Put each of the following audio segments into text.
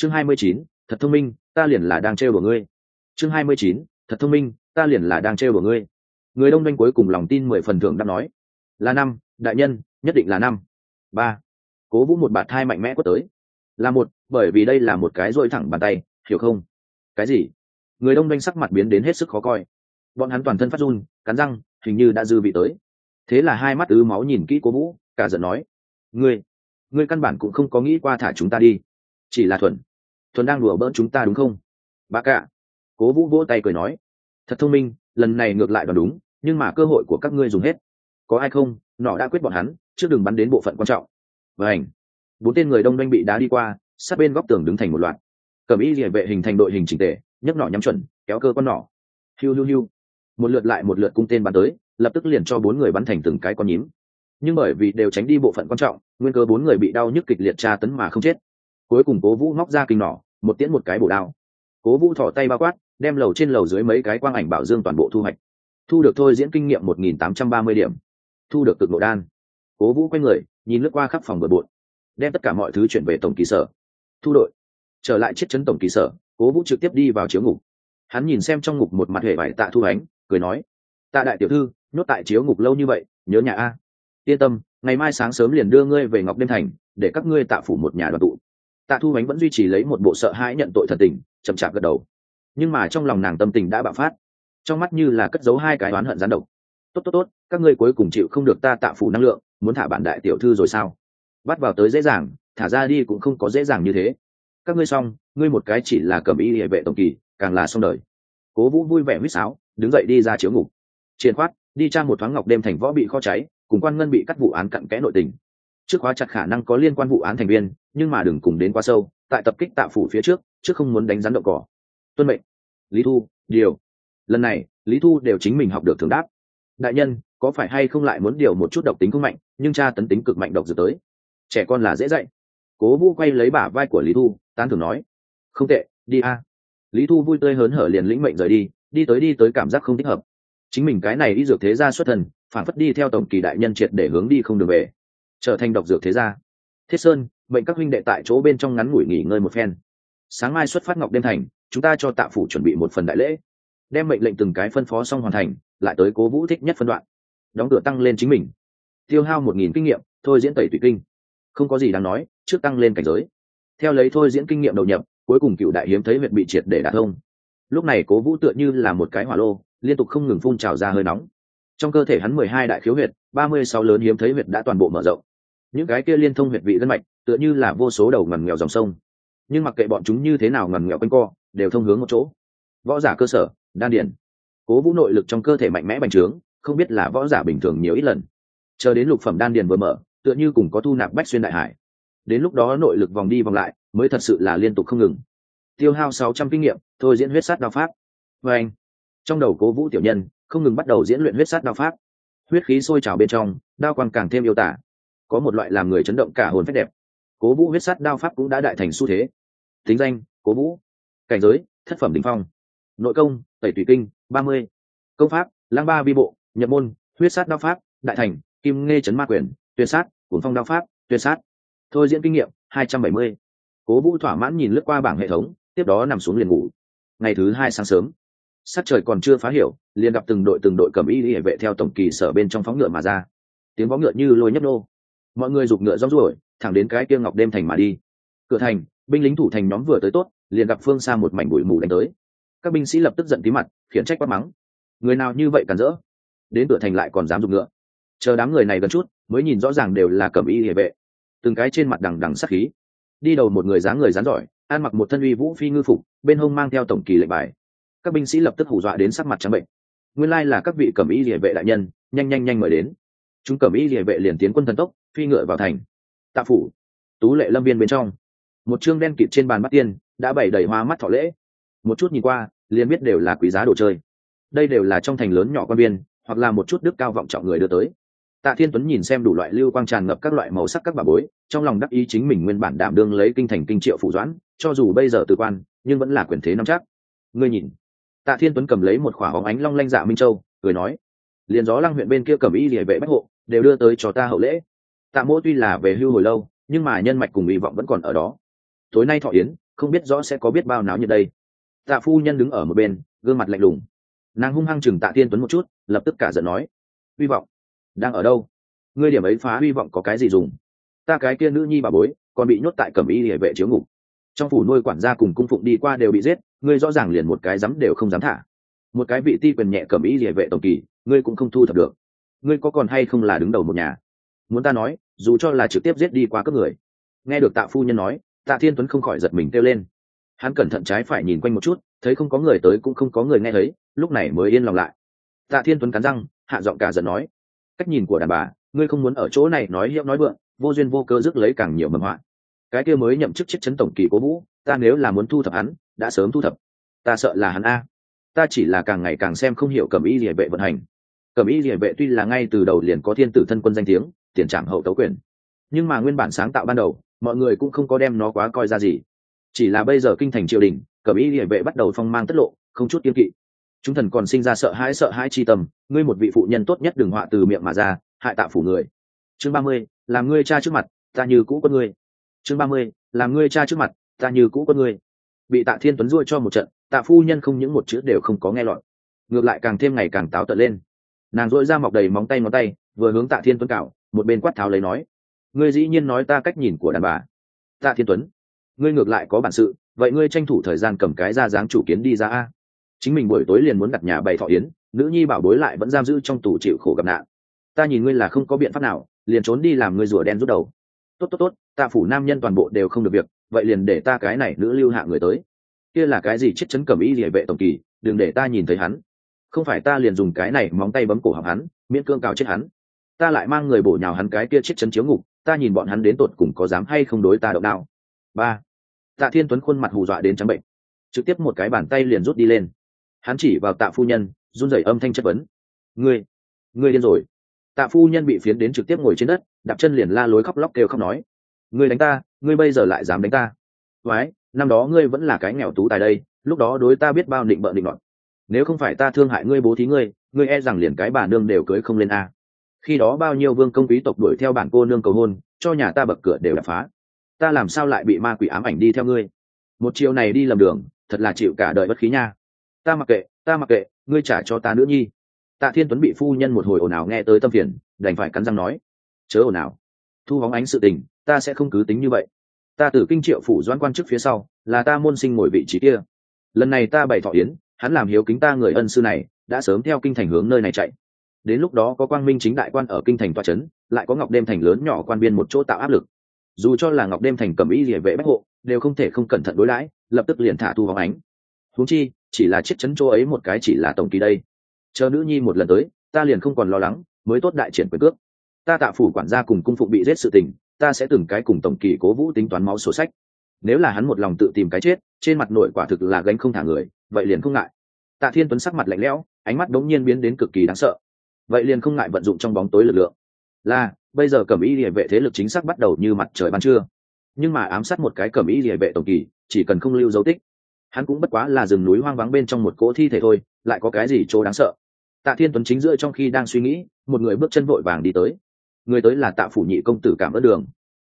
chương hai mươi chín, thật thông minh, ta liền là đang trêu của ngươi. Chương hai mươi chín, thật thông minh, ta liền là đang trêu của ngươi. Người đông doanh cuối cùng lòng tin mười phần thưởng đáp nói, là năm, đại nhân, nhất định là năm. Ba, cố vũ một bạt thai mạnh mẽ quất tới. Là một, bởi vì đây là một cái dội thẳng bàn tay, hiểu không? Cái gì? Người đông doanh sắc mặt biến đến hết sức khó coi. Bọn hắn toàn thân phát run, cắn răng, hình như đã dư vị tới. Thế là hai mắt ứ máu nhìn kỹ cố vũ, cả giận nói, ngươi ngươi căn bản cũng không có nghĩ qua thả chúng ta đi. Chỉ là thuần thuần đang đùa bỡn chúng ta đúng không? Bà cả cố vũ vỗ tay cười nói, thật thông minh, lần này ngược lại đoán đúng, nhưng mà cơ hội của các ngươi dùng hết. Có ai không? Nọ đã quyết bọn hắn, trước đừng bắn đến bộ phận quan trọng. Vảnh bốn tên người đông doanh bị đá đi qua, sát bên góc tường đứng thành một loạt. Cầm y địa vệ hình thành đội hình trình tề, nhấc nỏ nhắm chuẩn, kéo cơ con nỏ. Hiu hiu hiu. Một lượt lại một lượt cung tên bắn tới, lập tức liền cho bốn người bắn thành từng cái con nhím. Nhưng bởi vì đều tránh đi bộ phận quan trọng, nguyên cơ bốn người bị đau nhức kịch liệt tra tấn mà không chết cuối cùng cố vũ móc ra kinh nỏ, một tiễn một cái bổ đao. cố vũ thỏ tay bao quát, đem lầu trên lầu dưới mấy cái quang ảnh bảo dương toàn bộ thu hoạch. thu được thôi diễn kinh nghiệm một nghìn tám trăm ba mươi điểm. thu được cực nội đan. cố vũ quay người, nhìn lướt qua khắp phòng bờ bộn. đem tất cả mọi thứ chuyển về tổng kỳ sở. thu đội. trở lại chiếc chấn tổng kỳ sở, cố vũ trực tiếp đi vào chiếu ngục. hắn nhìn xem trong ngục một mặt hệ vải tạ thu ánh, cười nói, tạ đại tiểu thư, nhốt tại chiếu ngục lâu như vậy, nhớ nhà a. yên tâm, ngày mai sáng sớm liền đưa ngươi về ngọc đêm thành, để các ngươi tạ phủ một nhà đoàn tụ tạ thu ánh vẫn duy trì lấy một bộ sợ hãi nhận tội thần tình, chậm chạp gật đầu. Nhưng mà trong lòng nàng tâm tình đã bạo phát. Trong mắt như là cất giấu hai cái oán hận gián độc. Tốt tốt tốt, các ngươi cuối cùng chịu không được ta tạ phủ năng lượng, muốn thả bạn đại tiểu thư rồi sao? Bắt vào tới dễ dàng, thả ra đi cũng không có dễ dàng như thế. Các ngươi xong, ngươi một cái chỉ là cầm y hệ vệ tổng kỳ, càng là xong đời. Cố vũ vui vẻ huýt sáo, đứng dậy đi ra chiếu ngục. Triển khoát, đi trang một thoáng ngọc đêm thành võ bị kho cháy, cùng quan ngân bị cắt vụ án cặn kẽ nội tình trước khóa chặt khả năng có liên quan vụ án thành viên, nhưng mà đừng cùng đến quá sâu, tại tập kích tạ phủ phía trước trước không muốn đánh rắn đậu cỏ. Tuân mệnh. Lý thu, điều. Lần này, lý thu đều chính mình học được thường đáp. Đại nhân, có phải hay không lại muốn điều một chút độc tính không mạnh, nhưng cha tấn tính cực mạnh độc dược tới. Trẻ con là dễ dạy. Cố vũ quay lấy bả vai của lý thu, tán thưởng nói. Không tệ, đi a. Lý thu vui tươi hớn hở liền lĩnh mệnh rời đi đi tới đi tới cảm giác không thích hợp. Chính mình cái này đi dược thế ra xuất thần, phản phất đi theo tổng kỳ đại nhân triệt để hướng đi không đường về trở thành độc dược thế gia. Thiết sơn, mệnh các huynh đệ tại chỗ bên trong ngắn ngủi nghỉ ngơi một phen. Sáng mai xuất phát ngọc đêm thành, chúng ta cho tạ phủ chuẩn bị một phần đại lễ. Đem mệnh lệnh từng cái phân phó xong hoàn thành, lại tới cố vũ thích nhất phân đoạn. Đóng cửa tăng lên chính mình. Tiêu hao một nghìn kinh nghiệm, thôi diễn tẩy tùy kinh. Không có gì đáng nói, trước tăng lên cảnh giới. Theo lấy thôi diễn kinh nghiệm đầu nhập, cuối cùng cựu đại hiếm thấy huyện bị triệt để đả thông. Lúc này cố vũ tựa như là một cái hỏa lô, liên tục không ngừng phun trào ra hơi nóng. Trong cơ thể hắn mười hai đại khiếu huyệt, ba mươi sáu lớn hiếm thấy huyệt đã toàn bộ mở rộng những cái kia liên thông huyệt vị gân mạch, tựa như là vô số đầu ngần nghèo dòng sông. Nhưng mặc kệ bọn chúng như thế nào ngần nghèo quanh co, đều thông hướng một chỗ. Võ giả cơ sở, đan điển cố vũ nội lực trong cơ thể mạnh mẽ bành trướng, không biết là võ giả bình thường nhiều ít lần. Chờ đến lục phẩm đan điền vừa mở, tựa như cùng có thu nạp bách xuyên đại hải. Đến lúc đó nội lực vòng đi vòng lại, mới thật sự là liên tục không ngừng. Tiêu hao sáu trăm kinh nghiệm, thôi diễn huyết sát đao pháp. Và anh, trong đầu cố vũ tiểu nhân, không ngừng bắt đầu diễn luyện huyết sát đao pháp. Huyết khí sôi trào bên trong, đao quang càng thêm yêu tả có một loại làm người chấn động cả hồn phách đẹp. Cố vũ huyết sát đao pháp cũng đã đại thành xu thế. Tính danh, cố vũ. Cảnh giới, thất phẩm đ ỉ n h phong. Nội công, tẩy tùy kinh, ba mươi. Công pháp lang ba vi bộ, nhập môn, huyết sát đao pháp, đại thành, kim nghe chấn ma quyền, tuyệt sát cuốn phong đao pháp, tuyệt sát. Thôi diễn kinh nghiệm, hai trăm bảy mươi. Cố vũ thỏa mãn nhìn lướt qua bảng hệ thống, tiếp đó nằm xuống liền ngủ. Ngày thứ hai sáng sớm, sắc trời còn chưa phá hiểu, liền gặp từng đội từng đội cầm y hệ vệ theo tổng kỳ sở bên trong phóng ngựa mà ra. Tiếng vó ngựa như lôi nhấp nô mọi người giục ngựa rong ruổi, thẳng đến cái kia ngọc đêm thành mà đi. Cửa thành, binh lính thủ thành nhóm vừa tới tốt, liền gặp phương xa một mảnh bụi mù đánh tới. Các binh sĩ lập tức giận tí mặt, khiển trách quát mắng. Người nào như vậy cản rỡ? Đến cửa thành lại còn dám dùng ngựa. Chờ đám người này gần chút, mới nhìn rõ ràng đều là cẩm y hệ vệ. Từng cái trên mặt đằng đằng sắc khí. Đi đầu một người dáng người dán giỏi ăn mặc một thân uy vũ phi ngư phục, bên hông mang theo tổng kỳ lệnh bài. Các binh sĩ lập tức hù dọa đến sắc mặt trắng bệnh. Nguyên lai là các vị cẩm y địa vệ đại nhân, nhanh nhanh nhanh mời đến. Chúng cẩm y địa vệ liền tiến quân thần tốc phi ngựa vào thành. Tạ phủ tú lệ lâm viên bên trong. Một chương đen kịt trên bàn bắt tiên đã bày đầy hoa mắt thọ lễ. Một chút nhìn qua liền biết đều là quý giá đồ chơi. Đây đều là trong thành lớn nhỏ quan viên, hoặc là một chút đức cao vọng trọng người đưa tới. Tạ thiên tuấn nhìn xem đủ loại lưu quang tràn ngập các loại màu sắc các bà bối trong lòng đắc ý chính mình nguyên bản đảm đương lấy kinh thành kinh triệu phủ doãn cho dù bây giờ từ quan nhưng vẫn là quyền thế năm chắc. Ngươi nhìn. Tạ thiên tuấn cầm lấy một khỏa hóng ánh long lanh dạ minh châu cười nói liền gió lăng huyện bên kia cầm y địa vệ bách hộ đều đưa tới cho ta hậu lễ tạ mỗ tuy là về hưu hồi lâu, nhưng mà nhân mạch cùng hy vọng vẫn còn ở đó. Tối nay thọ yến, không biết rõ sẽ có biết bao náo như đây. Tạ phu nhân đứng ở một bên, gương mặt lạnh lùng. Nàng hung hăng chừng tạ thiên tuấn một chút, lập tức cả giận nói, hy vọng đang ở đâu? Ngươi điểm ấy phá hy vọng có cái gì dùng? Ta cái kia nữ nhi bà bối, còn bị nhốt tại cẩm y hệ vệ chiếu ngục. Trong phủ nuôi quản gia cùng cung phụng đi qua đều bị giết, ngươi rõ ràng liền một cái dám đều không dám thả. Một cái vị ti quyền nhẹ cẩm y hệ vệ tổng kỳ, ngươi cũng không thu thập được. Ngươi có còn hay không là đứng đầu một nhà? Muốn ta nói, dù cho là trực tiếp giết đi qua các người. Nghe được tạ phu nhân nói, tạ thiên tuấn không khỏi giật mình kêu lên. Hắn cẩn thận trái phải nhìn quanh một chút, thấy không có người tới cũng không có người nghe thấy, lúc này mới yên lòng lại. Tạ thiên tuấn cắn răng, hạ giọng cả giận nói, cách nhìn của đàn bà, ngươi không muốn ở chỗ này nói hiệu nói vượng, vô duyên vô cơ rước lấy càng nhiều mầm họa. Cái kia mới nhậm chức chiếc chấn tổng kỳ cố vũ, ta nếu là muốn thu thập hắn, đã sớm thu thập. Ta sợ là hắn a. Ta chỉ là càng ngày càng xem không hiểu cầm y địa vệ vận hành. Cầm y địa vệ tuy là ngay từ đầu liền có thiên tử thân quân danh tiếng tiền trảm hậu tấu quyền. Nhưng mà nguyên bản sáng tạo ban đầu, mọi người cũng không có đem nó quá coi ra gì. Chỉ là bây giờ kinh thành triều đình, cẩm y địa vệ bắt đầu phong mang tất lộ, không chút kiên kỵ. Chúng thần còn sinh ra sợ hãi sợ hãi chi tâm, ngươi một vị phụ nhân tốt nhất đừng họa từ miệng mà ra, hại tạ phủ người. Chương ba mươi, làm ngươi cha trước mặt, ta như cũ con ngươi. Chương ba mươi, làm ngươi cha trước mặt, ta như cũ con ngươi. Bị tạ thiên tuấn ruôi cho một trận, tạ phu nhân không những một chữ đều không có nghe lọt. Ngược lại càng thêm ngày càng táo tợn lên. Nàng dội ra mọc đầy móng tay ngón tay, vừa hướng tạ thiên tuấn cạo một bên quát tháo lấy nói, ngươi dĩ nhiên nói ta cách nhìn của đàn bà. Tạ thiên tuấn, ngươi ngược lại có bản sự, vậy ngươi tranh thủ thời gian cầm cái ra dáng chủ kiến đi ra a. Chính mình buổi tối liền muốn đặt nhà bày thọ yến, nữ nhi bảo bối lại vẫn giam giữ trong tù chịu khổ gặp nạn. Ta nhìn ngươi là không có biện pháp nào, liền trốn đi làm ngươi rùa đen rút đầu. Tốt tốt tốt Tạ phủ nam nhân toàn bộ đều không được việc, vậy liền để ta cái này nữ lưu hạ người tới. Kia là cái gì chết chấn cầm ý địa vệ tổng kỳ, đừng để ta nhìn thấy hắn. Không phải ta liền dùng cái này móng tay bấm cổ học hắn, miễn cương cào chết hắn ta lại mang người bổ nhào hắn cái kia chết chấn chiếu ngục, ta nhìn bọn hắn đến tột cùng có dám hay không đối ta động đao. Ba. Tạ thiên tuấn khuôn mặt hù dọa đến trắng bệnh, trực tiếp một cái bàn tay liền rút đi lên. Hắn chỉ vào tạ phu nhân, run rẩy âm thanh chất vấn. Ngươi ngươi điên rồi. Tạ phu nhân bị phiến đến trực tiếp ngồi trên đất, đạp chân liền la lối khóc lóc kêu khóc nói. Ngươi đánh ta, ngươi bây giờ lại dám đánh ta. Vái năm đó ngươi vẫn là cái nghèo tú tài đây, lúc đó đối ta biết bao định bợ định loạn nếu không phải ta thương hại ngươi bố thí ngươi ngươi e rằng liền cái bà nương đều cưới không lên a khi đó bao nhiêu vương công quý tộc đuổi theo bản cô nương cầu hôn, cho nhà ta bậc cửa đều đập phá. Ta làm sao lại bị ma quỷ ám ảnh đi theo ngươi? Một chiều này đi lầm đường, thật là chịu cả đời bất khí nha. Ta mặc kệ, ta mặc kệ, ngươi trả cho ta nữa nhi. Tạ thiên tuấn bị phu nhân một hồi ồn ào nghe tới tâm phiền, đành phải cắn răng nói, chớ ồn ào. Thu hóng ánh sự tình, ta sẽ không cứ tính như vậy. Ta từ kinh triệu phủ doãn quan chức phía sau, là ta môn sinh ngồi vị trí kia. Lần này ta bày thọ yến, hắn làm hiếu kính ta người ân sư này, đã sớm theo kinh thành hướng nơi này chạy đến lúc đó có quang minh chính đại quan ở kinh thành toa trấn lại có ngọc đêm thành lớn nhỏ quan biên một chỗ tạo áp lực. Dù cho là ngọc đêm thành cầm ý địa vệ bách hộ, đều không thể không cẩn thận đối đãi, lập tức liền thả thu hóng ánh. Huống chi, chỉ là chiếc chấn chỗ ấy một cái chỉ là tổng kỳ đây. Chờ nữ nhi một lần tới, ta liền không còn lo lắng, mới tốt đại triển quyền cước. Ta tạ phủ quản gia cùng cung phụ bị giết sự tình, ta sẽ từng cái cùng tổng kỳ cố vũ tính toán máu sổ sách. Nếu là hắn một lòng tự tìm cái chết, trên mặt nội quả thực là gánh không thả người, vậy liền không ngại. Tạ thiên tuấn sắc mặt lạnh lẽo, ánh mắt đống nhiên biến đến cực kỳ đáng sợ vậy liền không ngại vận dụng trong bóng tối lực lượng. Là, bây giờ cẩm y địa vệ thế lực chính xác bắt đầu như mặt trời ban trưa. Nhưng mà ám sát một cái cẩm y địa vệ tổng kỳ, chỉ cần không lưu dấu tích. Hắn cũng bất quá là rừng núi hoang vắng bên trong một cỗ thi thể thôi, lại có cái gì chỗ đáng sợ. Tạ thiên tuấn chính giữa trong khi đang suy nghĩ, một người bước chân vội vàng đi tới. Người tới là tạ phủ nhị công tử cảm ơn đường.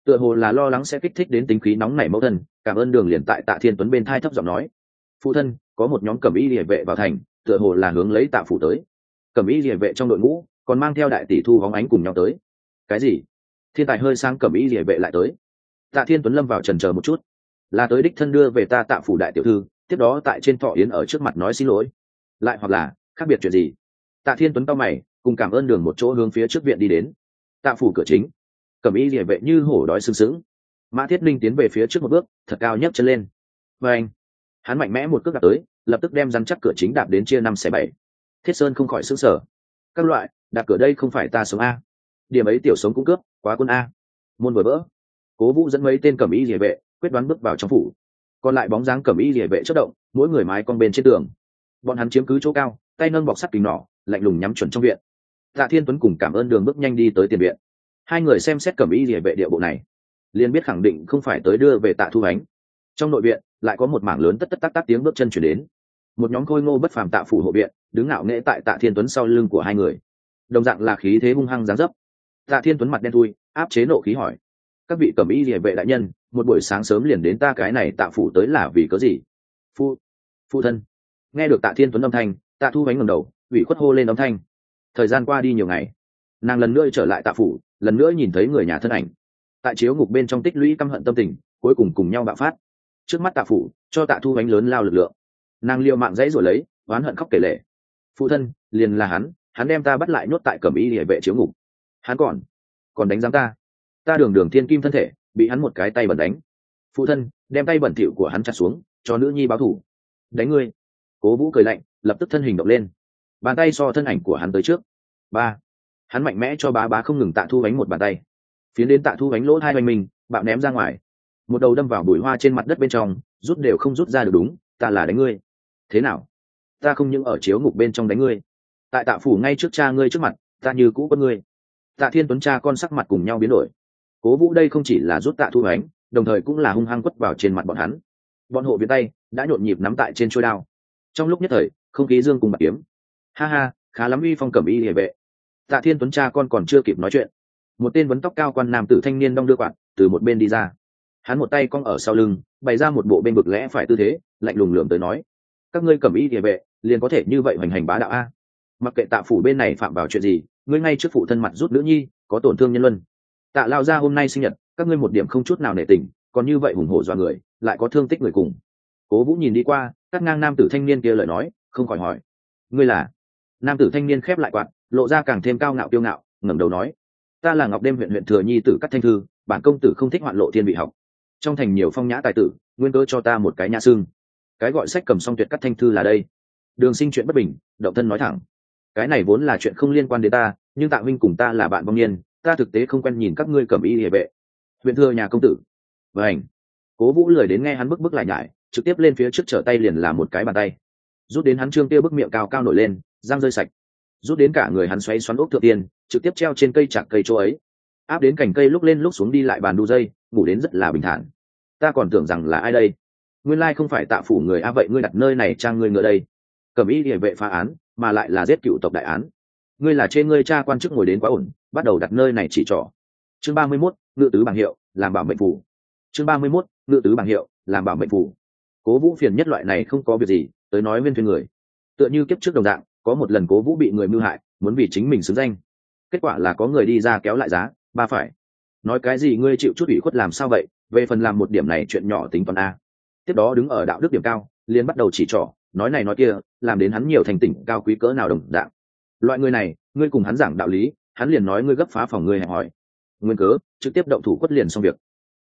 Tựa hồ là lo lắng sẽ kích thích đến tính khí nóng nảy mẫu thân, cảm ơn đường liền tại tạ thiên tuấn bên thai thấp giọng nói. Phụ thân, có một nhóm cẩm y địa vệ vào thành, tựa hồ là hướng lấy tạ phủ tới cẩm y địa vệ trong đội ngũ, còn mang theo đại tỷ thu hóng ánh cùng nhau tới. Cái gì? Thiên tài hơi sang cẩm y địa vệ lại tới. Tạ thiên tuấn lâm vào trần chờ một chút. Là tới đích thân đưa về ta tạ phủ đại tiểu thư, tiếp đó tại trên thọ yến ở trước mặt nói xin lỗi. Lại hoặc là, khác biệt chuyện gì? Tạ thiên tuấn to mày, cùng cảm ơn đường một chỗ hướng phía trước viện đi đến. Tạ phủ cửa chính. Cẩm y địa vệ như hổ đói sưng sững. Mã thiết linh tiến về phía trước một bước, thật cao nhấc chân lên. Và anh, hắn mạnh mẽ một cước đạp tới, lập tức đem rắn chắc cửa chính đạp đến chia năm xẻ bảy thiết sơn không khỏi s ứ n g sở các loại, đặt cửa đây không phải ta sống a. Điểm ấy tiểu sống cũng cướp, quá quân a. Môn vừa vỡ cố vũ dẫn mấy tên cẩm y địa vệ, quyết đoán bước vào trong phủ. Còn lại bóng dáng cẩm y địa vệ chất động, mỗi người mái con bên trên tường. Bọn hắn chiếm cứ chỗ cao, tay nâng bọc sắt kính nỏ lạnh lùng nhắm chuẩn trong viện. Tạ thiên tuấn cùng cảm ơn đường bước nhanh đi tới tiền viện. Hai người xem xét cẩm y địa vệ địa bộ này, liền biết khẳng định không phải tới đưa về tạ thu ánh. Trong nội viện, lại có một mảng lớn tất tất tắc tắc tiếng bước chân chuyển đến một nhóm khôi ngô bất phàm tạ phủ hộ viện, đứng ngạo nghễ tại tạ thiên tuấn sau lưng của hai người. Đồng dạng là khí thế hung hăng giáng dấp. Tạ thiên tuấn mặt đen thui, áp chế nộ khí hỏi, các vị cầm y địa vệ đại nhân, một buổi sáng sớm liền đến ta cái này tạ phủ tới là vì cớ gì? Phu phu thân. Nghe được tạ thiên tuấn âm thanh, tạ thu bánh ngầm đầu, ủy khuất hô lên âm thanh, thời gian qua đi nhiều ngày, nàng lần nữa trở lại tạ phủ, lần nữa nhìn thấy người nhà thân ảnh. Tại chiếu ngục bên trong tích lũy căm hận tâm tình, cuối cùng cùng nhau bạo phát. Trước mắt tạ phủ, cho tạ thu bánh lớn lao lực lượng nàng liều mạng dãy rồi lấy, oán hận khóc kể lệ phụ thân, liền là hắn hắn đem ta bắt lại nhốt tại cẩm y địa vệ chiếu ngục. Hắn còn còn đánh giám ta. Ta đường đường thiên kim thân thể, bị hắn một cái tay bẩn đánh. Phụ thân, đem tay bẩn thỉu của hắn chặt xuống, cho nữ nhi báo thủ đánh ngươi. Cố vũ cười lạnh, lập tức thân hình động lên. Bàn tay so thân ảnh của hắn tới trước. Ba. Hắn mạnh mẽ cho bá bá không ngừng tạ thu bánh một bàn tay. Phiến đến tạ thu bánh lỗ hai bánh mình, bạo ném ra ngoài. Một đầu đâm vào bụi hoa trên mặt đất bên trong, rút đều không rút ra được đúng, ta là đánh ngươi thế nào? Ta không những ở chiếu ngục bên trong đánh ngươi, tại tạ phủ ngay trước cha ngươi trước mặt, ta như cũ con ngươi. Tạ thiên tuấn cha con sắc mặt cùng nhau biến đổi. Cố vũ đây không chỉ là rút tạ thu ánh, đồng thời cũng là hung hăng quất vào trên mặt bọn hắn. Bọn hộ viện tay đã nhộn nhịp nắm tại trên trôi đao. Trong lúc nhất thời, không khí dương cùng bạc kiếm. Ha ha, khá lắm uy phong cẩm y địa vệ. Tạ thiên tuấn cha con còn chưa kịp nói chuyện, một tên vấn tóc cao quan nam tử thanh niên đong đưa quạt từ một bên đi ra. Hắn một tay cong ở sau lưng, bày ra một bộ bên bực lẽ phải tư thế, lạnh lùng lườm tới nói các ngươi cầm y địa vệ, liền có thể như vậy hoành hành bá đạo a. Mặc kệ tạ phủ bên này phạm vào chuyện gì, ngươi ngay trước phụ thân mặt rút nữ nhi, có tổn thương nhân luân. Tạ lao ra hôm nay sinh nhật, các ngươi một điểm không chút nào nể tình, còn như vậy hùng hổ do người, lại có thương tích người cùng. Cố vũ nhìn đi qua các ngang nam tử thanh niên kia lời nói, không khỏi hỏi. Ngươi là? Nam tử thanh niên khép lại quạt, lộ ra càng thêm cao ngạo kiêu ngạo, ngẩng đầu nói. Ta là ngọc đêm huyện huyện thừa nhi tử cắt thanh thư, bản công tử không thích hoạn lộ thiên vị học. Trong thành nhiều phong nhã tài tử, nguyên cớ cho ta một cái nhã xương cái gọi sách cầm song tuyệt cắt thanh thư là đây. Đường sinh chuyện bất bình, động thân nói thẳng. Cái này vốn là chuyện không liên quan đến ta, nhưng tạ huynh cùng ta là bạn vong niên, ta thực tế không quen nhìn các ngươi cầm y địa vệ. Huyện thưa nhà công tử. Và ảnh cố vũ lười đến nghe hắn bức bức lại nhải, trực tiếp lên phía trước trở tay liền là một cái bàn tay. Rút đến hắn trương tiêu bức miệng cao cao nổi lên, răng rơi sạch. Rút đến cả người hắn xoáy xoắn ốc thượng tiên, trực tiếp treo trên cây chạc cây chỗ ấy. Áp đến cành cây lúc lên lúc xuống đi lại bàn đu dây, ngủ đến rất là bình thản. Ta còn tưởng rằng là ai đây? Nguyên lai không phải tạ phủ người a vậy ngươi đặt nơi này trang ngươi ngựa đây. Cầm ý địa vệ phá án mà lại là giết cựu tộc đại án. Ngươi là trên ngươi cha quan chức ngồi đến quá ổn bắt đầu đặt nơi này chỉ trỏ. Chương ba mươi 31, ngự tứ bảng hiệu làm bảo mệnh phủ chương ba mươi 31, ngự tứ bảng hiệu làm bảo mệnh phủ cố vũ phiền nhất loại này không có việc gì tới nói viên thuyền người. Tựa như kiếp trước đồng dạng có một lần cố vũ bị người mưu hại muốn vì chính mình xứng danh. Kết quả là có người đi ra kéo lại giá ba phải. Nói cái gì ngươi chịu chút ủy khuất làm sao vậy? Về phần làm một điểm này chuyện nhỏ tính toán a tiếp đó đứng ở đạo đức điểm cao, liền bắt đầu chỉ trỏ, nói này nói kia, làm đến hắn nhiều thành tỉnh cao quý cỡ nào đồng dạng. Loại người này, ngươi cùng hắn giảng đạo lý, hắn liền nói ngươi gấp phá phòng ngươi hẹp hỏi nguyên cớ, trực tiếp động thủ quất liền xong việc.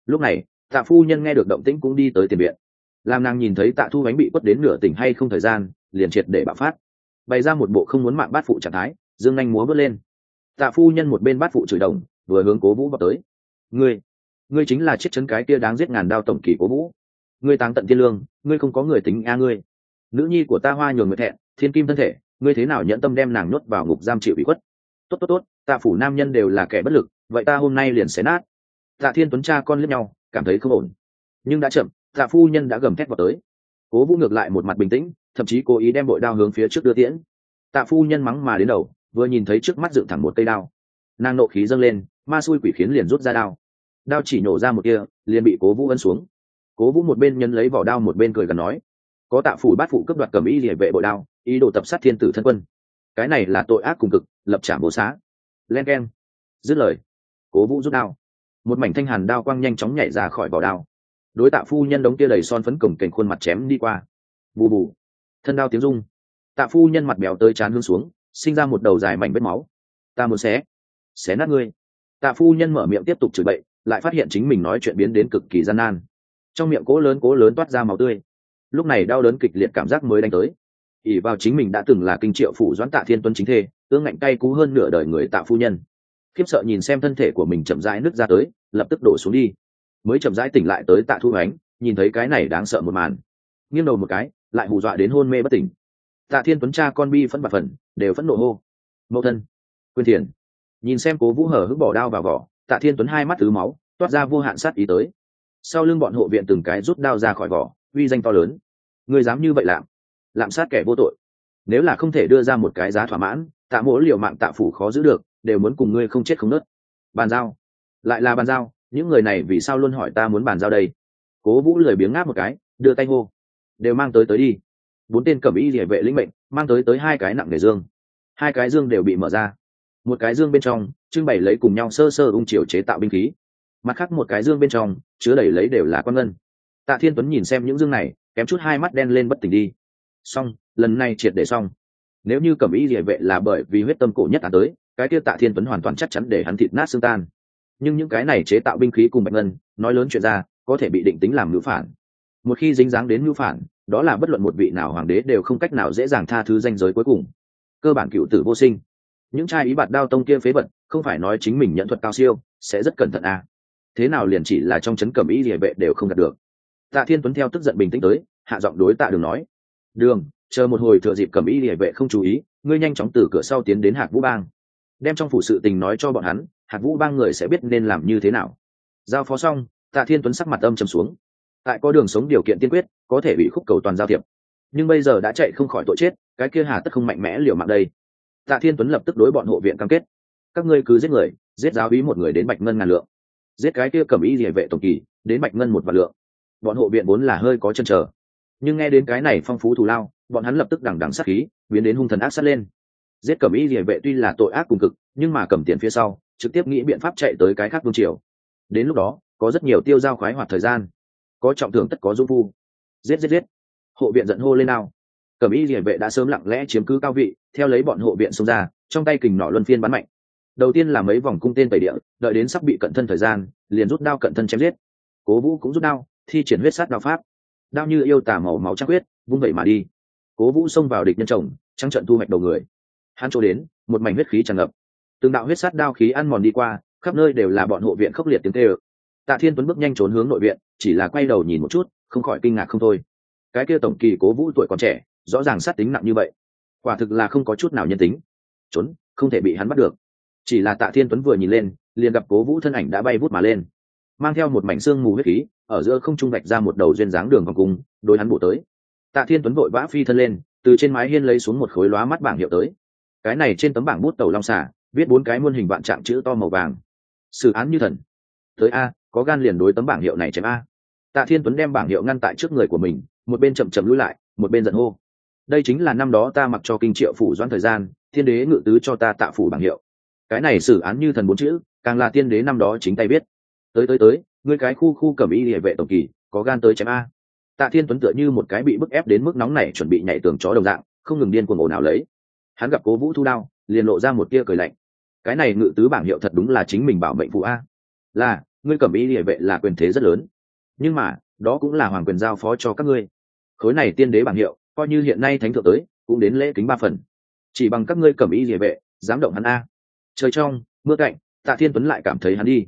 Lúc này, tạ phu nhân nghe được động tĩnh cũng đi tới tiền viện. Làm nàng nhìn thấy tạ thu bánh bị quất đến nửa tỉnh hay không thời gian, liền triệt để bạo phát. Bày ra một bộ không muốn mạng bát phụ trạng thái, dương anh múa vớt lên. Tạ phu nhân một bên bát phụ chửi đồng, vừa hướng cố vũ vào tới. Ngươi ngươi chính là chiếc chấn cái kia đáng giết ngàn đao tổng kỳ cố vũ ngươi táng tận thiên lương, ngươi không có người tính a ngươi. Nữ nhi của ta hoa nhường người thẹn, thiên kim thân thể, ngươi thế nào nhẫn tâm đem nàng nhốt vào ngục giam chịu bị khuất? Tốt tốt tốt tạ phủ nam nhân đều là kẻ bất lực, vậy ta hôm nay liền xé nát. Tạ thiên tuấn cha con lẫn nhau, cảm thấy không ổn. Nhưng đã chậm, tạ phu nhân đã gầm thét vào tới. Cố vũ ngược lại một mặt bình tĩnh, thậm chí cố ý đem bội đao hướng phía trước đưa tiễn. Tạ phu nhân mắng mà đến đầu, vừa nhìn thấy trước mắt dựng thẳng một cây đao. Nàng nộ khí dâng lên, ma xui quỷ khiến liền rút ra đao. Đao chỉ nổ ra một kia liền bị cố vũ ấn xuống cố vũ một bên nhân lấy vỏ đao một bên cười gần nói, có tạ phủ bát phụ cấp đoạt cầm y địa vệ bội đao, ý đồ tập sát thiên tử thân quân. Cái này là tội ác cùng cực, lập trả bố xá. Len k e n dứt lời, cố vũ rút đao. Một mảnh thanh hàn đao quang nhanh chóng nhảy ra khỏi vỏ đao. Đối tạ phu nhân đống tia đầy son phấn cổng cành khuôn mặt chém đi qua. Bù bù. Thân đao tiếng rung. Tạ phu nhân mặt béo tới chán hương xuống, sinh ra một đầu dài mảnh vết máu. Ta muốn xé. Xé nát ngươi. Tạ phu nhân mở miệng tiếp tục chửi bậy, lại phát hiện chính mình nói chuyện biến đến cực kỳ gian nan trong miệng cố lớn cố lớn toát ra màu tươi. Lúc này đau đớn kịch liệt cảm giác mới đánh tới. Ỉ vào chính mình đã từng là kinh triệu phủ doãn tạ thiên tuân chính thê ương ngạnh cay cú hơn nửa đời người tạ phu nhân. Khiếp sợ nhìn xem thân thể của mình chậm rãi nứt ra tới, lập tức đổ xuống đi. Mới chậm rãi tỉnh lại tới tạ thu ánh, nhìn thấy cái này đáng sợ một màn. Nghiêng đầu một cái, lại hù dọa đến hôn mê bất tỉnh. Tạ thiên tuấn cha con bi phẫn bạc phần, đều phẫn nộ hô. Mẫu thân quyên thiền. Nhìn xem cố vũ hở hức bỏ đao vào vỏ, tạ thiên tuấn hai mắt thứ máu, toát ra vô hạn sát ý tới sau lưng bọn hộ viện từng cái rút đao ra khỏi vỏ, uy danh to lớn. Người dám như vậy làm lạm sát kẻ vô tội. Nếu là không thể đưa ra một cái giá thỏa mãn, tạ mỗ liều mạng tạ phủ khó giữ được, đều muốn cùng ngươi không chết không nớt. Bàn giao. Lại là bàn giao, những người này vì sao luôn hỏi ta muốn bàn giao đây? Cố vũ lười biếng ngáp một cái, đưa tay hô. Đều mang tới tới đi. Bốn tên cẩm y địa vệ lĩnh mệnh, mang tới tới hai cái nặng nề dương. Hai cái dương đều bị mở ra. Một cái dương bên trong, trưng bày lấy cùng nhau sơ sơ ung triều chế tạo binh khí mặt khác một cái dương bên trong, chứa đầy lấy đều là quan ngân. Tạ thiên tuấn nhìn xem những dương này, kém chút hai mắt đen lên bất tỉnh đi. Xong, lần này triệt để xong. Nếu như cẩm ý địa vệ là bởi vì huyết tâm cổ nhất án tới, cái kia tạ thiên tuấn hoàn toàn chắc chắn để hắn thịt nát xương tan. Nhưng những cái này chế tạo binh khí cùng bạch ngân, nói lớn chuyện ra, có thể bị định tính làm ngữ phản. Một khi dính dáng đến ngữ phản, đó là bất luận một vị nào hoàng đế đều không cách nào dễ dàng tha thứ danh giới cuối cùng. Cơ bản cựu tử vô sinh. Những trai ý bạt đao tông kia phế vật, không phải nói chính mình nhận thuật cao siêu, sẽ rất cẩn thận à thế nào liền chỉ là trong chấn cẩm ý địa vệ đều không đạt được. Tạ thiên tuấn theo tức giận bình tĩnh tới, hạ giọng đối tạ đường nói, đường, chờ một hồi thừa dịp cẩm ý địa vệ không chú ý, ngươi nhanh chóng từ cửa sau tiến đến hạc vũ bang. Đem trong phủ sự tình nói cho bọn hắn, hạc vũ bang người sẽ biết nên làm như thế nào. Giao phó xong, tạ thiên tuấn sắc mặt âm trầm xuống. Tại có đường sống điều kiện tiên quyết, có thể bị khúc cầu toàn giao thiệp. Nhưng bây giờ đã chạy không khỏi tội chết, cái kia hà tất không mạnh mẽ liều mạng đây. Tạ thiên tuấn lập tức đối bọn hộ viện cam kết. Các ngươi cứ giết người, giết giáo ý một người đến bạch ngân ngàn lượng giết cái kia cầm ý địa vệ tổng kỳ, đến bạch ngân một vạn lượng. Bọn hộ viện vốn là hơi có chân trở nhưng nghe đến cái này phong phú thù lao, bọn hắn lập tức đằng đằng sát khí, biến đến hung thần ác sát lên. Giết cẩm y địa vệ tuy là tội ác cùng cực, nhưng mà cầm tiền phía sau, trực tiếp nghĩ biện pháp chạy tới cái khác vương triều. Đến lúc đó, có rất nhiều tiêu giao khoái hoạt thời gian. Có trọng thưởng tất có dung phu. Giết giết giết. Hộ viện giận hô lên nào cẩm y địa vệ đã sớm lặng lẽ chiếm cứ cao vị, theo lấy bọn hộ viện xông ra, trong tay kình nỏ luân phiên bắn mạnh đầu tiên là mấy vòng cung tên tẩy địa, đợi đến sắp bị cận thân thời gian, liền rút đao cận thân chém giết. Cố vũ cũng rút đao, thi triển huyết sát đao pháp. Đao như yêu tả màu máu trắc huyết vung vậy mà đi. Cố vũ xông vào địch nhân chồng trăng trận thu mạch đầu người. Hắn chỗ đến, một mảnh huyết khí tràn ngập. Từng đạo huyết sát đao khí ăn mòn đi qua, khắp nơi đều là bọn hộ viện khốc liệt tiếng tê ơ tạ thiên tuấn bước nhanh trốn hướng nội viện, chỉ là quay đầu nhìn một chút, không khỏi kinh ngạc không thôi. Cái kia tổng kỳ cố vũ tuổi còn trẻ, rõ ràng sát tính nặng như vậy. Quả thực là không có chút nào nhân tính. Trốn, không thể bị hắn bắt được chỉ là tạ thiên tuấn vừa nhìn lên, liền gặp cố vũ thân ảnh đã bay vút mà lên. Mang theo một mảnh xương mù huyết khí, ở giữa không trung vạch ra một đầu duyên dáng đường vòng cung, đối hắn bổ tới. Tạ thiên tuấn vội vã phi thân lên, từ trên mái hiên lấy xuống một khối lóa mắt bảng hiệu tới. Cái này trên tấm bảng bút tàu long xả viết bốn cái muôn hình vạn trạng chữ to màu vàng. Xử án như thần. Tới a, có gan liền đối tấm bảng hiệu này chém a. Tạ thiên tuấn đem bảng hiệu ngăn tại trước người của mình, một bên chậm chậm lui lại, một bên giận hô. Đây chính là năm đó ta mặc cho kinh triệu phủ doãn thời gian, thiên đế ngự tứ cho ta tạ phủ bảng hiệu cái này xử án như thần bốn chữ, càng là tiên đế năm đó chính tay biết. tới tới tới, ngươi cái khu khu cầm y địa vệ tổng kỳ, có gan tới chém a. Tạ thiên tuấn tựa như một cái bị bức ép đến mức nóng này chuẩn bị nhảy tường chó đồng dạng, không ngừng điên cuồng ồn ào lấy. Hắn gặp cố vũ thu đao, liền lộ ra một tia cười lạnh. Cái này ngự tứ bảng hiệu thật đúng là chính mình bảo mệnh phụ a. Là, ngươi cầm y địa vệ là quyền thế rất lớn. Nhưng mà, đó cũng là hoàng quyền giao phó cho các ngươi. Khối này tiên đế bảng hiệu, coi như hiện nay thánh thượng tới, cũng đến lễ kính ba phần. Chỉ bằng các ngươi cầm y địa vệ, dám động hắn a trời trong, mưa cạnh, tạ thiên tuấn lại cảm thấy hắn đi.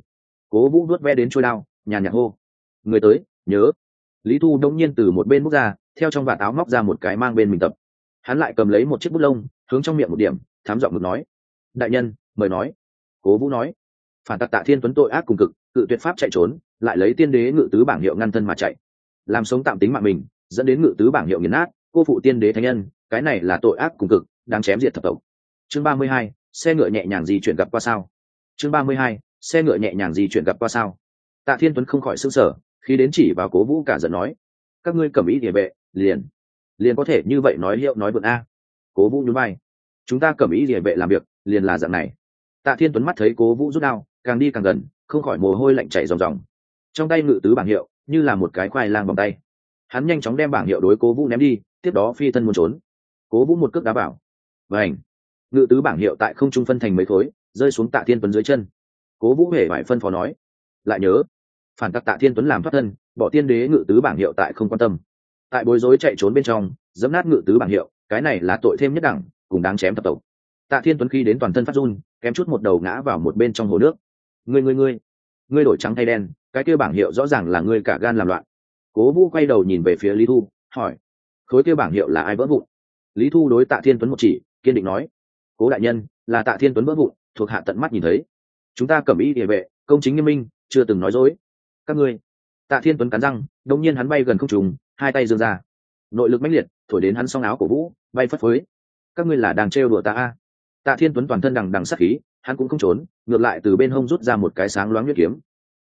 Cố vũ nuốt ve đến trôi đao nhà nhạc hô. Người tới, nhớ. Lý thu đông nhiên từ một bên bước ra, theo trong vạt áo móc ra một cái mang bên mình tập. Hắn lại cầm lấy một chiếc bút lông, hướng trong miệng một điểm, thám giọng ngực nói. Đại nhân, mời nói. Cố vũ nói. Phản tặc tạ thiên tuấn tội ác cùng cực, cự tuyệt pháp chạy trốn, lại lấy tiên đế ngự tứ bảng hiệu ngăn thân mà chạy. Làm sống tạm tính mạng mình, dẫn đến ngự tứ bảng hiệu nghiền nát, cô phụ tiên đế thánh nhân, cái này là tội ác cùng cực đang chém diệt thập tộc. Chương ba mươi hai xe ngựa nhẹ nhàng di chuyển gặp qua sao? Chương ba mươi hai, xe ngựa nhẹ nhàng di chuyển gặp qua sao? Tạ thiên tuấn không khỏi s ư n g sở khi đến chỉ vào cố vũ cả giận nói, các ngươi cầm ý địa vệ liền liền có thể như vậy nói hiệu nói vượt a. Cố vũ nhún vai, chúng ta cầm ý địa vệ làm việc, liền là dạng này. Tạ thiên tuấn mắt thấy cố vũ rút đao, càng đi càng gần, không khỏi mồ hôi lạnh chảy ròng ròng. Trong tay ngự tứ bảng hiệu, như là một cái khoai lang bằng tay. Hắn nhanh chóng đem bảng hiệu đối cố vũ ném đi, tiếp đó phi thân muốn trốn. Cố vũ một cước đá bảo và ảnh ngự tứ bảng hiệu tại không trung phân thành mấy khối, rơi xuống tạ thiên tuấn dưới chân. Cố vũ hề phải phân phó nói, lại nhớ, phản tặc tạ thiên tuấn làm thoát thân, bỏ tiên đế ngự tứ bảng hiệu tại không quan tâm. Tại bối rối chạy trốn bên trong, dẫm nát ngự tứ bảng hiệu, cái này là tội thêm nhất đẳng, cùng đáng chém tập tộc. Tạ thiên tuấn khi đến toàn thân phát run, kém chút một đầu ngã vào một bên trong hồ nước. Ngươi ngươi ngươi ngươi đổi trắng thay đen, cái kia bảng hiệu rõ ràng là ngươi cả gan làm loạn. Cố vũ quay đầu nhìn về phía lý thu, hỏi, khối kia bảng hiệu là ai vỡ vụn? Lý thu đối tạ thiên tuấn một chỉ, kiên định nói cố đại nhân, là tạ thiên tuấn vỡ vụn, thuộc hạ tận mắt nhìn thấy. Chúng ta cầm ý địa vệ, công chính nghiêm minh, chưa từng nói dối. Các ngươi. Tạ thiên tuấn cắn răng đông nhiên hắn bay gần không trùng, hai tay dương ra. Nội lực mãnh liệt, thổi đến hắn s áo của vũ, bay phất phới. Các ngươi là đang trêu đùa ta a? Tạ thiên tuấn toàn thân đằng đằng sắc khí, hắn cũng không trốn, ngược lại từ bên hông rút ra một cái sáng loáng nhuyễn kiếm.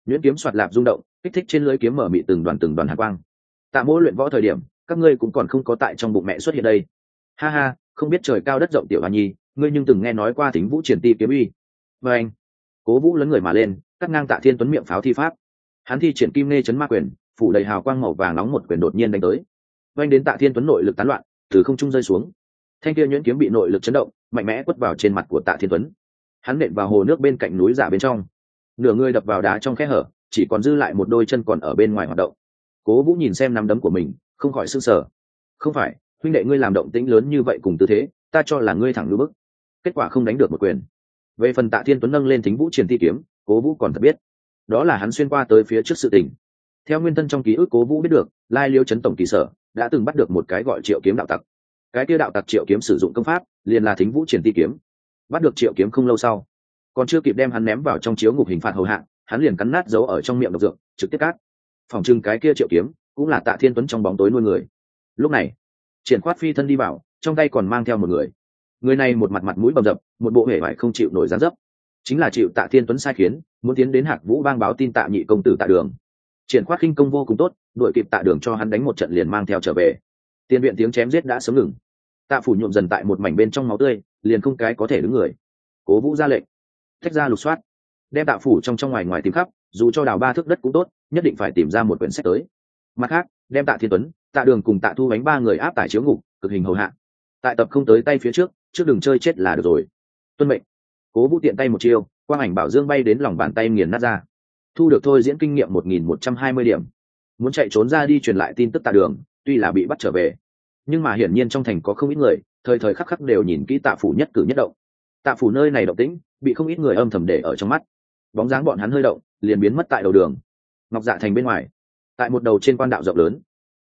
Nhuyễn kiếm soạt lạp rung động, kích thích trên lưới kiếm mở mị từng đoàn từng đoàn hạ quang. Tạ mỗ luyện võ thời điểm, các ngươi cũng còn không có tại trong bụng mẹ xuất hiện đây. Ha ha, không biết trời cao đất rộng tiểu hoa nhi ngươi nhưng từng nghe nói qua thính vũ triển ti kiếm uy. Và anh, cố vũ lấn người mà lên, cắt ngang tạ thiên tuấn miệng pháo thi pháp. Hắn thi triển kim nê chấn ma quyền, phủ đầy hào quang màu vàng nóng một quyền đột nhiên đánh tới. Oanh đến tạ thiên tuấn nội lực tán loạn, từ không trung rơi xuống. Thanh kia nhuyễn kiếm bị nội lực chấn động, mạnh mẽ quất vào trên mặt của tạ thiên tuấn. Hắn nện vào hồ nước bên cạnh núi giả bên trong. Nửa người đập vào đá trong khe hở, chỉ còn dư lại một đôi chân còn ở bên ngoài hoạt động. Cố vũ nhìn xem nắm đấm của mình, không khỏi s ư n g sở không phải, huynh đệ ngươi làm động tĩnh lớn như vậy cùng tư thế, ta cho là ngươi thẳng lưu bức kết quả không đánh được một quyền. Về phần tạ thiên tuấn nâng lên thính vũ triển thi kiếm, cố vũ còn thật biết. Đó là hắn xuyên qua tới phía trước sự tình. Theo nguyên thân trong ký ức cố vũ biết được, lai liêu chấn tổng kỳ sở đã từng bắt được một cái gọi triệu kiếm đạo tặc. Cái kia đạo tặc triệu kiếm sử dụng công pháp, liền là thính vũ triển ti kiếm. Bắt được triệu kiếm không lâu sau, còn chưa kịp đem hắn ném vào trong chiếu ngục hình phạt hầu hạ, hắn liền cắn nát giấu ở trong miệng độc dược, trực tiếp cát phòng trưng cái kia triệu kiếm, cũng là tạ thiên tuấn trong bóng tối nuôi người. Lúc này, triển khoát phi thân đi vào, trong tay còn mang theo một người người này một mặt mặt mũi bầm dập, một bộ hể vải không chịu nổi gián dấp. Chính là chịu tạ thiên tuấn sai khiến, muốn tiến đến hạc vũ bang báo tin tạ nhị công tử tạ đường. Triển khoát khinh công vô cùng tốt đội kịp tạ đường cho hắn đánh một trận liền mang theo trở về. Tiền viện tiếng chém giết đã sớm ngừng. Tạ phủ nhuộm dần tại một mảnh bên trong máu tươi, liền không cái có thể đứng người. Cố vũ ra lệnh. Thách ra lục soát. Đem tạ phủ trong trong ngoài ngoài tìm khắp, dù cho đào ba thước đất cũng tốt, nhất định phải tìm ra một quyển sách tới. Mặt khác, đem tạ thiên tuấn, tạ đường cùng tạ thu bánh ba người áp tải chiếu ngục, cực hình hầu hạ tại tập không tới tay phía trước trước đừng chơi chết là được rồi. Tuân mệnh. Cố vũ tiện tay một chiêu, quang ảnh bảo dương bay đến lòng bàn tay nghiền nát ra. Thu được thôi diễn kinh nghiệm một nghìn một trăm hai mươi điểm. Muốn chạy trốn ra đi truyền lại tin tức tạ đường, tuy là bị bắt trở về. Nhưng mà hiển nhiên trong thành có không ít người, thời thời khắc khắc đều nhìn kỹ tạ phủ nhất cử nhất động. Tạ phủ nơi này động tĩnh, bị không ít người âm thầm để ở trong mắt. Bóng dáng bọn hắn hơi động, liền biến mất tại đầu đường. Ngọc dạ thành bên ngoài, tại một đầu trên quan đạo rộng lớn.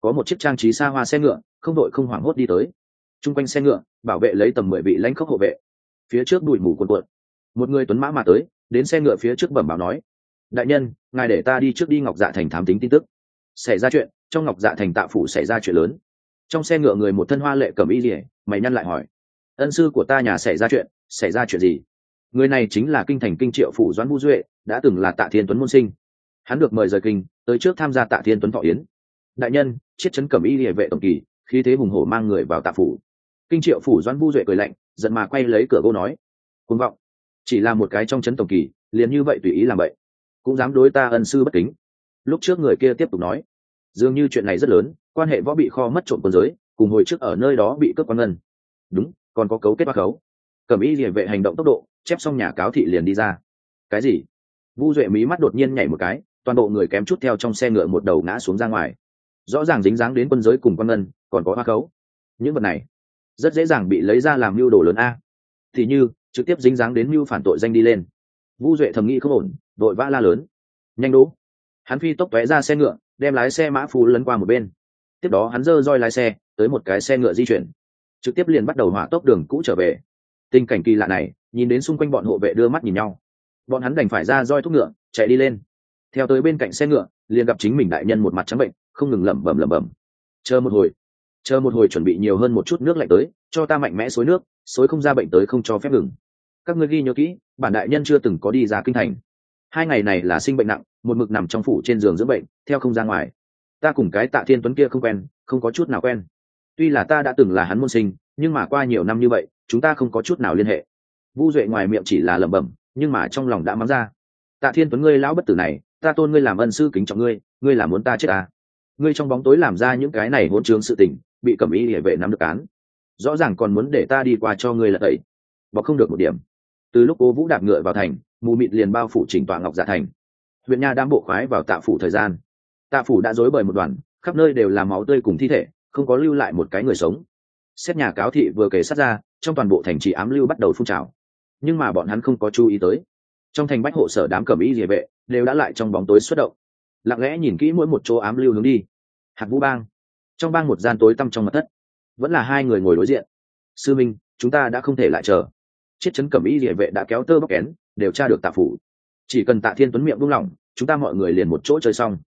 Có một chiếc trang trí xa hoa xe ngựa, không đội không hoảng hốt đi tới t r u n g quanh xe ngựa, bảo vệ lấy tầm mười vị lãnh khốc hộ vệ. Phía trước đùi mù quần quận một người tuấn mã mà tới, đến xe ngựa phía trước bẩm báo nói, đại nhân, ngài để ta đi trước đi ngọc dạ thành thám tính tin tức. Xảy ra chuyện, trong ngọc dạ thành tạ phủ xảy ra chuyện lớn. Trong xe ngựa người một thân hoa lệ cầm y rỉa mày nhăn lại hỏi, ân sư của ta nhà xảy ra chuyện, xảy ra chuyện gì? Người này chính là kinh thành kinh triệu phủ doãn vũ duệ, đã từng là tạ thiên tuấn môn sinh. Hắn được mời rời kinh, tới trước tham gia tạ thiên tuấn thọ yến. Đại nhân, chiết chấn cầm y địa vệ tổng kỳ khi thế hùng hổ mang người vào tạ phủ kinh triệu phủ doãn Vu duệ cười lạnh, giận mà quay lấy cửa gỗ nói côn vọng, chỉ là một cái trong chấn tổng kỳ, liền như vậy tùy ý làm vậy, cũng dám đối ta ân sư bất kính. Lúc trước người kia tiếp tục nói, dường như chuyện này rất lớn, quan hệ võ bị kho mất trộm quân giới, cùng hồi trước ở nơi đó bị cướp quan ngân. Đúng, còn có cấu kết ba khấu. Cẩm y địa vệ hành động tốc độ, chép xong nhà cáo thị liền đi ra. Cái gì? Vu duệ mí mắt đột nhiên nhảy một cái, toàn bộ người kém chút theo trong xe ngựa một đầu ngã xuống ra ngoài. Rõ ràng dính dáng đến quân giới cùng quan ngân, còn có hoa khấu. Những vật này rất dễ dàng bị lấy ra làm mưu đồ lớn a. Thì như, trực tiếp dính dáng đến mưu phản tội danh đi lên. Vu duệ thầm nghĩ không ổn, đội vã la lớn. Nhanh đỗ. Hắn phi tốc tóe ra xe ngựa, đem lái xe mã phú lấn qua một bên. Tiếp đó hắn dơ roi lái xe, tới một cái xe ngựa di chuyển. Trực tiếp liền bắt đầu hỏa tốc đường cũ trở về. Tình cảnh kỳ lạ này, nhìn đến xung quanh bọn hộ vệ đưa mắt nhìn nhau. Bọn hắn đành phải ra roi thúc ngựa, chạy đi lên. Theo tới bên cạnh xe ngựa, liền gặp chính mình đại nhân một mặt trắng bệnh, không ngừng lẩm bẩm lẩm bẩm. Chờ một hồi chờ một hồi chuẩn bị nhiều hơn một chút nước lạnh tới, cho ta mạnh mẽ xối nước, xối không ra bệnh tới không cho phép ngừng. Các ngươi ghi nhớ kỹ, bản đại nhân chưa từng có đi ra kinh thành. Hai ngày này là sinh bệnh nặng, một mực nằm trong phủ trên giường dưỡng bệnh, theo không ra ngoài. Ta cùng cái tạ thiên tuấn kia không quen, không có chút nào quen. Tuy là ta đã từng là hắn môn sinh, nhưng mà qua nhiều năm như vậy, chúng ta không có chút nào liên hệ. Vu duệ ngoài miệng chỉ là lẩm bẩm, nhưng mà trong lòng đã mắng ra. Tạ thiên tuấn ngươi lão bất tử này, ta tôn ngươi làm ân sư kính trọng ngươi ngươi là muốn ta chết à. ngươi trong bóng tối làm ra những cái này hỗn trướng sự tình bị cẩm y địa vệ nắm được án. Rõ ràng còn muốn để ta đi qua cho ngươi là tẩy. Bọc không được một điểm. Từ lúc cố vũ đạp ngựa vào thành, mù mịt liền bao phủ chỉnh tọa ngọc giả thành. Huyện nha đang bộ khoái vào tạ phủ thời gian. Tạ phủ đã dối bởi một đoàn, khắp nơi đều là máu tươi cùng thi thể, không có lưu lại một cái người sống. Xét nhà cáo thị vừa kể sát ra, trong toàn bộ thành trì ám lưu bắt đầu phun trào. Nhưng mà bọn hắn không có chú ý tới. Trong thành bách hộ sở đám cẩm ý địa vệ đều đã lại trong bóng tối xuất động. Lặng lẽ nhìn kỹ mỗi một chỗ ám lưu hướng đi. Hạt vũ bang trong bang một gian tối tăm trong mặt thất. Vẫn là hai người ngồi đối diện. Sư minh, chúng ta đã không thể lại chờ. Chiết chấn cẩm ý địa vệ đã kéo tơ bóc kén, đều tra được tạ phủ. Chỉ cần tạ thiên tuấn miệng buông lỏng, chúng ta mọi người liền một chỗ chơi xong.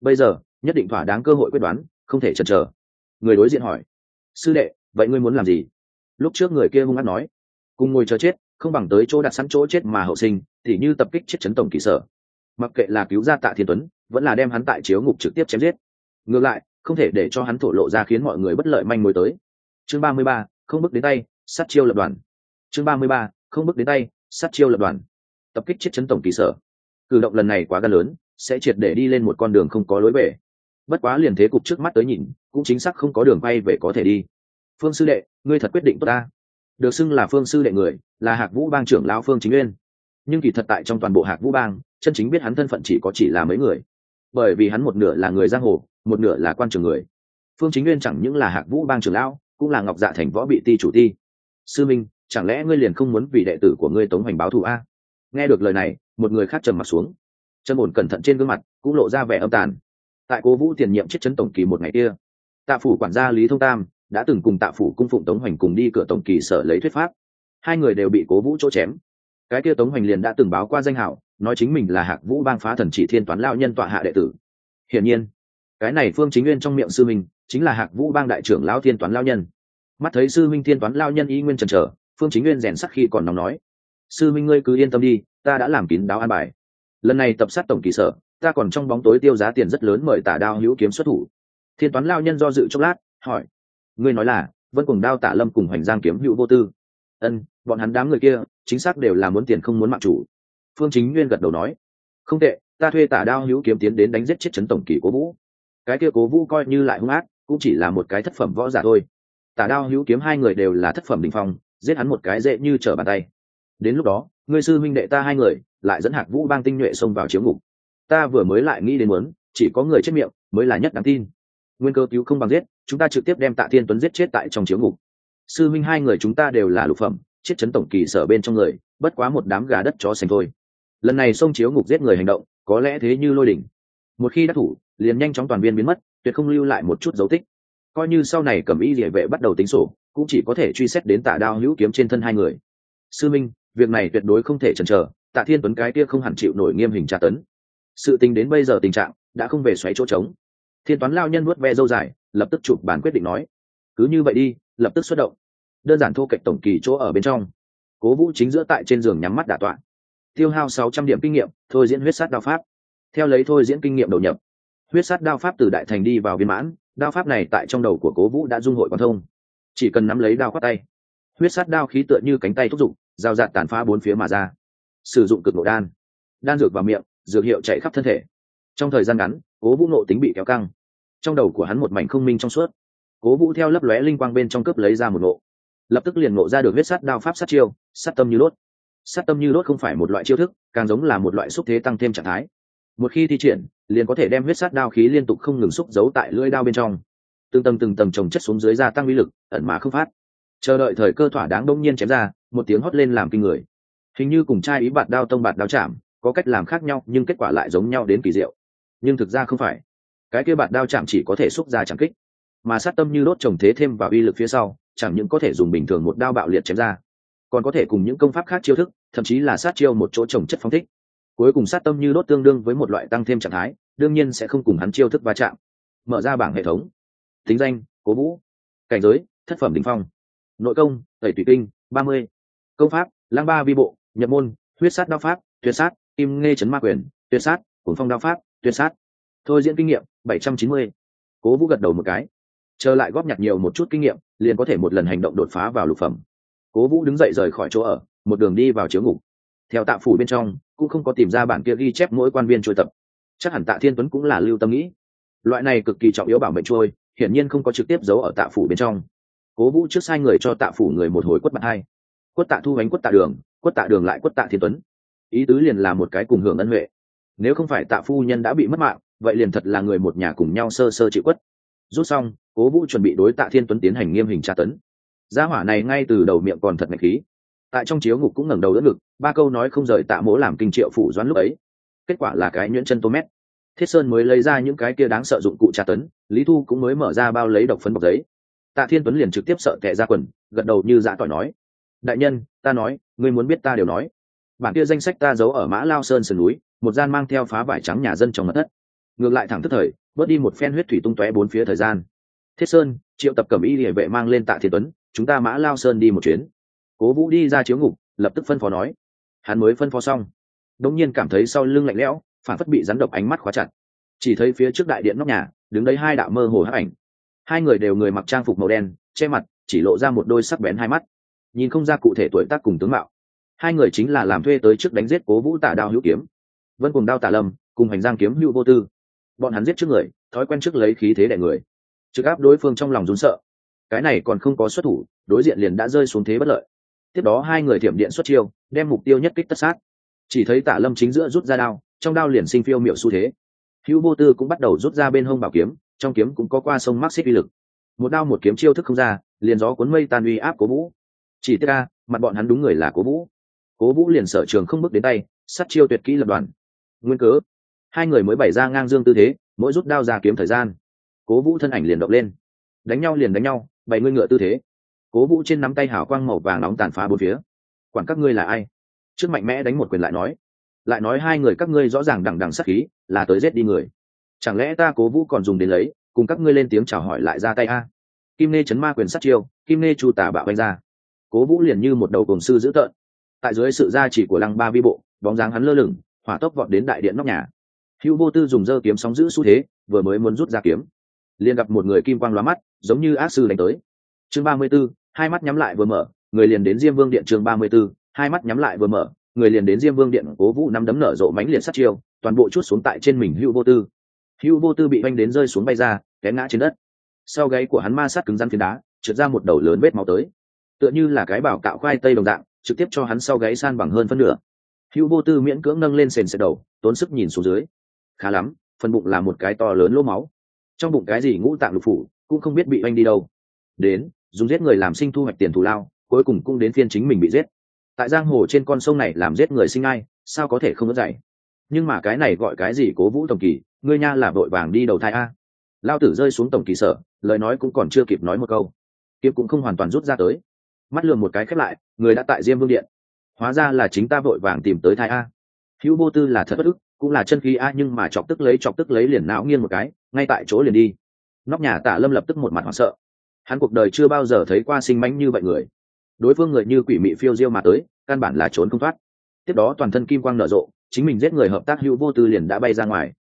Bây giờ, nhất định thỏa đáng cơ hội quyết đoán, không thể chần chờ. Người đối diện hỏi. Sư đệ, vậy ngươi muốn làm gì? Lúc trước người kia hung hát nói. Cùng ngồi chờ chết, không bằng tới chỗ đặt sẵn chỗ chết mà hậu sinh thì như tập kích chết chấn tổng kỳ sở. Mặc kệ là cứu ra tạ thiên tuấn, vẫn là đem hắn tại chiếu ngục trực tiếp chém giết. Ngược lại không thể để cho hắn thổ lộ ra khiến mọi người bất lợi manh mối tới. Chương ba mươi ba, không bước đến tay, sát chiêu lập đoàn. Chương ba mươi ba, không bước đến tay, sát chiêu lập đoàn. Tập kích chết chấn tổng kỳ sở. Cử động lần này quá gan lớn, sẽ triệt để đi lên một con đường không có lối về. Bất quá liền thế cục trước mắt tới nhìn, cũng chính xác không có đường bay về có thể đi. Phương sư đệ, ngươi thật quyết định tốt ta. Được xưng là phương sư đệ người, là hạc vũ bang trưởng lão phương chính nguyên nhưng kỳ thật tại trong toàn bộ hạc vũ bang, chân chính biết hắn thân phận chỉ có chỉ là mấy người bởi vì hắn một nửa là người giang hồ, một nửa là quan trường người. Phương chính nguyên chẳng những là hạc vũ bang trưởng lão, cũng là ngọc dạ thành võ bị ti chủ ti. Sư minh, chẳng lẽ ngươi liền không muốn vì đệ tử của ngươi tống hoành báo thù a? Nghe được lời này, một người khác trầm mặt xuống. Chân ổn cẩn thận trên gương mặt, cũng lộ ra vẻ âm tàn. Tại cố vũ tiền nhiệm chết chấn tổng kỳ một ngày kia, tạ phủ quản gia lý thông tam đã từng cùng tạ phủ cung phụng tống hoành cùng đi cửa tổng kỳ sở lấy thuyết pháp. Hai người đều bị cố vũ chỗ chém cái kia tống hoành liền đã từng báo qua danh hảo, nói chính mình là hạc vũ bang phá thần chỉ thiên toán lao nhân tọa hạ đệ tử. Hiển nhiên, cái này phương chính nguyên trong miệng sư minh, chính là hạc vũ bang đại trưởng lao thiên toán lao nhân. Mắt thấy sư minh thiên toán lao nhân ý nguyên trần trở phương chính nguyên rèn sắc khi còn nóng nói, sư minh ngươi cứ yên tâm đi, ta đã làm kín đáo an bài. Lần này tập sát tổng kỳ sở, ta còn trong bóng tối tiêu giá tiền rất lớn mời tả đao hữu kiếm xuất thủ. Thiên toán lao nhân do dự chốc lát, hỏi, ngươi nói là, vân cùng đao tả lâm cùng hoành giang kiếm hữu vô tư. Ân, bọn hắn đám người kia chính xác đều là muốn tiền không muốn mạng chủ. Phương chính nguyên gật đầu nói, không tệ, ta thuê tả đao hữu kiếm tiến đến đánh giết chết trấn tổng kỳ cố vũ. Cái kia cố vũ coi như lại hung ác, cũng chỉ là một cái thất phẩm võ giả thôi. Tả đao hữu kiếm hai người đều là thất phẩm đình phong, giết hắn một cái dễ như trở bàn tay. Đến lúc đó, ngươi sư huynh đệ ta hai người, lại dẫn hạc vũ bang tinh nhuệ xông vào chiếu ngục. Ta vừa mới lại nghĩ đến muốn, chỉ có người chết miệng mới là nhất đáng tin. Nguyên cơ cứu không bằng giết, chúng ta trực tiếp đem tạ thiên tuấn giết chết tại trong chiếu ngục. Sư huynh hai người chúng ta đều là lục phẩm chiết chấn tổng kỳ sở bên trong người, bất quá một đám gà đất chó sành thôi. Lần này sông chiếu ngục giết người hành động, có lẽ thế như lôi đỉnh. Một khi đắc thủ, liền nhanh chóng toàn viên biến mất, tuyệt không lưu lại một chút dấu tích. Coi như sau này cầm y địa vệ bắt đầu tính sổ, cũng chỉ có thể truy xét đến tả đao hữu kiếm trên thân hai người. Sư minh, việc này tuyệt đối không thể chần chờ, tạ thiên tuấn cái kia không hẳn chịu nổi nghiêm hình tra tấn. Sự tình đến bây giờ tình trạng đã không về xoáy chỗ trống. Thiên toán lao nhân nuốt ve dâu dài, lập tức chụp bản quyết định nói, cứ như vậy đi, lập tức xuất động đơn giản thô cạnh tổng kỳ chỗ ở bên trong. Cố vũ chính giữa tại trên giường nhắm mắt đả tọa. Tiêu hao sáu trăm điểm kinh nghiệm, thôi diễn huyết sát đao pháp. Theo lấy thôi diễn kinh nghiệm đầu nhập, huyết sát đao pháp từ đại thành đi vào viên mãn, đao pháp này tại trong đầu của cố vũ đã dung hội quan thông. Chỉ cần nắm lấy đao khoát tay, huyết sát đao khí tựa như cánh tay thúc giục dao dạt tàn phá bốn phía mà ra. Sử dụng cực nộ đan đan dược vào miệng, dược hiệu chạy khắp thân thể. Trong thời gian ngắn, cố vũ nộ tính bị kéo căng. Trong đầu của hắn một mảnh không minh trong suốt. Cố vũ theo lấp lóe linh quang bên trong cướp lấy ra một nộ lập tức liền ngộ ra được huyết sát đao pháp sát chiêu, sát tâm như đốt. Sát tâm như đốt không phải một loại chiêu thức, càng giống là một loại xúc thế tăng thêm trạng thái. Một khi thi triển, liền có thể đem huyết sát đao khí liên tục không ngừng xúc giấu tại lưỡi đao bên trong. Từng tầng từng tầng trồng chất xuống dưới gia tăng uy lực, ẩn mà không phát. Chờ đợi thời cơ thỏa đáng đông nhiên chém ra, một tiếng hót lên làm kinh người. Hình như cùng trai ý bạt đao tông bạt đao chạm, có cách làm khác nhau, nhưng kết quả lại giống nhau đến kỳ diệu. Nhưng thực ra không phải. Cái kia bạt đao chạm chỉ có thể xúc ra chẳng kích, mà sát tâm như đốt trồng thế thêm vào uy lực phía sau chẳng những có thể dùng bình thường một đao bạo liệt chém ra, còn có thể cùng những công pháp khác chiêu thức, thậm chí là sát chiêu một chỗ trồng chất phóng thích. Cuối cùng sát tâm như đốt tương đương với một loại tăng thêm trạng thái, đương nhiên sẽ không cùng hắn chiêu thức va chạm. Mở ra bảng hệ thống. Tính danh, cố vũ. Cảnh giới, thất phẩm đ ỉ n h phong. Nội công, tẩy thủy kinh, ba mươi. Công pháp, lang ba vi bộ, nhập môn, huyết sát đao pháp, tuyệt sát, kim nghe chấn ma quyền, tuyệt sát cuốn phong đao pháp, tuyệt sát. Thôi diễn kinh nghiệm, bảy trăm chín mươi. Cố vũ gật đầu một cái. Chờ lại góp nhặt nhiều một chút kinh nghiệm liền có thể một lần hành động đột phá vào lục phẩm. Cố vũ đứng dậy rời khỏi chỗ ở, một đường đi vào chiếu ngục. Theo tạ phủ bên trong, cũng không có tìm ra bản kia ghi chép mỗi quan viên trôi tập. Chắc hẳn tạ thiên tuấn cũng là lưu tâm nghĩ. Loại này cực kỳ trọng yếu bảo mệnh trôi, hiển nhiên không có trực tiếp giấu ở tạ phủ bên trong. Cố vũ trước sai người cho tạ phủ người một hồi quất bạn hai. Quất tạ thu bánh quất tạ đường, quất tạ đường lại quất tạ thiên tuấn. Ý tứ liền là một cái cùng hưởng ân huệ. Nếu không phải tạ phu nhân đã bị mất mạng, vậy liền thật là người một nhà cùng nhau sơ sơ chịu quất. Rút xong cố vũ chuẩn bị đối tạ thiên tuấn tiến hành nghiêm hình tra tấn. Gia hỏa này ngay từ đầu miệng còn thật ngạch khí. Tại trong chiếu ngục cũng ngẩng đầu đỡ ngực, ba câu nói không rời tạ mỗ làm kinh triệu phủ doãn lúc ấy. Kết quả là cái nhuyễn chân tô mét. Thiết sơn mới lấy ra những cái kia đáng sợ dụng cụ tra tấn, lý thu cũng mới mở ra bao lấy độc phấn bọc giấy. Tạ thiên tuấn liền trực tiếp sợ tệ ra quần, gật đầu như dạ tỏi nói, đại nhân, ta nói, ngươi muốn biết ta đều nói. Bản kia danh sách ta giấu ở mã lao sơn sườn núi, một gian mang theo phá vải trắng nhà dân trong mặt thất ngược lại thẳng tức thời, bớt đi một phen huyết thủy tung tóe bốn phía thời gian thiết sơn, triệu tập cầm y địa vệ mang lên tạ thiên tuấn, chúng ta mã lao sơn đi một chuyến. Cố vũ đi ra chiếu ngục, lập tức phân phó nói. Hắn mới phân phó xong. Đống nhiên cảm thấy sau lưng lạnh lẽo, phản phất bị rắn độc ánh mắt khóa chặt. Chỉ thấy phía trước đại điện nóc nhà, đứng đấy hai đạo mơ hồ hấp ảnh. Hai người đều người mặc trang phục màu đen, che mặt, chỉ lộ ra một đôi sắc bén hai mắt. Nhìn không ra cụ thể tuổi tác cùng tướng mạo. Hai người chính là làm thuê tới trước đánh giết cố vũ tả đao hữu kiếm, vân cùng đao tả lâm, cùng hành giang kiếm hữu vô tư. Bọn hắn giết trước người, thói quen trước lấy khí thế đẻ người trực áp đối phương trong lòng rún sợ. Cái này còn không có xuất thủ, đối diện liền đã rơi xuống thế bất lợi. Tiếp đó hai người thiểm điện xuất chiêu, đem mục tiêu nhất kích tất sát. Chỉ thấy tả lâm chính giữa rút ra đao, trong đao liền sinh phiêu miểu xu thế. Hữu vô tư cũng bắt đầu rút ra bên hông bảo kiếm, trong kiếm cũng có qua sông mắc xích uy lực. Một đao một kiếm chiêu thức không ra, liền gió cuốn mây tan uy áp cố vũ. Chỉ tiết ra mặt bọn hắn đúng người là cố vũ. Cố vũ liền sở trường không bước đến tay sắt chiêu tuyệt kỹ lập đoàn. Nguyên cớ, hai người mới bày ra ngang dương tư thế, mỗi rút đao ra kiếm thời gian cố vũ thân ảnh liền động lên. Đánh nhau liền đánh nhau bày ngươi ngựa tư thế. Cố vũ trên nắm tay hào quang màu vàng nóng tàn phá bốn phía. Quản các ngươi là ai? Trước mạnh mẽ đánh một quyền lại nói. Lại nói hai người các ngươi rõ ràng đằng đằng sắc khí, là tới giết đi người. Chẳng lẽ ta cố vũ còn dùng đến lấy, cùng các ngươi lên tiếng chào hỏi lại ra tay a? Kim nê chấn ma quyền sát chiêu, kim nê chu tả bạo anh ra. Cố vũ liền như một đầu cổng sư dữ tợn. Tại dưới sự gia chỉ của lăng ba vi bộ, bóng dáng hắn lơ lửng, hỏa tốc vọt đến đại điện nóc nhà. Hữu vô tư dùng dơ kiếm sóng giữ xu thế, vừa mới muốn rút ra kiếm liền gặp một người kim quang lóa mắt, giống như ác sư đánh tới. Chương ba mươi b ố hai mắt nhắm lại vừa mở, người liền đến diêm vương điện chương ba mươi b ố hai mắt nhắm lại vừa mở, người liền đến diêm vương điện cố vũ năm đấm nở rộ mánh liệt sát chiêu, toàn bộ chút xuống tại trên mình hữu vô tư. Hữu vô tư bị oanh đến rơi xuống bay ra, té ngã trên đất. Sau gáy của hắn ma sát cứng rắn phiến đá, trượt ra một đầu lớn vết máu tới. Tựa như là cái bảo cạo khoai tây đồng dạng, trực tiếp cho hắn sau gáy san bằng hơn phân nửa. Hữu vô tư miễn cưỡng nâng lên sền sệt đầu, tốn sức nhìn xuống dưới. Khá lắm, phần bụng là một cái to lớn lỗ máu trong bụng cái gì ngũ tạng lục phủ, cũng không biết bị oanh đi đâu. Đến, dùng giết người làm sinh thu hoạch tiền thù lao, cuối cùng cũng đến phiên chính mình bị giết. Tại giang hồ trên con sông này làm giết người sinh ai, sao có thể không có dạy nhưng mà cái này gọi cái gì cố vũ tổng kỳ, ngươi nha là vội vàng đi đầu thai a. Lao tử rơi xuống tổng kỳ sở, lời nói cũng còn chưa kịp nói một câu. Kiếm cũng không hoàn toàn rút ra tới. Mắt lường một cái khép lại, người đã tại diêm vương điện. Hóa ra là chính ta vội vàng tìm tới thai a. Hữu vô tư là thật bất ức, cũng là chân khí a, nhưng mà chọc tức lấy chọc tức lấy liền não nghiêng một cái ngay tại chỗ liền đi. Nóc nhà tả lâm lập tức một mặt hoảng sợ. Hắn cuộc đời chưa bao giờ thấy qua sinh mánh như vậy người. Đối phương người như quỷ mị phiêu diêu mà tới, căn bản là trốn không thoát. Tiếp đó toàn thân kim quang nở rộ, chính mình giết người hợp tác hữu vô tư liền đã bay ra ngoài.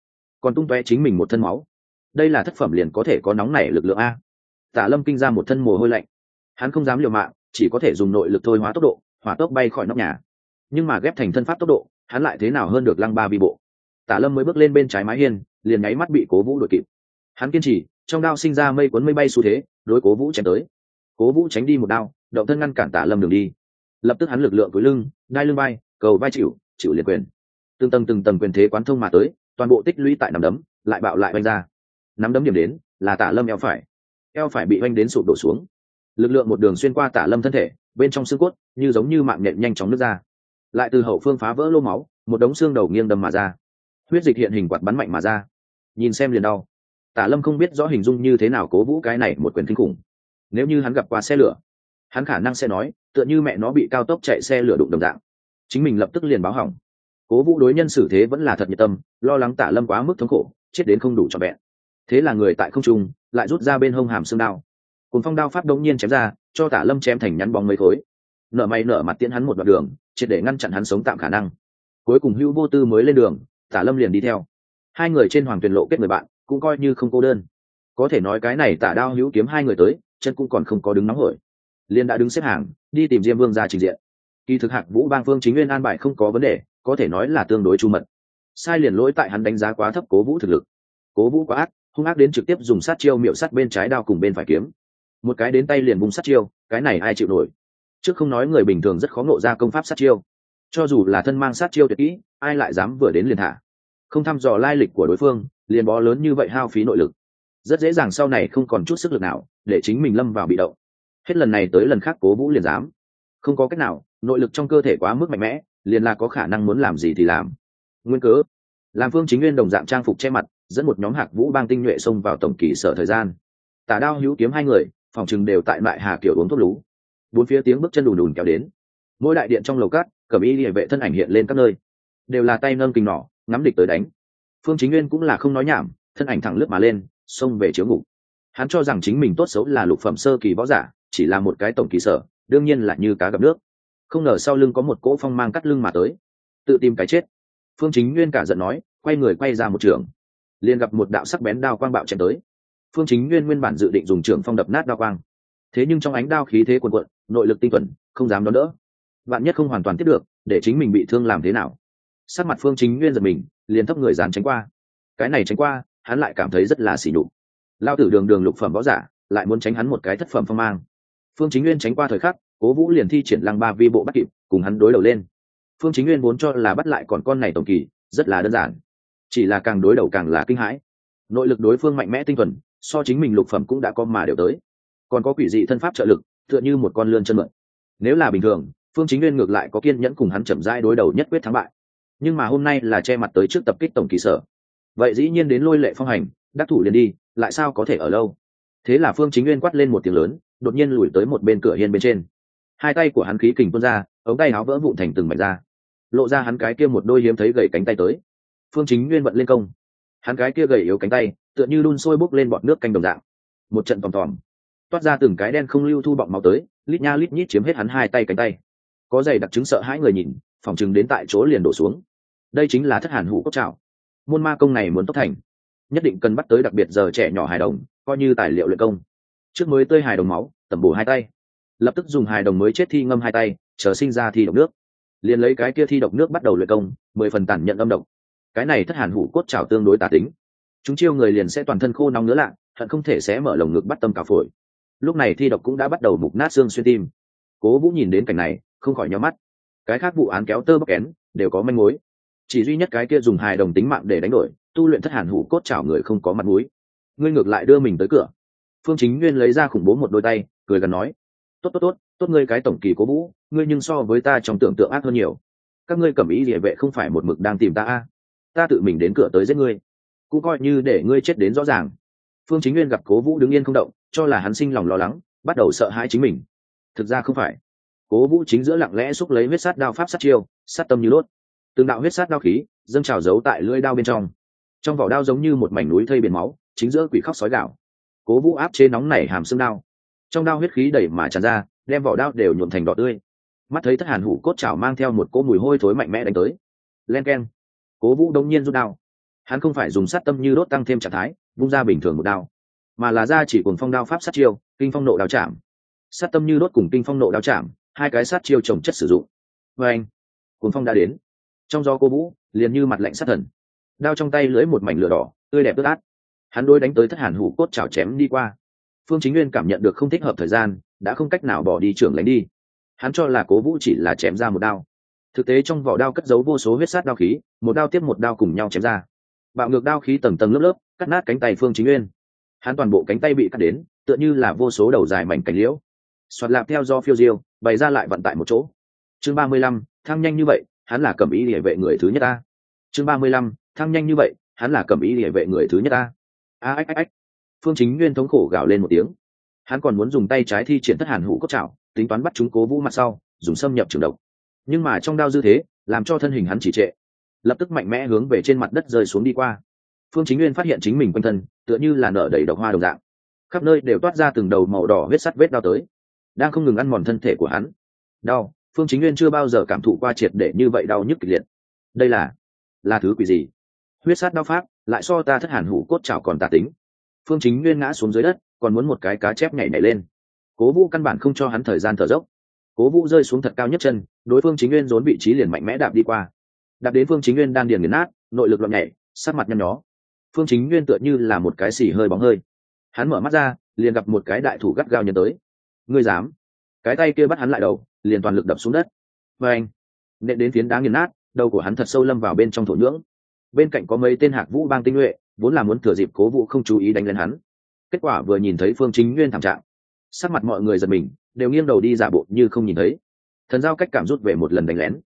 Còn tung toe chính mình một thân máu. Đây là thất phẩm liền có thể có nóng nảy lực lượng a. Tả lâm kinh ra một thân mồ hôi lạnh. Hắn không dám liều mạng, chỉ có thể dùng nội lực thôi hóa tốc độ, hỏa tốc bay khỏi nóc nhà. Nhưng mà ghép thành thân pháp tốc độ, hắn lại thế nào hơn được lăng ba vi bộ? Tả lâm mới bước lên bên trái mái hiên liền nháy mắt bị cố vũ đuổi kịp. Hắn kiên trì, trong đao sinh ra mây cuốn mây bay xu thế, đối cố vũ chém tới. Cố vũ tránh đi một đao, động thân ngăn cản tả lâm đường đi. Lập tức hắn lực lượng với lưng, đai lưng bay, cầu vai chịu chịu liền quyền. Từng tầng từng tầng quyền thế quán thông mà tới, toàn bộ tích lũy tại nắm đấm, lại bạo lại oanh ra. Nắm đấm điểm đến, là tả lâm eo phải. Eo phải bị oanh đến sụp đổ xuống. Lực lượng một đường xuyên qua tả lâm thân thể, bên trong xương cốt, như giống như mạng nhện nhanh chóng nước ra. Lại từ hậu phương phá vỡ lô máu, một đống xương đầu nghiêng đâm mà ra. Huyết dịch hiện hình quạt bắn mạnh mà ra nhìn xem liền đau. Tả lâm không biết rõ hình dung như thế nào cố vũ cái này một quyền kinh khủng. Nếu như hắn gặp qua xe lửa, hắn khả năng sẽ nói, tựa như mẹ nó bị cao tốc chạy xe lửa đụng đồng dạng. Chính mình lập tức liền báo hỏng. Cố vũ đối nhân xử thế vẫn là thật nhiệt tâm, lo lắng tả lâm quá mức thống khổ, chết đến không đủ trọn vẹn. Thế là người tại không trung, lại rút ra bên hông hàm xương đao. Cùng phong đao pháp đông nhiên chém ra, cho tả lâm chém thành nhắn bóng mấy khối. Nở may nở mặt tiễn hắn một đoạn đường, triệt để ngăn chặn hắn sống tạm khả năng. Cuối cùng hữu vô tư mới lên đường, tả lâm liền đi theo hai người trên hoàng tuyển lộ kết người bạn, cũng coi như không cô đơn. Có thể nói cái này tả đao hữu kiếm hai người tới, chân cũng còn không có đứng nóng hổi. Liên đã đứng xếp hàng, đi tìm diêm vương ra trình diện. Kỳ thực hạc vũ bang phương chính nguyên an bài không có vấn đề, có thể nói là tương đối chu mật. Sai liền lỗi tại hắn đánh giá quá thấp cố vũ thực lực. Cố vũ quá ác, hung ác đến trực tiếp dùng sát chiêu miệu sắt bên trái đao cùng bên phải kiếm. Một cái đến tay liền bung sát chiêu, cái này ai chịu nổi? Trước không nói người bình thường rất khó ngộ ra công pháp sát chiêu. Cho dù là thân mang sát chiêu tuyệt kỹ, ai lại dám vừa đến liền thả không thăm dò lai lịch của đối phương, liền bó lớn như vậy hao phí nội lực. Rất dễ dàng sau này không còn chút sức lực nào, để chính mình lâm vào bị động. Hết lần này tới lần khác cố vũ liền dám. Không có cách nào, nội lực trong cơ thể quá mức mạnh mẽ, liền là có khả năng muốn làm gì thì làm. Nguyên cớ, làm phương chính nguyên đồng dạng trang phục che mặt, dẫn một nhóm hạc vũ bang tinh nhuệ xông vào tổng kỳ sở thời gian. Tả đao hữu kiếm hai người, phòng chừng đều tại lại hà kiểu uống thuốc lú. Bốn phía tiếng bước chân đùn đùn kéo đến. Mỗi đại điện trong lầu cát cẩm y địa vệ thân ảnh hiện lên các nơi. Đều là tay nâng kinh nỏ ngắm địch tới đánh. Phương chính nguyên cũng là không nói nhảm, thân ảnh thẳng lướt mà lên, xông về chiếu ngục. Hắn cho rằng chính mình tốt xấu là lục phẩm sơ kỳ võ giả, chỉ là một cái tổng kỳ sở, đương nhiên là như cá gặp nước. Không ngờ sau lưng có một cỗ phong mang cắt lưng mà tới, tự tìm cái chết. Phương chính nguyên cả giận nói, quay người quay ra một trường. Liền gặp một đạo sắc bén đao quang bạo chém tới. Phương chính nguyên nguyên bản dự định dùng trường phong đập nát đao quang. Thế nhưng trong ánh đao khí thế quần quận nội lực tinh tuần không dám đón đỡ. Bạn nhất không hoàn toàn tiếp được, để chính mình bị thương làm thế nào? Sắc mặt phương chính nguyên giật mình, liền thấp người dán tránh qua. Cái này tránh qua, hắn lại cảm thấy rất là xỉ nhục. Lao tử đường đường lục phẩm võ giả, lại muốn tránh hắn một cái thất phẩm phong mang. Phương chính nguyên tránh qua thời khắc, cố vũ liền thi triển lăng ba vi bộ bắt kịp, cùng hắn đối đầu lên. Phương chính nguyên vốn cho là bắt lại còn con này tổng kỳ, rất là đơn giản. Chỉ là càng đối đầu càng là kinh hãi. Nội lực đối phương mạnh mẽ tinh thuần, so chính mình lục phẩm cũng đã có mà đều tới. Còn có quỷ dị thân pháp trợ lực, tựa như một con lươn chân mượn. Nếu là bình thường, phương chính nguyên ngược lại có kiên nhẫn cùng hắn chậm rãi đối đầu nhất quyết thắng bại nhưng mà hôm nay là che mặt tới trước tập kích tổng kỳ sở. Vậy dĩ nhiên đến lôi lệ phong hành, đắc thủ liền đi, lại sao có thể ở lâu? Thế là phương chính nguyên quát lên một tiếng lớn, đột nhiên lùi tới một bên cửa hiên bên trên. Hai tay của hắn khí kình tuôn ra, ống tay áo vỡ vụn thành từng mảnh ra. Lộ ra hắn cái kia một đôi hiếm thấy gầy cánh tay tới. Phương chính nguyên vận lên công. Hắn cái kia gầy yếu cánh tay, tựa như đun sôi bốc lên bọt nước canh đồng dạng. Một trận tòm tòm. Toát ra từng cái đen không lưu thu bọng máu tới, lít nha lít nhít chiếm hết hắn hai tay cánh tay. Có giày đặc chứng sợ hãi người nhìn phòng chừng đến tại chỗ liền đổ xuống. Đây chính là thất hàn hủ cốt trào môn ma công này muốn tốc thành, nhất định cần bắt tới đặc biệt giờ trẻ nhỏ hài đồng, coi như tài liệu luyện công. Trước mới tươi hài đồng máu, tẩm bổ hai tay. Lập tức dùng hài đồng mới chết thi ngâm hai tay, chờ sinh ra thi độc nước. Liền lấy cái kia thi độc nước bắt đầu luyện công, mười phần tản nhận âm độc. Cái này thất hàn hủ cốt trào tương đối tà tính. Chúng chiêu người liền sẽ toàn thân khô nóng nữa lạ thật không thể sẽ mở lồng ngực bắt tâm cả phổi. Lúc này thi độc cũng đã bắt đầu mục nát xương xuyên tim. Cố vũ nhìn đến cảnh này, không khỏi nhó mắt cái khác vụ án kéo tơ bóc kén, đều có manh mối. Chỉ duy nhất cái kia dùng hài đồng tính mạng để đánh đổi, tu luyện thất hàn hủ cốt chảo người không có mặt mũi. Ngươi ngược lại đưa mình tới cửa. Phương chính nguyên lấy ra khủng bố một đôi tay, cười gần nói, tốt tốt tốt tốt ngươi cái tổng kỳ cố vũ, ngươi nhưng so với ta trong tưởng tượng ác hơn nhiều. Các ngươi cầm ý địa vệ không phải một mực đang tìm ta a. Ta tự mình đến cửa tới giết ngươi. Cũng coi như để ngươi chết đến rõ ràng. Phương chính nguyên gặp cố vũ đứng yên không động, cho là hắn sinh lòng lo lắng, bắt đầu sợ hãi chính mình. Thực ra không phải cố vũ chính giữa lặng lẽ xúc lấy huyết sát đao pháp sát chiêu, sát tâm như đốt từng đạo huyết sát đao khí dâng trào giấu tại lưỡi đao bên trong. Trong vỏ đao giống như một mảnh núi thây biển máu, chính giữa quỷ khóc sói gạo cố vũ áp chế nóng nảy hàm xương đao. Trong đao huyết khí đẩy mà tràn ra, đem vỏ đao đều nhuộm thành đỏ tươi. Mắt thấy thất hàn hủ cốt chảo mang theo một cỗ mùi hôi thối mạnh mẽ đánh tới. Len k e n cố vũ đông nhiên rút đao. Hắn không phải dùng sát tâm như đốt tăng thêm trạng thái, vung ra bình thường một đao, mà là ra chỉ cùng phong đao pháp sát chiêu, kinh phong nộ đao chạm. Sát tâm như đốt cùng kinh phong nộ đao chạm hai cái sát chiêu trồng chất sử dụng. Vê anh cuốn phong đã đến. Trong gió cô vũ, liền như mặt lạnh sát thần. Đao trong tay lưới một mảnh lửa đỏ, tươi đẹp ướt át. Hắn đôi đánh tới thất hàn hủ cốt chảo chém đi qua. Phương chính nguyên cảm nhận được không thích hợp thời gian, đã không cách nào bỏ đi trưởng lánh đi. Hắn cho là cố vũ chỉ là chém ra một đao. Thực tế trong vỏ đao cất giấu vô số huyết sát đao khí, một đao tiếp một đao cùng nhau chém ra. Bạo ngược đao khí tầng tầng lớp lớp, cắt nát cánh tay phương chính nguyên. Hắn toàn bộ cánh tay bị cắt đến, tựa như là vô số đầu dài mảnh cánh liễu soạt lạp theo do phiêu diêu, bày ra lại vận tại một chỗ. Chương ba mươi lăm, thăng nhanh như vậy, hắn là cầm ý địa vệ người thứ nhất ta. Chương ba mươi lăm, thăng nhanh như vậy, hắn là cầm ý địa vệ người thứ nhất ta. A, ách ách ách. Phương chính nguyên thống khổ gào lên một tiếng. Hắn còn muốn dùng tay trái thi triển thất hàn hủ cốt chảo tính toán bắt chúng cố vũ mặt sau, dùng xâm nhập trường độc. Nhưng mà trong đao dư thế, làm cho thân hình hắn chỉ trệ. Lập tức mạnh mẽ hướng về trên mặt đất rơi xuống đi qua. Phương chính nguyên phát hiện chính mình quanh thân, tựa như là nở đầy độc hoa đồng dạng. Khắp nơi đều toát ra từng đầu màu đỏ huyết sắt vết đau tới đang không ngừng ăn mòn thân thể của hắn. Đau, phương chính nguyên chưa bao giờ cảm thụ qua triệt để như vậy đau nhức kịch liệt. Đây là là thứ quỷ gì? Huyết sát đau pháp, lại so ta thất hàn hủ cốt chảo còn tà tính. Phương chính nguyên ngã xuống dưới đất, còn muốn một cái cá chép nhảy nhảy lên. Cố vũ căn bản không cho hắn thời gian thở dốc. Cố vũ rơi xuống thật cao nhất chân, đối phương chính nguyên dốn vị trí liền mạnh mẽ đạp đi qua. Đạp đến phương chính nguyên đan điền nghiền nát, nội lực loạn nhảy sát mặt nhăn nhó. Phương chính nguyên tựa như là một cái xì hơi bóng hơi. Hắn mở mắt ra, liền gặp một cái đại thủ gắt gao nhấn tới ngươi dám. Cái tay kia bắt hắn lại đầu, liền toàn lực đập xuống đất. Và anh, nện đến phiến đá nghiền nát, đầu của hắn thật sâu lâm vào bên trong thổ nhưỡng. Bên cạnh có mấy tên hạc vũ bang tinh nhuệ, vốn là muốn thừa dịp cố vũ không chú ý đánh lên hắn. Kết quả vừa nhìn thấy phương chính nguyên thảm trạng. Sắc mặt mọi người giật mình, đều nghiêng đầu đi giả bộ như không nhìn thấy. Thần giao cách cảm rút về một lần đánh lén.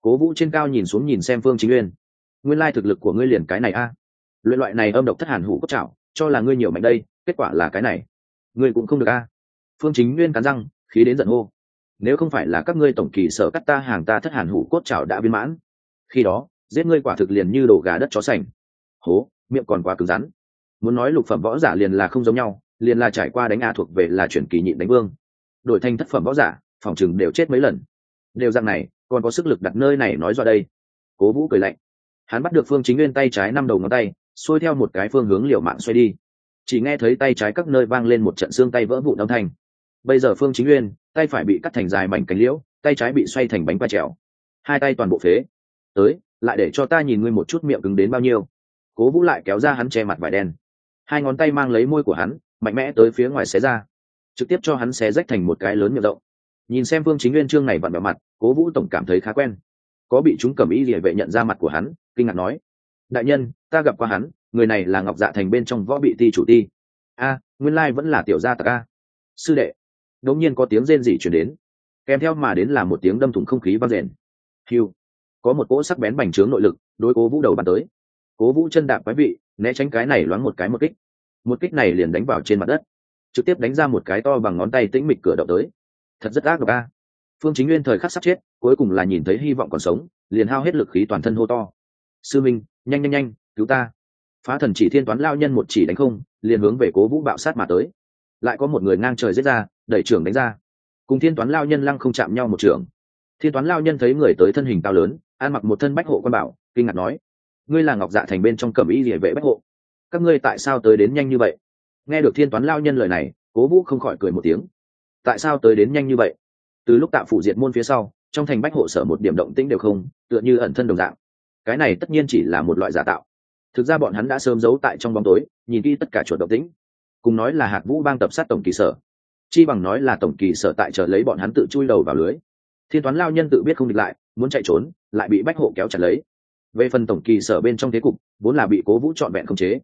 Cố vũ trên cao nhìn xuống nhìn xem phương chính nguyên. Nguyên lai thực lực của ngươi liền cái này a. À. luyện loại này âm độc thất hàn hủ cốt chảo cho là ngươi nhiều mạnh đây, kết quả là cái này. Ngươi cũng không được a phương chính nguyên cắn răng, khí đến giận hô. Nếu không phải là các ngươi tổng kỳ sở cắt ta hàng ta thất hàn hủ cốt chảo đã viên mãn. Khi đó, giết ngươi quả thực liền như đổ gà đất chó sành. Hố, miệng còn quá cứng rắn. Muốn nói lục phẩm võ giả liền là không giống nhau, liền là trải qua đánh a thuộc về là chuyển kỳ nhịn đánh vương. Đổi thành thất phẩm võ giả, phòng chừng đều chết mấy lần. Đều rằng này, còn có sức lực đặt nơi này nói do đây. Cố vũ cười lạnh. Hắn bắt được phương chính nguyên tay trái năm đầu ngón tay, xuôi theo một cái phương hướng liều mạng xoay đi. Chỉ nghe thấy tay trái các nơi vang lên một trận xương tay vỡ vụn âm thanh bây giờ phương chính nguyên tay phải bị cắt thành dài mảnh cánh liễu, tay trái bị xoay thành bánh qua trèo. Hai tay toàn bộ phế. Tới, lại để cho ta nhìn ngươi một chút miệng cứng đến bao nhiêu. Cố vũ lại kéo ra hắn che mặt vải đen. Hai ngón tay mang lấy môi của hắn, mạnh mẽ tới phía ngoài xé ra. Trực tiếp cho hắn xé rách thành một cái lớn miệng rộng. Nhìn xem phương chính nguyên trương này vặn vào mặt, cố vũ tổng cảm thấy khá quen. Có bị chúng cầm ý địa vệ nhận ra mặt của hắn, kinh ngạc nói, đại nhân, ta gặp qua hắn, người này là ngọc dạ thành bên trong võ bị ti chủ ti. A, nguyên lai vẫn là tiểu gia tạc a. Sư đệ đột nhiên có tiếng rên rỉ truyền đến. Kèm theo mà đến là một tiếng đâm thủng không khí vang rền. Hiu có một cỗ sắc bén bành trướng nội lực, đối cố vũ đầu bắn tới. Cố vũ chân đạp quái vị, né tránh cái này loáng một cái một kích. Một kích này liền đánh vào trên mặt đất. Trực tiếp đánh ra một cái to bằng ngón tay tĩnh mịch cửa động tới. Thật rất ác độc a. Phương chính nguyên thời khắc sắp chết, cuối cùng là nhìn thấy hy vọng còn sống, liền hao hết lực khí toàn thân hô to. Sư minh, nhanh nhanh nhanh, cứu ta. Phá thần chỉ thiên toán lao nhân một chỉ đánh không, liền hướng về cố vũ bạo sát mà tới lại có một người ngang trời giết ra, đẩy trưởng đánh ra. Cùng thiên toán lao nhân lăng không chạm nhau một trường. Thiên toán lao nhân thấy người tới thân hình cao lớn, ăn mặc một thân bách hộ quan bảo, kinh ngạc nói, ngươi là ngọc dạ thành bên trong cẩm y địa vệ bách hộ. Các ngươi tại sao tới đến nhanh như vậy? Nghe được thiên toán lao nhân lời này, cố vũ không khỏi cười một tiếng. Tại sao tới đến nhanh như vậy? Từ lúc tạo phủ diệt môn phía sau, trong thành bách hộ sở một điểm động tĩnh đều không, tựa như ẩn thân đồng dạng. Cái này tất nhiên chỉ là một loại giả tạo. Thực ra bọn hắn đã sớm giấu tại trong bóng tối, nhìn kỹ tất cả chuột động tĩnh cùng nói là hạc vũ bang tập sát tổng kỳ sở. Chi bằng nói là tổng kỳ sở tại chờ lấy bọn hắn tự chui đầu vào lưới. Thiên toán lao nhân tự biết không địch lại, muốn chạy trốn, lại bị bách hộ kéo chặt lấy. Về phần tổng kỳ sở bên trong thế cục, vốn là bị cố vũ trọn vẹn không chế.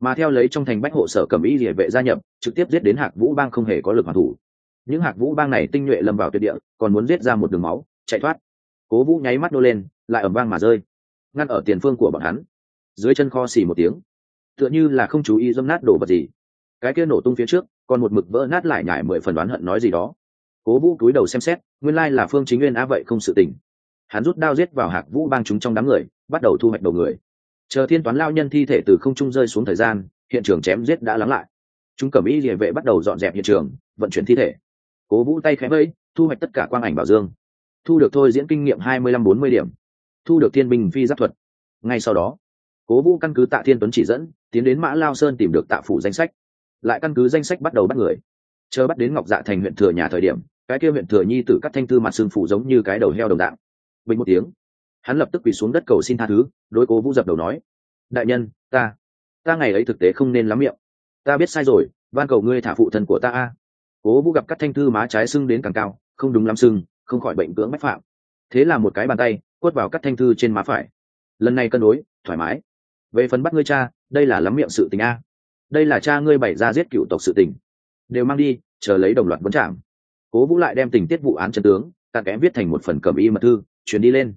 Mà theo lấy trong thành bách hộ sở cầm ý địa vệ gia nhập, trực tiếp giết đến hạc vũ bang không hề có lực hoàn thủ. Những hạc vũ bang này tinh nhuệ lâm vào tuyệt địa, còn muốn giết ra một đường máu, chạy thoát. Cố vũ nháy mắt nô lên, lại ẩm vang mà rơi, ngăn ở tiền phương của bọn hắn. Dưới chân kho xì một tiếng, tựa như là không chú ý dâm nát đổ vật gì cái kia nổ tung phía trước, còn một mực vỡ nát lại nhải mười phần đoán hận nói gì đó. Cố vũ túi đầu xem xét, nguyên lai là phương chính nguyên á vậy không sự tình. Hắn rút đao giết vào hạc vũ bang chúng trong đám người, bắt đầu thu hoạch đầu người. Chờ thiên toán lao nhân thi thể từ không trung rơi xuống thời gian, hiện trường chém giết đã lắng lại. Chúng cầm ý địa vệ bắt đầu dọn dẹp hiện trường, vận chuyển thi thể. Cố vũ tay khẽ vẫy, thu hoạch tất cả quang ảnh bảo dương. Thu được thôi diễn kinh nghiệm hai mươi lăm bốn mươi điểm. Thu được thiên binh phi giáp thuật. Ngay sau đó, cố vũ căn cứ tạ thiên tuấn chỉ dẫn, tiến đến mã lao sơn tìm được tạ phủ danh sách lại căn cứ danh sách bắt đầu bắt người. Chờ bắt đến ngọc dạ thành huyện thừa nhà thời điểm, cái kia huyện thừa nhi tử cắt thanh thư mặt xương phủ giống như cái đầu heo đồng dạng. Bình một tiếng, hắn lập tức quỳ xuống đất cầu xin tha thứ, đối cố vũ dập đầu nói, đại nhân, ta ta ngày ấy thực tế không nên lắm miệng. Ta biết sai rồi, van cầu ngươi thả phụ thân của ta a. Cố vũ gặp cắt thanh thư má trái sưng đến càng cao, không đúng lắm sưng, không khỏi bệnh cưỡng bách phạm. Thế là một cái bàn tay, quất vào cắt thanh thư trên má phải. Lần này cân đối, thoải mái. Về phần bắt ngươi cha, đây là lắm miệng sự tình a đây là cha ngươi bày ra giết cựu tộc sự tình. Đều mang đi, chờ lấy đồng loạt vấn trạm cố vũ lại đem tình tiết vụ án chân tướng, ta kém viết thành một phần cầm y mật thư, chuyển đi lên.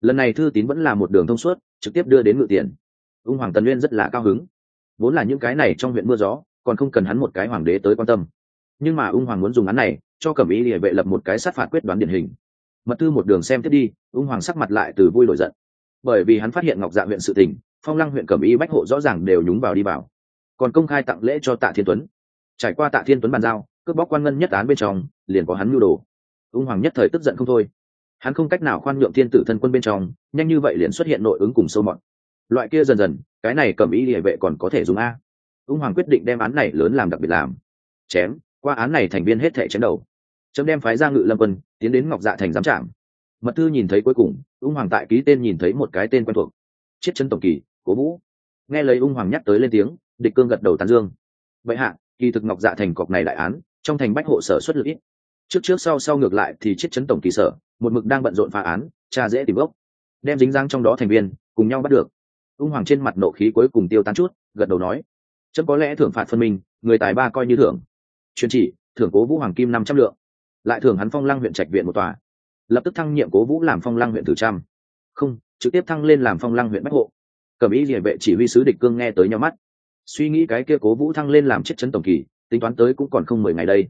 Lần này thư tín vẫn là một đường thông suốt, trực tiếp đưa đến ngự tiền. Ung hoàng tần uyên rất là cao hứng. Vốn là những cái này trong huyện mưa gió, còn không cần hắn một cái hoàng đế tới quan tâm. Nhưng mà ung hoàng muốn dùng án này, cho cẩm ý địa vệ lập một cái sát phạt quyết đoán điển hình. Mật thư một đường xem tiếp đi, ung hoàng sắc mặt lại từ vui nổi giận. Bởi vì hắn phát hiện ngọc dạ huyện sự tình, phong lăng huyện cẩm ý bách hộ rõ ràng đều nhúng vào đi vào còn công khai tặng lễ cho tạ thiên tuấn. Trải qua tạ thiên tuấn bàn giao, cướp bóc quan ngân nhất án bên trong, liền có hắn nhu đồ. Ung hoàng nhất thời tức giận không thôi. Hắn không cách nào khoan nhượng thiên tử thân quân bên trong, nhanh như vậy liền xuất hiện nội ứng cùng sâu mọt. Loại kia dần dần, cái này cầm ý địa vệ còn có thể dùng a. Ung hoàng quyết định đem án này lớn làm đặc biệt làm. Chém, qua án này thành viên hết thể chém đầu. Chấm đem phái ra ngự lâm quân, tiến đến ngọc dạ thành giám trạm. Mật thư nhìn thấy cuối cùng, ung hoàng tại ký tên nhìn thấy một cái tên quen thuộc. Chiết chân tổng kỳ, cố vũ. Nghe lời ung hoàng nhắc tới lên tiếng địch cương gật đầu tán dương. Vậy hạ, kỳ thực ngọc dạ thành cọc này đại án, trong thành bách hộ sở xuất lực ít. Trước trước sau sau ngược lại thì chiết chấn tổng kỳ sở, một mực đang bận rộn phá án, cha dễ tìm gốc. Đem dính dáng trong đó thành viên, cùng nhau bắt được. Ung hoàng trên mặt nộ khí cuối cùng tiêu tán chút, gật đầu nói, chấm có lẽ thưởng phạt phân minh, người tài ba coi như thưởng. Truyền chỉ, thưởng cố vũ hoàng kim năm trăm lượng, lại thưởng hắn phong lăng huyện trạch viện một tòa. Lập tức thăng nhiệm cố vũ làm phong lăng huyện tử trăm. Không, trực tiếp thăng lên làm phong lăng huyện bách hộ. Cầm ý địa vệ chỉ huy sứ địch cương nghe tới nhau mắt suy nghĩ cái kia cố vũ thăng lên làm chiếc chấn tổng kỳ, tính toán tới cũng còn không mười ngày đây.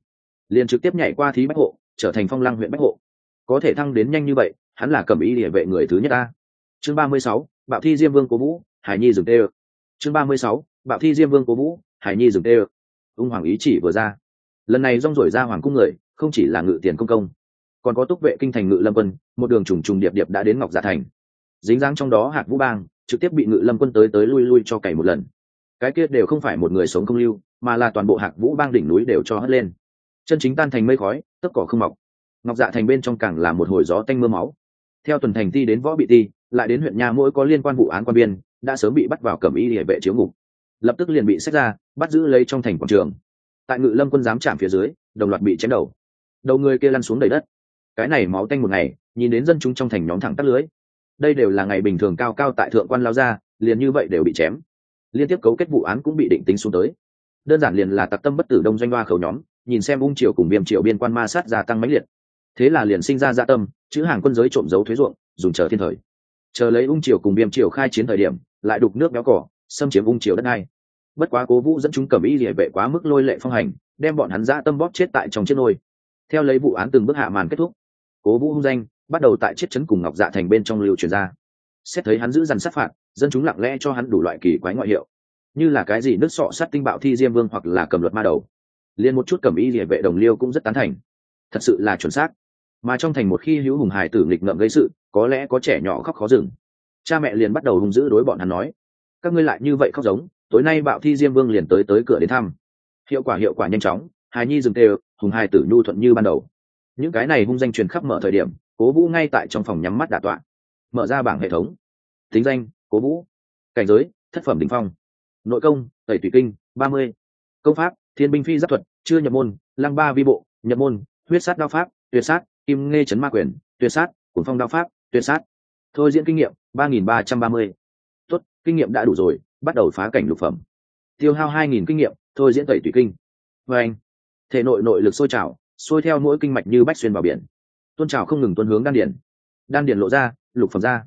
Liền trực tiếp nhảy qua thí bách hộ, trở thành phong lăng huyện bách hộ. Có thể thăng đến nhanh như vậy, hắn là cầm ý địa vệ người thứ nhất ta. Chương ba mươi sáu, bạo thi diêm vương cố vũ, hải nhi dừng tê chương ba mươi sáu, bạo thi diêm vương cố vũ, hải nhi dừng tê ung hoàng ý chỉ vừa ra. Lần này rong rổi ra hoàng cung người, không chỉ là ngự tiền công công, còn có túc vệ kinh thành ngự lâm quân, một đường trùng trùng điệp điệp đã đến ngọc giả thành. Dính dáng trong đó hạt vũ bang, trực tiếp bị ngự lâm quân tới tới lui lui cho cày một lần cái kia đều không phải một người sống không lưu, mà là toàn bộ hạc vũ bang đỉnh núi đều cho hất lên. Chân chính tan thành mây khói tất cỏ không mọc. Ngọc dạ thành bên trong càng là một hồi gió tanh mưa máu. Theo tuần thành ti đến võ bị ti lại đến huyện nha mỗi có liên quan vụ án quan biên, đã sớm bị bắt vào cẩm y địa vệ chiếu ngục. Lập tức liền bị xét ra, bắt giữ lấy trong thành quảng trường. Tại ngự lâm quân giám trạm phía dưới, đồng loạt bị chém đầu. Đầu người kia lăn xuống đầy đất. Cái này máu tanh một ngày, nhìn đến dân chúng trong thành nhóm thẳng tắt lưới. Đây đều là ngày bình thường cao cao tại thượng quan lao ra, liền như vậy đều bị chém liên tiếp cấu kết vụ án cũng bị định tính xuống tới. Đơn giản liền là tặc tâm bất tử đông doanh hoa khẩu nhóm, nhìn xem ung triều cùng viêm triều biên quan ma sát gia tăng mãnh liệt. Thế là liền sinh ra gia tâm, chữ hàng quân giới trộm giấu thuế ruộng, dùng chờ thiên thời. Chờ lấy ung triều cùng viêm triều khai chiến thời điểm, lại đục nước béo cỏ, xâm chiếm ung triều đất này bất quá cố vũ dẫn chúng cầm ý địa vệ quá mức lôi lệ phong hành, đem bọn hắn gia tâm bóp chết tại trong chiếc nôi. Theo lấy vụ án từng bước hạ màn kết thúc, cố vũ hung danh bắt đầu tại chiếc trấn cùng ngọc dạ thành bên trong lưu truyền ra. Xét thấy hắn giữ dằn sát phạt dân chúng lặng lẽ cho hắn đủ loại kỳ quái ngoại hiệu, như là cái gì nước sọ sát tinh bạo thi diêm vương hoặc là cầm luật ma đầu. Liền một chút cầm y địa vệ đồng liêu cũng rất tán thành. Thật sự là chuẩn xác. Mà trong thành một khi hữu hùng hải tử nghịch ngợm gây sự, có lẽ có trẻ nhỏ khóc khó dừng. Cha mẹ liền bắt đầu hung dữ đối bọn hắn nói, các ngươi lại như vậy khóc giống, tối nay bạo thi diêm vương liền tới tới cửa đến thăm. Hiệu quả hiệu quả nhanh chóng, hài nhi dừng tê hùng hải tử nhu thuận như ban đầu. Những cái này hung danh truyền khắp mở thời điểm, cố vũ ngay tại trong phòng nhắm mắt đả tọa, mở ra bảng hệ thống. Tính danh cố vũ, cảnh giới, thất phẩm đình phong, nội công, tẩy thủy kinh, ba mươi. Công pháp, thiên binh phi giáp thuật, chưa nhập môn, lăng ba vi bộ, nhập môn, huyết sát đao pháp, tuyệt sát, kim nghe chấn ma quyền, tuyệt sát cuốn phong đao pháp, tuyệt sát. Thôi diễn kinh nghiệm, ba nghìn ba trăm ba mươi. Tuất kinh nghiệm đã đủ rồi, bắt đầu phá cảnh lục phẩm. Tiêu hao hai nghìn kinh nghiệm, thôi diễn tẩy thủy kinh. Vê anh, thể nội nội lực sôi trào sôi theo mỗi kinh mạch như bách xuyên vào biển. Tôn trào không ngừng tuân hướng đan điển đan điển lộ ra, lục phẩm ra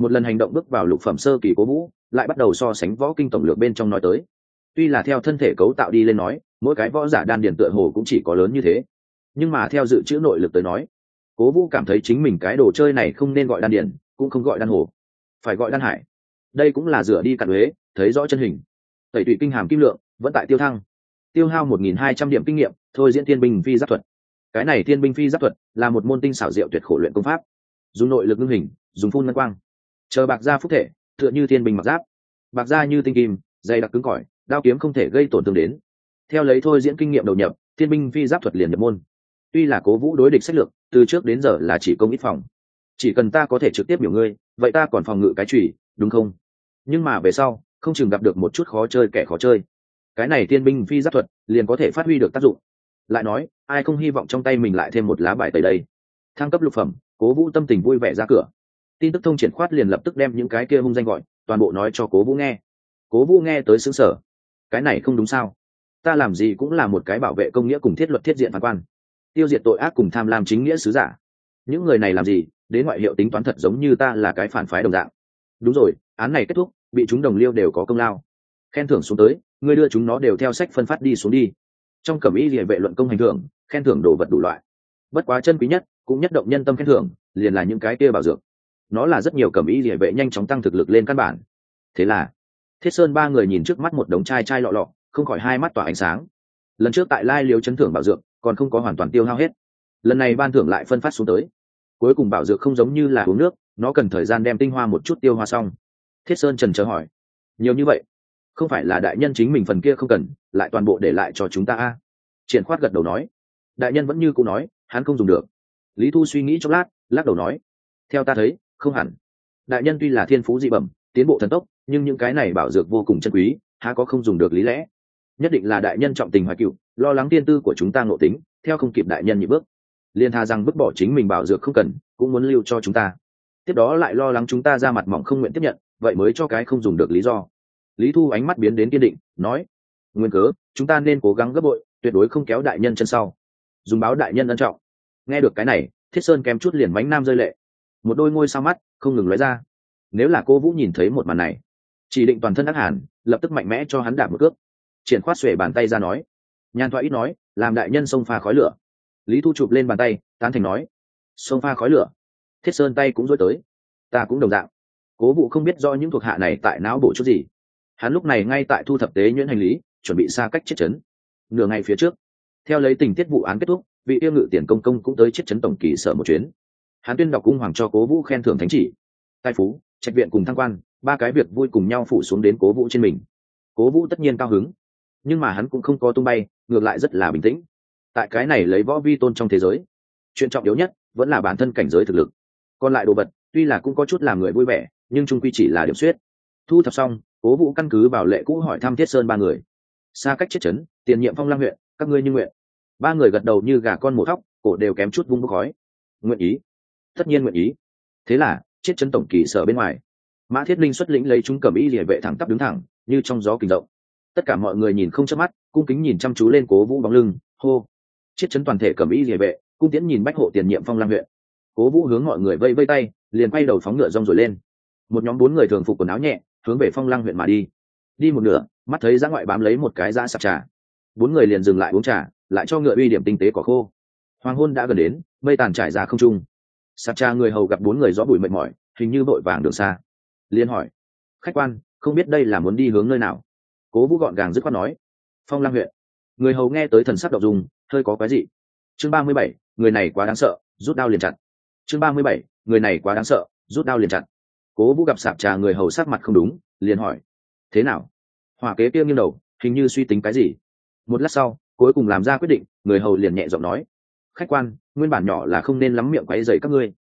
một lần hành động bước vào lục phẩm sơ kỳ cố vũ, lại bắt đầu so sánh võ kinh tổng lược bên trong nói tới. Tuy là theo thân thể cấu tạo đi lên nói, mỗi cái võ giả đan điền tựa hồ cũng chỉ có lớn như thế. Nhưng mà theo dự trữ nội lực tới nói, cố vũ cảm thấy chính mình cái đồ chơi này không nên gọi đan điền, cũng không gọi đan hồ. Phải gọi đan hải. Đây cũng là rửa đi cạn huế thấy rõ chân hình. Tẩy tụy kinh hàm kim lượng, vẫn tại tiêu thăng. Tiêu hao một nghìn hai trăm điểm kinh nghiệm, thôi diễn thiên binh phi giáp thuật. Cái này thiên binh phi giáp thuật là một môn tinh xảo diệu tuyệt khổ luyện công pháp. Dùng nội lực ngưng hình, dùng phun ngân quang chờ bạc gia phúc thể, tựa như thiên binh mặc giáp. Bạc gia như tinh kim, dày đặc cứng cỏi, đao kiếm không thể gây tổn thương đến. Theo lấy thôi diễn kinh nghiệm đầu nhập, thiên binh phi giáp thuật liền nhập môn. Tuy là cố vũ đối địch sách lược, từ trước đến giờ là chỉ công ít phòng. Chỉ cần ta có thể trực tiếp biểu ngươi, vậy ta còn phòng ngự cái chùy đúng không? Nhưng mà về sau, không chừng gặp được một chút khó chơi kẻ khó chơi. Cái này tiên binh phi giáp thuật liền có thể phát huy được tác dụng. Lại nói, ai không hy vọng trong tay mình lại thêm một lá bài tới đây? Thăng cấp lục phẩm, cố vũ tâm tình vui vẻ ra cửa tin tức thông triển khoát liền lập tức đem những cái kia hung danh gọi, toàn bộ nói cho cố vũ nghe. Cố vũ nghe tới xứng sở cái này không đúng sao? Ta làm gì cũng là một cái bảo vệ công nghĩa cùng thiết luật thiết diện phán quan. Tiêu diệt tội ác cùng tham lam chính nghĩa sứ giả. Những người này làm gì? Đến ngoại hiệu tính toán thật giống như ta là cái phản phái đồng dạng. Đúng rồi, án này kết thúc, bị chúng đồng liêu đều có công lao. Khen thưởng xuống tới, ngươi đưa chúng nó đều theo sách phân phát đi xuống đi. Trong cẩm ý địa vệ luận công hành thưởng, khen thưởng đồ vật đủ loại. Bất quá chân quý nhất, cũng nhất động nhân tâm khen thưởng, liền là những cái kia bảo dược nó là rất nhiều cẩm ý địa vệ nhanh chóng tăng thực lực lên căn bản. Thế là, thiết sơn ba người nhìn trước mắt một đống chai chai lọ lọ, không khỏi hai mắt tỏa ánh sáng. Lần trước tại lai liếu chấn thưởng bảo dược, còn không có hoàn toàn tiêu hao hết. Lần này ban thưởng lại phân phát xuống tới. Cuối cùng bảo dược không giống như là uống nước, nó cần thời gian đem tinh hoa một chút tiêu hoa xong. Thiết sơn trần chờ hỏi, nhiều như vậy? Không phải là đại nhân chính mình phần kia không cần, lại toàn bộ để lại cho chúng ta a? Triển khoát gật đầu nói. Đại nhân vẫn như cũ nói, hắn không dùng được. Lý thu suy nghĩ chốc lát, lắc đầu nói, theo ta thấy không hẳn. Đại nhân tuy là thiên phú dị bẩm, tiến bộ thần tốc, nhưng những cái này bảo dược vô cùng chân quý, há có không dùng được lý lẽ. Nhất định là đại nhân trọng tình hoài cựu lo lắng tiên tư của chúng ta ngộ tính, theo không kịp đại nhân nhị bước. Liên tha rằng vứt bỏ chính mình bảo dược không cần, cũng muốn lưu cho chúng ta. Tiếp đó lại lo lắng chúng ta ra mặt mỏng không nguyện tiếp nhận, vậy mới cho cái không dùng được lý do. Lý thu ánh mắt biến đến kiên định, nói, nguyên cớ, chúng ta nên cố gắng gấp bội, tuyệt đối không kéo đại nhân chân sau. Dùng báo đại nhân ân trọng. Nghe được cái này, thiết sơn kém chút liền bánh nam rơi lệ một đôi ngôi sao mắt không ngừng lóe ra. Nếu là cô vũ nhìn thấy một màn này, chỉ định toàn thân ác hàn, lập tức mạnh mẽ cho hắn đạp một cước. Triển khoát xuể bàn tay ra nói nhàn thoại ít nói, làm đại nhân sông pha khói lửa. Lý thu chụp lên bàn tay, tán thành nói sông pha khói lửa. Thiết sơn tay cũng dối tới. Ta cũng đồng dạng. Cố vụ không biết do những thuộc hạ này tại não bộ chút gì. Hắn lúc này ngay tại thu thập tế nhuyễn hành lý, chuẩn bị xa cách chết chấn. Nửa ngày phía trước, theo lấy tình tiết vụ án kết thúc, vị yêu ngự tiền công công cũng tới chết chấn tổng kỳ sở một chuyến hắn tuyên đọc cung hoàng cho cố vũ khen thưởng thánh chỉ. Tài phú, trạch viện cùng thăng quan, ba cái việc vui cùng nhau phủ xuống đến cố vũ trên mình. Cố vũ tất nhiên cao hứng, nhưng mà hắn cũng không có tung bay, ngược lại rất là bình tĩnh. Tại cái này lấy võ vi tôn trong thế giới, chuyện trọng yếu nhất vẫn là bản thân cảnh giới thực lực. Còn lại đồ vật, tuy là cũng có chút làm người vui vẻ, nhưng trung quy chỉ là điểm suyết. Thu thập xong, cố vũ căn cứ vào lệ cũ hỏi thăm thiết sơn ba người. Xa cách chết chấn tiền nhiệm phong lang huyện, các ngươi như nguyện. Ba người gật đầu như gà con mổ thóc, cổ đều kém chút vung bốc khói. Nguyện ý tất nhiên nguyện ý. Thế là chiết chân tổng kỳ sở bên ngoài, mã thiết linh xuất lĩnh lấy chúng cầm y địa vệ thẳng tắp đứng thẳng, như trong gió kình động. Tất cả mọi người nhìn không chớp mắt, cung kính nhìn chăm chú lên cố vũ bóng lưng, hô. Chiết chấn toàn thể cầm y địa vệ, cung tiễn nhìn bách hộ tiền nhiệm phong lam huyện. Cố vũ hướng mọi người vây vây tay, liền quay đầu phóng ngựa rong rồi lên. Một nhóm bốn người thường phục quần áo nhẹ, hướng về phong lăng huyện mà đi. Đi một nửa, mắt thấy giã ngoại bám lấy một cái giã sạp trà. Bốn người liền dừng lại uống trà, lại cho ngựa uy điểm tinh tế cỏ khô. Hoàng hôn đã gần đến, mây tàn trải ra không trung sạp trà người hầu gặp bốn người gió bụi mệt mỏi, hình như vội vàng đường xa. Liên hỏi, khách quan, không biết đây là muốn đi hướng nơi nào? Cố vũ gọn gàng dứt khoát nói, phong Lang huyện. Người hầu nghe tới thần sắc đậu dùng hơi có cái gì chương ba mươi bảy, người này quá đáng sợ, rút đao liền chặt. Chương ba mươi bảy, người này quá đáng sợ, rút đao liền chặt. Cố vũ gặp sạp trà người hầu sắc mặt không đúng, liền hỏi, thế nào? Hỏa kế kia nghiêng đầu, hình như suy tính cái gì. Một lát sau, cuối cùng làm ra quyết định, người hầu liền nhẹ giọng nói khách quan, nguyên bản nhỏ là không nên lắm miệng quấy dày các ngươi.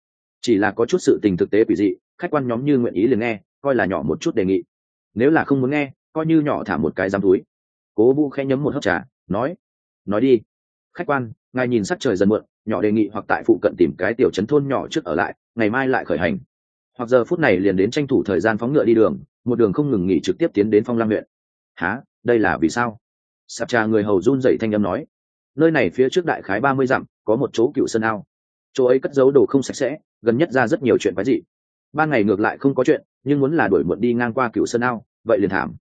Chỉ là có chút sự tình thực tế quỷ dị, khách quan nhóm như nguyện ý liền nghe, coi là nhỏ một chút đề nghị. Nếu là không muốn nghe, coi như nhỏ thả một cái giam túi. Cố vũ khẽ nhấm một hớp trà, nói nói đi. Khách quan, ngài nhìn sắc trời dần muộn, nhỏ đề nghị hoặc tại phụ cận tìm cái tiểu trấn thôn nhỏ trước ở lại, ngày mai lại khởi hành. Hoặc giờ phút này liền đến tranh thủ thời gian phóng ngựa đi đường, một đường không ngừng nghỉ trực tiếp tiến đến phong lam huyện. Há đây là vì sao? Sạp trà người hầu run dậy thanh âm nói, nơi này phía trước đại khái ba mươi dặm có một chỗ cựu sơn ao. Chỗ ấy cất giấu đồ không sạch sẽ, gần nhất ra rất nhiều chuyện quái dị. Ban ngày ngược lại không có chuyện, nhưng muốn là đuổi muộn đi ngang qua cựu sơn ao, vậy liền thảm.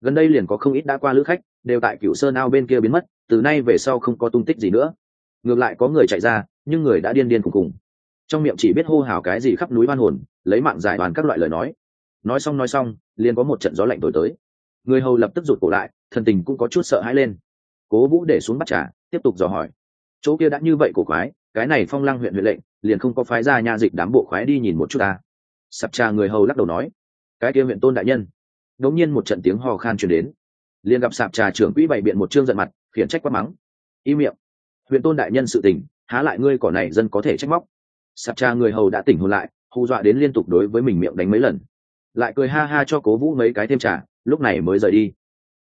Gần đây liền có không ít đã qua lữ khách, đều tại cựu sơn ao bên kia biến mất, từ nay về sau không có tung tích gì nữa. Ngược lại có người chạy ra, nhưng người đã điên điên cùng cùng trong miệng chỉ biết hô hào cái gì khắp núi hoan hồn, lấy mạng giải đoàn các loại lời nói. Nói xong nói xong, liền có một trận gió lạnh thổi tới. Người hầu lập tức rụt cổ lại, thần tình cũng có chút sợ hãi lên. Cố vũ để xuống bắt trà, tiếp tục dò hỏi chỗ kia đã như vậy cổ quái, cái này phong lăng huyện huyện lệnh, liền không có phái ra nha dịch đám bộ khoái đi nhìn một chút ta. Sập trà người hầu lắc đầu nói, cái kia huyện tôn đại nhân. Đống nhiên một trận tiếng hò khan truyền đến. Liền gặp sạp trà trưởng quỹ bày biện một chương giận mặt, khiển trách quát mắng. Y miệng. Huyện tôn đại nhân sự tình, há lại ngươi cỏ này dân có thể trách móc. Sạp trà người hầu đã tỉnh hồn lại, hù dọa đến liên tục đối với mình miệng đánh mấy lần. Lại cười ha ha cho cố vũ mấy cái thêm trà, lúc này mới rời đi.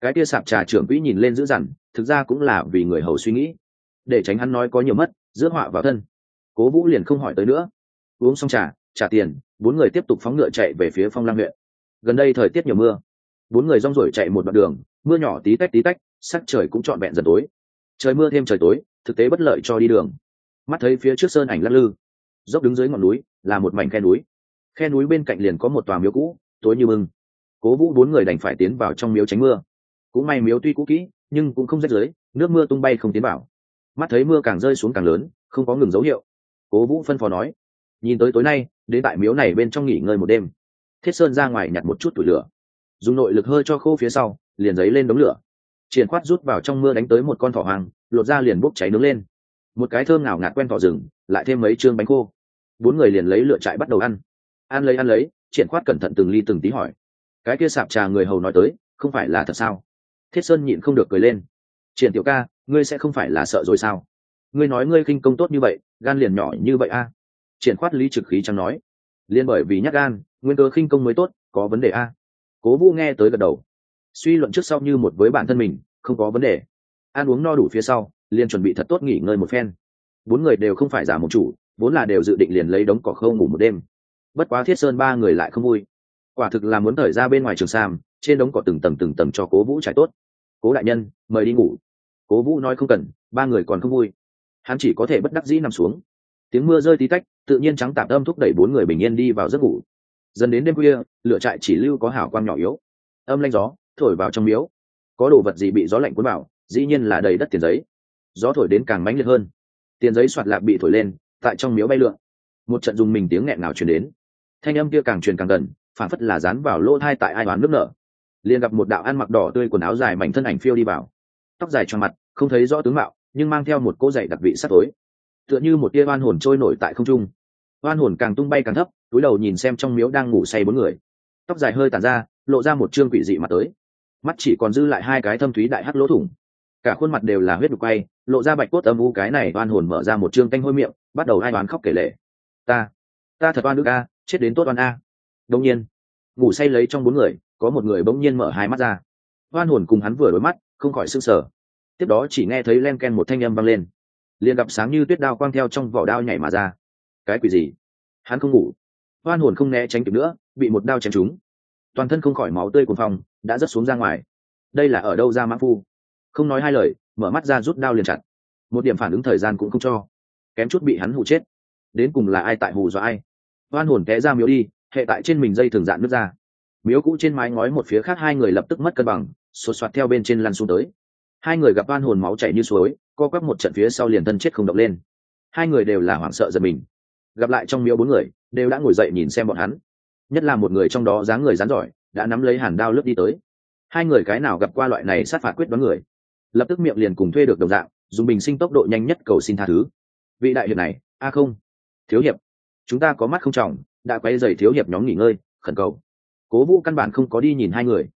Cái kia sạp trà trưởng quỹ nhìn lên dữ dằn, thực ra cũng là vì người hầu suy nghĩ để tránh hắn nói có nhiều mất giữa họa vào thân. Cố vũ liền không hỏi tới nữa. Uống xong trà, trả tiền, bốn người tiếp tục phóng ngựa chạy về phía phong lam huyện. Gần đây thời tiết nhiều mưa. Bốn người rong rổi chạy một đoạn đường, mưa nhỏ tí tách tí tách, sắc trời cũng trọn vẹn dần tối. Trời mưa thêm trời tối, thực tế bất lợi cho đi đường. Mắt thấy phía trước sơn ảnh lắc lư. Dốc đứng dưới ngọn núi, là một mảnh khe núi. Khe núi bên cạnh liền có một tòa miếu cũ, tối như mưng. Cố vũ bốn người đành phải tiến vào trong miếu tránh mưa. Cũng may miếu tuy cũ kỹ, nhưng cũng không rách dưới nước mưa tung bay không tiến vào mắt thấy mưa càng rơi xuống càng lớn, không có ngừng dấu hiệu. Cố vũ phân phó nói, nhìn tới tối nay, đến tại miếu này bên trong nghỉ ngơi một đêm. Thiết sơn ra ngoài nhặt một chút tủi lửa, dùng nội lực hơi cho khô phía sau, liền giấy lên đống lửa. Triển khoát rút vào trong mưa đánh tới một con thỏ hoàng lột ra liền bốc cháy nướng lên. Một cái thơm ngào ngạt quen thỏ rừng, lại thêm mấy chương bánh khô. Bốn người liền lấy lựa trại bắt đầu ăn. Ăn lấy ăn lấy, triển khoát cẩn thận từng ly từng tí hỏi, cái kia sạp trà người hầu nói tới, không phải là thật sao? Thiết sơn nhịn không được cười lên triển tiểu ca, ngươi sẽ không phải là sợ rồi sao? Ngươi nói ngươi khinh công tốt như vậy, gan liền nhỏ như vậy a? À? triển khoát lý trực khí chẳng nói. Liên bởi vì nhắc gan, nguyên cơ khinh công mới tốt, có vấn đề a? À? Cố vũ nghe tới gật đầu. Suy luận trước sau như một với bản thân mình, không có vấn đề. Ăn uống no đủ phía sau, liền chuẩn bị thật tốt nghỉ ngơi một phen. Bốn người đều không phải giả một chủ, vốn là đều dự định liền lấy đống cỏ khâu ngủ một đêm. Bất quá thiết sơn ba người lại không vui. Quả thực là muốn thời ra bên ngoài trường sam, trên đống cỏ từng tầng từng tầng cho cố vũ trải tốt. Cố đại nhân, mời đi ngủ cố vũ nói không cần, ba người còn không vui. Hắn chỉ có thể bất đắc dĩ nằm xuống. Tiếng mưa rơi tí tách, tự nhiên trắng tạp âm thúc đẩy bốn người bình yên đi vào giấc ngủ. Dần đến đêm khuya, lửa trại chỉ lưu có hảo quang nhỏ yếu. Âm lanh gió thổi vào trong miếu. Có đồ vật gì bị gió lạnh cuốn vào, dĩ nhiên là đầy đất tiền giấy. Gió thổi đến càng mãnh liệt hơn. Tiền giấy soạt lạc bị thổi lên, tại trong miếu bay lượn. Một trận dùng mình tiếng nghẹn ngào truyền đến. Thanh âm kia càng truyền càng gần phản phất là dán vào lỗ thai tại ai đoán nước nở. Liền gặp một đạo ăn mặc đỏ tươi quần áo dài mảnh thân ảnh phiêu đi vào tóc dài cho mặt, không thấy rõ tướng mạo, nhưng mang theo một cỗ dậy đặc vị sắt tối. Tựa như một tia oan hồn trôi nổi tại không trung. Oan hồn càng tung bay càng thấp, túi đầu nhìn xem trong miếu đang ngủ say bốn người. Tóc dài hơi tàn ra, lộ ra một chương quỷ dị mặt tới. Mắt chỉ còn dư lại hai cái thâm thúy đại hắc lỗ thủng. Cả khuôn mặt đều là huyết đục quay, lộ ra bạch cốt âm u cái này oan hồn mở ra một chương canh hôi miệng, bắt đầu ai đoán khóc kể lệ ta ta thật oan đức a, chết đến tốt oan a. Đông nhiên, ngủ say lấy trong bốn người, có một người bỗng nhiên mở hai mắt ra. Oan hồn cùng hắn vừa đối mắt không khỏi sưng sở tiếp đó chỉ nghe thấy len ken một thanh âm vang lên. Liền gặp sáng như tuyết đao quang theo trong vỏ đao nhảy mà ra. Cái quỷ gì? Hắn không ngủ. Oan hồn không né tránh kịp nữa bị một đao chém trúng. Toàn thân không khỏi máu tươi của phòng, đã rớt xuống ra ngoài. Đây là ở đâu ra mã phu? Không nói hai lời mở mắt ra rút đao liền chặt. Một điểm phản ứng thời gian cũng không cho. Kém chút bị hắn hụ chết. Đến cùng là ai tại hù do ai? Oan hồn té ra miếu đi hệ tại trên mình dây thường dạn nước ra. Miếu cũ trên mái ngói một phía khác hai người lập tức mất cân bằng sột soạt theo bên trên lăn xuống tới. Hai người gặp oan hồn máu chảy như suối, co quắp một trận phía sau liền thân chết không động lên. Hai người đều là hoảng sợ giật mình. Gặp lại trong miếu bốn người, đều đã ngồi dậy nhìn xem bọn hắn. Nhất là một người trong đó dáng người rán giỏi, đã nắm lấy hàn đao lướt đi tới. Hai người cái nào gặp qua loại này sát phạt quyết đoán người? Lập tức miệng liền cùng thuê được đồng dạng, dùng bình sinh tốc độ nhanh nhất cầu xin tha thứ. Vị đại hiệp này, a không. Thiếu hiệp, chúng ta có mắt không trọng, đã quay dày thiếu hiệp nhóm nghỉ ngơi, khẩn cầu. Cố vũ căn bản không có đi nhìn hai người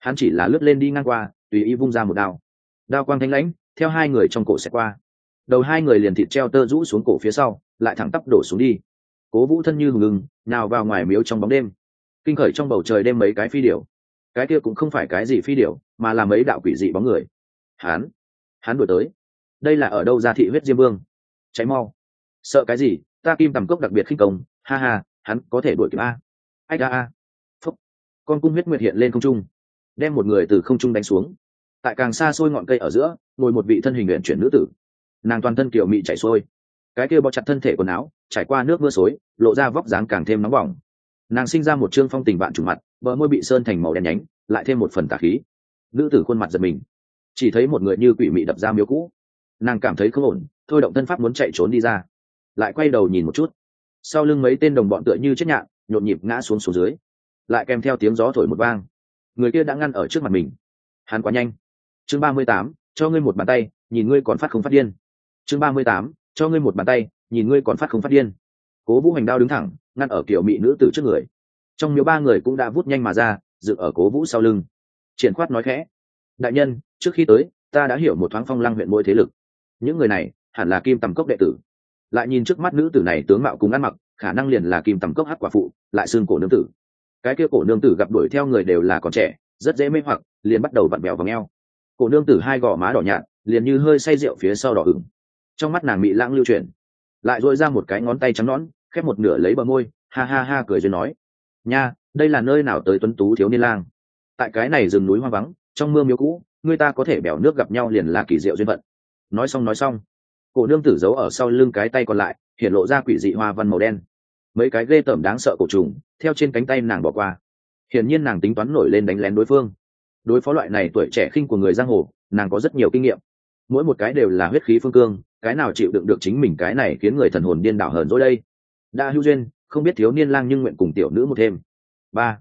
hắn chỉ là lướt lên đi ngang qua, tùy ý vung ra một đao. Đao quang thanh lãnh, theo hai người trong cổ sẽ qua. Đầu hai người liền thịt treo tơ rũ xuống cổ phía sau, lại thẳng tắp đổ xuống đi. Cố vũ thân như ngừng nào vào ngoài miếu trong bóng đêm. Kinh khởi trong bầu trời đêm mấy cái phi điểu. Cái kia cũng không phải cái gì phi điểu, mà là mấy đạo quỷ dị bóng người. Hán hắn đuổi tới. Đây là ở đâu ra thị huyết diêm vương? Cháy mau. Sợ cái gì? Ta kim tầm cốc đặc biệt khinh công. Ha ha, hắn có thể đuổi kịp a. Ách a a. Phúc. Con cung huyết nguyệt hiện lên không trung đem một người từ không trung đánh xuống. Tại càng xa xôi ngọn cây ở giữa, ngồi một vị thân hình nguyện chuyển nữ tử. Nàng toàn thân kiểu mị chảy xuôi. Cái kia bó chặt thân thể quần áo, trải qua nước mưa xối, lộ ra vóc dáng càng thêm nóng bỏng. Nàng sinh ra một trương phong tình bạn trùng mặt, bờ môi bị sơn thành màu đen nhánh, lại thêm một phần tà khí. Nữ tử khuôn mặt giật mình. Chỉ thấy một người như quỷ mị đập ra miếu cũ. Nàng cảm thấy không ổn, thôi động thân pháp muốn chạy trốn đi ra. Lại quay đầu nhìn một chút. Sau lưng mấy tên đồng bọn tựa như chết nhạn, nhộn nhịp ngã xuống xuống dưới. Lại kèm theo tiếng gió thổi một vang người kia đã ngăn ở trước mặt mình. Hắn quá nhanh. Chương ba mươi tám, cho ngươi một bàn tay, nhìn ngươi còn phát không phát điên. Chương ba mươi tám, cho ngươi một bàn tay, nhìn ngươi còn phát không phát điên. Cố vũ hành đao đứng thẳng, ngăn ở kiểu mỹ nữ tử trước người. Trong miếu ba người cũng đã vút nhanh mà ra, dựng ở cố vũ sau lưng. Triển khoát nói khẽ, đại nhân, trước khi tới, ta đã hiểu một thoáng phong lăng huyện mỗi thế lực. Những người này hẳn là kim tầm cốc đệ tử. Lại nhìn trước mắt nữ tử này tướng mạo cùng ăn mặc, khả năng liền là kim tầm cốc hát quả phụ, lại xương cổ nương tử cái kia cổ nương tử gặp đuổi theo người đều là còn trẻ, rất dễ mê hoặc, liền bắt đầu vặn bèo và ngheo cổ nương tử hai gò má đỏ nhạt, liền như hơi say rượu phía sau đỏ ửng. Trong mắt nàng bị lãng lưu chuyển. Lại dội ra một cái ngón tay trắng nõn, khép một nửa lấy bờ môi, ha ha ha cười rồi nói, nha, đây là nơi nào tới tuấn tú thiếu niên lang? Tại cái này rừng núi hoa vắng, trong mưa miếu cũ, người ta có thể bèo nước gặp nhau liền là kỳ diệu duyên vận nói xong nói xong, cổ nương tử giấu ở sau lưng cái tay còn lại, hiện lộ ra quỷ dị hoa văn màu đen mấy cái ghê tởm đáng sợ cổ trùng, theo trên cánh tay nàng bỏ qua. Hiển nhiên nàng tính toán nổi lên đánh lén đối phương. Đối phó loại này tuổi trẻ khinh của người giang hồ, nàng có rất nhiều kinh nghiệm. Mỗi một cái đều là huyết khí phương cương, cái nào chịu đựng được chính mình cái này khiến người thần hồn điên đảo hờn dỗi đây? Đã hữu duyên, không biết thiếu niên lang nhưng nguyện cùng tiểu nữ một thêm. Ba.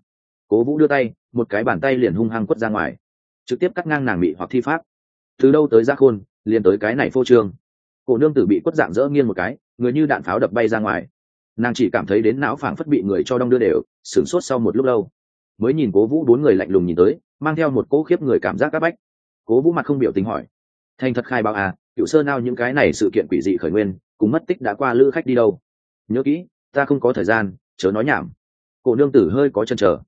Cố vũ đưa tay, một cái bàn tay liền hung hăng quất ra ngoài. Trực tiếp cắt ngang nàng bị hoặc thi pháp. Từ đâu tới giác khôn, liền tới cái này phô trương. Cổ nương tử bị quất dạng dỡ nghiêng một cái, người như đạn pháo đập bay ra ngoài nàng chỉ cảm thấy đến não phảng phất bị người cho đong đưa đều, sửng sốt sau một lúc lâu. Mới nhìn cố vũ bốn người lạnh lùng nhìn tới, mang theo một cỗ khiếp người cảm giác áp bách. Cố vũ mặt không biểu tình hỏi thành thật khai báo à cựu sơ nao những cái này sự kiện quỷ dị khởi nguyên, cùng mất tích đã qua lữ khách đi đâu? Nhớ kỹ, ta không có thời gian, chớ nói nhảm. Cổ nương tử hơi có chân trở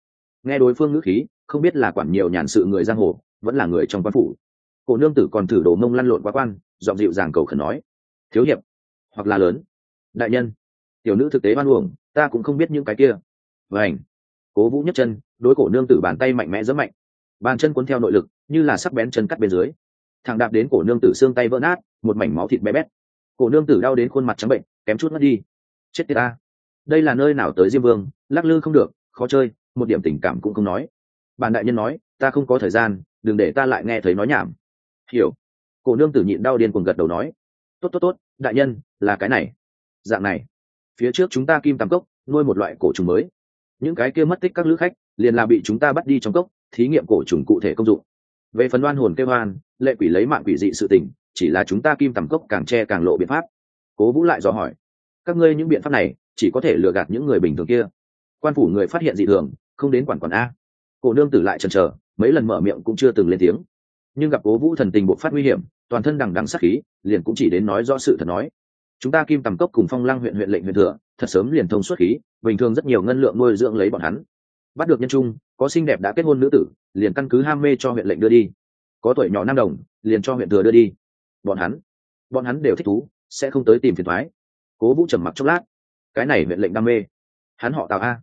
nghe đối phương ngữ khí, không biết là quản nhiều nhàn sự người giang hồ, vẫn là người trong quan phủ. Cổ nương tử còn thử đồ mông lăn lộn quá quan, giọng dịu dàng cầu khẩn nói, thiếu hiệp, hoặc là lớn, đại nhân tiểu nữ thực tế ban uổng, ta cũng không biết những cái kia. Vảnh cố vũ nhấc chân, đối cổ nương tử bàn tay mạnh mẽ rất mạnh. Bàn chân cuốn theo nội lực, như là sắc bén chân cắt bên dưới. Thằng đạp đến cổ nương tử xương tay vỡ nát, một mảnh máu thịt bé bét. Cổ nương tử đau đến khuôn mặt trắng bệnh, kém chút mất đi. Chết tiệt ta. Đây là nơi nào tới diêm vương, lắc lư không được, khó chơi, một điểm tình cảm cũng không nói. Bàn đại nhân nói, ta không có thời gian, đừng để ta lại nghe thấy nói nhảm. Hiểu. Cổ nương tử nhịn đau điên cuồng gật đầu nói. Tốt tốt tốt, đại nhân, là cái này. Dạng này phía trước chúng ta kim tam cốc, nuôi một loại cổ trùng mới. Những cái kia mất tích các lữ khách, liền là bị chúng ta bắt đi trong cốc, thí nghiệm cổ trùng cụ thể công dụng. Về phần đoan hồn kêu hoan lệ quỷ lấy mạng quỷ dị sự tình, chỉ là chúng ta kim tầm cốc càng che càng lộ biện pháp. Cố vũ lại dò hỏi, các ngươi những biện pháp này, chỉ có thể lừa gạt những người bình thường kia. Quan phủ người phát hiện dị thường, không đến quản quản a. Cổ nương tử lại chần chờ, mấy lần mở miệng cũng chưa từng lên tiếng. Nhưng gặp cố vũ thần tình buộc phát nguy hiểm, toàn thân đằng đằng sắc khí, liền cũng chỉ đến nói rõ sự thật nói chúng ta kim tầm cốc cùng phong lăng huyện huyện lệnh huyện thừa, thật sớm liền thông suốt khí, bình thường rất nhiều ngân lượng nuôi dưỡng lấy bọn hắn. Bắt được nhân trung, có xinh đẹp đã kết hôn nữ tử, liền căn cứ ham mê cho huyện lệnh đưa đi. Có tuổi nhỏ nam đồng, liền cho huyện thừa đưa đi. Bọn hắn bọn hắn đều thích thú, sẽ không tới tìm phiền thoái. Cố vũ trầm mặc chốc lát. Cái này huyện lệnh đam mê. Hắn họ tào a.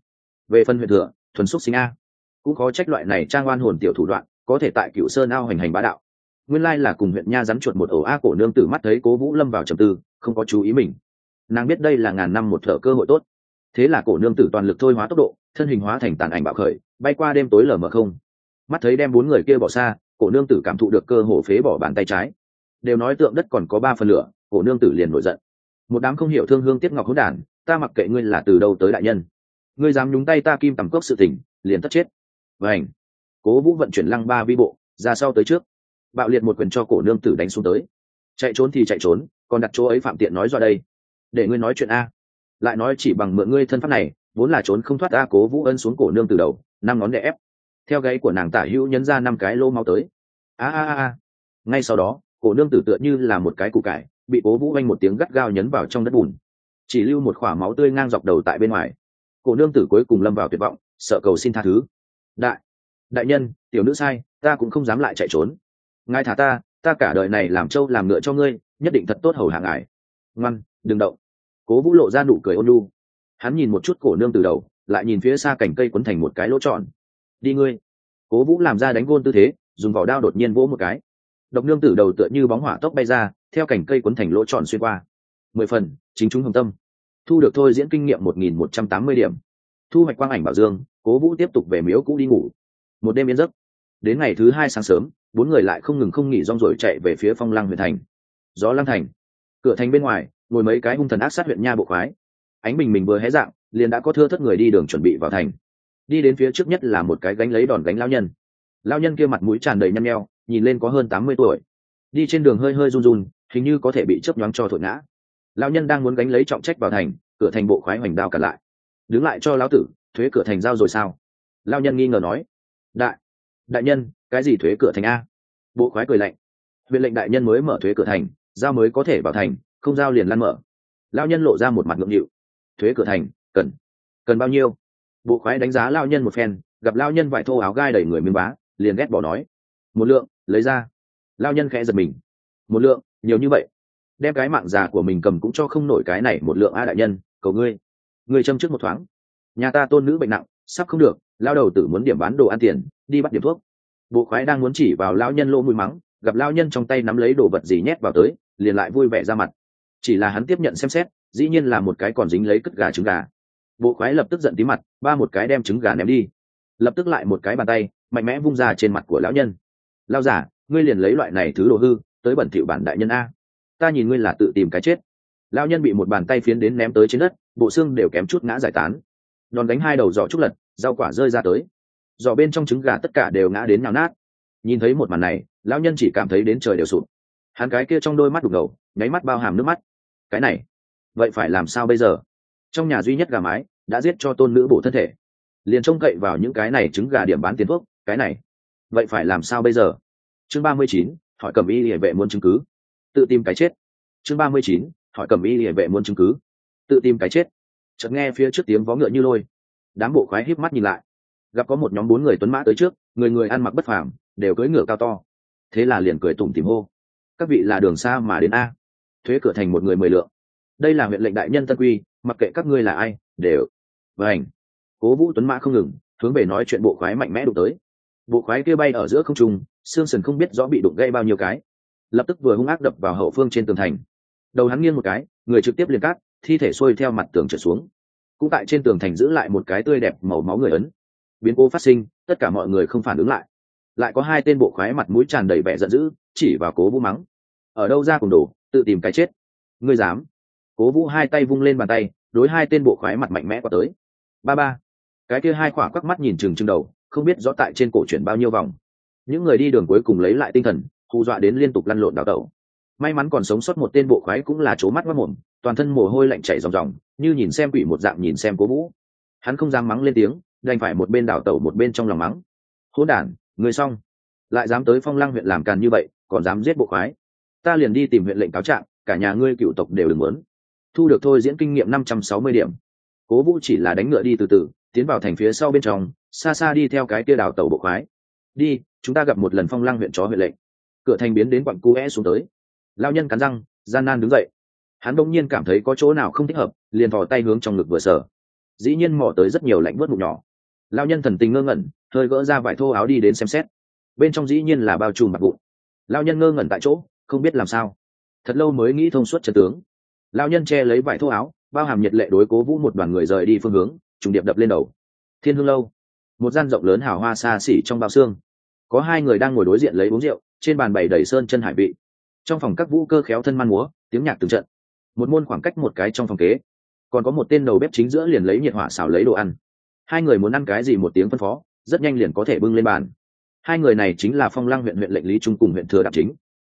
Về phần huyện thừa, thuần xúc sinh a. Cũng có trách loại này trang oan hồn tiểu thủ đoạn, có thể tại cựu sơn ao hành hành bá đạo. Nguyên lai là cùng huyện nha rắn chuột một ổ a cổ nương tử mắt thấy cố vũ lâm vào trầm tư không có chú ý mình. Nàng biết đây là ngàn năm một thở cơ hội tốt. Thế là cổ nương tử toàn lực thôi hóa tốc độ, thân hình hóa thành tàn ảnh bạo khởi, bay qua đêm tối lờ mờ không. Mắt thấy đem bốn người kia bỏ xa, cổ nương tử cảm thụ được cơ hồ phế bỏ bàn tay trái. Đều nói tượng đất còn có ba phần lửa, cổ nương tử liền nổi giận. Một đám không hiểu thương hương tiếp ngọc hữu đản, ta mặc kệ ngươi là từ đâu tới đại nhân. Ngươi dám nhúng tay ta kim tầm cốc sự tình, liền tất chết. Vảnh cố vũ vận chuyển lăng ba vi bộ, ra sau tới trước. Bạo liệt một quyền cho cổ nương tử đánh xuống tới. Chạy trốn thì chạy trốn còn đặt chỗ ấy phạm tiện nói do đây. Để ngươi nói chuyện a. Lại nói chỉ bằng mượn ngươi thân pháp này, vốn là trốn không thoát a cố vũ ân xuống cổ nương từ đầu, năm ngón đè ép. Theo gáy của nàng tả hữu nhấn ra năm cái lô máu tới. A a a ngay sau đó, cổ nương tử tựa như là một cái củ cải, bị cố vũ oanh một tiếng gắt gao nhấn vào trong đất bùn. Chỉ lưu một khỏa máu tươi ngang dọc đầu tại bên ngoài. Cổ nương tử cuối cùng lâm vào tuyệt vọng, sợ cầu xin tha thứ. Đại đại nhân, tiểu nữ sai, ta cũng không dám lại chạy trốn. Ngài thả ta ta cả đời này làm trâu làm ngựa cho ngươi, nhất định thật tốt hầu hạ ngài. Ngoan, đừng động. Cố vũ lộ ra nụ cười ôn lu hắn nhìn một chút cổ nương từ đầu, lại nhìn phía xa cành cây quấn thành một cái lỗ tròn. Đi ngươi. Cố vũ làm ra đánh gôn tư thế, dùng vỏ đao đột nhiên vỗ một cái. Độc nương từ đầu tựa như bóng hỏa tốc bay ra, theo cành cây quấn thành lỗ tròn xuyên qua. Mười phần, chính chúng hồng tâm. Thu được thôi diễn kinh nghiệm một nghìn một trăm tám mươi điểm. Thu hoạch quang ảnh bảo dương, cố vũ tiếp tục về miếu cũ đi ngủ. Một đêm yên giấc đến ngày thứ hai sáng sớm, bốn người lại không ngừng không nghỉ rong rồi chạy về phía phong lăng huyện thành. Gió lăng thành. Cửa thành bên ngoài, ngồi mấy cái hung thần ác sát huyện nha bộ khoái ánh bình mình vừa hé dạng, liền đã có thưa thất người đi đường chuẩn bị vào thành. Đi đến phía trước nhất là một cái gánh lấy đòn gánh lao nhân. Lao nhân kia mặt mũi tràn đầy nhăn nheo, nhìn lên có hơn tám mươi tuổi. Đi trên đường hơi hơi run run, hình như có thể bị chớp nhoáng cho thổi ngã. Lao nhân đang muốn gánh lấy trọng trách vào thành, cửa thành bộ khoái hoành đao cản lại. Đứng lại cho lão tử, thuế cửa thành giao rồi sao? Lao nhân nghi ngờ nói. Đại đại nhân, cái gì thuế cửa thành a? Bộ khoái cười lạnh. Huyện lệnh đại nhân mới mở thuế cửa thành, giao mới có thể vào thành, không giao liền lăn mở. Lao nhân lộ ra một mặt ngượng nghịu. Thuế cửa thành, cần. Cần bao nhiêu? Bộ khoái đánh giá lao nhân một phen, gặp lao nhân vải thô áo gai đầy người miếng bá, liền ghét bỏ nói. Một lượng, lấy ra. Lao nhân khẽ giật mình. Một lượng, nhiều như vậy. Đem cái mạng già của mình cầm cũng cho không nổi cái này một lượng a đại nhân, cầu ngươi. Ngươi châm trước một thoáng. Nhà ta tôn nữ bệnh nặng sắp không được, lao đầu tử muốn điểm bán đồ ăn tiền, đi bắt điểm thuốc. Bộ khoái đang muốn chỉ vào lao nhân lỗ mũi mắng, gặp lao nhân trong tay nắm lấy đồ vật gì nhét vào tới, liền lại vui vẻ ra mặt. Chỉ là hắn tiếp nhận xem xét, dĩ nhiên là một cái còn dính lấy cất gà trứng gà. Bộ khoái lập tức giận tí mặt, ba một cái đem trứng gà ném đi. Lập tức lại một cái bàn tay, mạnh mẽ vung ra trên mặt của lão nhân. Lao giả ngươi liền lấy loại này thứ đồ hư, tới bẩn thỉu bản đại nhân a. Ta nhìn ngươi là tự tìm cái chết. Lao nhân bị một bàn tay phiến đến ném tới trên đất, bộ xương đều kém chút ngã giải tán đòn đánh hai đầu giỏ trúc lật, rau quả rơi ra tới. Giỏ bên trong trứng gà tất cả đều ngã đến nào nát. Nhìn thấy một màn này, lão nhân chỉ cảm thấy đến trời đều sụp. Hắn cái kia trong đôi mắt đục ngầu, nháy mắt bao hàm nước mắt. Cái này, vậy phải làm sao bây giờ? Trong nhà duy nhất gà mái đã giết cho tôn nữ bổ thân thể. Liền trông cậy vào những cái này trứng gà điểm bán tiền thuốc, cái này, vậy phải làm sao bây giờ? Chương ba mươi chín, hỏi cầm y địa vệ muốn chứng cứ. Tự tìm cái chết. Chương ba mươi chín, hỏi cầm y địa vệ muốn chứng cứ. Tự tìm cái chết chợt nghe phía trước tiếng vó ngựa như lôi. Đám bộ khoái híp mắt nhìn lại. Gặp có một nhóm bốn người tuấn mã tới trước, người người ăn mặc bất phàm, đều cưỡi ngựa cao to. Thế là liền cười tủm tìm hô. Các vị là đường xa mà đến a. Thuế cửa thành một người mười lượng. Đây là huyện lệnh đại nhân tân quy, mặc kệ các ngươi là ai, đều. Vảnh cố vũ tuấn mã không ngừng, hướng về nói chuyện bộ khoái mạnh mẽ đụng tới. Bộ khoái kia bay ở giữa không trung xương sần không biết rõ bị đụng gây bao nhiêu cái. Lập tức vừa hung ác đập vào hậu phương trên tường thành. Đầu hắn nghiêng một cái, người trực tiếp liền cát thi thể xuôi theo mặt tường trở xuống. Cũng tại trên tường thành giữ lại một cái tươi đẹp màu máu người ấn. Biến cố phát sinh, tất cả mọi người không phản ứng lại. Lại có hai tên bộ khoái mặt mũi tràn đầy vẻ giận dữ, chỉ vào cố vũ mắng. Ở đâu ra cùng đồ, tự tìm cái chết. Ngươi dám. Cố vũ hai tay vung lên bàn tay, đối hai tên bộ khoái mặt mạnh mẽ qua tới. Ba ba. Cái kia hai khỏa quắc mắt nhìn chừng chừng đầu, không biết rõ tại trên cổ chuyển bao nhiêu vòng. Những người đi đường cuối cùng lấy lại tinh thần, hù dọa đến liên tục lăn lộn đào tẩu. May mắn còn sống sót một tên bộ khoái cũng là c mắt mất mồm toàn thân mồ hôi lạnh chảy ròng ròng, như nhìn xem quỷ một dạng nhìn xem cố vũ. Hắn không dám mắng lên tiếng, đành phải một bên đảo tẩu một bên trong lòng mắng. Hỗn đản người xong. Lại dám tới phong lăng huyện làm càn như vậy, còn dám giết bộ khoái. Ta liền đi tìm huyện lệnh cáo trạng, cả nhà ngươi cựu tộc đều đừng muốn. Thu được thôi diễn kinh nghiệm năm trăm sáu mươi điểm. Cố vũ chỉ là đánh ngựa đi từ từ, tiến vào thành phía sau bên trong, xa xa đi theo cái kia đảo tàu bộ khoái. Đi, chúng ta gặp một lần phong lăng huyện chó huyện lệnh. Cửa thành biến đến quặng cuế é xuống tới. Lao nhân cắn răng, gian nan đứng dậy hắn đông nhiên cảm thấy có chỗ nào không thích hợp, liền thò tay hướng trong ngực vừa sở dĩ nhiên mò tới rất nhiều lạnh vớt mục nhỏ. Lao nhân thần tình ngơ ngẩn, hơi gỡ ra vải thô áo đi đến xem xét. Bên trong dĩ nhiên là bao trùm mặt vụn. Lao nhân ngơ ngẩn tại chỗ, không biết làm sao. Thật lâu mới nghĩ thông suốt trận tướng. Lao nhân che lấy vải thô áo, bao hàm nhiệt lệ đối cố vũ một đoàn người rời đi phương hướng, trùng điệp đập lên đầu. Thiên hương lâu. Một gian rộng lớn hào hoa xa xỉ trong bao xương. Có hai người đang ngồi đối diện lấy uống rượu, trên bàn bày đầy sơn chân hải vị. Trong phòng các vũ cơ khéo thân man múa, tiếng nhạc từng trận một môn khoảng cách một cái trong phòng kế. Còn có một tên đầu bếp chính giữa liền lấy nhiệt hỏa xào lấy đồ ăn. Hai người muốn ăn cái gì một tiếng phân phó, rất nhanh liền có thể bưng lên bàn. Hai người này chính là phong lăng huyện huyện lệnh lý trung cùng huyện thừa đạp chính.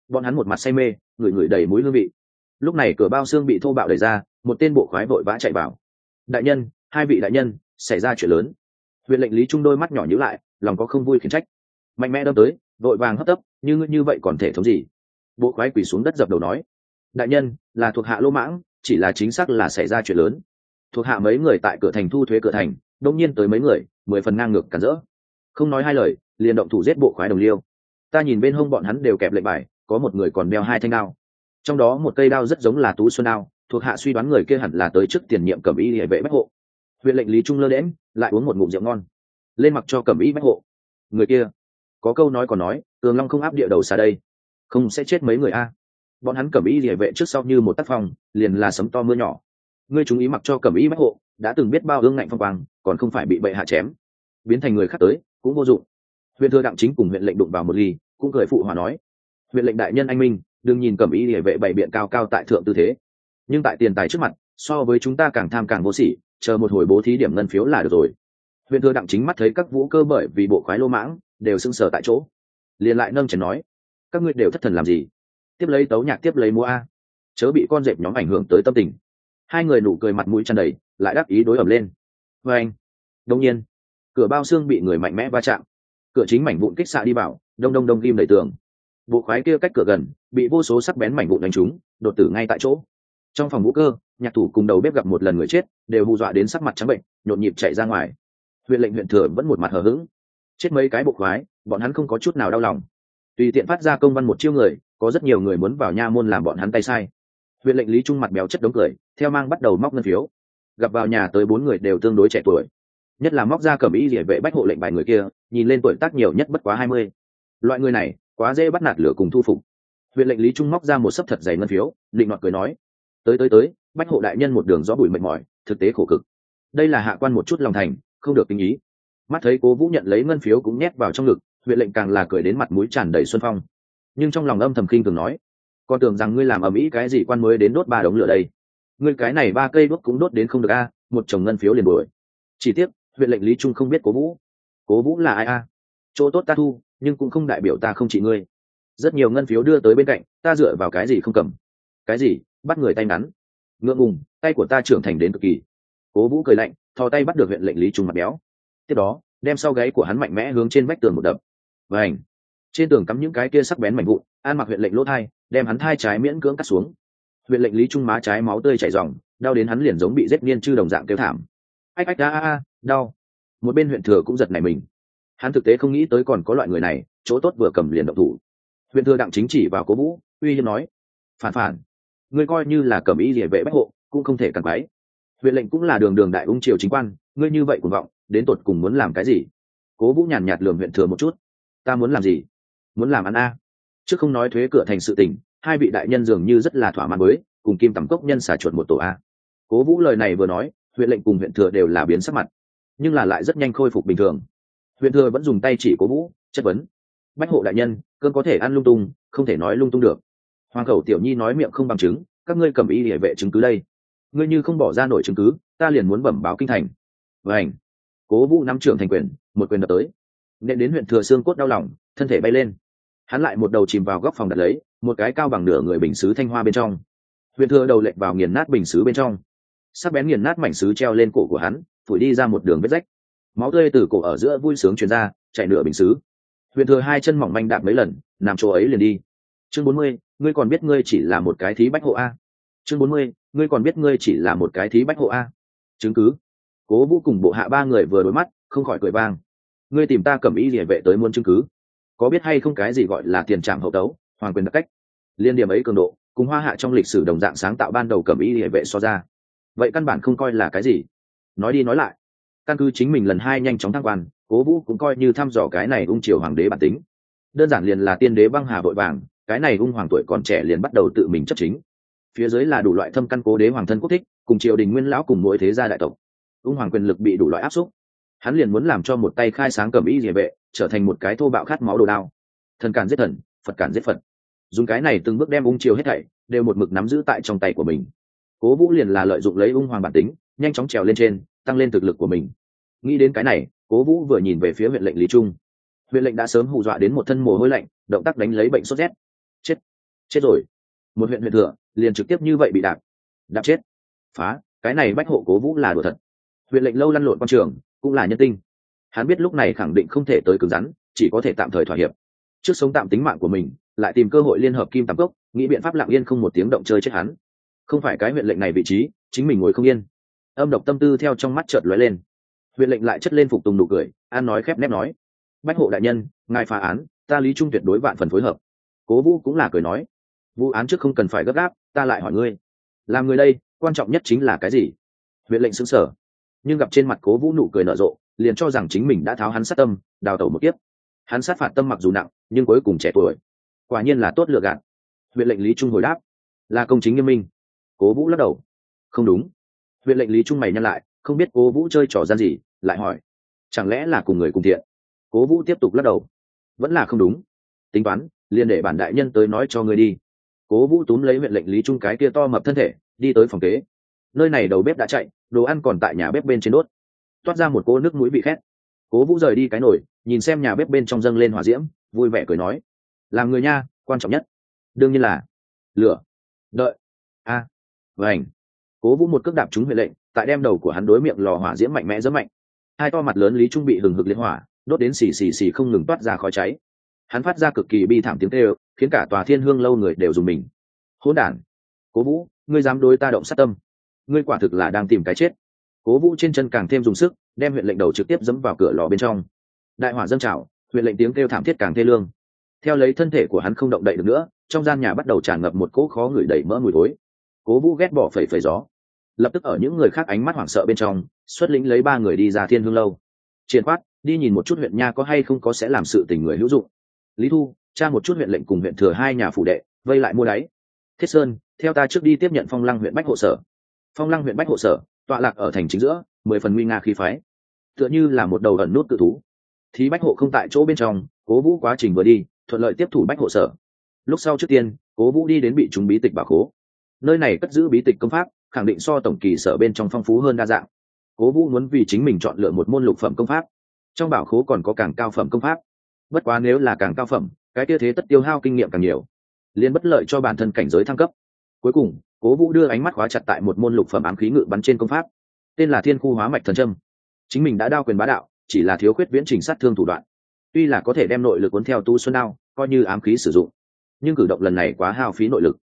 Bọn hắn một mặt say mê, người người đầy mũi hương vị. Lúc này cửa bao xương bị thô bạo đẩy ra, một tên bộ khoái vội vã chạy vào. Đại nhân, hai vị đại nhân, xảy ra chuyện lớn. Huyện lệnh lý trung đôi mắt nhỏ nhữ lại, lòng có không vui khiển trách. Mạnh mẽ đâm tới, vội vàng hấp tấp, như như vậy còn thể thống gì? Bộ khoái quỳ xuống đất dập đầu nói đại nhân, là thuộc hạ lô mãng, chỉ là chính xác là xảy ra chuyện lớn. Thuộc hạ mấy người tại cửa thành thu thuế cửa thành, đông nhiên tới mấy người, mười phần ngang ngược cản rỡ. Không nói hai lời, liền động thủ giết bộ khoái đồng liêu. Ta nhìn bên hông bọn hắn đều kẹp lệnh bài, có một người còn đeo hai thanh đao. Trong đó một cây đao rất giống là tú xuân đao, thuộc hạ suy đoán người kia hẳn là tới trước tiền nhiệm cẩm y hệ vệ bách hộ. Huyện lệnh lý trung lơ đễm lại uống một ngụm rượu ngon. Lên mặc cho cẩm y bách hộ. Người kia, có câu nói còn nói, tường long không áp địa đầu xa đây. Không sẽ chết mấy người a bọn hắn cẩm y địa vệ trước sau như một tác phong, liền là sấm to mưa nhỏ. Ngươi chú ý mặc cho cẩm y bách hộ, đã từng biết bao hương ngạnh phong quang, còn không phải bị bệ hạ chém. Biến thành người khác tới, cũng vô dụng. Huyện thừa đặng chính cùng huyện lệnh đụng vào một ly, cũng cười phụ hòa nói. Huyện lệnh đại nhân anh minh, đừng nhìn cẩm y địa vệ bảy biện cao cao tại thượng tư thế. Nhưng tại tiền tài trước mặt, so với chúng ta càng tham càng vô sỉ, chờ một hồi bố thí điểm ngân phiếu là được rồi. Huyện thừa đặng chính mắt thấy các vũ cơ bởi vì bộ khoái lô mãng, đều sưng sờ tại chỗ. Liền lại nâng chén nói, các ngươi đều thất thần làm gì? Tiếp lấy tấu nhạc tiếp lấy múa a. Chớ bị con dẹp nhóm ảnh hưởng tới tâm tình. Hai người nụ cười mặt mũi tràn đầy, lại đáp ý đối ẩm lên. Vê anh. Đông nhiên, cửa bao xương bị người mạnh mẽ va chạm. Cửa chính mảnh vụn kích xạ đi vào, đông đông đông ghim đầy tường. Bộ khoái kia cách cửa gần, bị vô số sắc bén mảnh vụn đánh trúng, đột tử ngay tại chỗ. Trong phòng vũ cơ, nhạc thủ cùng đầu bếp gặp một lần người chết, đều hù dọa đến sắc mặt trắng bệnh, nhộn nhịp chạy ra ngoài. Huyện lệnh huyện thừa vẫn một mặt hờ hững. Chết mấy cái bộ khoái, bọn hắn không có chút nào đau lòng. Tùy tiện phát ra công văn một chiêu người có rất nhiều người muốn vào nha môn làm bọn hắn tay sai. Huyện lệnh lý trung mặt béo chất đống cười, theo mang bắt đầu móc ngân phiếu. Gặp vào nhà tới bốn người đều tương đối trẻ tuổi. Nhất là móc ra cầm ý địa vệ bách hộ lệnh bài người kia, nhìn lên tuổi tác nhiều nhất bất quá hai mươi. Loại người này, quá dễ bắt nạt lửa cùng thu phục. Huyện lệnh lý trung móc ra một sấp thật dày ngân phiếu, định nọt cười nói, tới tới tới, bách hộ đại nhân một đường gió bụi mệt mỏi, thực tế khổ cực. Đây là hạ quan một chút lòng thành, không được tình ý. Mắt thấy cố vũ nhận lấy ngân phiếu cũng nhét vào trong ngực, huyện lệnh càng là cười đến mặt mũi tràn đầy xuân phong nhưng trong lòng âm thầm khinh thường nói, con tưởng rằng ngươi làm ở mỹ cái gì quan mới đến đốt ba đống lửa đây. Ngươi cái này ba cây đốt cũng đốt đến không được a, một chồng ngân phiếu liền bồi chỉ tiếc, huyện lệnh lý trung không biết cố vũ. Cố vũ là ai a? Chỗ tốt ta thu, nhưng cũng không đại biểu ta không trị ngươi. Rất nhiều ngân phiếu đưa tới bên cạnh, ta dựa vào cái gì không cầm? Cái gì? Bắt người tay ngắn. Ngượng ngùng, tay của ta trưởng thành đến cực kỳ. Cố vũ cười lạnh, thò tay bắt được huyện lệnh lý trung mặt béo. Tiếp đó, đem sau gáy của hắn mạnh mẽ hướng trên vách tường một đập. Và ảnh trên tường cắm những cái kia sắc bén mảnh vụn, an mặc huyện lệnh lỗ thai, đem hắn thai trái miễn cưỡng cắt xuống. Huyện lệnh lý trung má trái máu tươi chảy dòng đau đến hắn liền giống bị rết niên chư đồng dạng kêu thảm. Ách ách, a a a, đau. Một bên huyện thừa cũng giật nảy mình. Hắn thực tế không nghĩ tới còn có loại người này, chỗ tốt vừa cầm liền động thủ. Huyện thừa đặng chính chỉ vào cố vũ, uy hiếp nói, phản phản, ngươi coi như là cầm ý địa vệ bách hộ, cũng không thể càng quái huyện lệnh cũng là đường đường đại ung triều chính quan, ngươi như vậy cuồng vọng, đến tột cùng muốn làm cái gì? Cố vũ nhàn nhạt lườm huyện thừa một chút, ta muốn làm gì? Muốn làm ăn a. Chứ không nói thuế cửa thành sự tình, hai vị đại nhân dường như rất là thỏa mãn với, cùng kim tầm cốc nhân xả chuột một tổ a. Cố vũ lời này vừa nói, huyện lệnh cùng huyện thừa đều là biến sắc mặt, nhưng là lại rất nhanh khôi phục bình thường. Huyện thừa vẫn dùng tay chỉ cố vũ, chất vấn. Bách hộ đại nhân, cơn có thể ăn lung tung, không thể nói lung tung được. Hoàng khẩu tiểu nhi nói miệng không bằng chứng, các ngươi cầm ý địa vệ chứng cứ đây. Ngươi như không bỏ ra nổi chứng cứ, ta liền muốn bẩm báo kinh thành. Và ảnh cố vũ nắm trưởng thành quyền, một quyền đập tới. Nên đến huyện thừa xương cốt đau lòng, thân thể bay lên hắn lại một đầu chìm vào góc phòng đặt lấy, một cái cao bằng nửa người bình xứ thanh hoa bên trong. Huyền thừa đầu lệch vào nghiền nát bình xứ bên trong. Sắc bén nghiền nát mảnh xứ treo lên cổ của hắn, phủi đi ra một đường vết rách. Máu tươi từ cổ ở giữa vui sướng chuyển ra, chạy nửa bình xứ. Huyền thừa hai chân mỏng manh đạp mấy lần, nằm chỗ ấy liền đi. Chương bốn mươi, ngươi còn biết ngươi chỉ là một cái thí bách hộ a. Chương bốn mươi, ngươi còn biết ngươi chỉ là một cái thí bách hộ a. Chứng cứ. Cố vũ cùng bộ hạ ba người vừa đối mắt, không khỏi cười vang. Ngươi tìm ta cầm ý địa vệ tới muốn chứng cứ có biết hay không cái gì gọi là tiền trạm hậu tấu, hoàng quyền đặc cách. Liên điểm ấy cường độ, cùng hoa hạ trong lịch sử đồng dạng sáng tạo ban đầu cầm ý địa vệ so ra. Vậy căn bản không coi là cái gì. Nói đi nói lại, căn cứ chính mình lần hai nhanh chóng thăng quan, cố vũ cũng coi như thăm dò cái này ung triều hoàng đế bản tính. Đơn giản liền là tiên đế băng hà vội vàng, cái này ung hoàng tuổi còn trẻ liền bắt đầu tự mình chấp chính. Phía dưới là đủ loại thâm căn cố đế hoàng thân quốc thích, cùng triều đình nguyên lão cùng mỗi thế gia đại tộc. Ung hoàng quyền lực bị đủ loại áp xúc. Hắn liền muốn làm cho một tay khai sáng cầm ý địa vệ trở thành một cái thô bạo khát máu đồ đao. Thần càn giết thần, phật càn giết phật. Dùng cái này từng bước đem ung triều hết thảy, đều một mực nắm giữ tại trong tay của mình. Cố vũ liền là lợi dụng lấy ung hoàng bản tính, nhanh chóng trèo lên trên, tăng lên thực lực của mình. Nghĩ đến cái này, cố vũ vừa nhìn về phía huyện lệnh lý trung. Huyện lệnh đã sớm hù dọa đến một thân mồ hôi lạnh, động tác đánh lấy bệnh sốt rét. Chết chết rồi. Một huyện huyện thừa, liền trực tiếp như vậy bị đạp. Đạp chết. Phá, cái này bách hộ cố vũ là đùa thật. Huyện lệnh lâu lăn lộn quan trường, cũng là nhân tinh hắn biết lúc này khẳng định không thể tới cứng rắn, chỉ có thể tạm thời thỏa hiệp. Trước sống tạm tính mạng của mình, lại tìm cơ hội liên hợp kim tam cốc, nghĩ biện pháp lặng yên không một tiếng động chơi chết hắn. Không phải cái huyện lệnh này vị trí, chính mình ngồi không yên. Âm độc tâm tư theo trong mắt chợt lóe lên. Huyện lệnh lại chất lên phục tùng nụ cười, an nói khép nép nói. Bách hộ đại nhân, ngài phá án, ta lý trung tuyệt đối vạn phần phối hợp. Cố vũ cũng là cười nói. Vụ án trước không cần phải gấp gáp, ta lại hỏi ngươi. Làm người đây, quan trọng nhất chính là cái gì? Huyện lệnh xứng sở nhưng gặp trên mặt cố vũ nụ cười nở rộ liền cho rằng chính mình đã tháo hắn sát tâm, đào tẩu một kiếp. Hắn sát phạt tâm mặc dù nặng, nhưng cuối cùng trẻ tuổi. Quả nhiên là tốt lựa gạt. Huyện lệnh lý trung hồi đáp. Là công chính nghiêm minh. Cố vũ lắc đầu. Không đúng. Huyện lệnh lý trung mày nhăn lại, không biết cố vũ chơi trò gian gì, lại hỏi. Chẳng lẽ là cùng người cùng thiện? Cố vũ tiếp tục lắc đầu. Vẫn là không đúng. Tính toán, liền để bản đại nhân tới nói cho người đi. Cố vũ túm lấy huyện lệnh lý trung cái kia to mập thân thể, đi tới phòng kế. Nơi này đầu bếp đã chạy, đồ ăn còn tại nhà bếp bên trên đốt toát ra một cỗ nước mũi bị khét. Cố vũ rời đi cái nồi, nhìn xem nhà bếp bên trong dâng lên hỏa diễm, vui vẻ cười nói. Làm người nha, quan trọng nhất. Đương nhiên là lửa. Đợi. A. À. vảnh cố vũ một cước đạp trúng huệ lệnh, tại đem đầu của hắn đối miệng lò hỏa diễm mạnh mẽ rất mạnh. Hai to mặt lớn lý trung bị hừng hực liên hỏa, đốt đến xì xì xì không ngừng toát ra khói cháy. Hắn phát ra cực kỳ bi thảm tiếng kêu, khiến cả tòa thiên hương lâu người đều dùng mình. Hỗn đản. Cố vũ, ngươi dám đối ta động sát tâm. Ngươi quả thực là đang tìm cái chết cố vũ trên chân càng thêm dùng sức, đem huyện lệnh đầu trực tiếp dẫm vào cửa lò bên trong. Đại hỏa dâng trào, huyện lệnh tiếng kêu thảm thiết càng thê lương. Theo lấy thân thể của hắn không động đậy được nữa, trong gian nhà bắt đầu tràn ngập một cỗ khó ngửi đầy mỡ mùi thối. Cố vũ ghét bỏ phẩy phẩy gió. Lập tức ở những người khác ánh mắt hoảng sợ bên trong, xuất lĩnh lấy ba người đi ra thiên hương lâu. Triển khoát đi nhìn một chút huyện nha có hay không có sẽ làm sự tình người hữu dụng. Lý thu, tra một chút huyện lệnh cùng huyện thừa hai nhà phủ đệ, vây lại mua đáy. Thiết sơn, theo ta trước đi tiếp nhận phong lăng huyện bách hộ sở. Phong lăng huyện bách hộ sở tọa lạc ở thành chính giữa, mười phần nguy nga khí phái. Tựa như là một đầu ẩn nút tự thú. Thì bách hộ không tại chỗ bên trong, cố vũ quá trình vừa đi, thuận lợi tiếp thủ bách hộ sở. Lúc sau trước tiên, cố vũ đi đến bị chúng bí tịch bảo khố. Nơi này cất giữ bí tịch công pháp, khẳng định so tổng kỳ sở bên trong phong phú hơn đa dạng. Cố vũ muốn vì chính mình chọn lựa một môn lục phẩm công pháp. Trong bảo khố còn có càng cao phẩm công pháp. Bất quá nếu là càng cao phẩm, cái kia thế tất tiêu hao kinh nghiệm càng nhiều liên bất lợi cho bản thân cảnh giới thăng cấp. Cuối cùng cố vũ đưa ánh mắt khóa chặt tại một môn lục phẩm ám khí ngự bắn trên công pháp. Tên là thiên khu hóa mạch thần trâm chính mình đã đao quyền bá đạo, chỉ là thiếu khuyết viễn trình sát thương thủ đoạn. Tuy là có thể đem nội lực cuốn theo tu xuân đao, coi như ám khí sử dụng, nhưng cử động lần này quá hao phí nội lực.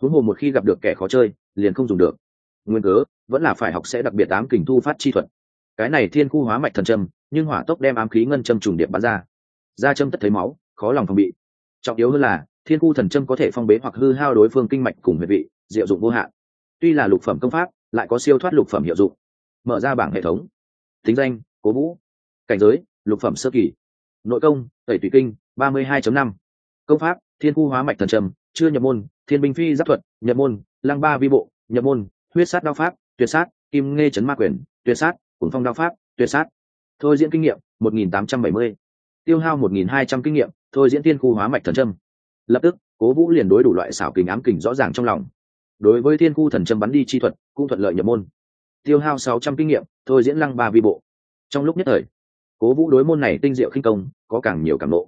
Huống hồ một khi gặp được kẻ khó chơi, liền không dùng được. Nguyên cớ, vẫn là phải học sẽ đặc biệt ám kình thu phát chi thuật. Cái này thiên khu hóa mạch thần trâm nhưng hỏa tốc đem ám khí ngân châm trùng điệp bắn ra. Ra châm tất thấy máu, khó lòng phòng bị. Trọng yếu hơn là thiên khu thần châm có thể phong bế hoặc hư hao đối phương kinh mạch cùng huyệt vị, diệu dụng vô hạn. Tuy là lục phẩm công pháp, lại có siêu thoát lục phẩm hiệu dụng. Mở ra bảng hệ thống. Tính danh, cố vũ. Cảnh giới, lục phẩm sơ kỳ. Nội công, tẩy tùy kinh, ba mươi hai năm. Công pháp, thiên khu hóa mạch thần trầm chưa nhập môn, thiên binh phi giáp thuật, nhập môn, lăng ba vi bộ, nhập môn, huyết sát đao pháp, tuyệt sát, kim nghe chấn ma quyền, tuyệt sát cuốn phong đao pháp, tuyệt sát. Thôi diễn kinh nghiệm, một nghìn tám trăm bảy mươi. Tiêu hao một nghìn hai trăm kinh nghiệm, thôi diễn tiên khu hóa mạch thần trâm lập tức, cố vũ liền đối đủ loại xảo kình ám kình rõ ràng trong lòng. Đối với thiên khu thần trâm bắn đi chi thuật, cũng thuận lợi nhập môn. Tiêu hao sáu trăm kinh nghiệm, thôi diễn lăng ba vi bộ. Trong lúc nhất thời, cố vũ đối môn này tinh diệu khinh công, có càng nhiều cảm lộ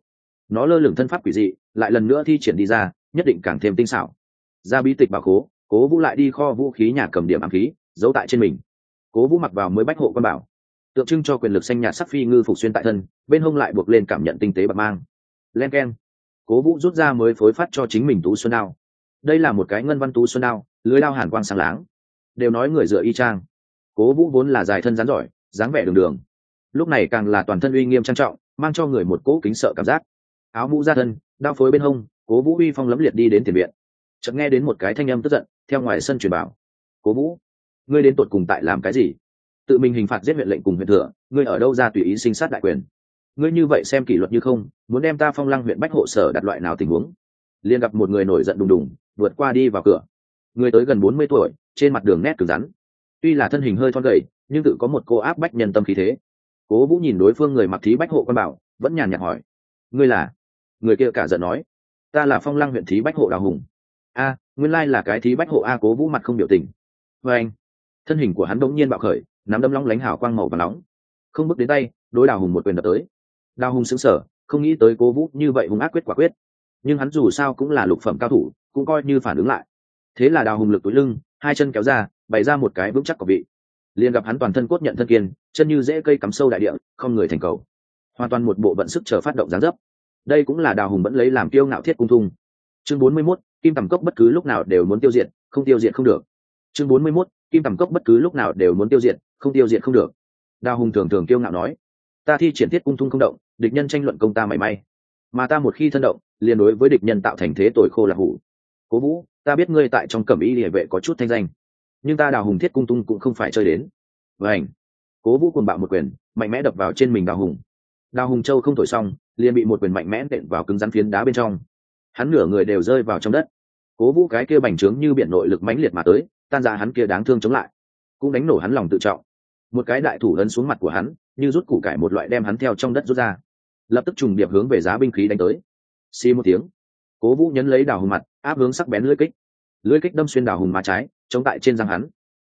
nó lơ lửng thân pháp quỷ dị, lại lần nữa thi triển đi ra, nhất định càng thêm tinh xảo. Ra bí tịch bảo khố, cố vũ lại đi kho vũ khí nhà cầm điểm ám khí, giấu tại trên mình. Cố vũ mặc vào mới bách hộ quan bảo. Tượng trưng cho quyền lực xanh nhạt sắc phi ngư phục xuyên tại thân, bên hông lại buộc lên cảm nhận tinh tế bạc mang. Len k e n cố vũ rút ra mới phối phát cho chính mình tú xuân đao. Đây là một cái ngân văn tú xuân đao, lưới đao hàn quang sáng láng. Đều nói người dựa y trang cố vũ vốn là dài thân rắn giỏi, dáng vẻ đường đường. Lúc này càng là toàn thân uy nghiêm trang trọng, mang cho người một cỗ kính sợ cảm giác. Áo mũ ra thân, đao phối bên hông, cố vũ uy phong lấm liệt đi đến tiền viện. Chợt nghe đến một cái thanh âm tức giận, theo ngoài sân truyền bảo. Cố vũ, ngươi đến tột cùng tại làm cái gì? Tự mình hình phạt giết huyện lệnh cùng huyện thừa, ngươi ở đâu ra tùy ý sinh sát đại quyền? Ngươi như vậy xem kỷ luật như không, muốn đem ta phong lăng huyện bách hộ sở đặt loại nào tình huống? Liền gặp một người nổi giận đùng đùng, vượt qua đi vào cửa. Người tới gần bốn mươi tuổi, trên mặt đường nét cứng rắn. Tuy là thân hình hơi thon gầy, nhưng tự có một cô áp bách nhân tâm khí thế. Cố vũ nhìn đối phương người mặc thí bách hộ quan bảo, vẫn nhàn nhạt hỏi, ngươi là? Người kia cả giận nói, ta là phong lăng huyện thí bách hộ đào hùng. A, nguyên lai là cái thí bách hộ a. Cố vũ mặt không biểu tình. Vê anh. Thân hình của hắn đ ỗ n g nhiên bạo khởi, nắm đâm long lánh hào quang màu và nóng. Không bước đến tay, đối đào hùng một quyền đập tới đào hùng xứng sở không nghĩ tới cố vũ như vậy hung ác quyết quả quyết. Nhưng hắn dù sao cũng là lục phẩm cao thủ cũng coi như phản ứng lại. Thế là đào hùng lực túi lưng hai chân kéo ra bày ra một cái vững chắc của vị. Liền gặp hắn toàn thân cốt nhận thân kiên chân như dễ cây cắm sâu đại địa không người thành cầu. Hoàn toàn một bộ vận sức chờ phát động gián dấp. Đây cũng là đào hùng vẫn lấy làm kiêu ngạo thiết cung thung. Chương bốn mươi 41, kim tầm cốc bất cứ lúc nào đều muốn tiêu diệt không tiêu diệt không được. Chương bốn mươi 41, kim tầm cốc bất cứ lúc nào đều muốn tiêu diệt không tiêu diệt không được. Đào hùng thường thường kiêu ngạo nói ta thi triển thiết cung thung không động, địch nhân tranh luận công ta mảy may. Mà ta một khi thân động, liền đối với địch nhân tạo thành thế tội khô là hủ. Cố vũ, ta biết ngươi tại trong cẩm y địa vệ có chút thanh danh, nhưng ta đào hùng thiết cung tung cũng không phải chơi đến. Vảnh cố vũ cùng bạo một quyền, mạnh mẽ đập vào trên mình đào hùng. Đào hùng châu không thổi xong, liền bị một quyền mạnh mẽ đệm vào cứng rắn phiến đá bên trong. Hắn nửa người đều rơi vào trong đất. Cố vũ cái kia bành trướng như biển nội lực mãnh liệt mà tới, tan ra hắn kia đáng thương chống lại. Cũng đánh nổ hắn lòng tự trọng. Một cái đại thủ ấn xuống mặt của hắn như rút củ cải một loại đem hắn theo trong đất rút ra. Lập tức trùng điệp hướng về giá binh khí đánh tới. Xi một tiếng, cố vũ nhấn lấy đào hùng mặt, áp hướng sắc bén lưỡi kích. Lưỡi kích đâm xuyên đào hùng má trái, chống tại trên răng hắn.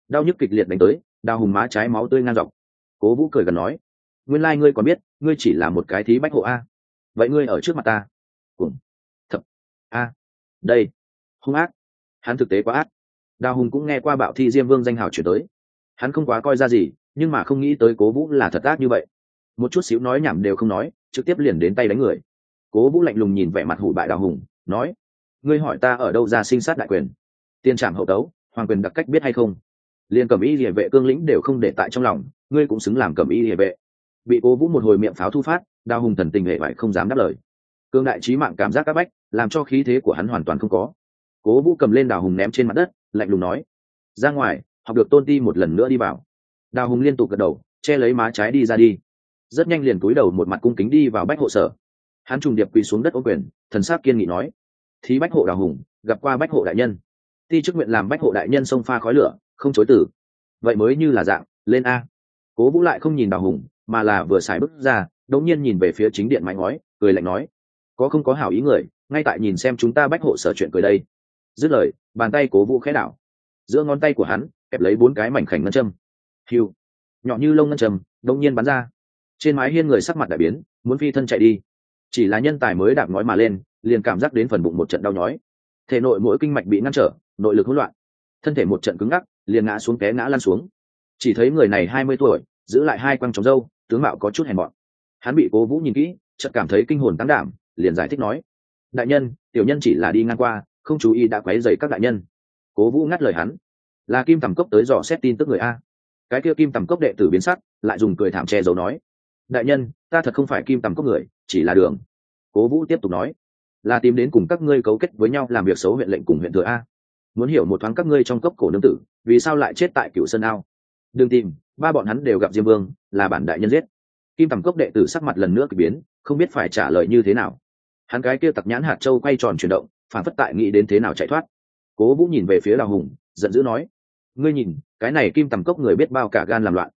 Đau nhức kịch liệt đánh tới, đào hùng má trái máu tươi ngang dọc. Cố vũ cười gần nói, nguyên lai、like、ngươi còn biết, ngươi chỉ là một cái thí bách hộ a. Vậy ngươi ở trước mặt ta. Cùng, thập, a, đây, hung ác. Hắn thực tế quá ác. Đào hùng cũng nghe qua bạo thi diêm vương danh hào chuyển tới. Hắn không quá coi ra gì nhưng mà không nghĩ tới cố vũ là thật ác như vậy. Một chút xíu nói nhảm đều không nói, trực tiếp liền đến tay đánh người. Cố vũ lạnh lùng nhìn vẻ mặt hủ bại đào hùng, nói, ngươi hỏi ta ở đâu ra sinh sát đại quyền? Tiên trạm hậu tấu, hoàng quyền đặc cách biết hay không? Liền cầm y địa vệ cương lĩnh đều không để tại trong lòng, ngươi cũng xứng làm cầm y địa vệ. Bị cố vũ một hồi miệng pháo thu phát, đào hùng thần tình hệ vải không dám đáp lời. Cương đại trí mạng cảm giác các bách, làm cho khí thế của hắn hoàn toàn không có. Cố vũ cầm lên đào hùng ném trên mặt đất, lạnh lùng nói, ra ngoài, học được tôn ti một lần nữa đi vào đào hùng liên tục gật đầu, che lấy má trái đi ra đi. Rất nhanh liền cúi đầu một mặt cung kính đi vào bách hộ sở. Hắn trùng điệp quỳ xuống đất ô quyền, thần sát kiên nghị nói, thí bách hộ đào hùng, gặp qua bách hộ đại nhân. Ti chức nguyện làm bách hộ đại nhân sông pha khói lửa, không chối tử vậy mới như là dạng, lên a. Cố vũ lại không nhìn đào hùng, mà là vừa xài bước ra, đống nhiên nhìn về phía chính điện mái ngói, cười lạnh nói, có không có hảo ý người, ngay tại nhìn xem chúng ta bách hộ sở chuyện cười đây. Dứt lời, bàn tay cố vũ khẽ đảo. Giữa ngón tay của hắn, kẹp lấy bốn cái mảnh khảnh ngân châm hiu nhỏ như lông ngân trầm đông nhiên bắn ra. Trên mái hiên người sắc mặt đại biến, muốn phi thân chạy đi. Chỉ là nhân tài mới đạp nói mà lên, liền cảm giác đến phần bụng một trận đau nhói. Thể nội mỗi kinh mạch bị ngăn trở, nội lực hỗn loạn. Thân thể một trận cứng ngắc, liền ngã xuống té ngã lăn xuống. Chỉ thấy người này hai mươi tuổi, giữ lại hai quăng trống râu, tướng mạo có chút hèn mọn. Hắn bị cố vũ nhìn kỹ, chợt cảm thấy kinh hồn tăng đảm, liền giải thích nói, đại nhân, tiểu nhân chỉ là đi ngang qua, không chú ý đã quấy dày các đại nhân. Cố vũ ngắt lời hắn, là kim thẩm cốc tới dò xét tin tức người a cái kia kim tầm cốc đệ tử biến sắc, lại dùng cười thảm che giấu nói, đại nhân, ta thật không phải kim tầm cốc người, chỉ là đường. Cố vũ tiếp tục nói, là tìm đến cùng các ngươi cấu kết với nhau làm việc xấu huyện lệnh cùng huyện thừa a. Muốn hiểu một thoáng các ngươi trong cấp cổ nương tử, vì sao lại chết tại cựu sơn ao? Đừng tìm, ba bọn hắn đều gặp diêm vương, là bản đại nhân giết. Kim tầm cốc đệ tử sắc mặt lần nữa k ỳ biến, không biết phải trả lời như thế nào. Hắn cái kia tặc nhãn hạt châu quay tròn chuyển động, phản phất tại nghĩ đến thế nào chạy thoát. Cố vũ nhìn về phía đào hùng, giận dữ nói ngươi nhìn, cái này kim tầm cốc người biết bao cả gan làm loạn.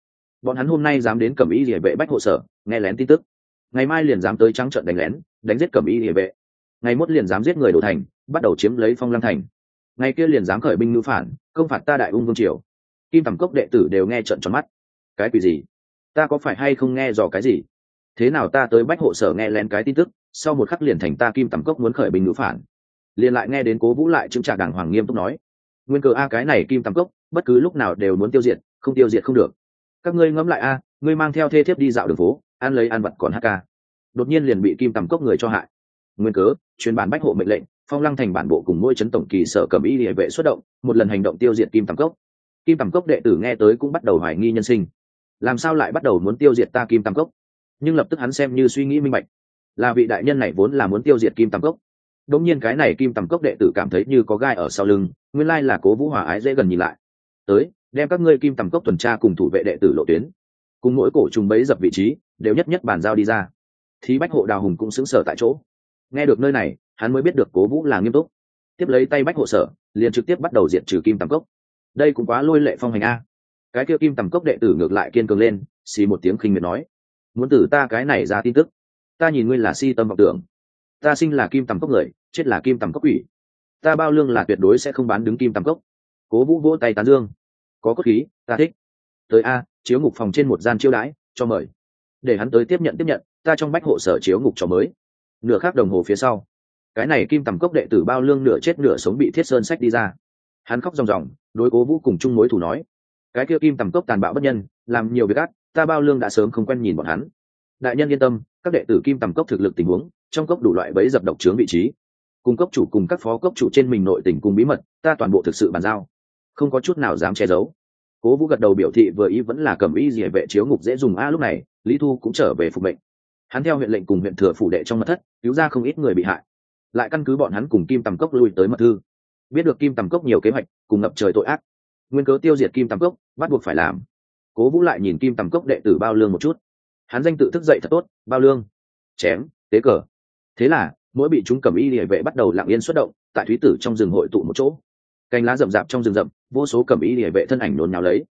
Bọn hắn hôm nay dám đến cẩm ý địa vệ bách hộ sở, nghe lén tin tức. Ngày mai liền dám tới trắng trận đánh lén, đánh giết cẩm ý địa vệ. Ngày mốt liền dám giết người đồ thành, bắt đầu chiếm lấy phong lăng thành. Ngày kia liền dám khởi binh ngữ phản, công phạt ta đại ung vương triều. Kim tầm cốc đệ tử đều nghe trận tròn mắt. Cái quỷ gì? Ta có phải hay không nghe dò cái gì? Thế nào ta tới bách hộ sở nghe lén cái tin tức, sau một khắc liền thành ta kim tầm cốc muốn khởi binh ngữ phản. Liền lại nghe đến cố vũ lại chứng trả đàng hoàng nghiêm túc nói. Nguyên cờ a cái này kim tầm cốc bất cứ lúc nào đều muốn tiêu diệt, không tiêu diệt không được. Các ngươi ngẫm lại a, ngươi mang theo thê thiếp đi dạo đường phố, ăn lấy ăn vật còn hk đột nhiên liền bị kim tầm cốc người cho hại. Nguyên cớ, chuyên bản bách hộ mệnh lệnh, phong lăng thành bản bộ cùng mỗi chấn tổng kỳ sở cầm y địa vệ xuất động, một lần hành động tiêu diệt kim tầm cốc. Kim tầm cốc đệ tử nghe tới cũng bắt đầu hoài nghi nhân sinh. Làm sao lại bắt đầu muốn tiêu diệt ta kim tầm cốc? Nhưng lập tức hắn xem như suy nghĩ minh bạch. Là vị đại nhân này vốn là muốn tiêu diệt kim tầm cốc. Đống nhiên cái này kim tầm cốc đệ tử cảm thấy như có gai ở sau lưng, nguyên lai là cố vũ hòa ái dễ gần nhìn lại tới, đem các ngươi kim tầm cốc tuần tra cùng thủ vệ đệ tử lộ tuyến. Cùng mỗi cổ trùng bấy dập vị trí, đều nhất nhất bàn giao đi ra. Thì bách hộ đào hùng cũng xứng sở tại chỗ. Nghe được nơi này, hắn mới biết được cố vũ là nghiêm túc. Tiếp lấy tay bách hộ sở, liền trực tiếp bắt đầu diệt trừ kim tầm cốc. Đây cũng quá lôi lệ phong hành a. Cái kia kim tầm cốc đệ tử ngược lại kiên cường lên, xì một tiếng khinh miệt nói. Muốn từ ta cái này ra tin tức. Ta nhìn ngươi là si tâm vọng tưởng. Ta sinh là kim tầm cốc người, chết là kim tầm cốc ủy ta bao lương là tuyệt đối sẽ không bán đứng kim tầm cốc. Cố vũ vỗ tay tán dương có cốt khí, ta thích. Tới a, chiếu ngục phòng trên một gian chiêu đãi, cho mời. Để hắn tới tiếp nhận tiếp nhận, ta trong bách hộ sở chiếu ngục cho mới. Nửa khác đồng hồ phía sau. Cái này kim tầm cốc đệ tử bao lương nửa chết nửa sống bị thiết sơn sách đi ra. Hắn khóc ròng ròng, đối cố vũ cùng chung mối thủ nói. Cái kia kim tầm cốc tàn bạo bất nhân, làm nhiều việc ác, ta bao lương đã sớm không quen nhìn bọn hắn. Đại nhân yên tâm, các đệ tử kim tầm cốc thực lực tình huống, trong cốc đủ loại bẫy dập độc trướng vị trí. Cùng cốc chủ cùng các phó cốc chủ trên mình nội tình cùng bí mật, ta toàn bộ thực sự bàn giao không có chút nào dám che giấu. Cố vũ gật đầu biểu thị vừa ý vẫn là cầm ý gì vệ chiếu ngục dễ dùng a lúc này, lý thu cũng trở về phục mệnh. Hắn theo huyện lệnh cùng huyện thừa phủ đệ trong mật thất, cứu ra không ít người bị hại. Lại căn cứ bọn hắn cùng kim tầm cốc lui tới mật thư. Biết được kim tầm cốc nhiều kế hoạch, cùng ngập trời tội ác. Nguyên cớ tiêu diệt kim tầm cốc, bắt buộc phải làm. Cố vũ lại nhìn kim tầm cốc đệ tử bao lương một chút. Hắn danh tự thức dậy thật tốt, bao lương, chém, tế cờ. Thế là, mỗi bị chúng cầm y địa vệ bắt đầu lặng yên xuất động, tại thúy tử trong rừng hội tụ một chỗ. Cành lá rậm rạp trong rừng rậm vô số cầm ý địa vệ thân ảnh nôn nhào lấy.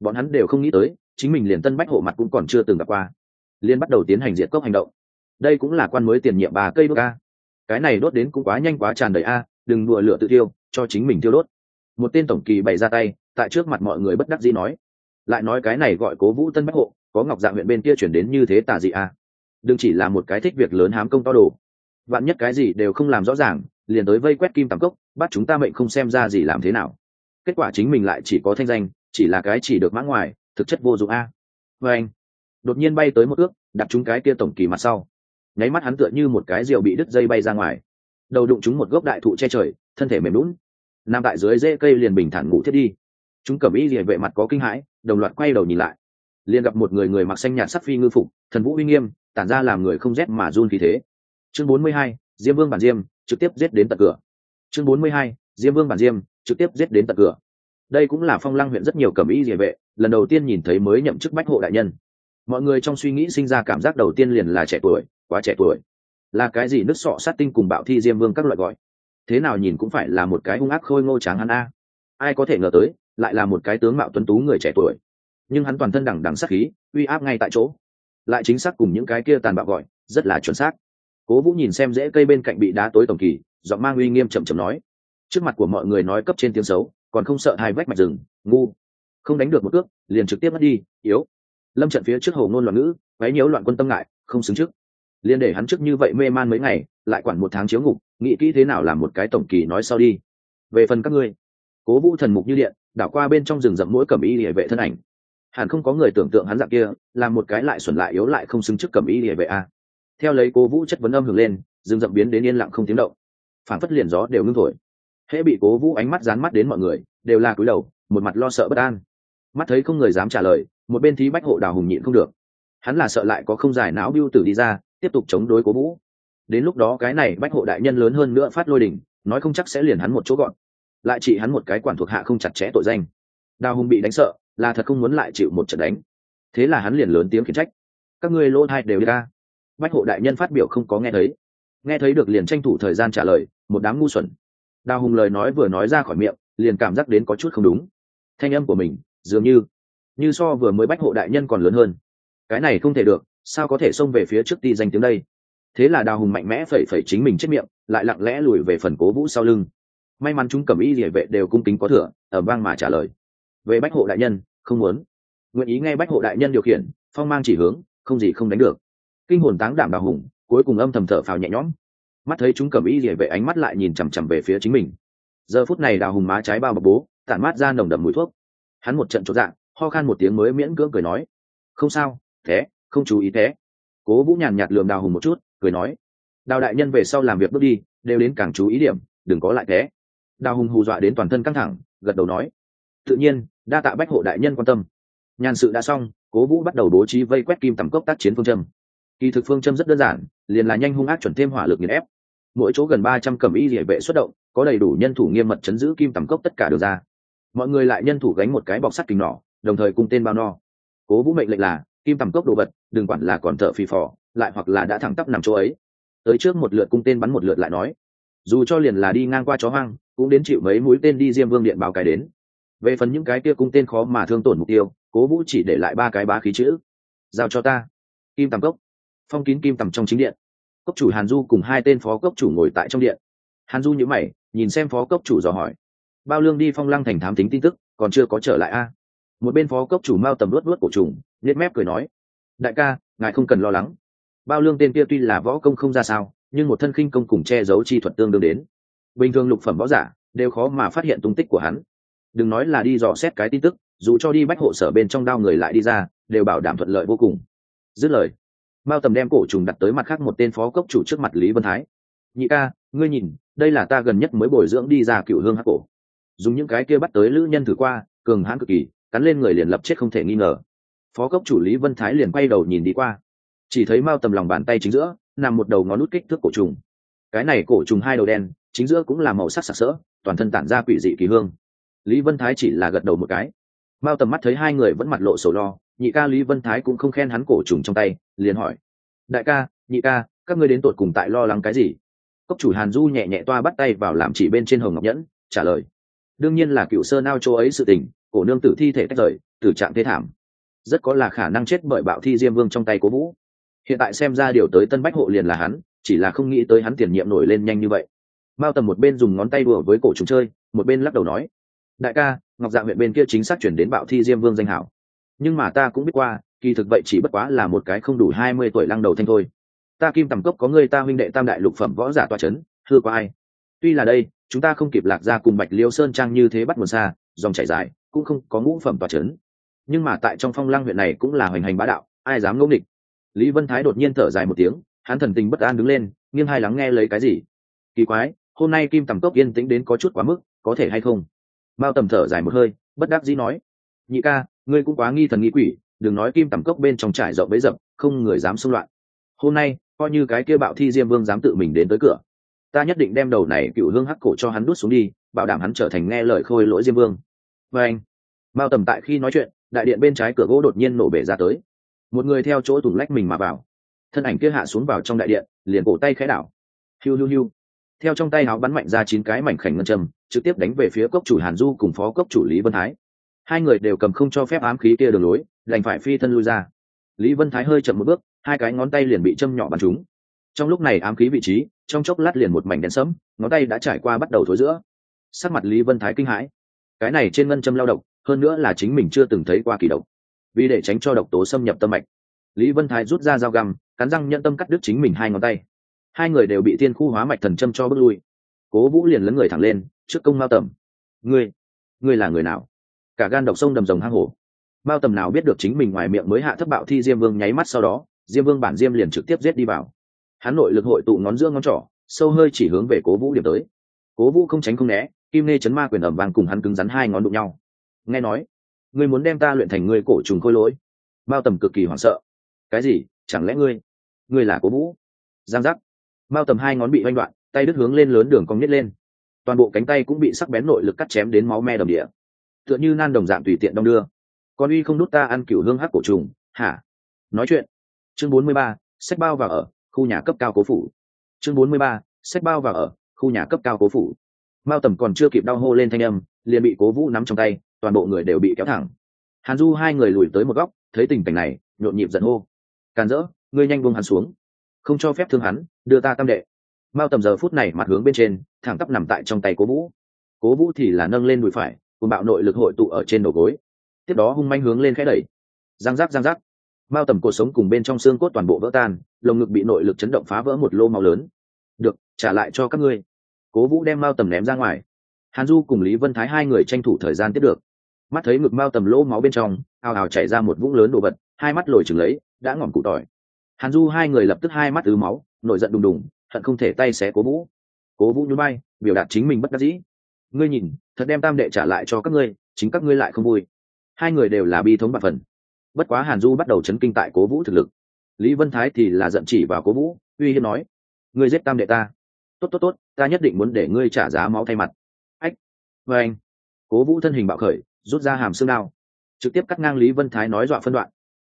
Bọn hắn đều không nghĩ tới, chính mình liền tân bách hộ mặt cũng còn chưa từng gặp qua. Liên bắt đầu tiến hành diệt cốc hành động. Đây cũng là quan mới tiền nhiệm bà cây đốt a. Cái này đốt đến cũng quá nhanh quá tràn đầy a, đừng đùa lửa tự tiêu cho chính mình tiêu đốt. Một tên tổng kỳ bày ra tay, tại trước mặt mọi người bất đắc dĩ nói. Lại nói cái này gọi cố vũ tân bách hộ, có ngọc dạ huyện bên kia chuyển đến như thế tà dị a. Đừng chỉ là một cái thích việc lớn hám công to đồ. Vạn nhất cái gì đều không làm rõ ràng, liền tới vây quét kim tầm cốc, bắt chúng ta mệnh không xem ra gì làm thế nào kết quả chính mình lại chỉ có thanh danh chỉ là cái chỉ được mã ngoài thực chất vô dụng a. Vê anh đột nhiên bay tới một ước đặt chúng cái kia tổng kỳ mặt sau. Nháy mắt hắn tựa như một cái rượu bị đứt dây bay ra ngoài. Đầu đụng chúng một gốc đại thụ che trời thân thể mềm lún nằm tại dưới rễ cây liền bình thản ngủ thiết đi. Chúng cầm ý địa vệ mặt có kinh hãi đồng loạt quay đầu nhìn lại. Liền gặp một người người mặc xanh nhạt sắc phi ngư phục thần vũ uy nghiêm tản ra làm người không rét mà run khí thế. Chương 42, diêm vương bản diêm trực tiếp giết đến tận cửa. Chương 42, diêm vương bản diêm trực tiếp giết đến tận cửa. Đây cũng là phong lăng huyện rất nhiều cẩm y địa vệ, lần đầu tiên nhìn thấy mới nhậm chức bách hộ đại nhân. Mọi người trong suy nghĩ sinh ra cảm giác đầu tiên liền là trẻ tuổi, quá trẻ tuổi. Là cái gì nước sọ sát tinh cùng bạo thi diêm vương các loại gọi? Thế nào nhìn cũng phải là một cái hung ác khôi ngô tráng hắn a. Ai có thể ngờ tới, lại là một cái tướng mạo tuấn tú người trẻ tuổi. Nhưng hắn toàn thân đằng đằng sát khí, uy áp ngay tại chỗ. Lại chính xác cùng những cái kia tàn bạo gọi, rất là chuẩn xác. Cố vũ nhìn xem rễ cây bên cạnh bị đá tối tổng kỳ, giọng mang uy nghiêm chậm chậm nói trước mặt của mọi người nói cấp trên tiếng xấu, còn không sợ hai vách mạch rừng, ngu. Không đánh được một cước, liền trực tiếp mất đi, yếu. Lâm trận phía trước hồ ngôn loạn ngữ váy nhiễu loạn quân tâm ngại, không xứng trước. Liền để hắn trước như vậy mê man mấy ngày, lại quản một tháng chiếu ngục, nghĩ kỹ thế nào làm một cái tổng kỳ nói sau đi. Về phần các ngươi, cố vũ thần mục như điện, đảo qua bên trong rừng rậm mỗi cẩm y địa vệ thân ảnh. Hẳn không có người tưởng tượng hắn dạng kia, làm một cái lại xuẩn lại yếu lại không xứng trước cẩm y địa vệ a. Theo lấy cố vũ chất vấn âm hưởng lên, rừng rậm biến đến yên lặng không tiếng động. Phản phất liền gió đều ngưng thổi hễ bị cố vũ ánh mắt dán mắt đến mọi người, đều là cúi đầu, một mặt lo sợ bất an. Mắt thấy không người dám trả lời, một bên thí bách hộ đào hùng nhịn không được. Hắn là sợ lại có không giải não biêu tử đi ra, tiếp tục chống đối cố vũ. Đến lúc đó cái này bách hộ đại nhân lớn hơn nữa phát lôi đỉnh, nói không chắc sẽ liền hắn một chỗ gọn. Lại chỉ hắn một cái quản thuộc hạ không chặt chẽ tội danh. Đào hùng bị đánh sợ, là thật không muốn lại chịu một trận đánh. Thế là hắn liền lớn tiếng khiển trách. Các ngươi lỗ thai đều đi ra. Bách hộ đại nhân phát biểu không có nghe thấy. Nghe thấy được liền tranh thủ thời gian trả lời, một đám ngu xuẩn đào hùng lời nói vừa nói ra khỏi miệng, liền cảm giác đến có chút không đúng. Thanh âm của mình, dường như như so vừa mới bách hộ đại nhân còn lớn hơn. Cái này không thể được, sao có thể xông về phía trước ti danh tiếng đây? Thế là đào hùng mạnh mẽ phẩy phẩy chính mình chết miệng, lại lặng lẽ lùi về phần cố vũ sau lưng. May mắn chúng cầm ý địa vệ đều cung kính có thừa ở vang mà trả lời. Về bách hộ đại nhân, không muốn. Nguyện ý nghe bách hộ đại nhân điều khiển, phong mang chỉ hướng, không gì không đánh được. Kinh hồn táng đảm đào hùng, cuối cùng âm thầm thở phào nhẹ nhõm mắt thấy chúng cầm y địa vệ ánh mắt lại nhìn chằm chằm về phía chính mình. Giờ phút này đào hùng má trái bao bọc bố, tản mát ra nồng đậm mùi thuốc. Hắn một trận chốt dạng, ho khan một tiếng mới miễn cưỡng cười nói, không sao, thế, không chú ý thế. Cố vũ nhàn nhạt lườm đào hùng một chút, cười nói, đào đại nhân về sau làm việc bước đi, đều đến càng chú ý điểm, đừng có lại thế. Đào hùng hù dọa đến toàn thân căng thẳng, gật đầu nói, tự nhiên, đa tạ bách hộ đại nhân quan tâm. Nhàn sự đã xong, cố vũ bắt đầu bố trí vây quét kim tầm cốc tác chiến phương châm. Kỳ thực phương châm rất đơn giản, liền là nhanh hung ác chuẩn thêm hỏa lực nghiền ép mỗi chỗ gần ba trăm cầm y địa vệ xuất động, có đầy đủ nhân thủ nghiêm mật chấn giữ kim tầm cốc tất cả được ra. Mọi người lại nhân thủ gánh một cái bọc sắt kính nỏ, đồng thời cung tên bao no. Cố vũ mệnh lệnh là, kim tầm cốc đồ vật, đừng quản là còn thợ phì phò, lại hoặc là đã thẳng tắp nằm chỗ ấy. Tới trước một lượt cung tên bắn một lượt lại nói. Dù cho liền là đi ngang qua chó hoang, cũng đến chịu mấy mũi tên đi diêm vương điện báo cái đến. Về phần những cái kia cung tên khó mà thương tổn mục tiêu, cố vũ chỉ để lại ba cái bá khí chữ. Giao cho ta. Kim tầm cốc. Phong kín kim tầm trong chính điện cốc chủ hàn du cùng hai tên phó cốc chủ ngồi tại trong điện. Hàn du nhữ mày, nhìn xem phó cốc chủ dò hỏi. Bao lương đi phong lăng thành thám tính tin tức, còn chưa có trở lại a? Một bên phó cốc chủ mao tầm luốt luốt cổ trùng nhét mép cười nói. Đại ca, ngài không cần lo lắng. Bao lương tên kia tuy là võ công không ra sao, nhưng một thân khinh công cùng che giấu chi thuật tương đương đến. Bình thường lục phẩm võ giả, đều khó mà phát hiện tung tích của hắn. Đừng nói là đi dò xét cái tin tức, dù cho đi bách hộ sở bên trong đao người lại đi ra, đều bảo đảm thuận lợi vô cùng. Dứt lời mao tầm đem cổ trùng đặt tới mặt khác một tên phó cốc chủ trước mặt lý vân thái. Nhị ca, ngươi nhìn, đây là ta gần nhất mới bồi dưỡng đi ra cựu hương hắc cổ. Dùng những cái kia bắt tới lữ nhân thử qua, cường hãn cực kỳ, cắn lên người liền lập chết không thể nghi ngờ. Phó cốc chủ lý vân thái liền quay đầu nhìn đi qua. Chỉ thấy mao tầm lòng bàn tay chính giữa, nằm một đầu ngón nút kích thước cổ trùng. Cái này cổ trùng hai đầu đen, chính giữa cũng là màu sắc sặc sỡ, toàn thân tản ra quỷ dị kỳ hương. Lý vân thái chỉ là gật đầu một cái. Mao tầm mắt thấy hai người vẫn mặt lộ sầu lo nhị ca lý vân thái cũng không khen hắn cổ trùng trong tay, liền hỏi, đại ca, nhị ca, các ngươi đến tột cùng tại lo lắng cái gì? Cốc chủ hàn du nhẹ nhẹ toa bắt tay vào làm chỉ bên trên hồng ngọc nhẫn, trả lời, đương nhiên là cựu sơ nao chỗ ấy sự tình, cổ nương tử thi thể tách rời, tử trạng thế thảm. Rất có là khả năng chết bởi bạo thi diêm vương trong tay cố vũ. Hiện tại xem ra điều tới tân bách hộ liền là hắn, chỉ là không nghĩ tới hắn tiền nhiệm nổi lên nhanh như vậy. Mao tầm một bên dùng ngón tay đùa với cổ chúng chơi, một bên lắc đầu nói, đại ca, ngọc dạ huyện bên kia chính xác chuyển đến bạo thi diêm vương danh hảo nhưng mà ta cũng biết qua, kỳ thực vậy chỉ bất quá là một cái không đủ hai mươi tuổi lăng đầu thanh thôi. Ta kim tầm cốc có người ta huynh đệ tam đại lục phẩm võ giả toa c h ấ n thưa có ai? Tuy là đây, chúng ta không kịp lạc ra cùng bạch liêu sơn trang như thế bắt nguồn xa, dòng chảy dài, cũng không có ngũ phẩm toa c h ấ n nhưng mà tại trong phong lăng huyện này cũng là hoành hành bá đạo, ai dám ngẫu nghịch? Lý vân thái đột nhiên thở dài một tiếng, hắn thần tình bất an đứng lên, nghiêng hai lắng nghe lấy cái gì? Kỳ quái, hôm nay kim tầm cốc yên tĩnh đến có chút quá mức, có thể hay không? Mao tầm thở dài một hơi, bất đắc dĩ nói, nhị ca ngươi cũng quá nghi thần nghi quỷ, đừng nói kim tầm cốc bên trong trải rộng bấy dập, không người dám xung loạn. Hôm nay, coi như cái kia bạo thi diêm vương dám tự mình đến tới cửa, ta nhất định đem đầu này cựu hương hắc cổ cho hắn đút xuống đi, bảo đảm hắn trở thành nghe lời khôi lỗi diêm vương. Và anh mao tầm tại khi nói chuyện, đại điện bên trái cửa gỗ đột nhiên nổ bể ra tới. Một người theo chỗ tùng lách mình mà vào. Thân ảnh kia hạ xuống vào trong đại điện, liền cổ tay khẽ đảo. Hiu hiu hiu. Theo trong tay áo bắn mạnh ra chín cái mảnh khảnh ngân châm, trực tiếp đánh về phía cốc chủ hàn du cùng phó cốc chủ lý vân thái hai người đều cầm không cho phép ám khí kia đường lối đành phải phi thân lui ra. Lý vân thái hơi chậm một bước hai cái ngón tay liền bị châm nhỏ bắn chúng. trong lúc này ám khí vị trí trong chốc lát liền một mảnh đen sẫm ngón tay đã trải qua bắt đầu thối giữa. Sắc mặt lý vân thái kinh hãi. Cái này trên ngân châm lao động, hơn nữa là chính mình chưa từng thấy qua kỳ độc. Vì để tránh cho độc tố xâm nhập tâm mạch lý vân thái rút ra dao găm cắn răng nhận tâm cắt đứt chính mình hai ngón tay. Hai người đều bị thiên khu hóa mạch thần châm cho bước lui. Cố vũ liền lấn người thẳng lên trước công mao tầm ngươi ngươi là người nào? Cả gan độc sông đầm rồng hang hổ. Mao tầm nào biết được chính mình ngoài miệng mới hạ thấp bạo thi diêm vương nháy mắt sau đó, diêm vương bản diêm liền trực tiếp giết đi vào. Hắn nội lực hội tụ ngón giữa ngón trỏ, sâu hơi chỉ hướng về cố vũ điểm tới. Cố vũ không tránh không né, kim nê chấn ma quyền ẩm vàng cùng hắn cứng rắn hai ngón đụng nhau. Nghe nói, ngươi muốn đem ta luyện thành ngươi cổ trùng khôi lỗi? Mao tầm cực kỳ hoảng sợ. Cái gì? Chẳng lẽ ngươi ngươi là cố vũ? Giang giác. Mao tầm hai ngón bị oanh đoạn, tay đứt hướng lên lớn đường cong nhét lên. Toàn bộ cánh tay cũng bị sắc bén nội lực cắt chém đến máu me đầm địa tựa như nan đồng dạng tùy tiện đong đưa. Con uy không đút ta ăn cửu hương hắc cổ trùng hả? Nói chuyện. Chương 43, sách bao và ở khu nhà cấp cao cố phủ. Chương 43, sách bao và ở khu nhà cấp cao cố phủ. Mao tầm còn chưa kịp đau hô lên thanh âm liền bị cố vũ nắm trong tay toàn bộ người đều bị kéo thẳng. Hàn du hai người lùi tới một góc thấy tình cảnh này nhộn nhịp giận hô. Càn rỡ ngươi nhanh buông hắn xuống. Không cho phép thương hắn đưa ta tam đệ. Mao tầm giờ phút này mặt hướng bên trên thẳng tắp nằm tại trong tay cố vũ. Cố vũ thì là nâng lên đùi phải cùng bạo nội lực hội tụ ở trên đầu gối. Tiếp đó hung manh hướng lên khẽ đẩy. Giang giác giang giác. Mao tầm cuộc sống cùng bên trong xương cốt toàn bộ vỡ tan, lồng ngực bị nội lực chấn động phá vỡ một lô máu lớn. Được, trả lại cho các ngươi. Cố vũ đem mao tầm ném ra ngoài. Hàn du cùng lý vân thái hai người tranh thủ thời gian tiếp được. Mắt thấy ngực mao tầm lỗ máu bên trong hào hào chảy ra một vũng lớn đồ vật, hai mắt lồi chừng lấy, đã ngỏm cụ tỏi. Hàn du hai người lập tức hai mắt ứ máu, nổi giận đùng đùng, hận không thể tay xé cố vũ. Cố vũ nhún bay biểu đạt chính mình bất đắc dĩ. Ngươi nhìn thật đem tam đệ trả lại cho các ngươi, chính các ngươi lại không vui. Hai người đều là bi thống bạc phần. Bất quá hàn du bắt đầu chấn kinh tại cố vũ thực lực. Lý vân thái thì là giận chỉ vào cố vũ, uy hiếp nói, ngươi giết tam đệ ta. Tốt tốt tốt, ta nhất định muốn để ngươi trả giá máu thay mặt. Ách vê anh. Cố vũ thân hình bạo khởi, rút ra hàm xương đao. Trực tiếp cắt ngang lý vân thái nói dọa phân đoạn.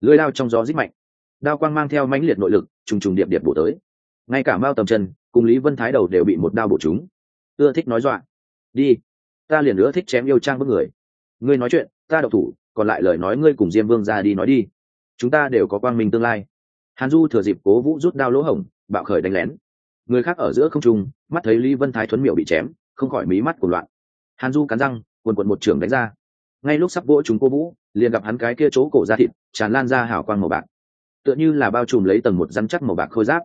Lưới đao trong gió rít mạnh. Đao quang mang theo mãnh liệt nội lực, trùng trùng điệp điệp bổ tới. Ngay cả mao tầm chân cùng lý vân thái đầu đều bị một đao bổ chúng ưa thích nói dọa. Đi ta liền nữa thích chém yêu trang bức người. Ngươi nói chuyện, ta độc thủ, còn lại lời nói ngươi cùng diêm vương ra đi nói đi. Chúng ta đều có quang minh tương lai. Hàn du thừa dịp cố vũ rút đao lỗ hổng, bạo khởi đánh lén. Người khác ở giữa không trung, mắt thấy lý vân thái thuấn miệu bị chém, không khỏi mí mắt của loạn. Hàn du cắn răng, quần quần một trường đánh ra. Ngay lúc sắp vỗ chúng cô vũ, liền gặp hắn cái kia chỗ cổ ra thịt, tràn lan ra hào quang màu bạc. Tựa như là bao trùm lấy tầng một rắn chắc màu bạc khôi giáp.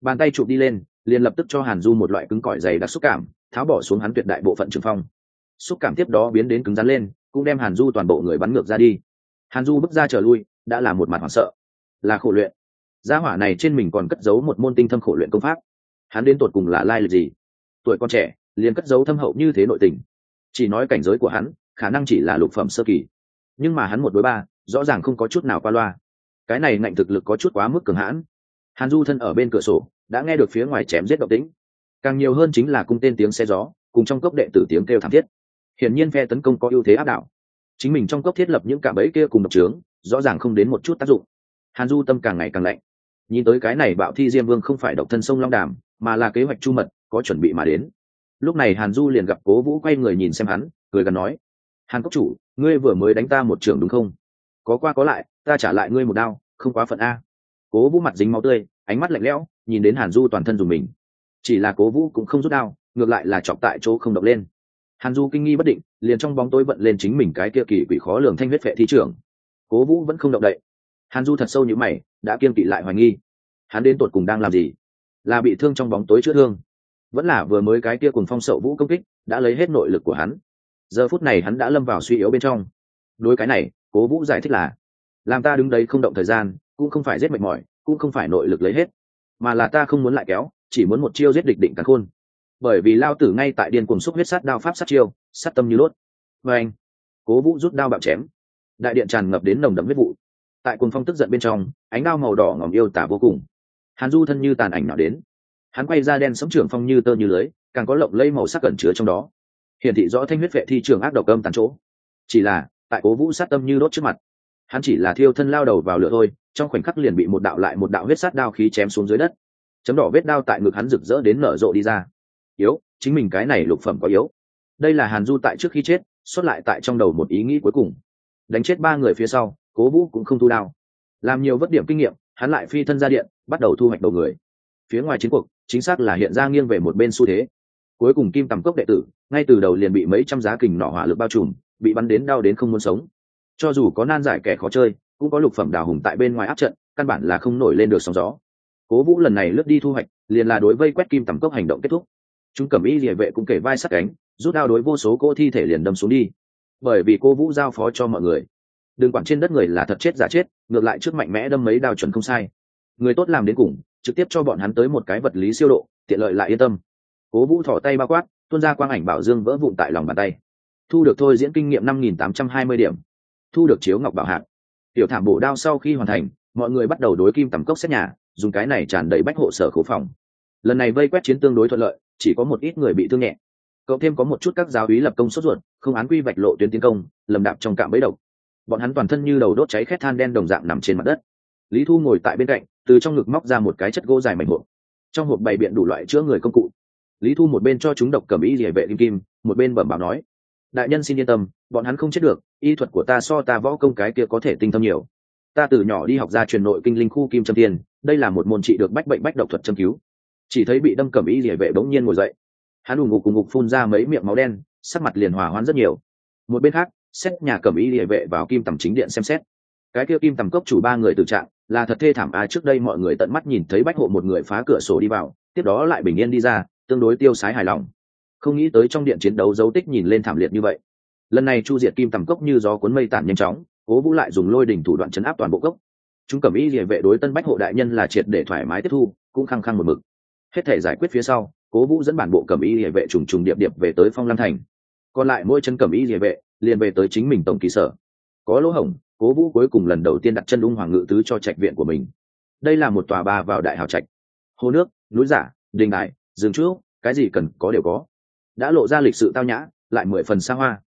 Bàn tay chụp đi lên, liền lập tức cho hàn du một loại cứng cỏi dày đặc xúc cảm, tháo bỏ xuống hắn tuyệt đại bộ phận trường phong xúc cảm tiếp đó biến đến cứng rắn lên, cũng đem hàn du toàn bộ người bắn ngược ra đi. Hàn du bước ra trở lui, đã là một mặt hoảng sợ. Là khổ luyện. Gia hỏa này trên mình còn cất giấu một môn tinh thâm khổ luyện công pháp. Hắn đến tột cùng là lai lịch gì? Tuổi con trẻ, liền cất giấu thâm hậu như thế nội tình. Chỉ nói cảnh giới của hắn, khả năng chỉ là lục phẩm sơ kỳ. Nhưng mà hắn một đối ba, rõ ràng không có chút nào qua loa. Cái này ngạnh thực lực có chút quá mức cường hãn. Hàn du thân ở bên cửa sổ, đã nghe được phía ngoài chém giết động tĩnh. Càng nhiều hơn chính là cung tên tiếng xe gió, cùng trong cốc đệ tử tiếng kêu thảm thiết hiển nhiên phe tấn công có ưu thế áp đảo. Chính mình trong cốc thiết lập những cạm bẫy kia cùng độc trướng, rõ ràng không đến một chút tác dụng. Hàn du tâm càng ngày càng lạnh. Nhìn tới cái này bạo thi diêm vương không phải độc thân sông long đàm, mà là kế hoạch chu mật, có chuẩn bị mà đến. Lúc này hàn du liền gặp cố vũ quay người nhìn xem hắn, cười gần nói, hàn cốc chủ, ngươi vừa mới đánh ta một trường đúng không? Có qua có lại, ta trả lại ngươi một đao, không quá phận a. Cố vũ mặt dính máu tươi, ánh mắt lạnh lẽo, nhìn đến hàn du toàn thân dùng mình. Chỉ là cố vũ cũng không rút đao, ngược lại là chọc tại chỗ không động lên hàn du kinh nghi bất định, liền trong bóng tối vận lên chính mình cái kia kỳ quỷ khó lường thanh huyết vệ thi trưởng. Cố vũ vẫn không động đậy. Hàn du thật sâu như mày, đã kiên kỵ lại hoài nghi. Hắn đến tột cùng đang làm gì? Là bị thương trong bóng tối chữa thương. Vẫn là vừa mới cái kia cùng phong sậu vũ công kích, đã lấy hết nội lực của hắn. Giờ phút này hắn đã lâm vào suy yếu bên trong. Đối cái này, cố vũ giải thích là, làm ta đứng đấy không động thời gian, cũng không phải giết mệt mỏi, cũng không phải nội lực lấy hết, mà là ta không muốn lại kéo, chỉ muốn một chiêu giết địch định cắn khôn bởi vì lao tử ngay tại điên cuồng xúc huyết sát đao pháp sát chiêu, sát tâm như lốt. Và anh, cố vũ rút đao bạo chém. Đại điện tràn ngập đến nồng đậm huyết vụ. Tại cuồng phong tức giận bên trong, ánh đao màu đỏ ngòm yêu tả vô cùng. Hàn du thân như tàn ảnh nào đến. Hắn quay ra đen sống trưởng phong như tơ như lưới, càng có lộng lây màu sắc cẩn chứa trong đó. Hiển thị rõ thanh huyết vệ thi trường ác độc âm tàn chỗ. Chỉ là, tại cố vũ sát tâm như đốt trước mặt, hắn chỉ là thiêu thân lao đầu vào lửa thôi, trong khoảnh khắc liền bị một đạo lại một đạo huyết sát đao khí chém xuống dưới đất. Chấm đỏ vết đao tại ngực hắn rực rỡ đến nở rộ đi ra yếu, chính mình cái này lục phẩm có yếu. Đây là hàn du tại trước khi chết xuất lại tại trong đầu một ý nghĩ cuối cùng. Đánh chết ba người phía sau, cố vũ cũng không thu đao. Làm nhiều vất điểm kinh nghiệm, hắn lại phi thân ra điện, bắt đầu thu hoạch đầu người. Phía ngoài chiến cuộc, chính xác là hiện ra nghiêng về một bên xu thế. Cuối cùng kim tầm cốc đệ tử, ngay từ đầu liền bị mấy trăm giá kình nỏ hỏa lực bao trùm, bị bắn đến đau đến không muốn sống. Cho dù có nan giải kẻ khó chơi, cũng có lục phẩm đào hùng tại bên ngoài áp trận, căn bản là không nổi lên được sóng gió. Cố vũ lần này lướt đi thu hoạch, liền là đối vây quét kim tầm cốc hành động kết thúc chúng cẩm y địa vệ cũng kể vai sát cánh, rút đao đối vô số cô thi thể liền đâm xuống đi. Bởi vì cô vũ giao phó cho mọi người. Đừng quản trên đất người là thật chết giả chết, ngược lại trước mạnh mẽ đâm mấy đao chuẩn không sai. Người tốt làm đến cùng, trực tiếp cho bọn hắn tới một cái vật lý siêu độ, tiện lợi lại yên tâm. Cố vũ thỏ tay bao quát, tuôn ra quang ảnh bảo dương vỡ vụn tại lòng bàn tay. Thu được thôi diễn kinh nghiệm năm nghìn tám trăm hai mươi điểm. Thu được chiếu ngọc bảo hạt tiểu thảm bổ đao sau khi hoàn thành, mọi người bắt đầu đối kim tầm cốc xét nhà, dùng cái này tràn đầy bách hộ sở khấu phòng lần này vây quét chiến tương đối thuận lợi chỉ có một ít người bị thương nhẹ. Cộng thêm có một chút các giáo úy lập công sốt ruột không án quy vạch lộ tuyến tiến công lầm đạp trong cạm bẫy độc. Bọn hắn toàn thân như đầu đốt cháy khét than đen đồng dạng nằm trên mặt đất. Lý thu ngồi tại bên cạnh từ trong ngực móc ra một cái chất gỗ dài mảnh hộp. Trong hộp bày biện đủ loại chữa người công cụ. Lý thu một bên cho chúng độc cầm y địa vệ kim kim một bên bẩm bảo nói đại nhân xin yên tâm bọn hắn không chết được y thuật của ta so ta võ công cái kia có thể tinh thông nhiều. Ta từ nhỏ đi học ra truyền nội kinh linh khu kim châm tiền, đây là một môn trị được bách bệnh bách độc thuật châm cứu chỉ thấy bị đâm cầm y địa vệ bỗng nhiên ngồi dậy. Hắn ủng ngục cùng ngục phun ra mấy miệng máu đen, sắc mặt liền hòa hoãn rất nhiều. Một bên khác, xét nhà cầm y địa vệ vào kim tầm chính điện xem xét. Cái kia kim tầm cốc chủ ba người từ trạng, là thật thê thảm ai trước đây mọi người tận mắt nhìn thấy bách hộ một người phá cửa sổ đi vào, tiếp đó lại bình yên đi ra, tương đối tiêu sái hài lòng. Không nghĩ tới trong điện chiến đấu dấu tích nhìn lên thảm liệt như vậy. Lần này chu diệt kim tầm cốc như gió cuốn mây tản nhanh chóng, cố vũ lại dùng lôi đỉnh thủ đoạn chấn áp toàn bộ cốc. Chúng cẩm y địa vệ đối tân bách hộ đại nhân là triệt để thoải mái tiếp thu, cũng khăng khăng một mực hết thể giải quyết phía sau, cố vũ dẫn bản bộ cẩm y địa vệ trùng trùng điệp điệp về tới phong lam thành. Còn lại mỗi chân cẩm y địa vệ liền về tới chính mình tổng kỳ sở. Có lỗ hổng, cố vũ cuối cùng lần đầu tiên đặt chân ung hoàng ngự tứ cho trạch viện của mình. Đây là một tòa ba vào đại hào trạch. Hồ nước, núi giả, đình đại rừng trước cái gì cần có đều có. Đã lộ ra lịch sự tao nhã, lại mười phần xa hoa.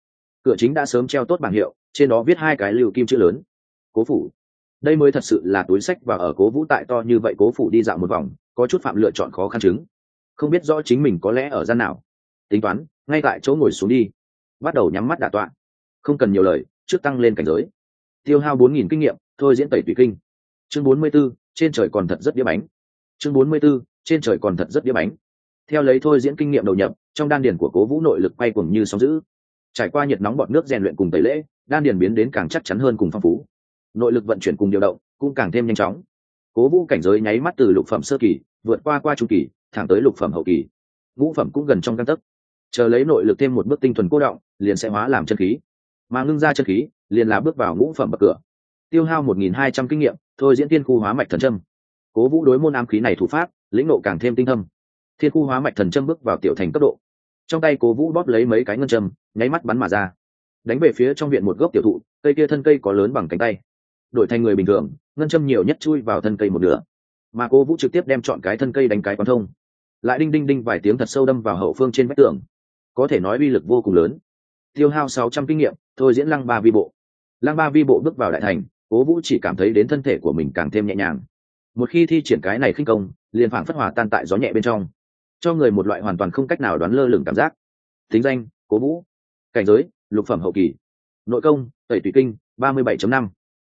Cửa chính đã sớm treo tốt bảng hiệu, trên đó viết hai cái lưu kim chữ lớn. Cố phủ. Đây mới thật sự là túi sách và ở cố vũ tại to như vậy cố phủ đi dạo một vòng có chút phạm lựa chọn khó khăn chứng. Không biết rõ chính mình có lẽ ở gian nào. Tính toán, ngay tại chỗ ngồi xuống đi. Bắt đầu nhắm mắt đả tọa. Không cần nhiều lời, trước tăng lên cảnh giới. Tiêu hao bốn nghìn kinh nghiệm, thôi diễn tẩy tùy kinh. Chương bốn mươi b ố trên trời còn thật rất đĩa bánh. Chương bốn mươi b ố trên trời còn thật rất đĩa bánh. Theo lấy thôi diễn kinh nghiệm đầu nhập, trong đan điền của cố vũ nội lực quay cuồng như sóng giữ trải qua nhiệt nóng bọn nước rèn luyện cùng tẩy lễ, đan điền biến đến càng chắc chắn hơn cùng phong phú. Nội lực vận chuyển cùng điều động, cũng càng thêm nhanh chóng cố vũ cảnh giới nháy mắt từ lục phẩm sơ kỳ, vượt qua qua trung kỳ, thẳng tới lục phẩm hậu kỳ. Ngũ phẩm cũng gần trong căn tấc. Chờ lấy nội lực thêm một bước tinh thuần cố động, liền sẽ hóa làm chân khí. Mà ngưng ra chân khí, liền là bước vào ngũ phẩm bậc cửa. Tiêu hao một nghìn hai trăm kinh nghiệm, thôi diễn tiên khu hóa mạch thần trâm cố vũ đối môn ám khí này thủ pháp, lĩnh nộ càng thêm tinh thâm. Thiên khu hóa mạch thần trâm bước vào tiểu thành cấp độ. Trong tay cố vũ bóp lấy mấy cái ngân trâm nháy mắt bắn mà ra. Đánh về phía trong viện một gốc tiểu thụ, cây kia thân cây có lớn bằng cánh tay. Đổi thành người bình thường ngân châm nhiều nhất chui vào thân cây một nửa. Mà cô vũ trực tiếp đem chọn cái thân cây đánh cái quán thông. Lại đinh đinh đinh vài tiếng thật sâu đâm vào hậu phương trên vách tường. Có thể nói uy lực vô cùng lớn. Tiêu hao sáu trăm kinh nghiệm, thôi diễn lăng ba vi bộ. Lăng ba vi bộ bước vào đại thành cố vũ chỉ cảm thấy đến thân thể của mình càng thêm nhẹ nhàng. Một khi thi triển cái này khinh công, liền phảng phất hòa tan tại gió nhẹ bên trong. Cho người một loại hoàn toàn không cách nào đoán lơ lửng cảm giác. Tính danh cố vũ. Cảnh giới, lục phẩm hậu kỳ. Nội công, tẩy tùy kinh, ba mươi 37 năm.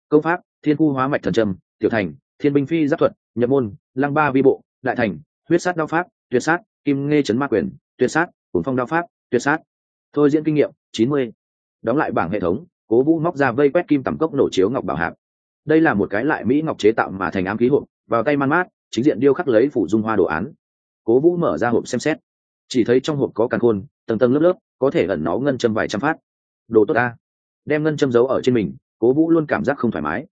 Công pháp thiên khu hóa mạch thần trầm tiểu thành, thiên binh phi giáp thuật, nhập môn, lăng ba vi bộ, đại thành, huyết sát đao pháp, tuyệt sát, kim nghe chấn ma quyền, tuyệt sát cuốn phong đao pháp, tuyệt sát. Thôi diễn kinh nghiệm, chín mươi. Đóng lại bảng hệ thống, cố vũ móc ra vây quét kim tầm cốc nổ chiếu ngọc bảo hạp đây là một cái lại mỹ ngọc chế tạo mà thành ám khí hộp, vào tay man mát, chính diện điêu khắc lấy phủ dung hoa đồ án. Cố vũ mở ra hộp xem xét. Chỉ thấy trong hộp có càng khôn, tầng tầng lớp lớp, có thể ẩn nó ngân châm vài trăm phát. Đồ tốt ta. Đem ngân châm giấu ở trên mình, cố vũ luôn cảm giác không thoải mái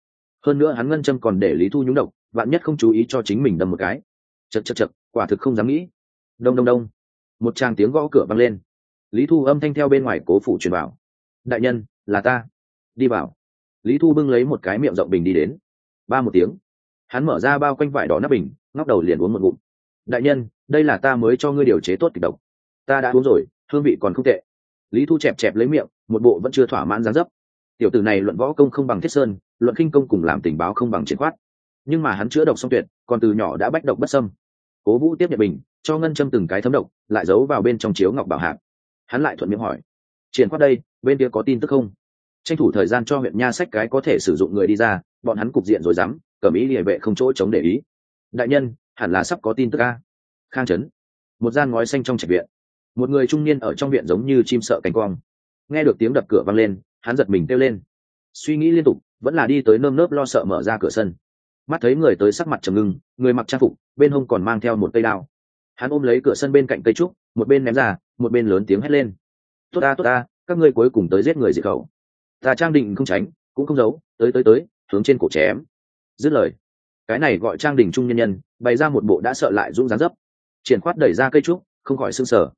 hơn nữa hắn ngân châm còn để lý thu nhúng độc bạn nhất không chú ý cho chính mình đâm một cái. Chật chật chật quả thực không dám nghĩ. Đông đông đông. Một tràng tiếng gõ cửa vang lên. Lý thu âm thanh theo bên ngoài cố phủ truyền bảo đại nhân, là ta. Đi vào. Lý thu bưng lấy một cái miệng rộng bình đi đến. Ba một tiếng. Hắn mở ra bao quanh vải đỏ nắp bình, ngóc đầu liền uống một ngụm. Đại nhân, đây là ta mới cho ngươi điều chế tốt kịch độc. Ta đã uống rồi, hương vị còn không tệ. Lý thu chẹp chẹp lấy miệng, một bộ vẫn chưa thỏa mãn dáng dấp. Tiểu tử này luận võ công không bằng thiết sơn luận kinh công cùng làm tình báo không bằng triển khoát. Nhưng mà hắn chữa độc song tuyệt, còn từ nhỏ đã bách độc bất sâm cố vũ tiếp nhận bình cho ngân châm từng cái thấm độc, lại giấu vào bên trong chiếu ngọc bảo hạc. Hắn lại thuận miệng hỏi, triển khoát đây, bên kia có tin tức không? Tranh thủ thời gian cho huyện nha sách cái có thể sử dụng người đi ra, bọn hắn cục diện rồi dám, cầm ý địa vệ không chỗ chống để ý. Đại nhân, hẳn là sắp có tin tức a? khang trấn một gian ngói xanh trong trạch viện. Một người trung niên ở trong viện giống như chim sợ cánh quang. Nghe được tiếng đập cửa vang lên, hắn giật mình kêu lên. Suy nghĩ liên tục vẫn là đi tới nơm nớp lo sợ mở ra cửa sân. Mắt thấy người tới sắc mặt trầm ngưng, người mặc trang phục, bên hông còn mang theo một cây đao. Hắn ôm lấy cửa sân bên cạnh cây trúc, một bên ném ra, một bên lớn tiếng hét lên. Tốt ta tốt ta, các ngươi cuối cùng tới giết người diệt khẩu. Ta trang định không tránh, cũng không giấu, tới tới tới, hướng trên cổ chém. Dứt lời, cái này gọi trang đình trung nhân nhân, bày ra một bộ đã sợ lại dũng dán dấp. Triển khoát đẩy ra cây trúc, không khỏi s ư n g sở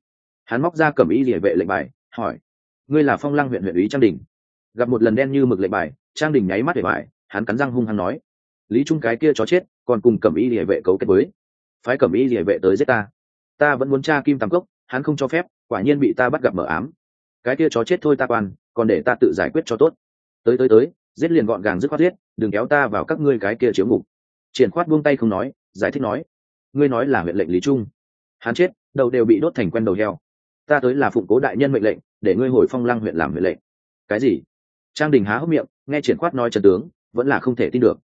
hắn móc ra cầm ý địa vệ lệnh bài, hỏi, ngươi là phong lăng huyện huyện ý trang đình gặp một lần đen như mực lệnh bài trang đình nháy mắt để bài hắn cắn răng hung hăng nói lý trung cái kia chó chết còn cùng cẩm y địa vệ cấu kết với. Phái cẩm y địa vệ tới giết ta. Ta vẫn muốn tra kim tam cốc hắn không cho phép quả nhiên bị ta bắt gặp mở ám. Cái kia chó chết thôi ta quan còn để ta tự giải quyết cho tốt. Tới tới tới giết liền gọn gàng dứt khoát thiết, đừng kéo ta vào các ngươi cái kia chiếu ngục. Triển khoát buông tay không nói giải thích nói ngươi nói là huyện lệnh lý trung. Hắn chết đầu đều bị đốt thành quen đầu heo. Ta tới là phụng cố đại nhân mệnh lệnh để ngươi hồi phong lăng huyện làm huyện lệnh. Cái gì? Trang đình há hốc miệng, nghe triển khoát nói trần tướng, vẫn là không thể tin được.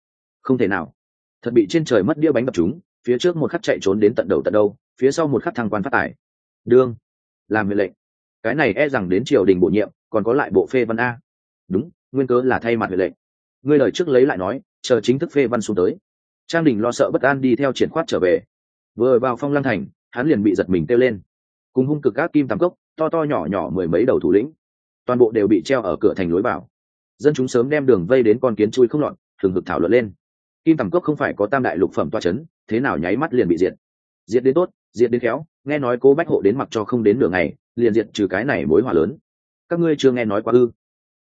Không thể nào. Thật bị trên trời mất đĩa bánh đập chúng, phía trước một khắc chạy trốn đến tận đầu tận đâu, phía sau một khắc thăng quan phát tài. Đương. Làm huyện lệnh. Cái này e rằng đến triều đình bổ nhiệm, còn có lại bộ phê văn a. Đúng, nguyên cớ là thay mặt huyện lệnh. Ngươi lời trước lấy lại nói, chờ chính thức phê văn xuống tới. Trang đình lo sợ bất an đi theo triển khoát trở về. Vừa vào phong lăng thành, hắn liền bị giật mình kêu lên. Cùng hung cực các kim tam cốc, to to nhỏ nhỏ mười mấy đầu thủ lĩnh. Toàn bộ đều bị treo ở cửa thành lối vào dân chúng sớm đem đường vây đến con kiến chui không lọt, thường hực thảo luận lên. Kim tầm cốc không phải có tam đại lục phẩm toa c h ấ n thế nào nháy mắt liền bị diệt. Diệt đến tốt, diệt đến khéo, nghe nói cố bách hộ đến mặc cho không đến nửa ngày, liền diệt trừ cái này mối hỏa lớn. Các ngươi chưa nghe nói quá ư?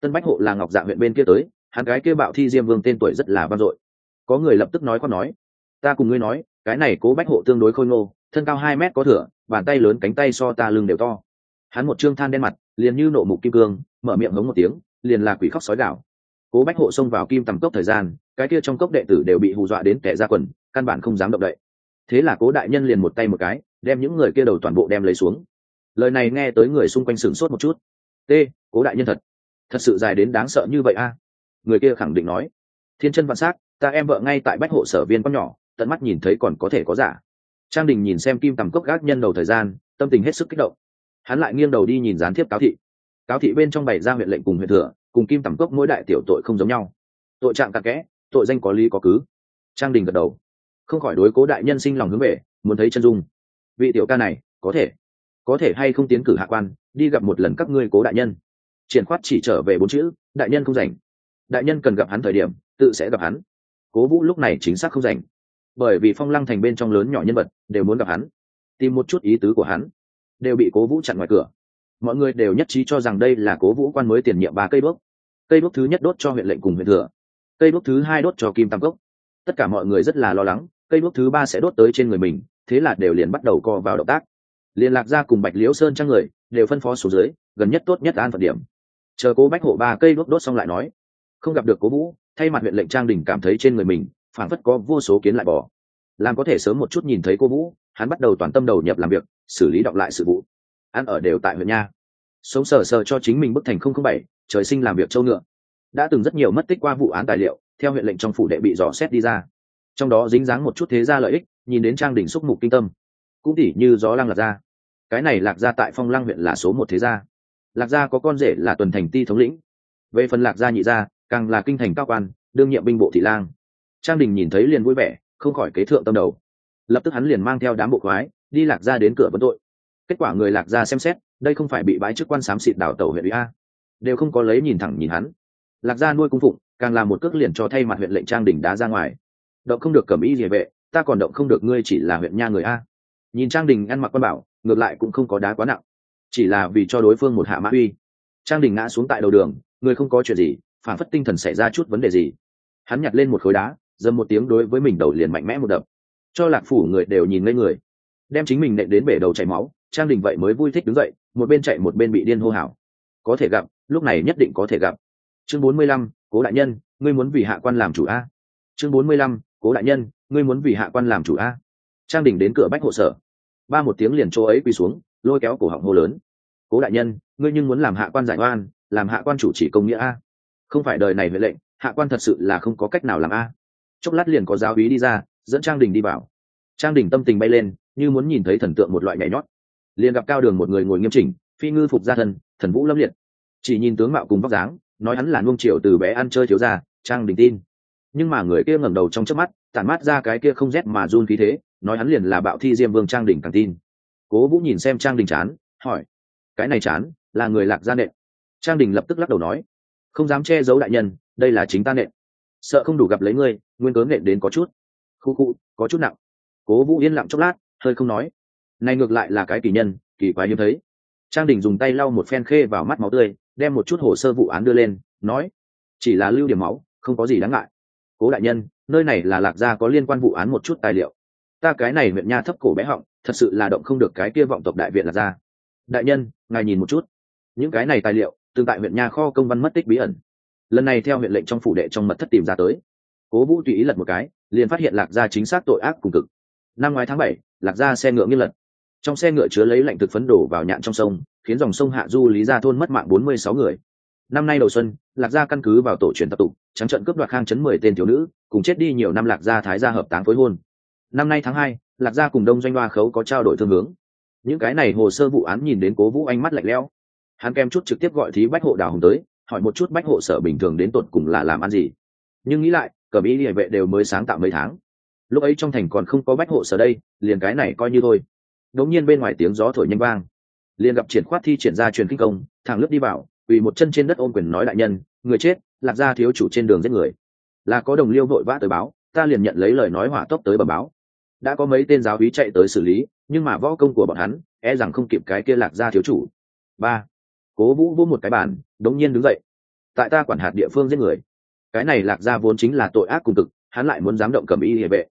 Tân bách hộ là ngọc dạ huyện bên kia tới, hắn cái kia bạo thi diêm vương tên tuổi rất là vang dội. Có người lập tức nói con nói, ta cùng ngươi nói, cái này cố bách hộ tương đối khôi ngô, thân cao hai mét có thửa, bàn tay lớn cánh tay so ta lưng đều to. Hắn một trương than đen mặt, liền như nộ mục kim cương, mở miệng hống một tiếng liền là quỷ khóc sói gạo cố bách hộ xông vào kim tầm cốc thời gian, cái kia trong cốc đệ tử đều bị hù dọa đến kẻ ra quần, căn bản không dám động đậy. Thế là cố đại nhân liền một tay một cái, đem những người kia đầu toàn bộ đem lấy xuống. Lời này nghe tới người xung quanh sửng sốt một chút. T cố đại nhân thật thật sự dài đến đáng sợ như vậy a? Người kia khẳng định nói. Thiên chân vạn s á c ta em vợ ngay tại bách hộ sở viên con nhỏ, tận mắt nhìn thấy còn có thể có giả. Trang đình nhìn xem kim tầm cốc gác nhân đầu thời gian, tâm tình hết sức kích động. Hắn lại nghiêng đầu đi nhìn gián tiếp cáo thị cáo thị bên trong bày ra huyện lệnh cùng huyện thừa, cùng kim tầm cốc mỗi đại tiểu tội không giống nhau. Tội trạng cặn kẽ, tội danh có lý có cứ. Trang đình gật đầu. Không khỏi đối cố đại nhân sinh lòng hướng về, muốn thấy chân dung. Vị tiểu ca này, có thể. Có thể hay không tiến cử hạ quan, đi gặp một lần các ngươi cố đại nhân. Triển khoát chỉ trở về bốn chữ, đại nhân không rảnh. Đại nhân cần gặp hắn thời điểm, tự sẽ gặp hắn. Cố vũ lúc này chính xác không rảnh. Bởi vì phong lăng thành bên trong lớn nhỏ nhân vật, đều muốn gặp hắn. Tìm một chút ý tứ của hắn. Đều bị cố vũ chặn ngoài cửa mọi người đều nhất trí cho rằng đây là cố vũ quan mới tiền nhiệm ba cây đuốc cây đuốc thứ nhất đốt cho huyện lệnh cùng huyện thừa. Cây đuốc thứ hai đốt cho kim tam cốc. Tất cả mọi người rất là lo lắng, cây đuốc thứ ba sẽ đốt tới trên người mình, thế là đều liền bắt đầu co vào động tác. Liên lạc ra cùng bạch liễu sơn trang người đều phân phó số dưới, gần nhất tốt nhất an phận điểm. Chờ cố bách hộ ba cây đuốc đốt xong lại nói, không gặp được cố vũ, thay mặt huyện lệnh trang đình cảm thấy trên người mình phản phất có vô số kiến lại bỏ làm có thể sớm một chút nhìn thấy cô vũ, hắn bắt đầu toàn tâm đầu nhập làm việc, xử lý đọc lại sự vụ ăn ở đều tại huyện nha. Sống sờ sờ cho chính mình bức thành không không bảy, trời sinh làm việc châu ngựa. Đã từng rất nhiều mất tích qua vụ án tài liệu, theo huyện lệnh trong phủ đệ bị dò xét đi ra. Trong đó dính dáng một chút thế gia lợi ích, nhìn đến trang đỉnh xúc mục kinh tâm. Cũng tỉ như gió lăng lạc gia. Cái này lạc gia tại phong lăng huyện là số một thế gia. Lạc gia có con rể là tuần thành ti thống lĩnh. Về phần lạc gia nhị gia, càng là kinh thành cao quan, đương nhiệm binh bộ thị lang. Trang đình nhìn thấy liền vui vẻ, không khỏi kế thượng tâm đầu. Lập tức hắn liền mang theo đám bộ khoái đi lạc gia đến cửa vấn tội kết quả người lạc gia xem xét, đây không phải bị bãi chức quan xám xịt đảo tàu huyện ủy a. Đều không có lấy nhìn thẳng nhìn hắn. Lạc gia nuôi cung phụng, càng là một cước liền cho thay mặt huyện lệnh trang đình đá ra ngoài. Động không được cầm ý địa vệ ta còn động không được ngươi chỉ là huyện nha người a. Nhìn trang đình ăn mặc quan bảo, ngược lại cũng không có đá quá nặng. Chỉ là vì cho đối phương một hạ mã uy. Trang đình ngã xuống tại đầu đường, người không có chuyện gì, phản phất tinh thần xảy ra chút vấn đề gì. Hắn nhặt lên một khối đá, dầm một tiếng đối với mình đầu liền mạnh mẽ một đập. Cho lạc phủ người đều nhìn ngây người. Đem chính mình nện đến bể đầu chảy máu trang đình vậy mới vui thích đứng dậy, một bên chạy một bên bị điên hô hào. Có thể gặp, lúc này nhất định có thể gặp. Chương bốn mươi lăm, cố đại nhân, ngươi muốn vì hạ quan làm chủ a. Chương bốn mươi lăm, cố đại nhân, ngươi muốn vì hạ quan làm chủ a. Trang đình đến cửa bách hộ sở. Ba một tiếng liền chỗ ấy quỳ xuống, lôi kéo cổ họng hô lớn. Cố đại nhân, ngươi nhưng muốn làm hạ quan giải oan, làm hạ quan chủ chỉ công nghĩa a. Không phải đời này huệ lệnh, hạ quan thật sự là không có cách nào làm a. Chốc lát liền có giáo ý đi ra, dẫn trang đình đi vào. Trang đình tâm tình bay lên, như muốn nhìn thấy thần tượng một loại nhảy nhót liền gặp cao đường một người ngồi nghiêm chỉnh phi ngư phục gia thân thần vũ lâm liệt. Chỉ nhìn tướng mạo cùng vóc dáng nói hắn là nuông triệu từ bé ăn chơi thiếu già, trang đình tin. Nhưng mà người kia ngẩng đầu trong chớp mắt tản mát ra cái kia không rét mà run khí thế nói hắn liền là bạo thi diêm vương trang đình càng tin. Cố vũ nhìn xem trang đình chán hỏi cái này chán là người lạc gia nệ. trang đình lập tức lắc đầu nói không dám che giấu đại nhân đây là chính ta nệ. sợ không đủ gặp lấy ngươi nguyên cớ nệ đến có chút. Khu khu có chút nặng. Cố vũ yên lặng chốc lát hơi không nói này ngược lại là cái kỳ nhân, kỳ quái hiếm thấy. Trang đình dùng tay lau một phen khê vào mắt máu tươi, đem một chút hồ sơ vụ án đưa lên, nói, chỉ là lưu điểm máu, không có gì đáng ngại. Cố đại nhân, nơi này là lạc gia có liên quan vụ án một chút tài liệu. Ta cái này huyện nha thấp cổ bé họng, thật sự là động không được cái kia vọng tộc đại viện lạc gia. Đại nhân, ngài nhìn một chút. Những cái này tài liệu, tương tại huyện nha kho công văn mất tích bí ẩn. Lần này theo huyện lệnh trong phủ đệ trong mật thất tìm ra tới. Cố vũ tùy ý lật một cái, liền phát hiện lạc gia chính xác tội ác cùng cực. Năm ngoái tháng bảy, lạc gia xe ngựa nghiêng lật trong xe ngựa chứa lấy lạnh thực phấn đổ vào nhạn trong sông, khiến dòng sông hạ du lý gia thôn mất mạng bốn mươi sáu người. Năm nay đầu xuân, lạc gia căn cứ vào tổ truyền tập tục, trắng trận cướp đoạt khang chấn mười tên thiếu nữ, cùng chết đi nhiều năm lạc gia thái gia hợp táng phối hôn. Năm nay tháng hai, lạc gia cùng đông doanh hoa khấu có trao đổi thương hướng. Những cái này hồ sơ vụ án nhìn đến cố vũ ánh mắt lạnh lẽo. Hắn kem chút trực tiếp gọi thí bách hộ đào hồng tới, hỏi một chút bách hộ sở bình thường đến tột cùng là làm ăn gì. Nhưng nghĩ lại, cẩm ý địa vệ đều mới sáng tạo mấy tháng. Lúc ấy trong thành còn không có bách hộ sở đây, liền cái này coi như thôi đống nhiên bên ngoài tiếng gió thổi nhanh vang. Liền gặp triển khoát thi triển ra truyền kinh công, thẳng lướt đi vào vì một chân trên đất ôm quyền nói đại nhân, người chết, lạc gia thiếu chủ trên đường giết người. Là có đồng liêu vội vã tới báo, ta liền nhận lấy lời nói hỏa tốc tới bẩm báo. Đã có mấy tên giáo úy chạy tới xử lý, nhưng mà võ công của bọn hắn e rằng không kịp cái kia lạc gia thiếu chủ. Ba, cố vũ vô một cái bàn đống nhiên đứng dậy. Tại ta quản hạt địa phương giết người. Cái này lạc gia vốn chính là tội ác cùng cực, hắn lại muốn dám động cầm y địa vệ.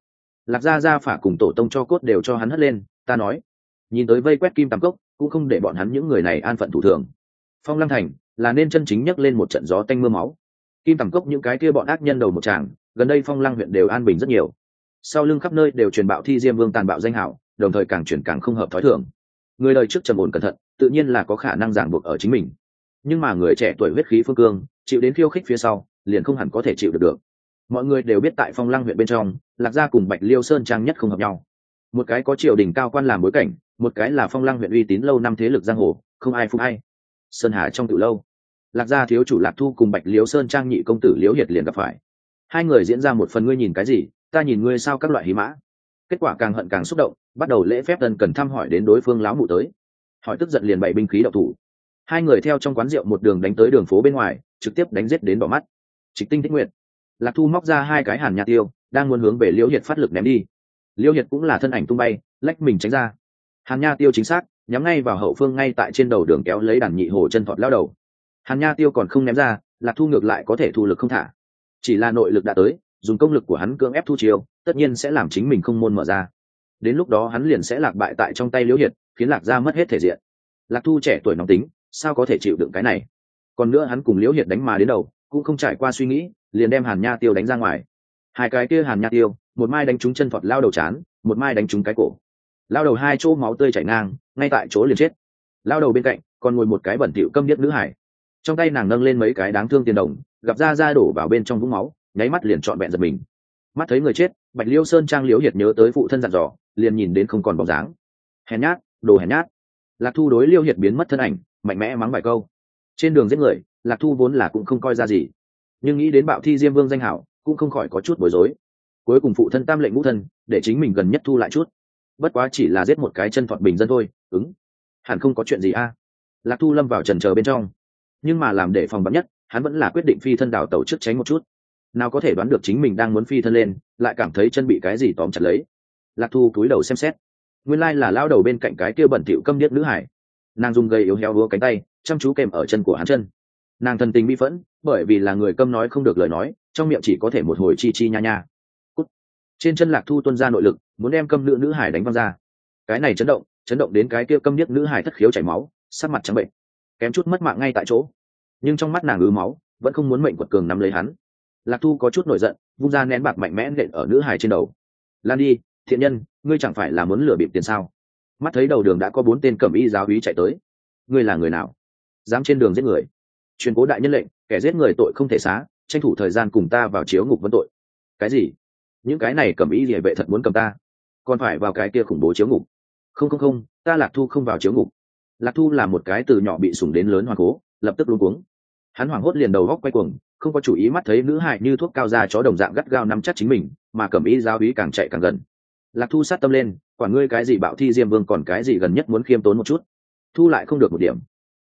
Lạc gia gia phả cùng tổ tông cho cốt đều cho hắn hất lên, ta nói nhìn tới vây quét kim tam cốc, cũng không để bọn hắn những người này an phận thủ thường. Phong lăng thành là nên chân chính nhấc lên một trận gió tanh mưa máu. Kim tam cốc những cái kia bọn ác nhân đầu một tràng, gần đây phong lăng huyện đều an bình rất nhiều. Sau lưng khắp nơi đều truyền bạo thi diêm vương tàn bạo danh hảo đồng thời càng chuyển càng không hợp thói thường. Người đời trước trầm ổn cẩn thận, tự nhiên là có khả năng giảng buộc ở chính mình. Nhưng mà người trẻ tuổi huyết khí phương cương, chịu đến khiêu khích phía sau, liền không hẳn có thể chịu được được. Mọi người đều biết tại phong lăng huyện bên trong, lạc gia cùng bạch liêu sơn trang nhất không hợp nhau. Một cái có triều đình cao quan làm bối cảnh một cái là phong lăng huyện uy tín lâu năm thế lực giang hồ, không ai phục ai. Sơn hà trong từ lâu, lạc gia thiếu chủ lạc thu cùng bạch liếu sơn trang nhị công tử liễu hiệt liền gặp phải. Hai người diễn ra một phần ngươi nhìn cái gì, ta nhìn ngươi sao các loại hí mã. Kết quả càng hận càng xúc động, bắt đầu lễ phép tân cần thăm hỏi đến đối phương láo mụ tới. Hỏi tức giận liền bày binh khí đậu thủ. Hai người theo trong quán rượu một đường đánh tới đường phố bên ngoài, trực tiếp đánh giết đến bỏ mắt. Trịch tinh thích nguyện lạc thu móc ra hai cái hàn nhà tiêu, đang muốn hướng về liễu hiệt phát lực ném đi. Liễu hiệt cũng là thân ảnh tung bay, lách mình tránh ra hàn nha tiêu chính xác, nhắm ngay vào hậu phương ngay tại trên đầu đường kéo lấy đàn nhị hồ chân thọt lao đầu. Hàn nha tiêu còn không ném ra, lạc thu ngược lại có thể thu lực không thả. Chỉ là nội lực đã tới, dùng công lực của hắn cưỡng ép thu chiêu, tất nhiên sẽ làm chính mình không môn mở ra. Đến lúc đó hắn liền sẽ lạc bại tại trong tay liễu hiệt, khiến lạc gia mất hết thể diện. Lạc thu trẻ tuổi nóng tính, sao có thể chịu đựng cái này? Còn nữa hắn cùng liễu hiệt đánh mà đến đầu, cũng không trải qua suy nghĩ, liền đem hàn nha tiêu đánh ra ngoài. Hai cái kia hàn nha tiêu, một mai đánh trúng chân thọt lao đầu chán, một mai đánh trúng cái cổ lao đầu hai chỗ máu tươi chảy ngang, ngay tại chỗ liền chết. Lao đầu bên cạnh còn ngồi một cái bẩn thỉu câm điếc nữ hải. Trong tay nàng nâng lên mấy cái đáng thương tiền đồng, gặp ra ra đổ vào bên trong vũng máu, nháy mắt liền trọn vẹn giật mình. Mắt thấy người chết, bạch liêu sơn trang liễu hiệt nhớ tới phụ thân dặn dò, liền nhìn đến không còn bóng dáng. Hèn nhát, đồ hèn nhát. Lạc thu đối liêu hiệt biến mất thân ảnh, mạnh mẽ mắng vài câu. Trên đường giết người, lạc thu vốn là cũng không coi ra gì. Nhưng nghĩ đến bạo thi diêm vương danh hảo, cũng không khỏi có chút bối rối. Cuối cùng phụ thân tam lệnh ngũ thân, để chính mình gần nhất thu lại chút bất quá chỉ là giết một cái chân thọt bình dân thôi, ứng. Hẳn không có chuyện gì a? Lạc thu lâm vào trần chờ bên trong. Nhưng mà làm để phòng bắn nhất, hắn vẫn là quyết định phi thân đào tàu trước tránh một chút. Nào có thể đoán được chính mình đang muốn phi thân lên, lại cảm thấy chân bị cái gì tóm chặt lấy. Lạc thu cúi đầu xem xét. Nguyên lai là lao đầu bên cạnh cái kia bẩn thịu câm điếc nữ hải. Nàng dùng gây yếu heo đua cánh tay, chăm chú kèm ở chân của hắn chân. Nàng thần tình bi phẫn, bởi vì là người câm nói không được lời nói, trong miệng chỉ có thể một hồi chi chi nha nha trên chân lạc thu tuân ra nội lực, muốn đem câm nữ nữ hải đánh văng ra. Cái này chấn động chấn động đến cái kia câm điếc nữ hải thất khiếu chảy máu, sắc mặt trắng bệnh. Kém chút mất mạng ngay tại chỗ. Nhưng trong mắt nàng ứ máu, vẫn không muốn mệnh quật cường nắm lấy hắn. Lạc thu có chút nổi giận, vung ra nén bạc mạnh mẽ nện ở nữ hải trên đầu. Lan đi, thiện nhân, ngươi chẳng phải là muốn lừa bịp tiền sao? Mắt thấy đầu đường đã có bốn tên cẩm y giáo hí chạy tới. Ngươi là người nào? Dám trên đường giết người. Truyền cố đại nhân lệnh, kẻ giết người tội không thể xá, tranh thủ thời gian cùng ta vào chiếu ngục vấn tội. Cái gì? Những cái này cầm ý địa vệ thật muốn cầm ta. Còn phải vào cái kia khủng bố chiếu ngục. Không không không, ta lạc thu không vào chiếu ngục. Lạc thu là một cái từ nhỏ bị sủng đến lớn hoàng cố, lập tức luôn cuống. Hắn hoảng hốt liền đầu góc quay cuồng, không có chủ ý mắt thấy nữ hại như thuốc cao da chó đồng dạng gắt gao nắm chắc chính mình, mà cầm ý giáo ý càng chạy càng gần. Lạc thu sát tâm lên, quản ngươi cái gì bạo thi diêm vương còn cái gì gần nhất muốn khiêm tốn một chút. Thu lại không được một điểm.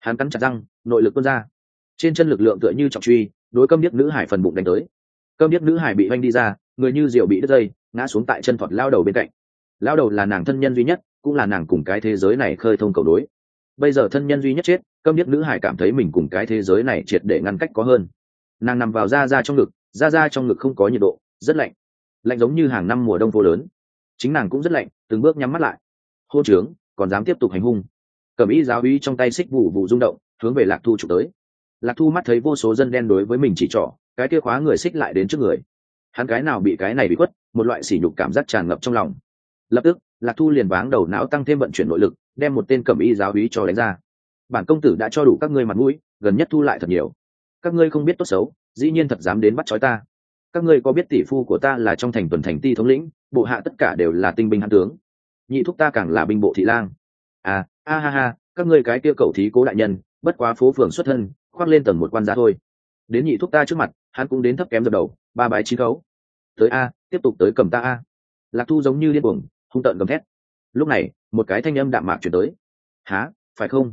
Hắn cắn chặt răng, nội lực tuôn ra. Trên chân lực lượng tựa như trọng truy, đối câm điếc nữ hải phần bụng đánh tới. Câm điếc nữ hải bị oanh đi ra người như diều bị đứt dây, ngã xuống tại chân thọt lao đầu bên cạnh. Lao đầu là nàng thân nhân duy nhất, cũng là nàng cùng cái thế giới này khơi thông cầu đối. Bây giờ thân nhân duy nhất chết, câm biết nữ hải cảm thấy mình cùng cái thế giới này triệt để ngăn cách có hơn. Nàng nằm vào da da trong ngực, da da trong ngực không có nhiệt độ, rất lạnh. Lạnh giống như hàng năm mùa đông vô lớn. Chính nàng cũng rất lạnh, từng bước nhắm mắt lại. Hô trướng, còn dám tiếp tục hành hung. Cầm ý giáo uy trong tay xích vụ vụ rung động, hướng về lạc thu trục tới. Lạc thu mắt thấy vô số dân đen đối với mình chỉ trỏ, cái kia khóa người xích lại đến trước người hắn cái nào bị cái này bị khuất, một loại sỉ nhục cảm giác tràn ngập trong lòng. Lập tức, lạc thu liền váng đầu não tăng thêm vận chuyển nội lực, đem một tên cầm y giáo hí cho đánh ra. Bản công tử đã cho đủ các ngươi mặt mũi, gần nhất thu lại thật nhiều. Các ngươi không biết tốt xấu, dĩ nhiên thật dám đến bắt chói ta. Các ngươi có biết tỷ phu của ta là trong thành tuần thành ti thống lĩnh, bộ hạ tất cả đều là tinh binh hãn tướng. Nhị thúc ta càng là binh bộ thị lang. À a ha ha, các ngươi cái kia cầu thí cố đại nhân, bất quá phố phường xuất thân, khoác lên tầng một quan giá thôi. Đến nhị thúc ta trước mặt, hắn cũng đến thấp kém dập đầu ba bái chín khấu. Tới a, tiếp tục tới cầm ta a. Lạc thu giống như điên cuồng, hung tợn gầm thét. Lúc này, một cái thanh âm đạm mạc chuyển tới. Há phải không?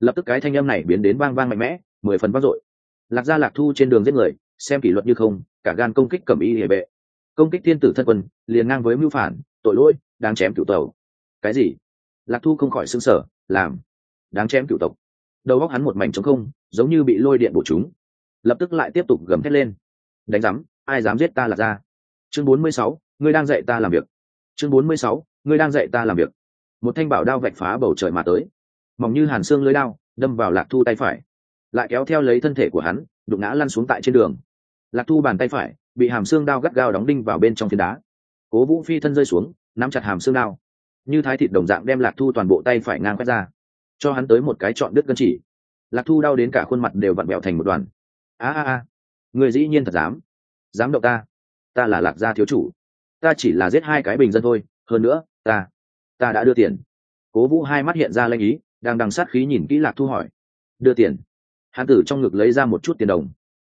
Lập tức cái thanh âm này biến đến vang vang mạnh mẽ, mười phần vang dội. Lạc gia lạc thu trên đường giết người, xem kỷ luật như không, cả gan công kích cẩm y hệ vệ công kích thiên tử thân quân, liền ngang với mưu phản, tội lỗi, đang chém cựu tàu cái gì? Lạc thu không khỏi xứng sở làm. Đáng chém cựu tộc. Đầu góc hắn một mảnh trống không, giống như bị lôi điện bổ chúng. Lập tức lại tiếp tục gầm thét lên. Đánh rắm ai dám giết ta là ra. Chương bốn mươi sáu, ngươi đang dạy ta làm việc. Chương bốn mươi sáu, ngươi đang dạy ta làm việc. Một thanh bảo đao vạch phá bầu trời mà tới. Mỏng như hàn xương lưới đao, đâm vào lạc thu tay phải. Lại kéo theo lấy thân thể của hắn, đụng ngã lăn xuống tại trên đường. Lạc thu bàn tay phải, bị hàm xương đao gắt gao đóng đinh vào bên trong phiến đá. Cố vũ phi thân rơi xuống, nắm chặt hàm xương đao. Như thái thịt đồng dạng đem lạc thu toàn bộ tay phải ngang quét ra, cho hắn tới một cái chọn đứt gân chỉ. Lạc thu đau đến cả khuôn mặt đều vặn vẹo thành một đoàn. A a a, người dĩ nhiên thật dám dám động ta. Ta là lạc gia thiếu chủ. Ta chỉ là giết hai cái bình dân thôi. Hơn nữa, ta ta đã đưa tiền. Cố vũ hai mắt hiện ra lanh ý, đang đằng sát khí nhìn kỹ lạc thu hỏi. Đưa tiền. Hán tử trong ngực lấy ra một chút tiền đồng.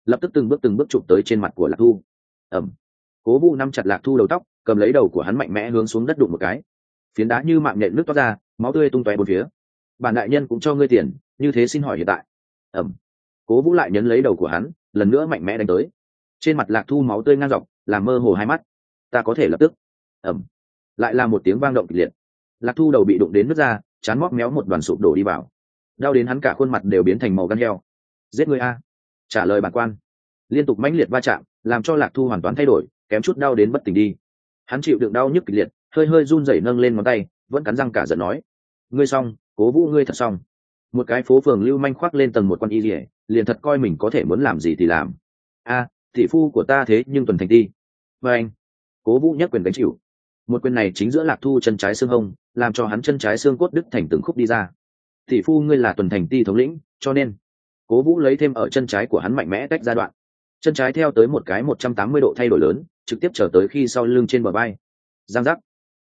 Lập tức từng bước từng bước chụp tới trên mặt của lạc thu. Ẩm. Cố vũ nắm chặt lạc thu đầu tóc, cầm lấy đầu của hắn mạnh mẽ hướng xuống đất đụng một cái. Phiến đá như mạng nhện nước toát ra, máu tươi tung tóe bốn phía. Bản đại nhân cũng cho ngươi tiền, như thế xin hỏi hiện tại. Ẩm. Cố vũ lại nhấn lấy đầu của hắn, lần nữa mạnh mẽ đánh tới trên mặt lạc thu máu tươi ngang dọc làm mơ hồ hai mắt. Ta có thể lập tức. Ẩm lại là một tiếng vang động kịch liệt. Lạc thu đầu bị đụng đến nước ra chán móc méo một đoàn sụp đổ đi vào. Đau đến hắn cả khuôn mặt đều biến thành màu gan heo. Giết người a. Trả lời bản quan. Liên tục mãnh liệt va chạm làm cho lạc thu hoàn toàn thay đổi kém chút đau đến bất tỉnh đi. Hắn chịu đựng đau nhức kịch liệt hơi hơi run rẩy nâng lên ngón tay vẫn cắn răng cả giận nói. Ngươi xong cố vũ ngươi thật xong. Một cái phố phường lưu manh khoác lên tầng một con y rỉa liền thật coi mình có thể muốn làm gì thì làm. A à, thị phu của ta thế nhưng tuần thành ti. Và anh, cố vũ nhất quyền đánh chịu. Một quyền này chính giữa lạc thu chân trái xương hông, làm cho hắn chân trái xương cốt đứt thành từng khúc đi ra. Thị phu ngươi là tuần thành ti thống lĩnh, cho nên, cố vũ lấy thêm ở chân trái của hắn mạnh mẽ tách ra đoạn. Chân trái theo tới một cái một trăm tám mươi độ thay đổi lớn, trực tiếp trở tới khi sau lưng trên bờ bay giang giác.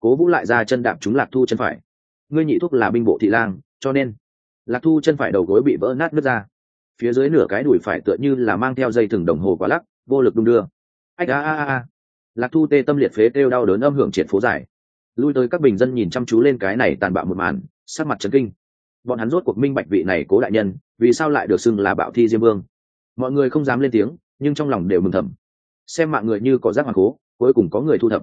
Cố vũ lại ra chân đạp chúng lạc thu chân phải. Ngươi nhị thúc là binh bộ thị lang, cho nên, lạc thu chân phải đầu gối bị vỡ nát nước ra. Phía dưới nửa cái đùi phải tựa như là mang theo dây thừng đồng hồ quá lắc vô lực đung đưa. Ách. A a a lạc thu tê tâm liệt phế kêu đau đớn âm hưởng triệt phố dài. Lui tới các bình dân nhìn chăm chú lên cái này tàn bạo một màn sắc mặt trấn kinh. Bọn hắn rốt cuộc minh bạch vị này cố đại nhân vì sao lại được xưng là bạo thi diêm vương. Mọi người không dám lên tiếng nhưng trong lòng đều mừng thầm. Xem mạng người như có rác hoàng cố cuối cùng có người thu thập.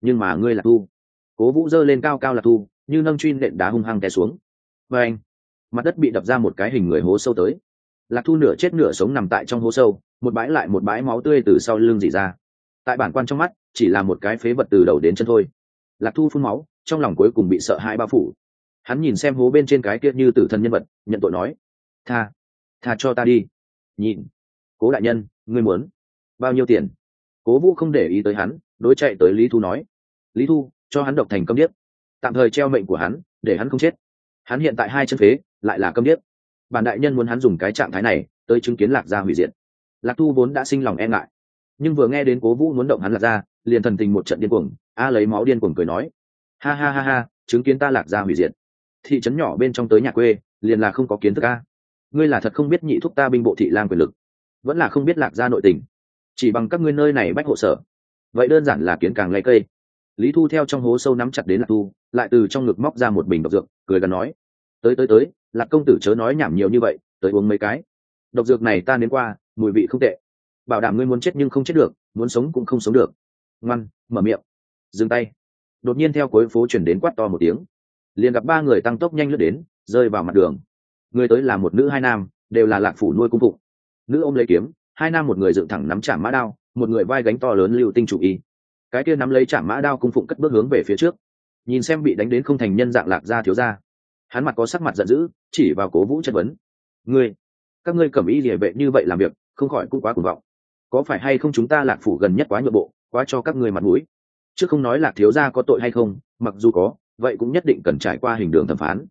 Nhưng mà ngươi là thu. Cố vũ dơ lên cao cao là thu như nâng truy nện đá hung hăng té xuống. Và anh mặt đất bị đập ra một cái hình người hố sâu tới. Lạc thu nửa chết nửa sống nằm tại trong hố sâu một bãi lại một bãi máu tươi từ sau lưng dỉ ra. Tại bản quan trong mắt, chỉ là một cái phế vật từ đầu đến chân thôi. Lạc thu phun máu, trong lòng cuối cùng bị sợ hãi bao phủ. Hắn nhìn xem hố bên trên cái kia như tử thần nhân vật, nhận tội nói, tha tha cho ta đi. Nhìn, cố đại nhân, ngươi muốn bao nhiêu tiền? Cố vũ không để ý tới hắn, đối chạy tới lý thu nói, lý thu, cho hắn độc thành câm điếc. Tạm thời treo mệnh của hắn, để hắn không chết. Hắn hiện tại hai chân phế, lại là câm điếc. Bản đại nhân muốn hắn dùng cái trạng thái này, tới chứng kiến lạc gia hủy diệt lạc thu vốn đã sinh lòng e ngại. Nhưng vừa nghe đến cố vũ muốn động hắn lạc ra, liền thần tình một trận điên cuồng a lấy máu điên cuồng cười nói ha ha ha ha chứng kiến ta lạc gia hủy diệt. Thị trấn nhỏ bên trong tới nhà quê liền là không có kiến thức a. Ngươi là thật không biết nhị thúc ta binh bộ thị lang quyền lực vẫn là không biết lạc gia nội tình. Chỉ bằng các ngươi nơi này bách hộ sở. Vậy đơn giản là kiến càng lấy cây. Lý thu theo trong hố sâu nắm chặt đến lạc thu lại từ trong ngực móc ra một bình độc dược cười gần nói tới tới tới lạc công tử chớ nói nhảm nhiều như vậy tới uống mấy cái. Độc dược này ta đến qua mùi vị không tệ. Bảo đảm ngươi muốn chết nhưng không chết được, muốn sống cũng không sống được. Ngoan, mở miệng. Dừng tay. Đột nhiên theo cuối phố chuyển đến quát to một tiếng. Liền gặp ba người tăng tốc nhanh lướt đến, rơi vào mặt đường. Người tới là một nữ hai nam, đều là lạc phủ nuôi cung phụng. Nữ ôm lấy kiếm, hai nam một người dựng thẳng nắm chạm mã đao, một người vai gánh to lớn lưu tinh chủ y. Cái kia nắm lấy chạm mã đao cung phụng cất bước hướng về phía trước. Nhìn xem bị đánh đến không thành nhân dạng lạc ra thiếu ra hắn mặt có sắc mặt giận dữ, chỉ vào cố vũ chất vấn. Ngươi, các ngươi cầm ý địa vệ như vậy làm việc không khỏi cũng quá cuồng vọng. Có phải hay không chúng ta lạc phủ gần nhất quá nhượng bộ, quá cho các ngươi mặt mũi? Chứ không nói lạc thiếu gia có tội hay không, mặc dù có, vậy cũng nhất định cần trải qua hình đường thẩm phán.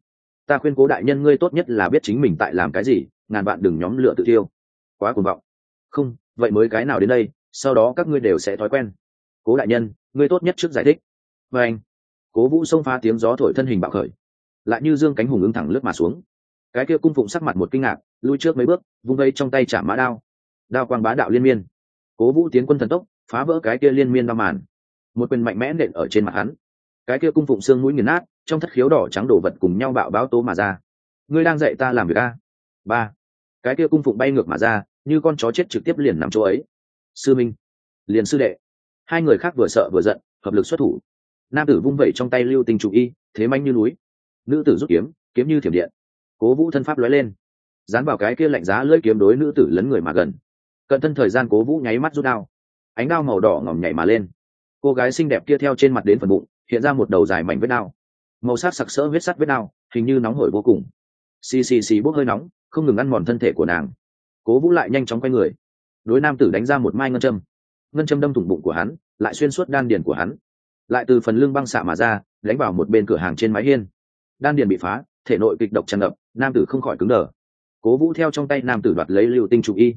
Ta khuyên cố đại nhân ngươi tốt nhất là biết chính mình tại làm cái gì, ngàn bạn đừng nhóm lửa tự tiêu quá cuồng vọng. Không, vậy mới cái nào đến đây, sau đó các ngươi đều sẽ thói quen. Cố đại nhân, ngươi tốt nhất trước giải thích. Và anh, cố vũ xông pha tiếng gió thổi thân hình bạo khởi. Lại như dương cánh hùng ứng thẳng lướt mà xuống. Cái kia cung phụng sắc mặt một kinh ngạc, lui trước mấy bước, vung vây trong tay trả mã đao đao quang bá đạo liên miên. Cố vũ tiến quân thần tốc, phá vỡ cái kia liên miên đao màn. Một quyền mạnh mẽ nện ở trên mặt hắn. Cái kia cung phụng xương mũi nghiền nát, trong thất khiếu đỏ trắng đổ vật cùng nhau bạo báo tố mà ra. Ngươi đang dạy ta làm việc a? Ba. Cái kia cung phụng bay ngược mà ra, như con chó chết trực tiếp liền nằm chỗ ấy. Sư minh. Liền sư đệ. Hai người khác vừa sợ vừa giận, hợp lực xuất thủ. Nam tử vung vẩy trong tay lưu tình chủ y, thế manh như núi. Nữ tử rút kiếm kiếm như thiểm điện. Cố vũ thân pháp lóe lên. Dán vào cái kia lạnh giá lưỡi kiếm đối nữ tử lấn người mà gần cận thân thời gian cố vũ nháy mắt rút đao. Ánh đao màu đỏ ngỏm nhảy mà lên. Cô gái xinh đẹp kia theo trên mặt đến phần bụng, hiện ra một đầu dài mảnh vết đao. Màu sắc sặc sỡ huyết sắt vết đao, hình như nóng hổi vô cùng. Xì xì xì bốc hơi nóng, không ngừng ăn mòn thân thể của nàng. Cố vũ lại nhanh chóng quay người. Đối nam tử đánh ra một mai ngân châm. Ngân châm đâm thủng bụng của hắn, lại xuyên suốt đan điền của hắn. Lại từ phần lưng băng xạ mà ra, đánh vào một bên cửa hàng trên mái hiên. Đan điền bị phá, thể nội kịch độc tràn ngập, nam tử không khỏi cứng đờ. Cố vũ theo trong tay nam tử đoạt lấy lưu tinh chủ y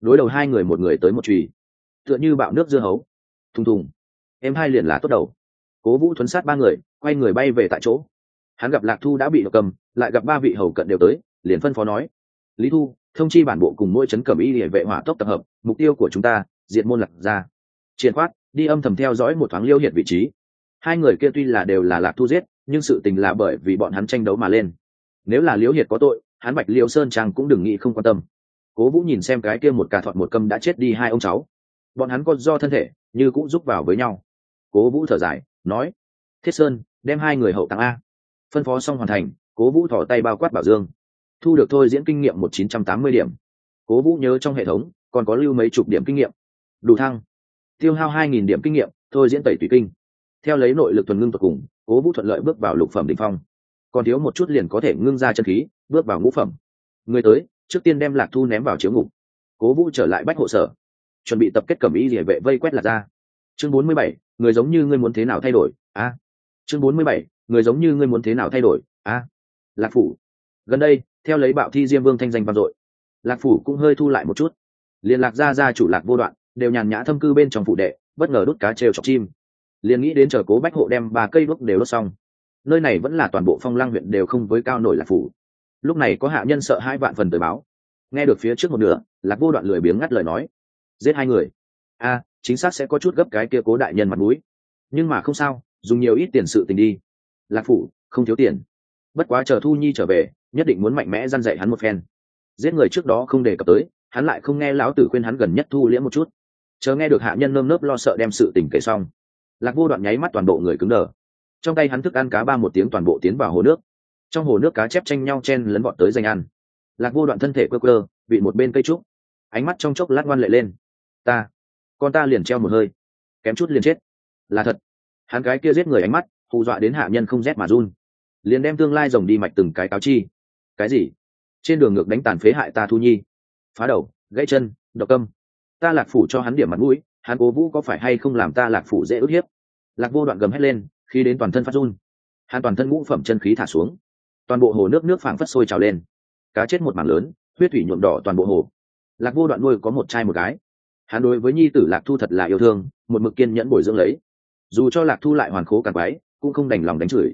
đối đầu hai người một người tới một chùy. Tựa như bạo nước dưa hấu. Thùng thùng. Em hai liền là tốt đầu. Cố vũ thuấn sát ba người, quay người bay về tại chỗ. Hắn gặp lạc thu đã bị độc cầm, lại gặp ba vị hầu cận đều tới, liền phân phó nói, lý thu, thông chi bản bộ cùng mỗi chấn cẩm y địa vệ hỏa tốc tập hợp, mục tiêu của chúng ta diện môn lạc ra triển khoát đi âm thầm theo dõi một thoáng liêu hiện vị trí. Hai người kia tuy là đều là lạc thu giết, nhưng sự tình là bởi vì bọn hắn tranh đấu mà lên. Nếu là liễu hiệt có tội, hắn bạch liễu sơn trang cũng đừng nghĩ không quan tâm cố vũ nhìn xem cái kia một cà thọt một câm đã chết đi hai ông cháu. Bọn hắn có do thân thể, như cũng giúp vào với nhau. Cố vũ thở dài, nói, thiết sơn, đem hai người hậu tặng a. Phân phó xong hoàn thành, cố vũ thỏ tay bao quát bảo dương. Thu được thôi diễn kinh nghiệm một chín trăm tám mươi điểm. Cố vũ nhớ trong hệ thống, còn có lưu mấy chục điểm kinh nghiệm. Đủ thăng. Tiêu hao hai nghìn điểm kinh nghiệm, thôi diễn tẩy tùy kinh. Theo lấy nội lực thuần ngưng tột cùng, cố vũ thuận lợi bước vào lục phẩm đ ỉ n h phong. Còn thiếu một chút liền có thể ngưng ra chân khí, bước vào ngũ phẩm. Người tới trước tiên đem lạc thu ném vào chiếu ngục. Cố vũ trở lại bách hộ sở, chuẩn bị tập kết cẩm ý địa vệ vây quét lạc ra chương bốn mươi bảy, người giống như ngươi muốn thế nào thay đổi? A. Chương bốn mươi bảy, người giống như ngươi muốn thế nào thay đổi? A. Lạc phủ. Gần đây, theo lấy bạo thi diêm vương thanh danh vang dội, lạc phủ cũng hơi thu lại một chút. Liền lạc ra ra chủ lạc vô đoạn đều nhàn nhã thâm cư bên trong phủ đệ, bất ngờ đốt cá trêu chọc chim. Liền nghĩ đến chờ cố bách hộ đem ba cây đốt đều đốt xong. Nơi này vẫn là toàn bộ phong lang huyện đều không với cao nổi lạc phủ lúc này có hạ nhân sợ hai vạn phần tới báo. Nghe được phía trước một nửa, lạc vô đoạn lười biếng ngắt lời nói. Giết hai người. A chính xác sẽ có chút gấp cái kia cố đại nhân mặt mũi. Nhưng mà không sao, dùng nhiều ít tiền sự tình đi. Lạc phủ, không thiếu tiền. Bất quá chờ thu nhi trở về, nhất định muốn mạnh mẽ dăn dạy hắn một phen. Giết người trước đó không đề cập tới, hắn lại không nghe lão tử khuyên hắn gần nhất thu liễm một chút. Chờ nghe được hạ nhân nơm nớp lo sợ đem sự tình kể xong, lạc vô đoạn nháy mắt toàn bộ người cứng đờ. Trong tay hắn thức ăn cá ba một tiếng toàn bộ tiến vào hồ nước trong hồ nước cá chép tranh nhau chen lấn bọn tới danh ăn. Lạc vô đoạn thân thể quơ quơ, bị một bên cây trúc. Ánh mắt trong chốc lát ngoan lệ lên. Ta, con ta liền treo một hơi. Kém chút liền chết. Là thật. Hắn cái kia giết người ánh mắt, hù dọa đến hạ nhân không rét mà run. Liền đem tương lai rồng đi mạch từng cái cáo chi. Cái gì? Trên đường ngược đánh tàn phế hại ta thu nhi. Phá đầu, gãy chân, độc tâm. Ta lạc phủ cho hắn điểm mặt mũi, hắn cố vũ có phải hay không làm ta lạc phủ dễ ức hiếp? Lạc vô đoạn gầm hét lên, khi đến toàn thân phát run. Hắn toàn thân ngũ phẩm chân khí thả xuống toàn bộ hồ nước nước phảng phất sôi trào lên. Cá chết một mảng lớn, huyết thủy nhuộm đỏ toàn bộ hồ. Lạc vô đoạn nuôi có một trai một gái. Hắn đối với nhi tử lạc thu thật là yêu thương, một mực kiên nhẫn bồi dưỡng lấy. Dù cho lạc thu lại hoàn khố càng quái, cũng không đành lòng đánh chửi.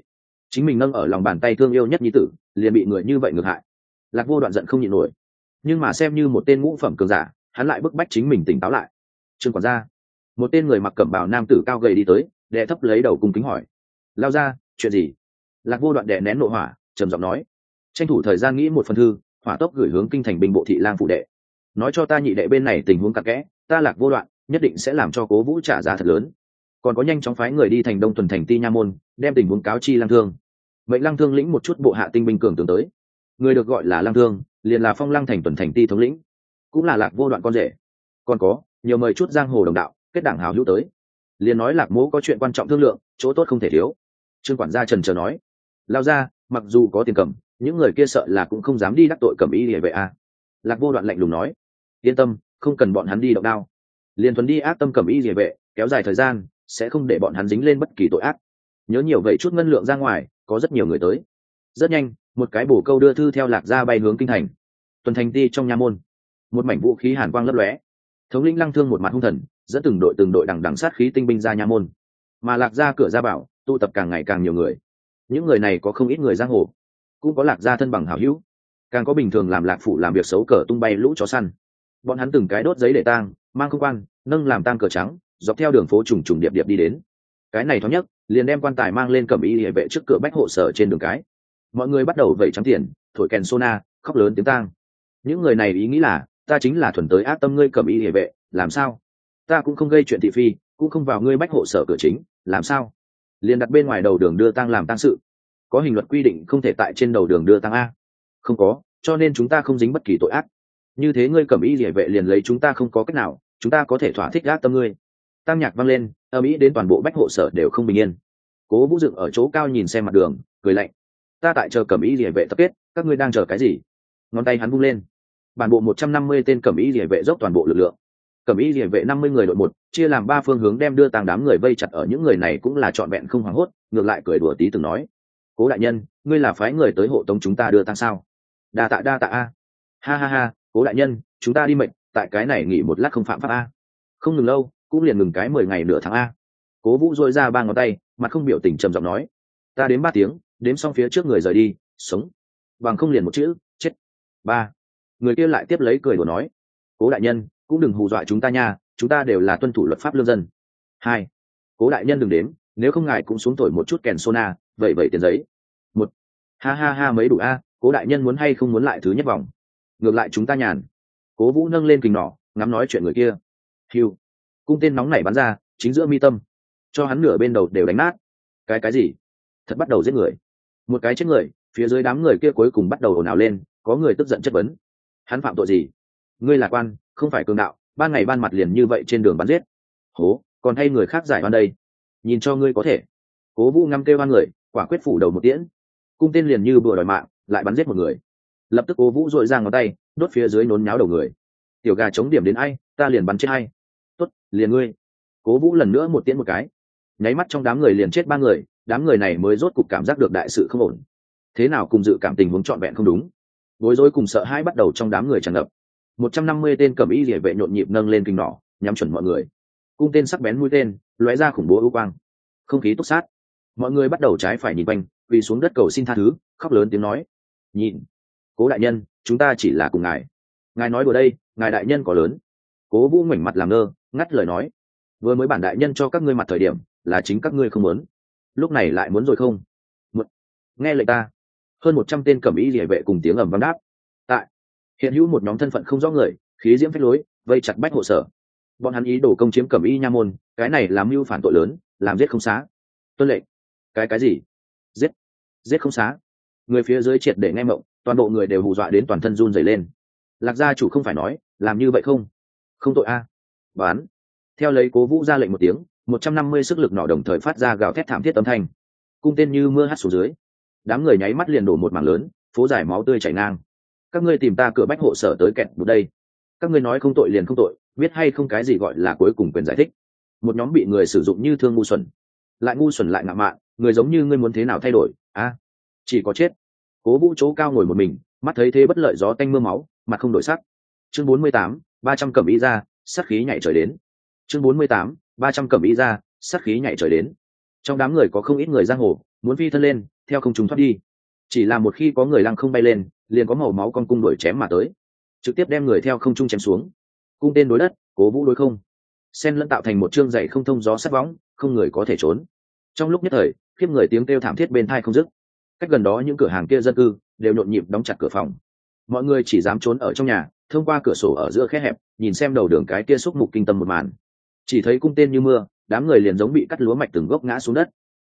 Chính mình nâng ở lòng bàn tay thương yêu nhất nhi tử, liền bị người như vậy ngược hại. Lạc vô đoạn giận không nhịn nổi. Nhưng mà xem như một tên ngũ phẩm cường giả, hắn lại bức bách chính mình tỉnh táo lại. Trương quản gia, một tên người mặc cẩm bào nam tử cao gầy đi tới đệ thấp lấy đầu cung kính hỏi. Lao ra, chuyện gì? Lạc vô đoạn đệ nén nội hỏa trầm giọng nói, tranh thủ thời gian nghĩ một phần thư, hỏa tốc gửi hướng kinh thành bình bộ thị lang phụ đệ. Nói cho ta nhị đệ bên này tình huống cặp kẽ, ta lạc vô đoạn, nhất định sẽ làm cho cố vũ trả giá thật lớn. Còn có nhanh chóng phái người đi thành đông tuần thành ti nha môn, đem tình huống cáo chi lang thương. Mệnh lang thương lĩnh một chút bộ hạ tinh binh cường tướng tới. Người được gọi là lang thương, liền là phong lang thành tuần thành ti thống lĩnh, cũng là lạc vô đoạn con rể. Còn có, nhiều mời chút giang hồ đồng đạo, kết đảng hào hữu tới. Liền nói lạc mố có chuyện quan trọng thương lượng, chỗ tốt không thể thiếu. Trương quản gia trần trờ nói, lao ra mặc dù có tiền cầm, những người kia sợ là cũng không dám đi đắc tội cầm ý địa vệ a. À. lạc vô đoạn lạnh lùng nói, yên tâm, không cần bọn hắn đi động đao. Liền thuần đi ác tâm cầm ý địa vệ, kéo dài thời gian, sẽ không để bọn hắn dính lên bất kỳ tội ác. Nhớ nhiều vậy chút ngân lượng ra ngoài, có rất nhiều người tới. Rất nhanh, một cái bổ câu đưa thư theo lạc ra bay hướng kinh thành. Tuần thành ti trong nha môn. Một mảnh vũ khí hàn quang lấp lóe. Thống lĩnh lăng thương một mặt hung thần, dẫn từng đội từng đội đằng đằng sát khí tinh binh ra nha môn. Mà lạc ra cửa ra bảo tụ tập càng ngày càng nhiều người những người này có không ít người giang hồ, cũng có lạc gia thân bằng hảo hữu, càng có bình thường làm lạc phụ làm việc xấu cờ tung bay lũ chó săn. Bọn hắn từng cái đốt giấy để tang, mang không quan, nâng làm tang cờ trắng, dọc theo đường phố trùng trùng điệp điệp đi đến. Cái này thống nhất liền đem quan tài mang lên cầm y hệ vệ trước cửa bách hộ sở trên đường cái. Mọi người bắt đầu vẩy trắng tiền, thổi kèn sona khóc lớn tiếng tang. Những người này ý nghĩ là, ta chính là thuần tới ác tâm ngươi cầm y hệ vệ, làm sao? Ta cũng không gây chuyện thị phi, cũng không vào ngươi bách hộ sở cửa chính, làm sao? Liền đặt bên ngoài đầu đường đưa tang làm tang sự. Có hình luật quy định không thể tại trên đầu đường đưa tang a. Không có, cho nên chúng ta không dính bất kỳ tội ác. Như thế ngươi cầm y địa vệ liền lấy chúng ta không có cách nào, chúng ta có thể thỏa thích gác tâm ngươi. Tăng nhạc vang lên, âm ý đến toàn bộ bách hộ sở đều không bình yên. Cố vũ dựng ở chỗ cao nhìn xem mặt đường, cười lạnh. Ta tại chờ cẩm ý địa vệ tập kết, các ngươi đang chờ cái gì? Ngón tay hắn vung lên. Bản bộ một trăm năm mươi tên cẩm ý địa vệ dốc toàn bộ lực lượng cẩm y địa vệ năm mươi người đội một, chia làm ba phương hướng đem đưa tàng đám người vây chặt ở những người này cũng là trọn vẹn không hoảng hốt, ngược lại cười đùa tí từng nói. Cố đại nhân, ngươi là phái người tới hộ tống chúng ta đưa tang sao? Đa tạ đa tạ a. Ha ha ha, cố đại nhân, chúng ta đi mệnh, tại cái này nghỉ một lát không phạm pháp a. Không ngừng lâu, cũng liền ngừng cái mười ngày nửa tháng a. Cố vũ dội ra ba ngón tay, mặt không biểu tình trầm giọng nói. Ta đến ba tiếng, đếm xong phía trước người rời đi, sống. Bằng không liền một chữ, chết. Ba. Người kia lại tiếp lấy cười đùa nói. Cố đại nhân cũng đừng hù dọa chúng ta nha, chúng ta đều là tuân thủ luật pháp lương dân. Hai, cố đại nhân đừng đếm, nếu không ngài cũng xuống thổi một chút kèn sona, vậy vậy tiền giấy. Một, ha ha ha mấy đủ a, cố đại nhân muốn hay không muốn lại thứ nhất vòng. Ngược lại chúng ta nhàn. Cố vũ nâng lên kình nỏ, ngắm nói chuyện người kia. Hiu cung tên nóng này bắn ra, chính giữa mi tâm. Cho hắn nửa bên đầu đều đánh nát. Cái cái gì? Thật bắt đầu giết người. Một cái chết người, phía dưới đám người kia cuối cùng bắt đầu ồn ào lên, có người tức giận chất vấn. Hắn phạm tội gì? Ngươi là quan không phải cường đạo, ban ngày ban mặt liền như vậy trên đường bắn giết. Hố, còn hay người khác giải ban đây. Nhìn cho ngươi có thể. Cố vũ ngắm kêu ban người, quả quyết phủ đầu một tiễn. Cung tên liền như bừa đòi mạng, lại bắn giết một người. Lập tức cố vũ dội ra ngón tay, đốt phía dưới nốn nháo đầu người. Tiểu gà chống điểm đến ai, ta liền bắn chết hay tốt, liền ngươi. Cố vũ lần nữa một tiễn một cái. Nháy mắt trong đám người liền chết ba người, đám người này mới rốt cục cảm giác được đại sự không ổn. Thế nào cùng dự cảm tình huống trọn vẹn không đúng. Bối rối cùng sợ hãi bắt đầu trong đám người tràn ngập một trăm năm mươi tên cầm y địa vệ nhộn nhịp nâng lên kinh nỏ, nhắm chuẩn mọi người. Cung tên sắc bén mũi tên, lóe ra khủng bố ưu quang. Không khí túc sát. Mọi người bắt đầu trái phải nhìn quanh vì xuống đất cầu xin tha thứ, khóc lớn tiếng nói. Nhìn. Cố đại nhân, chúng ta chỉ là cùng ngài. Ngài nói đùa đây, ngài đại nhân có lớn. Cố vũ ngoảnh mặt làm ngơ, ngắt lời nói. Vừa mới bản đại nhân cho các ngươi mặt thời điểm, là chính các ngươi không muốn. Lúc này lại muốn rồi không? Một. Nghe lời ta. Hơn một trăm tên cẩm ý địa vệ cùng tiếng ầm vang đáp hiện hữu một nhóm thân phận không rõ người, khí diễm phách lối, vây chặt bách hộ sở. Bọn hắn ý đổ công chiếm cẩm y nha môn, cái này làm mưu phản tội lớn, làm giết không xá. Tuân lệnh. Cái cái gì? Giết. Giết không xá. Người phía dưới triệt để nghe mộng, toàn bộ người đều hù dọa đến toàn thân run dày lên. Lạc gia chủ không phải nói, làm như vậy không? Không tội a. Bán. Theo lấy cố vũ ra lệnh một tiếng, một trăm năm mươi sức lực nọ đồng thời phát ra gào thét thảm thiết âm thanh. Cung tên như mưa hắt xuống dưới. Đám người nháy mắt liền đổ một mảng lớn, phố dài máu tươi chảy ngang các ngươi tìm ta cửa bách hộ sở tới kẹt một đây. Các ngươi nói không tội liền không tội, biết hay không cái gì gọi là cuối cùng quyền giải thích. Một nhóm bị người sử dụng như thương ngu xuẩn. Lại ngu xuẩn lại ngạo mạn, người giống như ngươi muốn thế nào thay đổi, a? Chỉ có chết. Cố vũ chỗ cao ngồi một mình, mắt thấy thế bất lợi gió tanh mưa máu, mặt không đổi sắc. Chương bốn mươi tám, ba trăm cẩm ý ra sắc khí nhảy trời đến. Chương bốn mươi tám, ba trăm cẩm ý ra sắc khí nhảy trời đến. Trong đám người có không ít người giang hồ, muốn phi thân lên, theo không trùng thoát đi. Chỉ là một khi có người lăng không bay lên liền có màu máu con cung đuổi chém mà tới. Trực tiếp đem người theo không trung chém xuống. Cung tên đối đất, cố vũ đối không. Sen lẫn tạo thành một chương dày không thông gió sắt võng, không người có thể trốn. Trong lúc nhất thời, khiếp người tiếng kêu thảm thiết bên thai không dứt. Cách gần đó những cửa hàng kia dân cư đều nhộn nhịp đóng chặt cửa phòng. Mọi người chỉ dám trốn ở trong nhà, thông qua cửa sổ ở giữa khe hẹp, nhìn xem đầu đường cái kia xúc mục kinh tâm một màn. Chỉ thấy cung tên như mưa, đám người liền giống bị cắt lúa mạch từng gốc ngã xuống đất.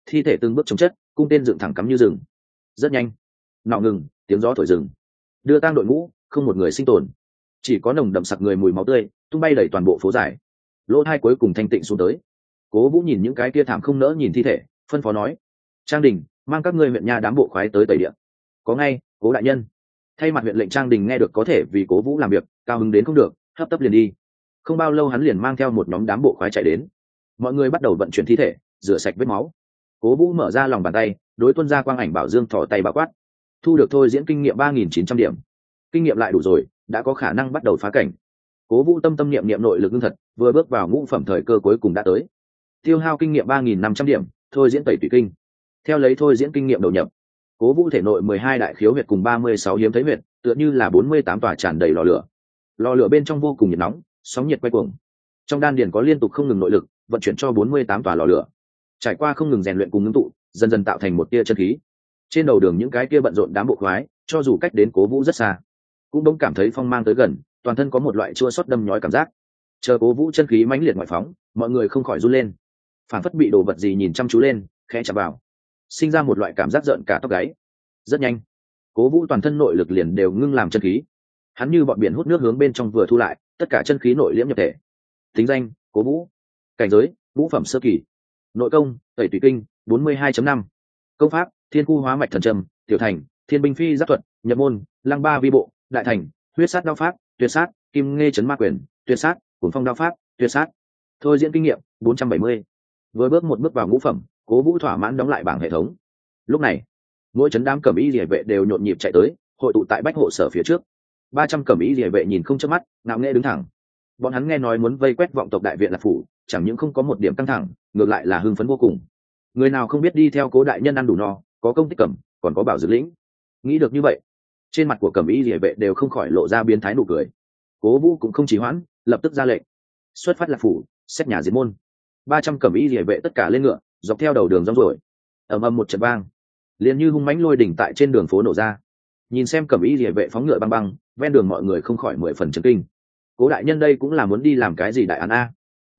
Thi thể từng bước chống chất, cung tên dựng thẳng cắm như rừng. Rất nhanh, nọ ngừng tiếng gió thổi rừng. Đưa tang đội ngũ, không một người sinh tồn. Chỉ có nồng đậm sặc người mùi máu tươi, tung bay đầy toàn bộ phố dài. Lỗ hai cuối cùng thanh tịnh xuống tới. Cố vũ nhìn những cái kia thảm không nỡ nhìn thi thể, phân phó nói, trang đình, mang các ngươi huyện nha đám bộ khoái tới tẩy điện có ngay, cố đại nhân. Thay mặt huyện lệnh trang đình nghe được có thể vì cố vũ làm việc, cao hứng đến không được, hấp tấp liền đi. Không bao lâu hắn liền mang theo một nhóm đám bộ khoái chạy đến. Mọi người bắt đầu vận chuyển thi thể, rửa sạch vết máu. Cố vũ mở ra lòng bàn tay, đối tuân ra quang ảnh bảo dương thỏ tay bà quát thu được thôi diễn kinh nghiệm ba nghìn chín trăm điểm. Kinh nghiệm lại đủ rồi, đã có khả năng bắt đầu phá cảnh. Cố vũ tâm tâm niệm niệm nội lực ngưng thật, vừa bước vào ngũ phẩm thời cơ cuối cùng đã tới. Tiêu hao kinh nghiệm ba nghìn năm trăm điểm, thôi diễn tẩy tủy kinh. Theo lấy thôi diễn kinh nghiệm đầu nhập, cố vũ thể nội mười hai đại khiếu huyệt cùng ba mươi sáu hiếm thấy huyệt, tựa như là bốn mươi tám tòa tràn đầy lò lửa. Lò lửa bên trong vô cùng nhiệt nóng, sóng nhiệt quay cuồng. Trong đan điền có liên tục không ngừng nội lực, vận chuyển cho bốn mươi tám tòa lò lửa. Trải qua không ngừng rèn luyện cùng ngưng tụ, dần dần tạo thành một tia chân khí trên đầu đường những cái kia bận rộn đám bộ khoái, cho dù cách đến cố vũ rất xa, cũng đông cảm thấy phong mang tới gần, toàn thân có một loại chua xót đâm nhói cảm giác. Chờ cố vũ chân khí mãnh liệt ngoại phóng, mọi người không khỏi run lên. Phản phất bị đồ vật gì nhìn chăm chú lên, khẽ chạm vào, sinh ra một loại cảm giác giận cả tóc gáy. Rất nhanh, cố vũ toàn thân nội lực liền đều ngưng làm chân khí. Hắn như bọn biển hút nước hướng bên trong vừa thu lại, tất cả chân khí nội liễm nhập thể. Tính danh, cố vũ. Cảnh giới, vũ phẩm sơ kỳ. Nội công, tẩy tùy kinh, bốn mươi hai năm. Công pháp thiên khu hóa mạch thần trầm tiểu thành, thiên binh phi giáp thuật, nhập môn, lăng ba vi bộ, đại thành, huyết sát đao pháp, tuyệt sát, kim nghe chấn ma quyền, tuyệt sát cuốn phong đao pháp, tuyệt sát. Thôi diễn kinh nghiệm, bốn trăm bảy mươi. Vừa bước một bước vào ngũ phẩm, cố vũ thỏa mãn đóng lại bảng hệ thống. Lúc này, mỗi chấn đám cẩm y địa vệ đều nhộn nhịp chạy tới, hội tụ tại bách hộ sở phía trước. ba trăm cẩm y địa vệ nhìn không chớp mắt, ngạo nghễ đứng thẳng. Bọn hắn nghe nói muốn vây quét vọng tộc đại viện lạc phủ, chẳng những không có một điểm căng thẳng, ngược lại là hưng phấn vô cùng. Người nào không biết đi theo cố đại nhân ăn đủ no có công tích cẩm còn có bảo dược lĩnh. Nghĩ được như vậy, trên mặt của cẩm y địa vệ đều không khỏi lộ ra biến thái nụ cười. Cố vũ cũng không chỉ hoãn, lập tức ra lệnh. Xuất phát lạc phủ, xét nhà diệt môn. Ba trăm cẩm y địa vệ tất cả lên ngựa, dọc theo đầu đường rong rồi ầm ầm một trận vang. Liền như hung mãnh lôi đỉnh tại trên đường phố nổ ra. Nhìn xem cẩm y địa vệ phóng ngựa băng băng, ven đường mọi người không khỏi mười phần chấn kinh. Cố đại nhân đây cũng là muốn đi làm cái gì đại án a?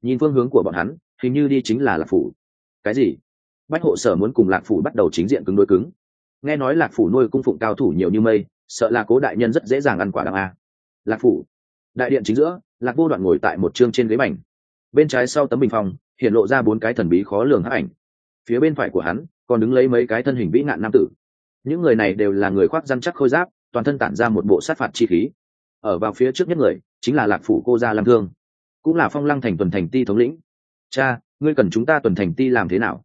Nhìn phương hướng của bọn hắn, hình như đi chính là lạc phủ. Cái gì? Bách hộ sở muốn cùng lạc phủ bắt đầu chính diện cứng đối cứng. Nghe nói lạc phủ nuôi cung phụng cao thủ nhiều như mây, sợ là cố đại nhân rất dễ dàng ăn quả đăng a. Lạc phủ, đại điện chính giữa, lạc vô đoạn ngồi tại một chương trên ghế mảnh. Bên trái sau tấm bình phong hiện lộ ra bốn cái thần bí khó lường hấp ảnh. Phía bên phải của hắn, còn đứng lấy mấy cái thân hình vĩ nạn nam tử. Những người này đều là người khoác răn chắc khôi giáp, toàn thân tản ra một bộ sát phạt chi khí. Ở vào phía trước nhất người, chính là lạc phủ cô gia lam thương, cũng là phong lăng thành tuần thành ti thống lĩnh. Cha, ngươi cần chúng ta tuần thành ti làm thế nào?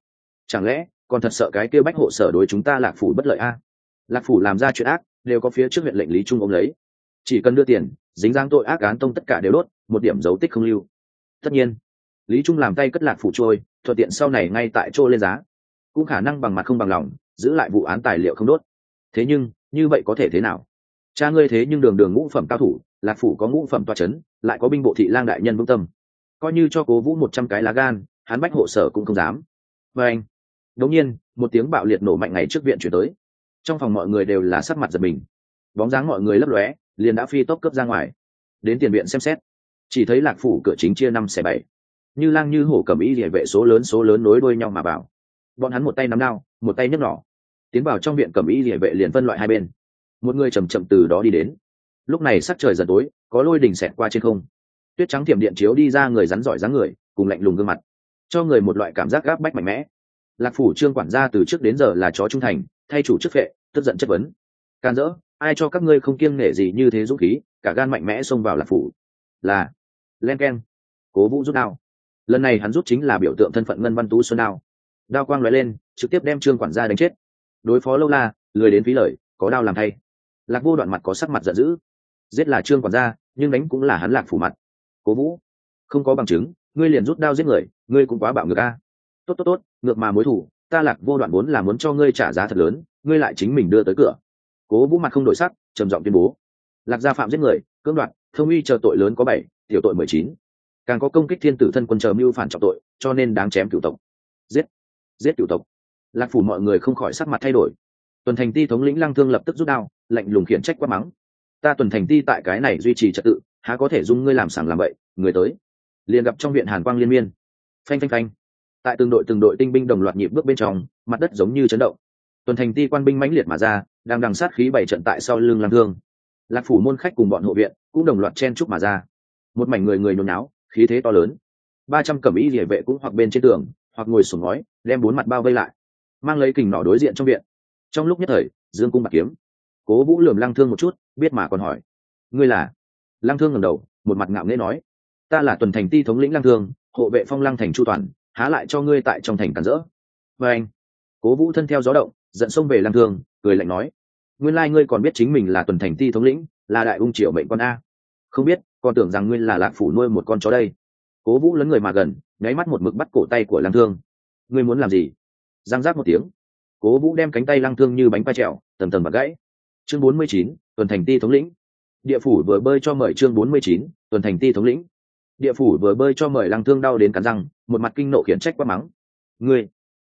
Chẳng lẽ, còn thật sợ cái kêu bách hộ sở đối chúng ta lạc phủ bất lợi a? Lạc phủ làm ra chuyện ác, đều có phía trước huyện lệnh lý trung ông lấy. Chỉ cần đưa tiền, dính dáng tội ác án tông tất cả đều đốt, một điểm dấu tích không lưu. Tất nhiên, lý trung làm tay cất lạc phủ trôi, thuận tiện sau này ngay tại chỗ lên giá. Cũng khả năng bằng mặt không bằng lòng, giữ lại vụ án tài liệu không đốt. Thế nhưng, như vậy có thể thế nào? Cha ngươi thế nhưng đường đường ngũ phẩm cao thủ, lạc phủ có ngũ phẩm toa c h ấ n lại có binh bộ thị lang đại nhân vững tâm. Coi như cho cố vũ một trăm cái lá gan, hắn bách hộ sở cũng không dám. Và anh đống nhiên, một tiếng bạo liệt nổ mạnh ngày trước viện chuyển tới. Trong phòng mọi người đều là sắc mặt giật mình. Bóng dáng mọi người lấp lóe, liền đã phi tốc cấp ra ngoài. Đến tiền viện xem xét. Chỉ thấy lạc phủ cửa chính chia năm xẻ bảy. Như lang như hổ cầm ý địa vệ số lớn số lớn nối đuôi nhau mà vào. Bọn hắn một tay nắm đao, một tay nhấc nỏ. Tiến vào trong viện cầm ý địa vệ liền phân loại hai bên. Một người chầm chậm từ đó đi đến. Lúc này sắc trời dần tối, có lôi đình xẹt qua trên không. Tuyết trắng thiểm điện chiếu đi ra người rắn giỏi dáng người, cùng lạnh lùng gương mặt. Cho người một loại cảm giác gáp bách mạnh mẽ lạc phủ trương quản gia từ trước đến giờ là chó trung thành, thay chủ chức vệ, tức giận chất vấn. Can dỡ, ai cho các ngươi không kiêng nể gì như thế dũng khí, cả gan mạnh mẽ xông vào lạc phủ? Là len k e n cố vũ rút đao. Lần này hắn rút chính là biểu tượng thân phận ngân văn tú xuân đao. Đao quang l lên, trực tiếp đem trương quản gia đánh chết. Đối phó lâu la, lười đến phí lời, có đao làm thay. Lạc vô đoạn mặt có sắc mặt giận dữ. Giết là trương quản gia, nhưng đánh cũng là hắn lạc phủ mặt. Cố vũ, không có bằng chứng, ngươi liền rút đao giết người, ngươi cũng quá bạo ngược a tốt tốt tốt, ngược mà mối thủ ta lạc vô đoạn vốn là muốn cho ngươi trả giá thật lớn, ngươi lại chính mình đưa tới cửa. Cố vũ mặt không đổi sắc, trầm giọng tuyên bố. Lạc gia phạm giết người, cưỡng đoạt, thông uy chờ tội lớn có bảy, tiểu tội mười chín. Càng có công kích thiên tử thân quân chờ mưu phản trọng tội, cho nên đáng chém cửu tộc. Giết giết cửu tộc. Lạc phủ mọi người không khỏi sắc mặt thay đổi. Tuần thành ti thống lĩnh lăng thương lập tức rút đao, lạnh lùng khiển trách quát mắng. Ta tuần thành ti tại cái này duy trì trật tự, há có thể dung ngươi làm sảng làm vậy người tới. Liền gặp trong viện hàn quang liên miên. Phanh phanh phanh tại từng đội từng đội tinh binh đồng loạt nhịp bước bên trong, mặt đất giống như chấn động. Tuần thành ti quan binh mãnh liệt mà ra, đang đằng sát khí bảy trận tại sau lưng lang thương. Lạc phủ môn khách cùng bọn hộ viện cũng đồng loạt chen chúc mà ra. Một mảnh người người nhốn náo, khí thế to lớn. Ba trăm cẩm y địa vệ cũng hoặc bên trên tường, hoặc ngồi sùng ngói, đem bốn mặt bao vây lại, mang lấy kình nỏ đối diện trong viện. Trong lúc nhất thời, dương cung bạc kiếm. Cố vũ lườm lăng thương một chút, biết mà còn hỏi, ngươi là? Lăng thương ngầm đầu, một mặt ngạo nghễ nói, ta là tuần thành ti thống lĩnh lăng thương, hộ vệ phong lăng thành chu toàn há lại cho ngươi tại trong thành cản rỡ. Và anh, cố vũ thân theo gió động, giận xông về lăng thương cười lạnh nói, nguyên lai ngươi còn biết chính mình là tuần thành ti thống lĩnh, là đại ung triều mệnh con a. Không biết, còn tưởng rằng ngươi là lạc phủ nuôi một con chó đây. Cố vũ lấn người mà gần, nháy mắt một mực bắt cổ tay của lăng thương ngươi muốn làm gì? Giang giác một tiếng. Cố vũ đem cánh tay lăng thương như bánh pa trèo tầm tầm và gãy. Chương bốn mươi chín, tuần thành ti thống lĩnh. Địa phủ vừa bơi cho mời chương bốn mươi chín, tuần thành ti thống lĩnh. Địa phủ vừa bơi cho mời lăng thương đau đến cắn răng một mặt kinh nộ khiển trách quá mắng. Ngươi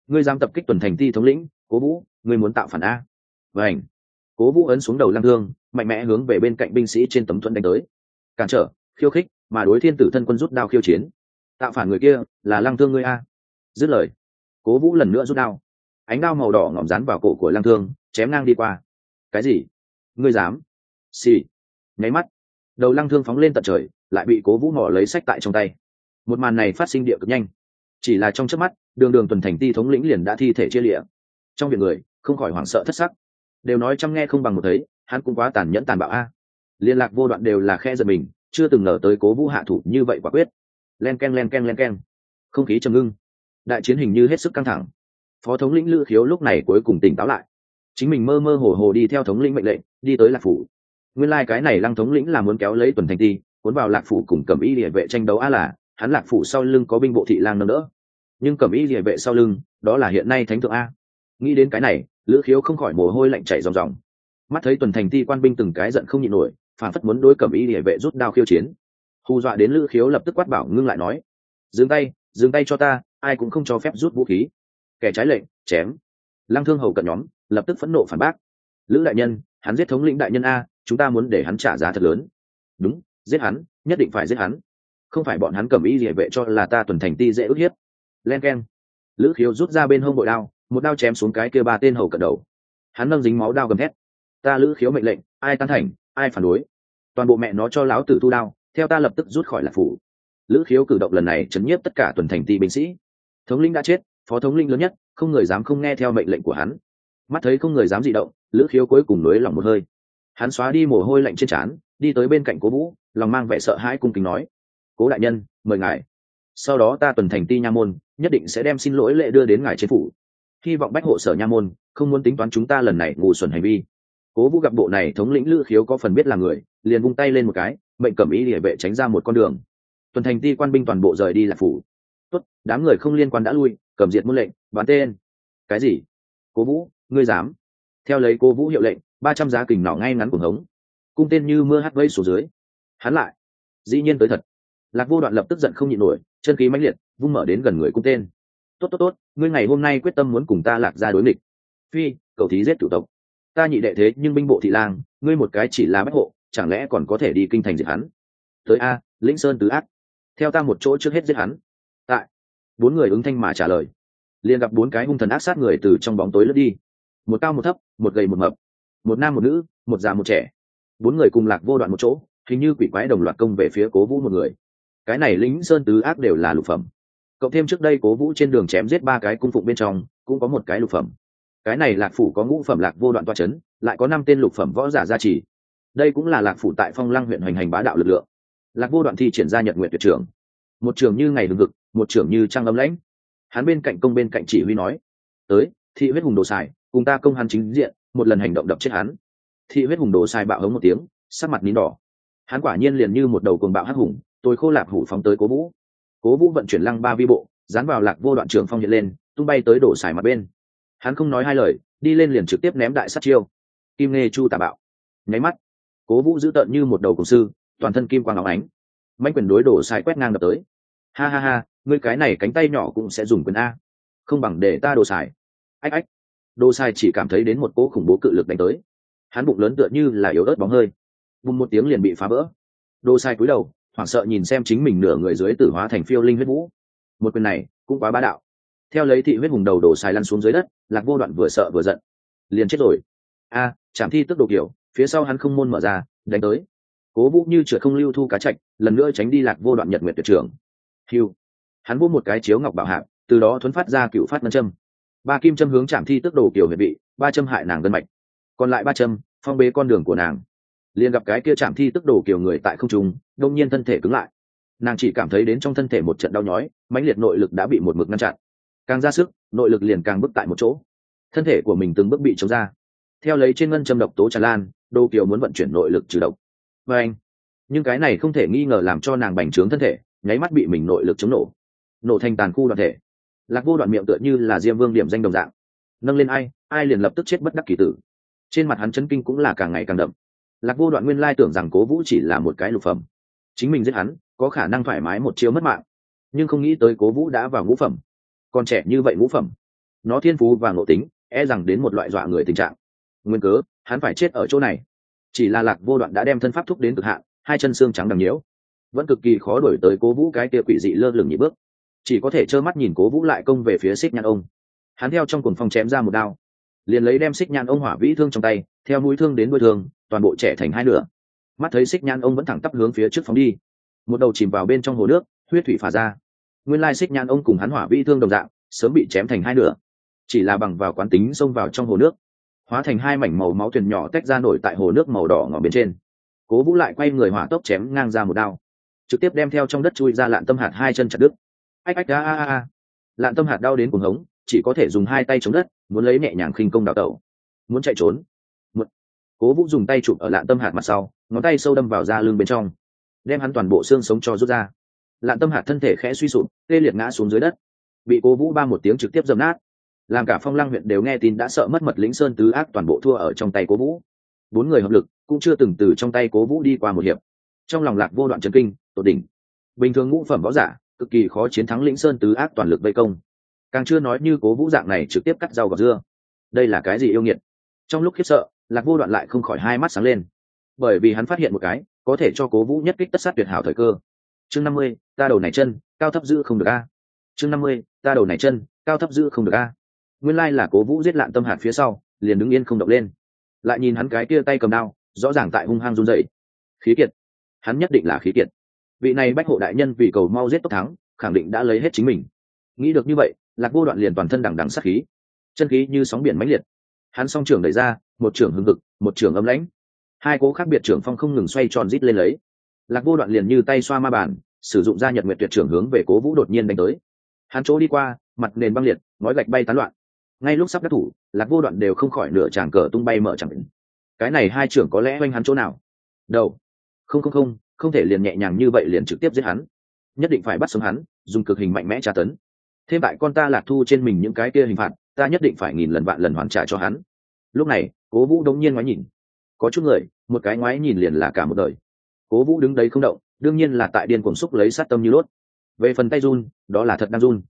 ngươi dám tập kích tuần thành ti thống lĩnh, cố vũ, ngươi muốn tạo phản a. Vảnh cố vũ ấn xuống đầu lăng thương, mạnh mẽ hướng về bên cạnh binh sĩ trên tấm thuẫn đánh tới. Cản trở, khiêu khích, mà đối thiên tử thân quân rút đao khiêu chiến. Tạo phản người kia, là lăng thương ngươi a. Dứt lời, cố vũ lần nữa rút đao. Ánh đao màu đỏ ngỏm rán vào cổ của lăng thương, chém ngang đi qua. Cái gì? Ngươi dám? Xì、sì. nháy mắt, đầu lăng thương phóng lên tận trời, lại bị cố vũ mỏ lấy sách tại trong tay một màn này phát sinh địa cực nhanh. Chỉ là trong chớp mắt, đường đường tuần thành ti thống lĩnh liền đã thi thể chia lịa trong việc người, không khỏi hoảng sợ thất sắc. Đều nói chăm nghe không bằng một thấy, hắn cũng quá tàn nhẫn tàn bạo a. Liên lạc vô đoạn đều là khe giật mình, chưa từng ngờ tới cố vũ hạ thủ như vậy quả quyết. Len k e n len k e n len k e n không khí trầm ngưng. Đại chiến hình như hết sức căng thẳng. Phó thống lĩnh lữ khiếu lúc này cuối cùng tỉnh táo lại. Chính mình mơ mơ hồ hồ đi theo thống lĩnh mệnh lệnh, đi tới lạc phủ. Nguyên lai、like、cái này lăng thống lĩnh là muốn kéo lấy tuần thành ti, cuốn vào lạc phủ cùng cầm y địa vệ tranh đấu a là hắn lạc phủ sau lưng có binh bộ thị lang nâng đỡ. Nhưng cầm y địa vệ sau lưng, đó là hiện nay thánh thượng a. Nghĩ đến cái này, lữ khiếu không khỏi mồ hôi lạnh chảy ròng ròng. Mắt thấy tuần thành ti quan binh từng cái giận không nhịn nổi, phản phất muốn đối cầm y địa vệ rút đao khiêu chiến. Hù dọa đến lữ khiếu lập tức quát bảo ngưng lại nói, dừng tay dừng tay cho ta, ai cũng không cho phép rút vũ khí. Kẻ trái lệnh, chém. Lăng thương hầu cận nhóm, lập tức phẫn nộ phản bác, lữ đại nhân, hắn giết thống lĩnh đại nhân a, chúng ta muốn để hắn trả giá thật lớn. Đúng, giết hắn, nhất định phải giết hắn không phải bọn hắn cầm ý địa vệ cho là ta tuần thành ti dễ ức hiếp. Len k e n lữ khiếu rút ra bên hông bội đao, một đao chém xuống cái kia ba tên hầu cận đầu. Hắn nâng dính máu đao gầm thét. Ta lữ khiếu mệnh lệnh, ai tán thành, ai phản đối. Toàn bộ mẹ nó cho láo tử thu đao, theo ta lập tức rút khỏi lạc phủ. Lữ khiếu cử động lần này chấn nhiếp tất cả tuần thành ti binh sĩ. Thống linh đã chết, phó thống linh lớn nhất, không người dám không nghe theo mệnh lệnh của hắn. Mắt thấy không người dám dị động, lữ khiếu cuối cùng nới lòng một hơi. Hắn xóa đi mồ hôi lạnh trên trán, đi tới bên cạnh cố vũ, lòng mang vẻ sợ hãi cung kính nói cố đại nhân, mời ngài. Sau đó ta tuần thành ti nha môn, nhất định sẽ đem xin lỗi lệ đưa đến ngài chế phủ. Hy vọng bách hộ sở nha môn không muốn tính toán chúng ta lần này ngủ xuẩn hành vi. Cố vũ gặp bộ này thống lĩnh lữ khiếu có phần biết là người, liền vung tay lên một cái, mệnh cẩm ý địa vệ tránh ra một con đường. Tuần thành ti quan binh toàn bộ rời đi lạc phủ. Tốt, đám người không liên quan đã lui, cầm diệt muôn lệnh bán tên. Cái gì? Cố vũ, ngươi dám? Theo lấy cố vũ hiệu lệnh, ba trăm giá kình nỏ ngay ngắn cuồng hống. Cung tên như mưa hắt vây xuống dưới. Hắn lại. Dĩ nhiên tới thật lạc vô đoạn lập tức giận không nhịn nổi, chân khí mãnh liệt, vung mở đến gần người cung tên. Tốt tốt tốt, ngươi ngày hôm nay quyết tâm muốn cùng ta lạc ra đối nghịch. Phi, cầu thí giết chủ tộc. Ta nhị đệ thế, nhưng binh bộ thị lang, ngươi một cái chỉ là bách hộ, chẳng lẽ còn có thể đi kinh thành diệt hắn? Tới a, lĩnh sơn tứ ác, theo ta một chỗ trước hết giết hắn. Tại. Bốn người ứng thanh mà trả lời. Liền gặp bốn cái hung thần ác sát người từ trong bóng tối lướt đi. Một cao một thấp, một gầy một mập, một nam một nữ, một già một trẻ. Bốn người cùng lạc vô đoạn một chỗ, hình như quỷ quái đồng loạt công về phía cố vũ một người cái này lính sơn tứ ác đều là lục phẩm. Cộng thêm trước đây cố vũ trên đường chém giết ba cái cung phụng bên trong, cũng có một cái lục phẩm. Cái này lạc phủ có ngũ phẩm lạc vô đoạn toa c h ấ n lại có năm tên lục phẩm võ giả gia trì. Đây cũng là lạc phủ tại phong lăng huyện hoành hành bá đạo lực lượng. Lạc vô đoạn thi triển ra nhật nguyện tuyệt trưởng một trường như ngày hừng vực một trường như trăng ấm lãnh. Hắn bên cạnh công bên cạnh chỉ huy nói, tới, thị huyết hùng đồ xài cùng ta công hắn chính diện, một lần hành động đập chết hắn. Thị huyết hùng đồ xài bạo hống một tiếng, sắc mặt nín đỏ. Hắn quả nhiên liền như một đầu cồn bạo hắc hùng tôi khô lạc hủ phóng tới cố vũ. Cố vũ vận chuyển lăng ba vi bộ, dán vào lạc vô đoạn trường phong hiện lên, tung bay tới đổ xài mặt bên. Hắn không nói hai lời, đi lên liền trực tiếp ném đại sát chiêu. Kim nghe chu tà bạo. Nháy mắt, cố vũ giữ tợn như một đầu cổng sư, toàn thân kim quang áo ánh. Mạnh quyền đối đổ xài quét ngang đập tới. Ha ha ha, ngươi cái này cánh tay nhỏ cũng sẽ dùng quyền a. Không bằng để ta đồ xài. Ách ách. Đồ xài chỉ cảm thấy đến một cỗ khủng bố cự lực đánh tới. Hắn bụng lớn tựa như là yếu ớt bóng hơi. Bùng một tiếng liền bị phá vỡ. Đồ xài cúi đầu hoảng sợ nhìn xem chính mình nửa người dưới tử hóa thành phiêu linh huyết vũ. Một quyền này cũng quá bá đạo. Theo lấy thị huyết hùng đầu đổ xài lăn xuống dưới đất lạc vô đoạn vừa sợ vừa giận. Liền chết rồi. A à, chạm thi tức đồ kiểu phía sau hắn không môn mở ra đánh tới. Cố vũ như trượt không lưu thu cá chạch lần nữa tránh đi lạc vô đoạn nhật nguyệt tuyệt trưởng. Hiu hắn vô một cái chiếu ngọc bảo hạc từ đó thuấn phát ra cựu phát ngân châm. Ba kim châm hướng chạm thi tức đồ kiểu huyệt vị ba châm hại nàng gân mạch. Còn lại ba châm phong bế con đường của nàng liền gặp cái kia chạm thi tức đồ kiểu người tại không trung, đông nhiên thân thể cứng lại. Nàng chỉ cảm thấy đến trong thân thể một trận đau nhói, mãnh liệt nội lực đã bị một mực ngăn chặn. Càng ra sức, nội lực liền càng bước tại một chỗ. Thân thể của mình từng bước bị chống ra. Theo lấy trên ngân châm độc tố tràn lan đô kiều muốn vận chuyển nội lực trừ độc. Và anh, nhưng cái này không thể nghi ngờ làm cho nàng bành trướng thân thể, nháy mắt bị mình nội lực chống nổ. Nổ thành tàn khu đoạn thể. Lạc vô đoạn miệng tựa như là diêm vương điểm danh đồng dạng. Nâng lên ai ai liền lập tức chết bất đắc kỳ tử. Trên mặt hắn chấn kinh cũng là càng ngày càng đậm lạc vô đoạn nguyên lai tưởng rằng cố vũ chỉ là một cái lục phẩm. Chính mình giết hắn, có khả năng thoải mái một chiếu mất mạng. Nhưng không nghĩ tới cố vũ đã vào ngũ phẩm. Còn trẻ như vậy ngũ phẩm, nó thiên phú và ngộ tính e rằng đến một loại dọa người tình trạng. Nguyên cớ, hắn phải chết ở chỗ này. Chỉ là lạc vô đoạn đã đem thân pháp thúc đến cực hạn, hai chân xương trắng đằng nhiễu. Vẫn cực kỳ khó đổi tới cố vũ cái kia quỷ dị lơ lửng nhị bước. Chỉ có thể trơ mắt nhìn cố vũ lại công về phía xích nhãn ông. Hắn theo trong cuồng phong chém ra một đao liền lấy đem xích nhan ông hỏa vĩ thương trong tay, theo mũi thương đến đuôi thương, toàn bộ trẻ thành hai nửa. Mắt thấy xích nhan ông vẫn thẳng tắp hướng phía trước phóng đi. Một đầu chìm vào bên trong hồ nước, huyết thủy phả ra. Nguyên lai xích nhan ông cùng hắn hỏa vĩ thương đồng dạng, sớm bị chém thành hai nửa. Chỉ là bằng vào quán tính xông vào trong hồ nước, hóa thành hai mảnh màu máu thuyền nhỏ tách ra nổi tại hồ nước màu đỏ ngỏ bên trên. Cố vũ lại quay người hỏa tốc chém ngang ra một đao. Trực tiếp đem theo trong đất chui ra lạn tâm hạt hai chân chặt đứt. Ách ách a a a. Lạn tâm hạt đau đến cuồng hống chỉ có thể dùng hai tay chống đất, muốn lấy nhẹ nhàng khinh công đào tẩu. Muốn chạy trốn. Một... cố vũ dùng tay chụp ở lạn tâm hạt mặt sau, ngón tay sâu đâm vào da lưng bên trong, đem hắn toàn bộ xương sống cho rút ra. Lạn tâm hạt thân thể khẽ suy sụp, tê liệt ngã xuống dưới đất. Bị cố vũ ba một tiếng trực tiếp dầm nát. Làm cả phong lăng huyện đều nghe tin đã sợ mất mật lĩnh sơn tứ ác toàn bộ thua ở trong tay cố vũ. Bốn người hợp lực, cũng chưa từng từ trong tay cố vũ đi qua một hiệp. Trong lòng lạc vô đoạn trần kinh, tột đỉnh. Bình thường ngũ phẩm võ giả, cực kỳ khó chiến thắng lĩnh sơn tứ ác toàn lực vây công càng chưa nói như cố vũ dạng này trực tiếp cắt rau gọt dưa. Đây là cái gì yêu nghiệt? Trong lúc khiếp sợ, lạc vô đoạn lại không khỏi hai mắt sáng lên. Bởi vì hắn phát hiện một cái, có thể cho cố vũ nhất kích tất sát tuyệt hảo thời cơ. Chương năm mươi, ta đầu này chân, cao thấp giữ không được a. Chương năm mươi, ta đầu này chân, cao thấp giữ không được a. Nguyên lai là cố vũ giết lạn tâm hạt phía sau, liền đứng yên không động lên. Lại nhìn hắn cái kia tay cầm đao, rõ ràng tại hung hăng run dậy khí kiệt. Hắn nhất định là khí kiệt. Vị này bách hộ đại nhân vì cầu mau giết tốc thắng, khẳng định đã lấy hết chính mình. Nghĩ được như vậy lạc vô đoạn liền toàn thân đằng đằng sát khí, chân khí như sóng biển mãnh liệt. Hắn song trưởng đẩy ra, một trưởng hưng cực một trưởng âm lãnh. Hai cố khác biệt trưởng phong không ngừng xoay tròn rít lên lấy. Lạc vô đoạn liền như tay xoa ma bàn, sử dụng ra nhật nguyệt tuyệt trưởng hướng về cố vũ đột nhiên đánh tới. Hắn chỗ đi qua, mặt nền băng liệt, nói gạch bay tán loạn. Ngay lúc sắp đắc thủ, lạc vô đoạn đều không khỏi nửa tràng cờ tung bay mở chẳng cái này hai trưởng có lẽ oanh hắn chỗ nào? Đầu. Không không không không thể liền nhẹ nhàng như vậy liền trực tiếp giết hắn. Nhất định phải bắt sống hắn, dùng cực hình mạnh mẽ tra tấn thêm tại con ta lạc thu trên mình những cái kia hình phạt, ta nhất định phải nghìn lần vạn lần hoàn trả cho hắn. Lúc này, cố vũ đống nhiên ngoái nhìn. Có chút người, một cái ngoái nhìn liền là cả một đời. Cố vũ đứng đấy không động, đương nhiên là tại điên cuồng xúc lấy sát tâm như lốt. Về phần tay run, đó là thật đang run.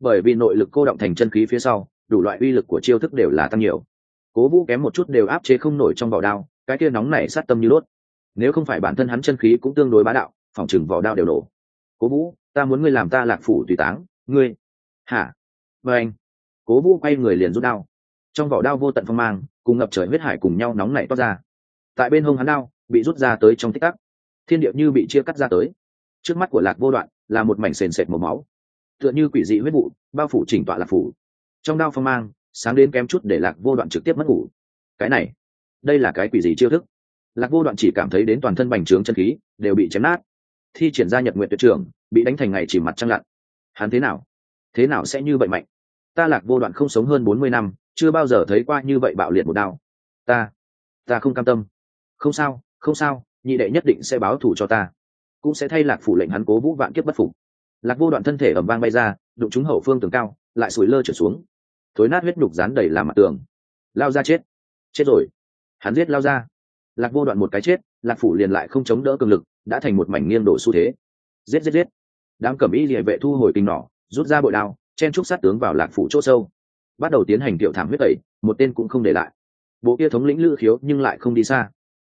Bởi vì nội lực cô động thành chân khí phía sau, đủ loại uy lực của chiêu thức đều là tăng nhiều. Cố vũ kém một chút đều áp chế không nổi trong vỏ đao, cái kia nóng này sát tâm như lốt. nếu không phải bản thân hắn chân khí cũng tương đối bá đạo, phòng chừng vỏ đao đều nổ. Cố vũ, ta muốn ngươi làm ta lạc phủ tùy táng, ngươi hả? Vê anh. Cố vũ quay người liền rút đao. Trong vỏ đao vô tận phong mang, cùng ngập trời huyết hải cùng nhau nóng nảy toát ra. Tại bên hông hắn đao, bị rút ra tới trong tích tắc. Thiên điệu như bị chia cắt ra tới. Trước mắt của lạc vô đoạn là một mảnh sền sệt màu máu. Tựa như quỷ dị huyết vụ, bao phủ chỉnh tọa lạc phủ. Trong đao phong mang, sáng đến kém chút để lạc vô đoạn trực tiếp mất ngủ. Cái này, đây là cái quỷ gì chiêu thức? Lạc vô đoạn chỉ cảm thấy đến toàn thân bành trướng chân khí đều bị chém nát. Thi triển ra nhật nguyện tuyệt trưởng bị đánh thành ngày chỉ mặt trăng lặn. Hắn thế nào? Thế nào sẽ như vậy mạnh? Ta lạc vô đoạn không sống hơn bốn mươi năm, chưa bao giờ thấy qua như vậy bạo liệt một đao. Ta ta không cam tâm. Không sao không sao, nhị đệ nhất định sẽ báo thù cho ta. Cũng sẽ thay lạc phủ lệnh hắn cố vũ vạn kiếp bất phục. Lạc vô đoạn thân thể ẩm vang bay ra, đụng trúng hậu phương tường cao, lại sủi lơ trở xuống. Thối nát huyết nhục dán đầy làm mặt tường. Lao ra chết. Chết rồi. Hắn giết lao ra. Lạc vô đoạn một cái chết, lạc phủ liền lại không chống đỡ cường lực, đã thành một mảnh nghiêng đổ xu thế. Giết giết giết. Đám cẩm y địa vệ thu hồi kinh nỏ rút ra bội đao, chen trúc sát tướng vào lạc phủ chỗ sâu. Bắt đầu tiến hành tiểu thảm huyết tẩy, một tên cũng không để lại. Bộ kia thống lĩnh lữ khiếu nhưng lại không đi xa,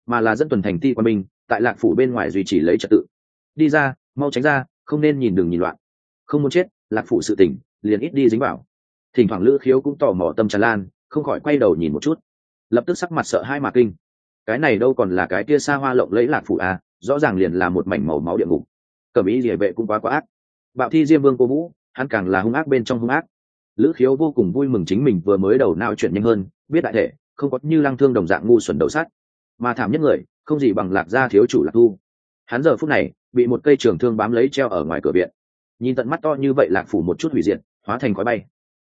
mà là dẫn tuần thành ti quan binh, tại lạc phủ bên ngoài duy trì lấy trật tự. Đi ra, mau tránh ra, không nên nhìn đường nhìn loạn. Không muốn chết, lạc phủ sự tỉnh, liền ít đi dính vào. Thỉnh thoảng lữ khiếu cũng tò mò tâm tràn lan, không khỏi quay đầu nhìn một chút. Lập tức sắc mặt sợ hai mà kinh. Cái này đâu còn là cái kia xa hoa lộng lẫy lạc phủ à rõ ràng liền là một mảnh màu máu địa ngục. Cẩm ý địa vệ cũng quá quá ác. Bạo thi diêm vương cô vũ hắn càng là hung ác bên trong hung ác. Lữ khiếu vô cùng vui mừng chính mình vừa mới đầu não chuyện nhanh hơn, biết đại thể, không có như lăng thương đồng dạng ngu xuẩn đầu sát. Mà thảm nhất người, không gì bằng lạc gia thiếu chủ lạc thu. Hắn giờ phút này, bị một cây trường thương bám lấy treo ở ngoài cửa viện. Nhìn tận mắt to như vậy lạc phủ một chút hủy diệt, hóa thành khói bay.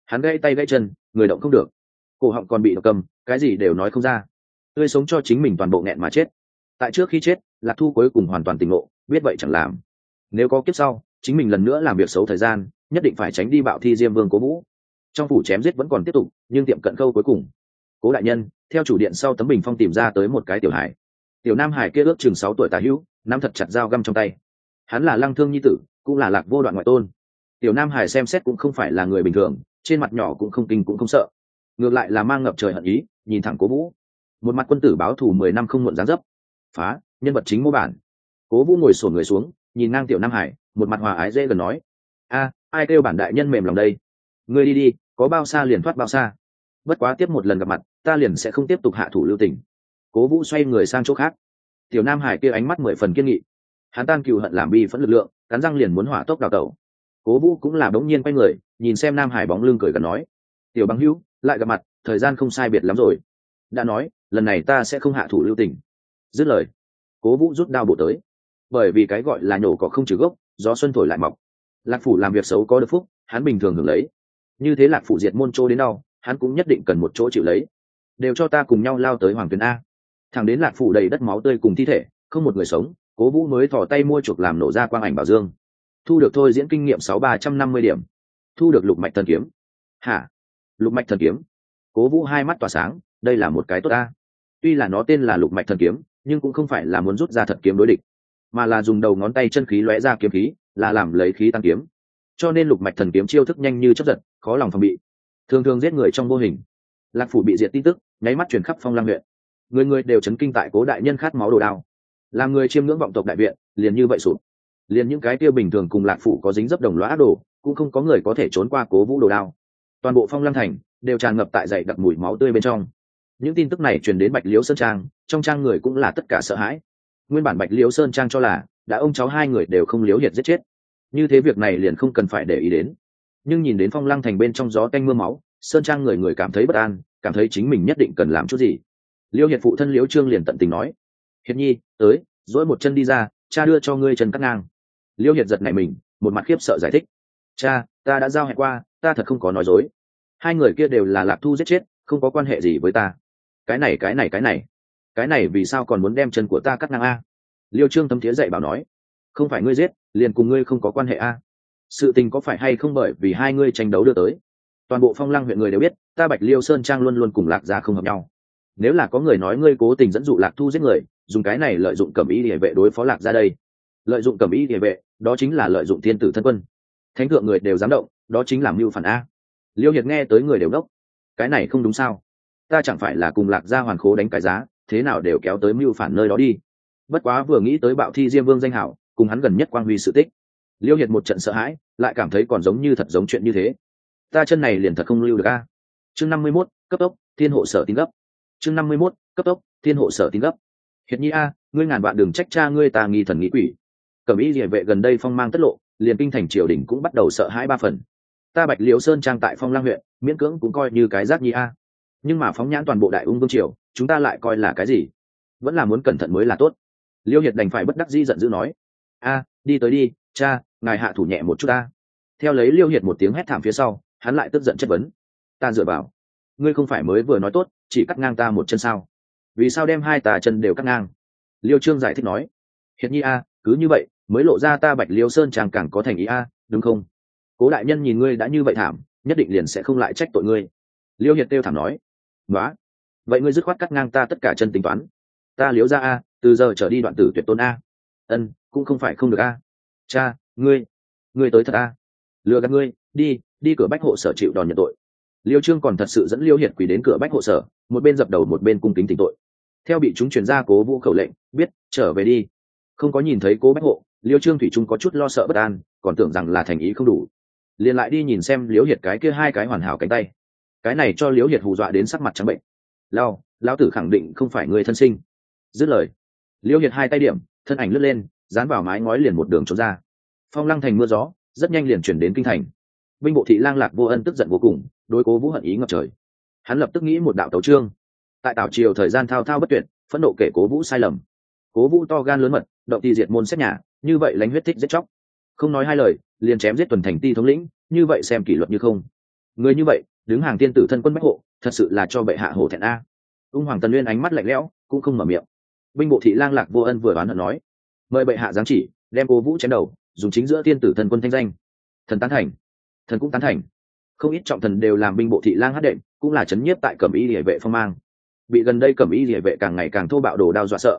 Hắn gãy tay gãy chân, người động không được. Cổ họng còn bị độc cầm, cái gì đều nói không ra. Tươi sống cho chính mình toàn bộ nghẹn mà chết. Tại trước khi chết, lạc thu cuối cùng hoàn toàn tỉnh ngộ, biết vậy chẳng làm. Nếu có kiếp sau chính mình lần nữa làm việc xấu thời gian, nhất định phải tránh đi bạo thi diêm vương cố vũ. Trong phủ chém giết vẫn còn tiếp tục, nhưng tiệm cận khâu cuối cùng. Cố đại nhân, theo chủ điện sau tấm bình phong tìm ra tới một cái tiểu hải tiểu nam hải kia ước chừng sáu tuổi tà hữu, nắm thật chặt dao găm trong tay. Hắn là lăng thương nhi tử, cũng là lạc vô đoạn ngoại tôn. Tiểu nam hải xem xét cũng không phải là người bình thường, trên mặt nhỏ cũng không kinh cũng không sợ. Ngược lại là mang ngập trời hận ý, nhìn thẳng cố vũ. Một mặt quân tử báo thù mười năm không muộn gián dấp. Phá, nhân vật chính mô bản. Cố vũ ngồi sổn người xuống, nhìn ngang tiểu nam hải một mặt hòa ái dễ gần nói. A, ai kêu bản đại nhân mềm lòng đây? Ngươi đi đi, có bao xa liền thoát bao xa. Bất quá tiếp một lần gặp mặt, ta liền sẽ không tiếp tục hạ thủ lưu tình. Cố vũ xoay người sang chỗ khác. Tiểu nam hải kia ánh mắt mười phần kiên nghị. Hắn tan cựu hận làm bi phẫn lực lượng, cắn răng liền muốn hỏa tốc đào tẩu. Cố vũ cũng là bỗng nhiên quay người, nhìn xem nam hải bóng lưng cười gần nói. Tiểu băng hữu, lại gặp mặt, thời gian không sai biệt lắm rồi. Đã nói, lần này ta sẽ không hạ thủ lưu tình. Dứt lời, cố vũ rút đao bộ tới. Bởi vì cái gọi là nhổ cỏ không trừ gốc gió xuân thổi lại mọc. Lạc phủ làm việc xấu có được phúc, hắn bình thường hưởng lấy. Như thế lạc phủ diệt môn chỗ đến đâu hắn cũng nhất định cần một chỗ chịu lấy. Đều cho ta cùng nhau lao tới hoàng tuyền a. Thằng đến lạc phủ đầy đất máu tươi cùng thi thể, không một người sống, cố vũ mới thò tay mua chuộc làm nổ ra quang ảnh bảo dương. Thu được thôi diễn kinh nghiệm sáu ba trăm năm mươi điểm. Thu được lục mạch thần kiếm. Hả? Lục mạch thần kiếm. Cố vũ hai mắt tỏa sáng, đây là một cái tốt ta tuy là nó tên là lục mạch thần kiếm, nhưng cũng không phải là muốn rút ra thật kiếm đối địch mà là dùng đầu ngón tay chân khí lóe ra kiếm khí, là làm lấy khí tăng kiếm. Cho nên lục mạch thần kiếm chiêu thức nhanh như chấp giật, khó lòng phòng bị. Thường thường giết người trong vô hình. Lạc phủ bị diệt tin tức, nháy mắt chuyển khắp phong lang huyện. Người người đều chấn kinh tại cố đại nhân khát máu đồ đao. Làm người chiêm ngưỡng vọng tộc đại viện, liền như vậy sụp. Liền những cái tiêu bình thường cùng lạc phủ có dính dấp đồng lõa đồ, cũng không có người có thể trốn qua cố vũ đồ đao. Toàn bộ phong lang thành đều tràn ngập tại dậy đặc mùi máu tươi bên trong. Những tin tức này truyền đến bạch liễu sơn trang, trong trang người cũng là tất cả sợ hãi nguyên bản bạch liễu sơn trang cho là, đã ông cháu hai người đều không liếu hiệt giết chết. Như thế việc này liền không cần phải để ý đến. Nhưng nhìn đến phong lăng thành bên trong gió tanh mưa máu, sơn trang người người cảm thấy bất an, cảm thấy chính mình nhất định cần làm chút gì. Liêu hiệt phụ thân liễu trương liền tận tình nói, hiệt nhi, tới dỗi một chân đi ra, cha đưa cho ngươi chân cắt ngang. Liêu hiệt giật này mình, một mặt khiếp sợ giải thích, cha, ta đã giao hẹn qua, ta thật không có nói dối. Hai người kia đều là lạc thu giết chết, không có quan hệ gì với ta. Cái này cái này cái này cái này vì sao còn muốn đem chân của ta cắt ngang a? Liêu trương thấm thiế dạy bảo nói, không phải ngươi giết, liền cùng ngươi không có quan hệ a. Sự tình có phải hay không bởi vì hai ngươi tranh đấu đưa tới? Toàn bộ phong lăng huyện người đều biết, ta bạch liêu sơn trang luôn luôn cùng lạc gia không hợp nhau. Nếu là có người nói ngươi cố tình dẫn dụ lạc thu giết người, dùng cái này lợi dụng cẩm ý địa vệ đối phó lạc ra đây. Lợi dụng cẩm ý địa vệ, đó chính là lợi dụng thiên tử thân quân. Thánh thượng người đều dám động, đó chính là mưu phản a. Liêu hiệt nghe tới người đều đốc. Cái này không đúng sao? Ta chẳng phải là cùng lạc gia hoàn khố đánh cái giá thế nào đều kéo tới mưu phản nơi đó đi. Bất quá vừa nghĩ tới bạo thi diêm vương danh hảo, cùng hắn gần nhất quang huy sự tích, liêu hiệt một trận sợ hãi, lại cảm thấy còn giống như thật giống chuyện như thế. Ta chân này liền thật không lưu được a. Chương năm mươi mốt, cấp tốc, thiên hộ sở tin gấp. Chương năm mươi mốt, cấp tốc, thiên hộ sở tin gấp. Hiệt nhi a, ngươi ngàn vạn đừng trách cha ngươi ta nghi thần nghĩ quỷ. Cẩm ý địa vệ gần đây phong mang tất lộ, liền kinh thành triều đình cũng bắt đầu sợ hãi ba phần. Ta bạch liễu sơn trang tại phong lang huyện, miễn cưỡng cũng coi như cái giác nhi a. Nhưng mà phóng nhãn toàn bộ đại ung vương triều chúng ta lại coi là cái gì? Vẫn là muốn cẩn thận mới là tốt. Liêu hiệt đành phải bất đắc di giận dữ nói. A, đi tới đi, cha, ngài hạ thủ nhẹ một chút ta. Theo lấy liêu hiệt một tiếng hét thảm phía sau, hắn lại tức giận chất vấn. Ta dựa vào. Ngươi không phải mới vừa nói tốt, chỉ cắt ngang ta một chân sao? Vì sao đem hai tà chân đều cắt ngang? Liêu trương giải thích nói. Hiệt nhi a, cứ như vậy, mới lộ ra ta bạch liêu sơn chàng càng có thành ý a, đúng không? Cố đại nhân nhìn ngươi đã như vậy thảm, nhất định liền sẽ không lại trách tội ngươi. Liêu hiệt kêu thảm nói. Nói vậy ngươi dứt khoát cắt ngang ta tất cả chân tính toán. Ta liếu ra a, từ giờ trở đi đoạn tử tuyệt tôn a. Ân, cũng không phải không được a. Cha, ngươi ngươi tới thật a. Lừa gạt ngươi, đi đi cửa bách hộ sở chịu đòn nhận tội. Liêu trương còn thật sự dẫn liêu hiệt quỳ đến cửa bách hộ sở, một bên dập đầu một bên cung kính tỉnh tội. Theo bị chúng chuyển ra cố vũ khẩu lệnh, biết, trở về đi. Không có nhìn thấy cố bách hộ, liêu trương thủy trung có chút lo sợ bất an, còn tưởng rằng là thành ý không đủ. Liền lại đi nhìn xem liễu hiệt cái kia hai cái hoàn hảo cánh tay. Cái này cho liễu hiệt hù dọa đến sắc mặt trắng bệnh lao lão tử khẳng định không phải người thân sinh. Dứt lời, liễu hiệt hai tay điểm, thân ảnh lướt lên, dán vào mái ngói liền một đường trốn ra. Phong lăng thành mưa gió, rất nhanh liền chuyển đến kinh thành. Binh bộ thị lang lạc vô ân tức giận vô cùng, đối cố vũ hận ý ngập trời. Hắn lập tức nghĩ một đạo tấu trương tại tảo triều thời gian thao thao bất tuyệt, phẫn nộ kể cố vũ sai lầm. Cố vũ to gan lớn mật, động thì diệt môn xét nhà, như vậy lánh huyết thích giết chóc. Không nói hai lời, liền chém giết tuần thành ti thống lĩnh, như vậy xem kỷ luật như không. Người như vậy đứng hàng tiên tử thân quân bách hộ, thật sự là cho bệ hạ hổ thẹn a. Ung hoàng tần nguyên ánh mắt lạnh lẽo, cũng không mở miệng. Binh bộ thị lang lạc vô ân vừa đoán hận nói, mời bệ hạ giáng chỉ, đem cố vũ chém đầu, dùng chính giữa tiên tử thân quân thanh danh. Thần tán thành. Thần cũng tán thành. Không ít trọng thần đều làm binh bộ thị lang hát đệm, cũng là chấn nhiếp tại cẩm y địa vệ phong mang. Bị gần đây cẩm y địa vệ càng ngày càng thô bạo đồ đao dọa sợ.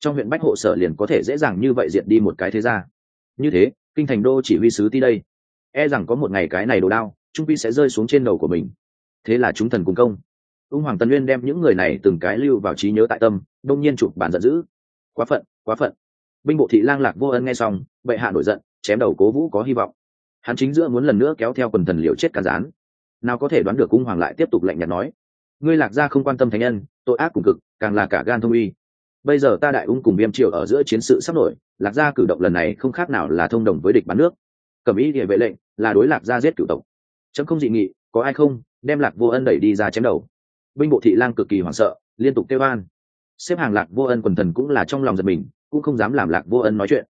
Trong huyện bách hộ sở liền có thể dễ dàng như vậy diệt đi một cái thế gia. Như thế, kinh thành đô chỉ huy sứ ti đây. E rằng có một ngày cái này đồ đao trung vi sẽ rơi xuống trên đầu của mình. Thế là chúng thần cùng công. Ung hoàng tân uyên đem những người này từng cái lưu vào trí nhớ tại tâm, đông nhiên chụp bản giận dữ. Quá phận quá phận. Binh bộ thị lang lạc vô ân nghe xong, bệ hạ nổi giận, chém đầu cố vũ có hy vọng. Hắn chính giữa muốn lần nữa kéo theo quần thần liều chết cả rán nào có thể đoán được cung hoàng lại tiếp tục lạnh nhạt nói, ngươi lạc gia không quan tâm thánh nhân, tội ác cùng cực, càng là cả gan thông uy. Bây giờ ta đại ung cùng viêm triều ở giữa chiến sự sắp nổi, lạc gia cử động lần này không khác nào là thông đồng với địch bán nước. Cầm ý địa vệ lệnh là đối lạc gia giết cửu tộc chấm không dị nghị, có ai không, đem lạc vô ân đẩy đi ra chém đầu. Binh bộ thị lang cực kỳ hoảng sợ, liên tục kêu an xếp hàng lạc vô ân quần thần cũng là trong lòng giật mình, cũng không dám làm lạc vô ân nói chuyện.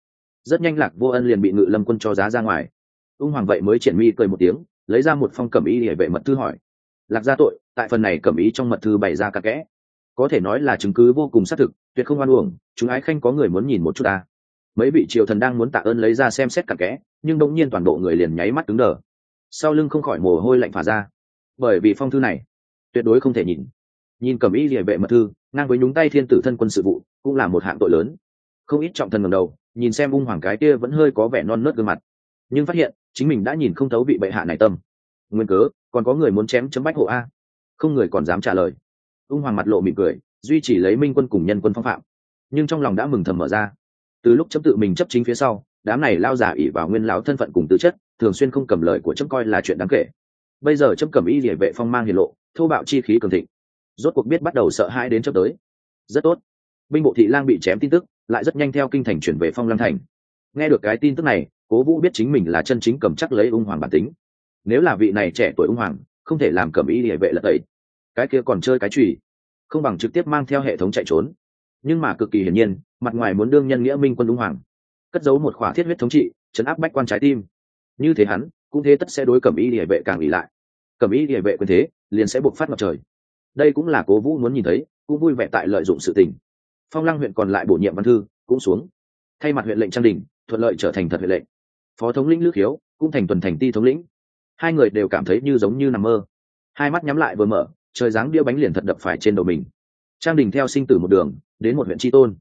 Rất nhanh lạc vô ân liền bị ngự lâm quân cho giá ra ngoài. Ung hoàng vậy mới triển mi cười một tiếng, lấy ra một phong cẩm ý để vệ mật thư hỏi. Lạc gia tội, tại phần này cẩm ý trong mật thư bày ra cặn kẽ. Có thể nói là chứng cứ vô cùng xác thực, tuyệt không oan uổng, chúng ái khanh có người muốn nhìn một chút ta. Mấy vị triều thần đang muốn tạ ơn lấy ra xem xét cặn kẽ, nhưng đ nhiên toàn bộ người liền nháy mắt cứng đờ sau lưng không khỏi mồ hôi lạnh phả ra. Bởi vì phong thư này, tuyệt đối không thể nhìn. Nhìn cầm ý địa vệ mật thư, ngang với nhúng tay thiên tử thân quân sự vụ, cũng là một hạng tội lớn. Không ít trọng thần ngầm đầu, nhìn xem ung hoàng cái kia vẫn hơi có vẻ non nớt gương mặt. Nhưng phát hiện, chính mình đã nhìn không thấu vị bệ hạ này tâm. Nguyên cớ, còn có người muốn chém chấm bách hộ a. Không người còn dám trả lời. Ung hoàng mặt lộ mỉm cười, duy chỉ lấy minh quân cùng nhân quân phong phạm. Nhưng trong lòng đã mừng thầm mở ra. Từ lúc chấm tự mình chấp chính phía sau, đám này lao giả ỉ vào nguyên lão thân phận cùng tư chất thường xuyên không cầm lời của chấm coi là chuyện đáng kể. Bây giờ chấm cầm y địa vệ phong mang hiển lộ, thô bạo chi khí cường thịnh. Rốt cuộc biết bắt đầu sợ hãi đến chấm tới. Rất tốt. Binh bộ thị lang bị chém tin tức, lại rất nhanh theo kinh thành chuyển về phong lăng thành. Nghe được cái tin tức này, cố vũ biết chính mình là chân chính cầm chắc lấy ung hoàng bản tính. Nếu là vị này trẻ tuổi ung hoàng, không thể làm cầm y địa vệ lật tẩy. Cái kia còn chơi cái chùy. Không bằng trực tiếp mang theo hệ thống chạy trốn. Nhưng mà cực kỳ hiển nhiên, mặt ngoài muốn đương nhân nghĩa minh quân ung hoàng. Cất giấu một khỏa thiết huyết thống trị, chấn áp bách quan trái tim như thế hắn, cũng thế tất sẽ đối cẩm y địa vệ càng ỉ lại. Cẩm y địa vệ quyền thế, liền sẽ buộc phát ngập trời. Đây cũng là cố vũ muốn nhìn thấy, cũng vui vẻ tại lợi dụng sự tình. Phong lăng huyện còn lại bổ nhiệm văn thư, cũng xuống. Thay mặt huyện lệnh trang đình, thuận lợi trở thành thật huyện lệnh. Phó thống lĩnh lước hiếu cũng thành tuần thành ti thống lĩnh. Hai người đều cảm thấy như giống như nằm mơ. Hai mắt nhắm lại vừa mở, trời dáng đĩa bánh liền thật đập phải trên đầu mình. Trang đình theo sinh tử một đường, đến một huyện tri tôn.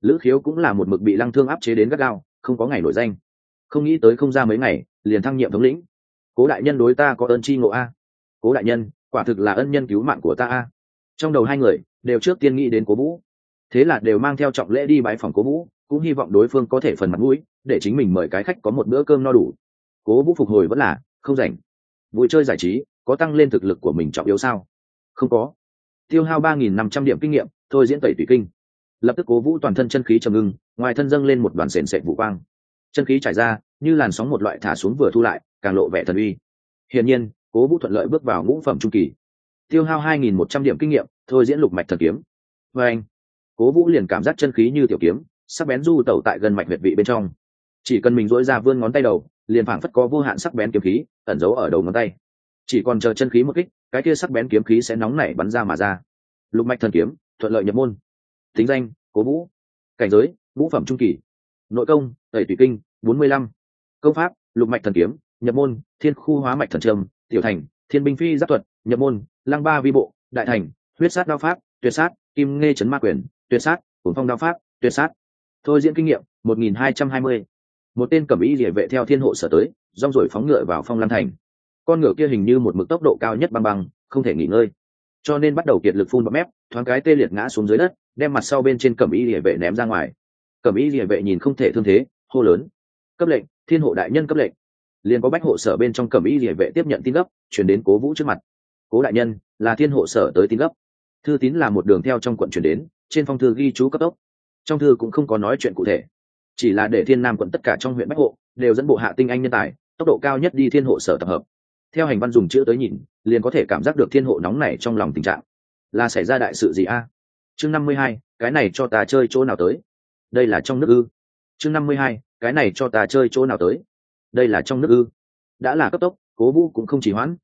Lữ khiếu cũng là một mực bị lăng thương áp chế đến gắt gao, không có ngày nổi danh. Không nghĩ tới không ra mấy ngày liền thăng nhiệm thống lĩnh. Cố đại nhân đối ta có ơn tri ngộ a. Cố đại nhân, quả thực là ân nhân cứu mạng của ta a. Trong đầu hai người, đều trước tiên nghĩ đến cố vũ. Thế là đều mang theo trọng lễ đi bái phòng cố vũ, cũng hy vọng đối phương có thể phần mặt mũi, để chính mình mời cái khách có một bữa cơm no đủ. Cố vũ phục hồi vẫn là, không rảnh. Vui chơi giải trí, có tăng lên thực lực của mình trọng yếu sao? Không có. Tiêu hao ba nghìn năm trăm điểm kinh nghiệm, thôi diễn tẩy tùy kinh. Lập tức cố vũ toàn thân chân khí trầm ngưng, ngoài thân dâng lên một đoàn sền sệt vũ quang. Chân khí trải ra như làn sóng một loại thả xuống vừa thu lại, càng lộ vẻ thần uy. Hiển nhiên, cố vũ thuận lợi bước vào ngũ phẩm trung kỳ. Tiêu hao hai nghìn một trăm điểm kinh nghiệm, thôi diễn lục mạch thần kiếm. Vê anh, cố vũ liền cảm giác chân khí như tiểu kiếm, sắc bén du tẩu tại gần mạch huyệt vị bên trong. Chỉ cần mình dỗi ra vươn ngón tay đầu, liền phảng phất có vô hạn sắc bén kiếm khí ẩn giấu ở đầu ngón tay. Chỉ còn chờ chân khí một kích, cái kia sắc bén kiếm khí sẽ nóng nảy bắn ra mà ra. Lục mạch thần kiếm, thuận lợi nhập môn. Tính danh, cố vũ. Cảnh giới vũ phẩm trung kỳ. Nội công, tẩy tùy kinh, bốn mươi lăm công pháp, lục mạch thần kiếm, nhập môn, thiên khu hóa mạch thần trầm tiểu thành, thiên binh phi giáp thuật, nhập môn, lăng ba vi bộ, đại thành, huyết sát đao pháp, tuyệt sát, kim nghe chấn ma quyền, tuyệt sát cổn phong đao pháp, tuyệt sát. Thôi diễn kinh nghiệm, một nghìn hai trăm hai mươi. Một tên cẩm y địa vệ theo thiên hộ sở tới, rong rồi phóng ngựa vào phong lan thành. Con ngựa kia hình như một mực tốc độ cao nhất băng băng, không thể nghỉ ngơi. Cho nên bắt đầu kiệt lực phun bọt mép, thoáng cái tê liệt ngã xuống dưới đất, đem mặt sau bên trên cẩm y địa vệ ném ra ngoài. Cẩm y địa vệ nhìn không thể thương thế, hô lớn. Cấp lệnh thiên hộ đại nhân cấp lệnh. Liền có bách hộ sở bên trong cẩm y địa vệ tiếp nhận tin gấp, chuyển đến cố vũ trước mặt. Cố đại nhân, là thiên hộ sở tới tin gấp. Thư tín là một đường theo trong quận chuyển đến, trên phong thư ghi chú cấp tốc. Trong thư cũng không có nói chuyện cụ thể. Chỉ là để thiên nam quận tất cả trong huyện bách hộ đều dẫn bộ hạ tinh anh nhân tài, tốc độ cao nhất đi thiên hộ sở tập hợp. Theo hành văn dùng chữ tới nhìn, liền có thể cảm giác được thiên hộ nóng này trong lòng tình trạng. Là xảy ra đại sự gì a? Chương năm mươi hai, cái này cho ta chơi chỗ nào tới? Đây là trong nước ư? Chương năm mươi hai cái này cho ta chơi chỗ nào tới? Đây là trong nước ư? Đã là cấp tốc, cố vũ cũng không chỉ hoãn.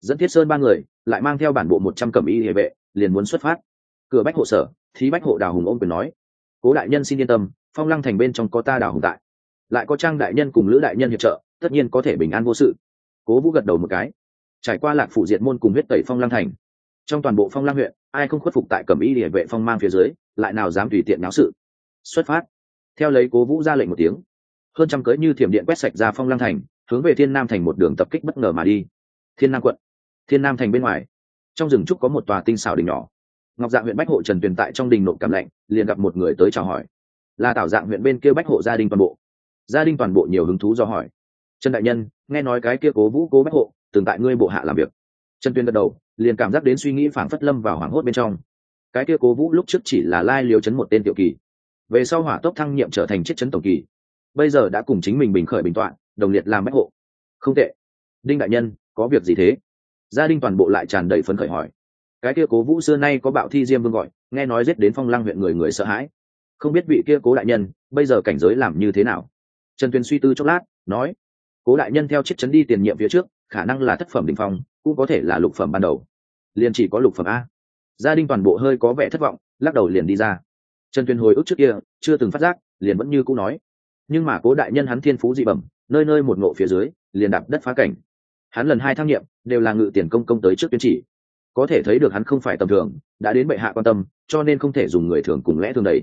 Dẫn thiết sơn ba người, lại mang theo bản bộ một trăm cẩm y hệ vệ, liền muốn xuất phát. Cửa bách hộ sở, thí bách hộ đào hùng ôm quyền nói, cố đại nhân xin yên tâm, phong lăng thành bên trong có ta đào hùng tại. Lại có trang đại nhân cùng lữ đại nhân hiệp trợ, tất nhiên có thể bình an vô sự. Cố vũ gật đầu một cái. Trải qua lạc phụ diệt môn cùng huyết tẩy phong lăng thành, trong toàn bộ phong lăng huyện, ai không khuất phục tại cẩm y địa vệ phong mang phía dưới, lại nào dám tùy tiện náo sự. Xuất phát. Theo lấy cố vũ ra lệnh một tiếng hơn trăm cưỡi như thiểm điện quét sạch ra phong lăng thành, hướng về thiên nam thành một đường tập kích bất ngờ mà đi. Thiên nam quận, thiên nam thành bên ngoài, trong rừng trúc có một tòa tinh xảo đình nhỏ. Ngọc dạng huyện bách hộ trần tuyền tại trong đình nộp cảm lạnh, liền gặp một người tới chào hỏi. Là tảo dạng huyện bên kia bách hộ gia đình toàn bộ. Gia đình toàn bộ nhiều hứng thú do hỏi. Trần đại nhân, nghe nói cái kia cố vũ cố bách hộ, từng tại ngươi bộ hạ làm việc. Trần tuyên gật đầu, liền cảm giác đến suy nghĩ phảng phất lâm vào hoảng hốt bên trong. Cái kia cố vũ lúc trước chỉ là lai liều chấn một tên tiểu kỳ. Về sau hỏa tốc thăng nhiệm trở thành chiết chấn tổng kỳ bây giờ đã cùng chính mình bình khởi bình toạn, đồng liệt làm bách hộ. Không tệ. Đinh đại nhân, có việc gì thế? Gia đình toàn bộ lại tràn đầy phấn khởi hỏi. Cái kia cố vũ xưa nay có bạo thi diêm vương gọi, nghe nói giết đến phong lăng huyện người người sợ hãi. Không biết vị kia cố đại nhân, bây giờ cảnh giới làm như thế nào? Trần tuyền suy tư chốc lát, nói. Cố đại nhân theo chiếc chấn đi tiền nhiệm phía trước, khả năng là thất phẩm đ ỉ n h phong, cũng có thể là lục phẩm ban đầu. Liền chỉ có lục phẩm a. Gia đình toàn bộ hơi có vẻ thất vọng, lắc đầu liền đi ra. Trần tuyền hồi ức trước kia, chưa từng phát giác, liền vẫn như cũ nói nhưng mà cố đại nhân hắn thiên phú dị bẩm, nơi nơi một ngộ phía dưới, liền đạp đất phá cảnh. Hắn lần hai thăng nhiệm, đều là ngự tiền công công tới trước tuyên chỉ. Có thể thấy được hắn không phải tầm thường, đã đến bệ hạ quan tâm, cho nên không thể dùng người thường cùng lẽ thường đấy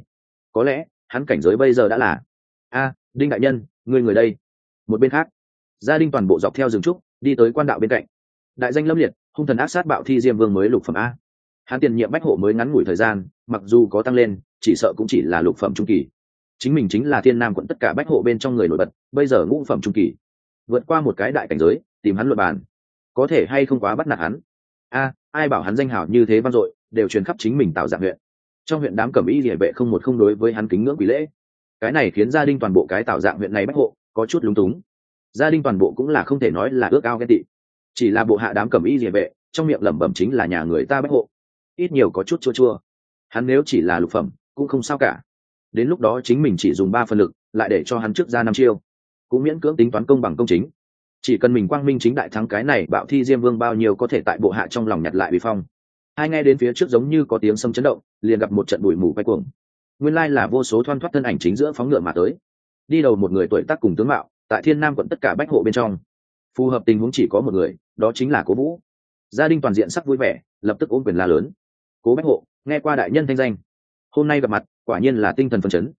có lẽ, hắn cảnh giới bây giờ đã là, a, đinh đại nhân người người đây. Một bên khác, gia đình toàn bộ dọc theo rừng trúc, đi tới quan đạo bên cạnh. Đại danh lâm liệt, hung thần ác sát bạo thi diêm vương mới lục phẩm a. Hắn tiền nhiệm bách hộ mới ngắn ngủi thời gian, mặc dù có tăng lên, chỉ sợ cũng chỉ là lục phẩm trung kỳ chính mình chính là thiên nam quận tất cả bách hộ bên trong người nổi bật, bây giờ ngũ phẩm trung kỳ, vượt qua một cái đại cảnh giới, tìm hắn luật bàn, có thể hay không quá bắt nạt hắn? A, ai bảo hắn danh hảo như thế vang dội, đều truyền khắp chính mình tạo dạng huyện. Trong huyện đám cẩm y địa vệ không một không đối với hắn kính ngưỡng quý lễ. Cái này khiến gia đình toàn bộ cái tạo dạng huyện này bách hộ, có chút lúng túng. Gia đình toàn bộ cũng là không thể nói là ước ao ghen tị. Chỉ là bộ hạ đám cẩm y địa vệ, trong miệng lẩm bẩm chính là nhà người ta bách hộ. Ít nhiều có chút chua chua. Hắn nếu chỉ là lục phẩm, cũng không sao cả đến lúc đó chính mình chỉ dùng ba phần lực, lại để cho hắn trước ra năm chiêu. Cũng miễn cưỡng tính toán công bằng công chính. Chỉ cần mình quang minh chính đại thắng cái này, bạo thi diêm vương bao nhiêu có thể tại bộ hạ trong lòng nhặt lại bị phong. Hai nghe đến phía trước giống như có tiếng sâm chấn động, liền gặp một trận bụi mù quay cuồng. Nguyên lai là vô số thoăn thoắt thân ảnh chính giữa phóng ngựa mà tới. Đi đầu một người tuổi tác cùng tướng mạo, tại thiên nam quận tất cả bách hộ bên trong. Phù hợp tình huống chỉ có một người, đó chính là cố vũ. Gia đình toàn diện sắc vui vẻ, lập tức ôm quyền la lớn. Cố bách hộ, nghe qua đại nhân thanh danh hôm nay gặp mặt, quả nhiên là tinh thần phấn chấn.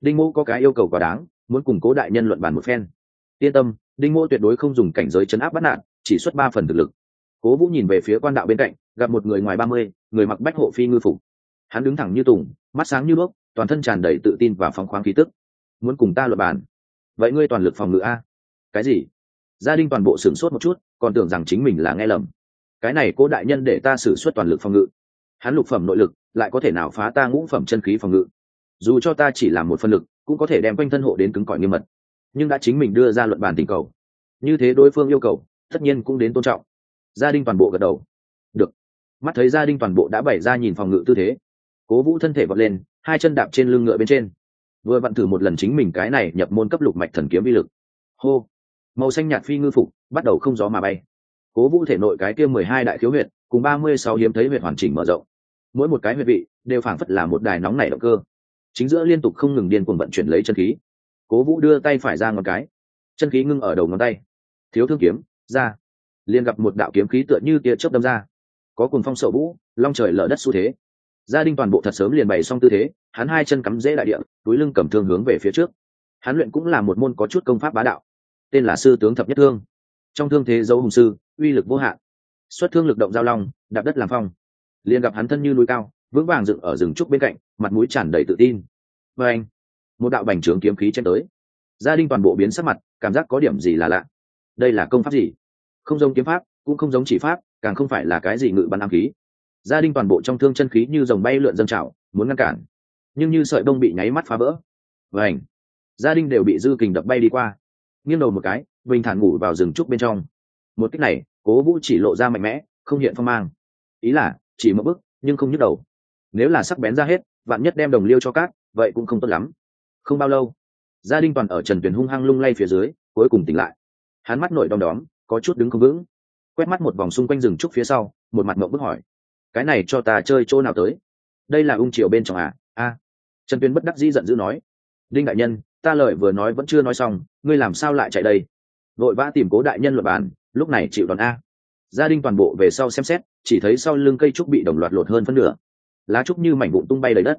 Đinh mô có cái yêu cầu quá đáng, muốn cùng cố đại nhân luận bàn một phen. Yên tâm, đinh mô tuyệt đối không dùng cảnh giới chấn áp bắt nạn chỉ xuất ba phần thực lực. Cố vũ nhìn về phía quan đạo bên cạnh, gặp một người ngoài ba mươi, người mặc bách hộ phi ngư phục. Hắn đứng thẳng như tùng, mắt sáng như đuốc toàn thân tràn đầy tự tin và phóng khoáng khí tức. Muốn cùng ta luật bàn? Vậy ngươi toàn lực phòng ngự a. Cái gì? Gia đình toàn bộ sửng sốt một chút, còn tưởng rằng chính mình là nghe lầm. Cái này cố đại nhân để ta xử suất toàn lực phòng ngự hắn lục phẩm nội lực, lại có thể nào phá ta ngũ phẩm chân khí phòng ngự. Dù cho ta chỉ làm một phân lực, cũng có thể đem quanh thân hộ đến cứng cỏi nghiêm mật. Nhưng đã chính mình đưa ra luận bàn tình cầu. Như thế đối phương yêu cầu, tất nhiên cũng đến tôn trọng. Gia đình toàn bộ gật đầu. Được. Mắt thấy gia đình toàn bộ đã bày ra nhìn phòng ngự tư thế. Cố vũ thân thể vọt lên, hai chân đạp trên lưng ngựa bên trên. Vừa vặn thử một lần chính mình cái này nhập môn cấp lục mạch thần kiếm vi lực. Hô. Màu xanh nhạt phi ngư phục, bắt đầu không gió mà bay. Cố vũ thể nội cái kia mười hai đại khiếu huyệt, cùng ba mươi sáu hiếm thấy huyệt hoàn chỉnh mở rộng mỗi một cái huyệt vị đều phảng phất là một đài nóng nảy động cơ. Chính giữa liên tục không ngừng điên cuồng vận chuyển lấy chân khí. Cố vũ đưa tay phải ra ngón cái. Chân khí ngưng ở đầu ngón tay. Thiếu thương kiếm, ra. Liền gặp một đạo kiếm khí tựa như tia chớp đâm ra. Có cùng phong sậu vũ, long trời lở đất xu thế. Gia đình toàn bộ thật sớm liền bày xong tư thế, hắn hai chân cắm dễ đại địa, túi lưng cầm thương hướng về phía trước. Hắn luyện cũng là một môn có chút công pháp bá đạo. Tên là sư tướng thập nhất thương. Trong thương thế dấu hùng sư, uy lực vô hạn. Xuất thương lực động giao long, đạp đất làm phong liền gặp hắn thân như núi cao, vững vàng dựng ở rừng trúc bên cạnh, mặt mũi tràn đầy tự tin. Và anh, một đạo bành trướng kiếm khí chen tới. Gia đình toàn bộ biến sắc mặt, cảm giác có điểm gì là lạ. Đây là công pháp gì? Không giống kiếm pháp, cũng không giống chỉ pháp, càng không phải là cái gì ngự bắn ám khí. Gia đình toàn bộ trong thương chân khí như dòng bay lượn dâng trào, muốn ngăn cản. Nhưng như sợi bông bị nháy mắt phá vỡ. Và anh, gia đình đều bị dư kình đập bay đi qua. Nghiêng đầu một cái, bình thản ngủ vào rừng trúc bên trong. Một cách này, cố vũ chỉ lộ ra mạnh mẽ, không hiện phong mang. Ý là chỉ một bước, nhưng không nhức đầu. Nếu là sắc bén ra hết, vạn nhất đem đồng liêu cho cát, vậy cũng không tốt lắm. Không bao lâu, gia đình toàn ở trần tuyền hung hăng lung lay phía dưới, cuối cùng tỉnh lại. Hắn mắt nổi đom đóm, có chút đứng không vững. Quét mắt một vòng xung quanh rừng trúc phía sau, một mặt mộng bức hỏi, cái này cho ta chơi chỗ nào tới? Đây là ung triều bên trong à? A. Trần tuyên bất đắc dĩ giận dữ nói, đinh đại nhân, ta lời vừa nói vẫn chưa nói xong, ngươi làm sao lại chạy đây? Vội vã tìm cố đại nhân luật bàn, lúc này chịu đòn a. Gia đình toàn bộ về sau xem xét chỉ thấy sau lưng cây trúc bị đồng loạt lột hơn phân nửa. Lá trúc như mảnh vụn tung bay lấy đất.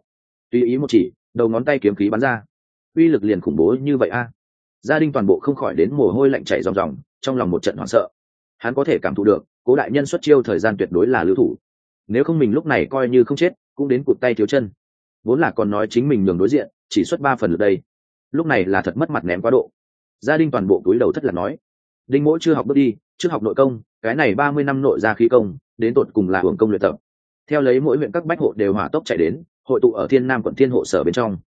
Tùy ý một chỉ, đầu ngón tay kiếm khí bắn ra. Uy lực liền khủng bố như vậy a. Gia đình toàn bộ không khỏi đến mồ hôi lạnh chảy ròng ròng, trong lòng một trận hoảng sợ. Hắn có thể cảm thụ được, cố đại nhân xuất chiêu thời gian tuyệt đối là lưu thủ. Nếu không mình lúc này coi như không chết, cũng đến cụt tay thiếu chân. Vốn là còn nói chính mình nhường đối diện, chỉ xuất ba phần lượt đây. Lúc này là thật mất mặt ném quá độ. Gia đình toàn bộ túi đầu thất lạc nói, đinh mỗi chưa học bước đi chưa học nội công, cái này ba mươi năm nội ra khí công đến tột cùng là hưởng công luyện tập. Theo lấy mỗi huyện các bách hộ đều hỏa tốc chạy đến, hội tụ ở thiên nam quận thiên hộ sở bên trong.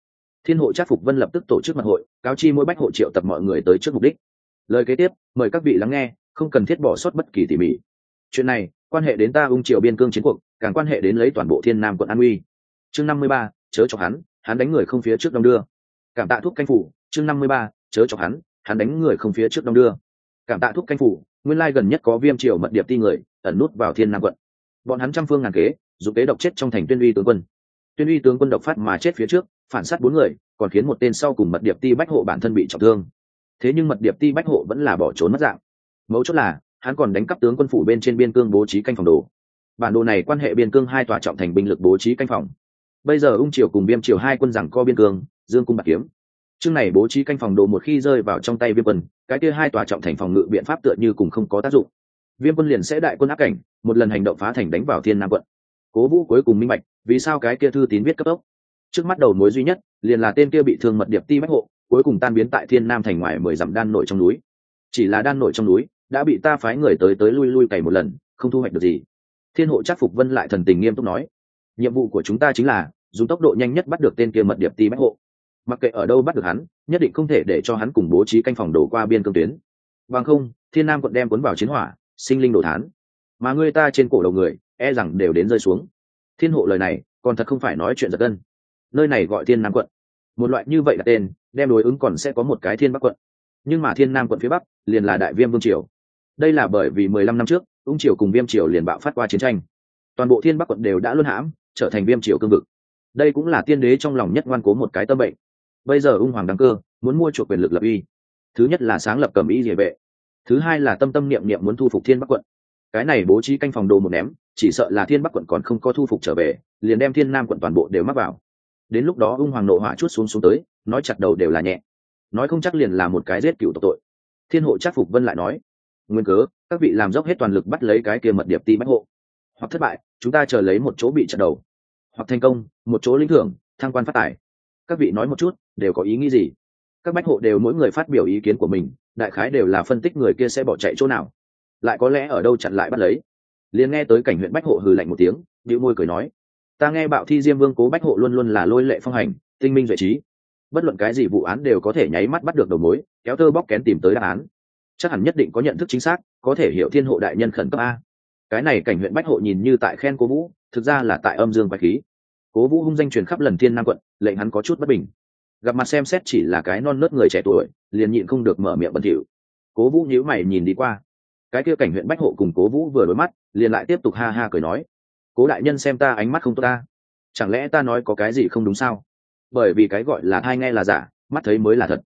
Thiên hộ trác phục vân lập tức tổ chức mặt hội, cáo chi mỗi bách hộ triệu tập mọi người tới trước mục đích. Lời kế tiếp, mời các vị lắng nghe, không cần thiết bỏ sót bất kỳ tỉ mỉ. Chuyện này, quan hệ đến ta ung triều biên cương chiến cuộc, càng quan hệ đến lấy toàn bộ thiên nam quận an uy. Chương năm mươi ba, chớ cho hắn hắn đánh người không phía trước đông đưa. Cảm tạ thuốc canh phủ, chương năm mươi ba, chớ cho hắn hắn đánh người không phía trước đông đưa. Cảm tạ thuốc canh phủ, nguyên lai gần nhất có viêm triều mật điệp ti người ẩn nút vào thiên nam quận. Bọn hắn trăm phương ngàn kế, dùng kế độc chết trong thành tuyên uy tướng quân. Tuyên uy tướng quân độc phát mà chết phía trước, phản sát bốn người, còn khiến một tên sau cùng mật điệp ti bách hộ bản thân bị trọng thương. Thế nhưng mật điệp ti bách hộ vẫn là bỏ trốn mất dạng. Mấu chốt là, hắn còn đánh cắp tướng quân phủ bên trên biên cương bố trí canh phòng đồ. Bản đồ này quan hệ biên cương hai tòa trọng thành binh lực bố trí canh phòng. Bây giờ ung triều cùng viêm triều hai quân rằng co biên cương, dương cung bạc kiếm. Chương này bố trí canh phòng đồ một khi rơi vào trong tay viêm quân, cái kia hai tòa trọng thành phòng ngự biện pháp tựa như cùng không có tác dụng viêm quân liền sẽ đại quân áp cảnh, một lần hành động phá thành đánh vào thiên nam quận. Cố vũ cuối cùng minh bạch, vì sao cái kia thư tín viết cấp tốc? Trước mắt đầu mối duy nhất, liền là tên kia bị thương mật điệp ti bách hộ, cuối cùng tan biến tại thiên nam thành ngoài mười dặm đan nổi trong núi. Chỉ là đan nổi trong núi, đã bị ta phái người tới tới lui lui cày một lần, không thu hoạch được gì. Thiên hộ chắc phục vân lại thần tình nghiêm túc nói, nhiệm vụ của chúng ta chính là, dùng tốc độ nhanh nhất bắt được tên kia mật điệp ti bách hộ. Mặc kệ ở đâu bắt được hắn, nhất định không thể để cho hắn cùng bố trí canh phòng đổ qua biên cương tuyến. Bằng không, thiên nam quận đem cuốn vào chiến hỏa sinh linh đổ thán. Mà người ta trên cổ đầu người e rằng đều đến rơi xuống. Thiên hộ lời này, còn thật không phải nói chuyện giật gân. Nơi này gọi thiên nam quận. Một loại như vậy là tên, đem đối ứng còn sẽ có một cái thiên bắc quận. Nhưng mà thiên nam quận phía bắc, liền là đại viêm vương triều. Đây là bởi vì mười lăm năm trước ung triều cùng viêm triều liền bạo phát qua chiến tranh. Toàn bộ thiên bắc quận đều đã luôn hãm, trở thành viêm triều cương vực. Đây cũng là tiên đế trong lòng nhất ngoan cố một cái tâm bệnh. Bây giờ ung hoàng đăng cơ, muốn mua chuộc quyền lực lập uy. Thứ nhất là sáng lập cầm y địa vệ thứ hai là tâm tâm niệm niệm muốn thu phục thiên bắc quận. Cái này bố trí canh phòng đồ một ném, chỉ sợ là thiên bắc quận còn không có thu phục trở về, liền đem thiên nam quận toàn bộ đều mắc vào. Đến lúc đó ung hoàng nộ hỏa chút xuống xuống tới, nói chặt đầu đều là nhẹ. Nói không chắc liền là một cái giết cựu tộc tội. Thiên hộ chắc phục vân lại nói, nguyên cớ, các vị làm dốc hết toàn lực bắt lấy cái kia mật điệp ti bách hộ. Hoặc thất bại, chúng ta chờ lấy một chỗ bị chặt đầu. Hoặc thành công, một chỗ lĩnh thưởng, thăng quan phát tài. Các vị nói một chút, đều có ý nghĩ gì? Các bách hộ đều mỗi người phát biểu ý kiến của mình, đại khái đều là phân tích người kia sẽ bỏ chạy chỗ nào. Lại có lẽ ở đâu chặn lại bắt lấy. Liền nghe tới cảnh huyện bách hộ hừ lạnh một tiếng điệu môi cười nói, ta nghe bạo thi diêm vương cố bách hộ luôn luôn là lôi lệ phong hành, tinh minh duệ trí. Bất luận cái gì vụ án đều có thể nháy mắt bắt được đầu mối, kéo tơ bóc kén tìm tới đáp án. Chắc hẳn nhất định có nhận thức chính xác, có thể hiểu thiên hộ đại nhân khẩn cấp a. Cái này cảnh huyện bách hộ nhìn như tại khen cố vũ, thực ra là tại âm dương quái khí. Cố vũ hung danh truyền khắp lần thiên nam quận, lệnh hắn có chút bất bình gặp mặt xem xét chỉ là cái non nớt người trẻ tuổi, liền nhịn không được mở miệng bẩn thỉu. Cố vũ nhíu mày nhìn đi qua. Cái kia cảnh huyện bách hộ cùng cố vũ vừa đối mắt, liền lại tiếp tục ha ha cười nói. Cố đại nhân xem ta ánh mắt không tốt ta. Chẳng lẽ ta nói có cái gì không đúng sao? Bởi vì cái gọi là thai nghe là giả, mắt thấy mới là thật.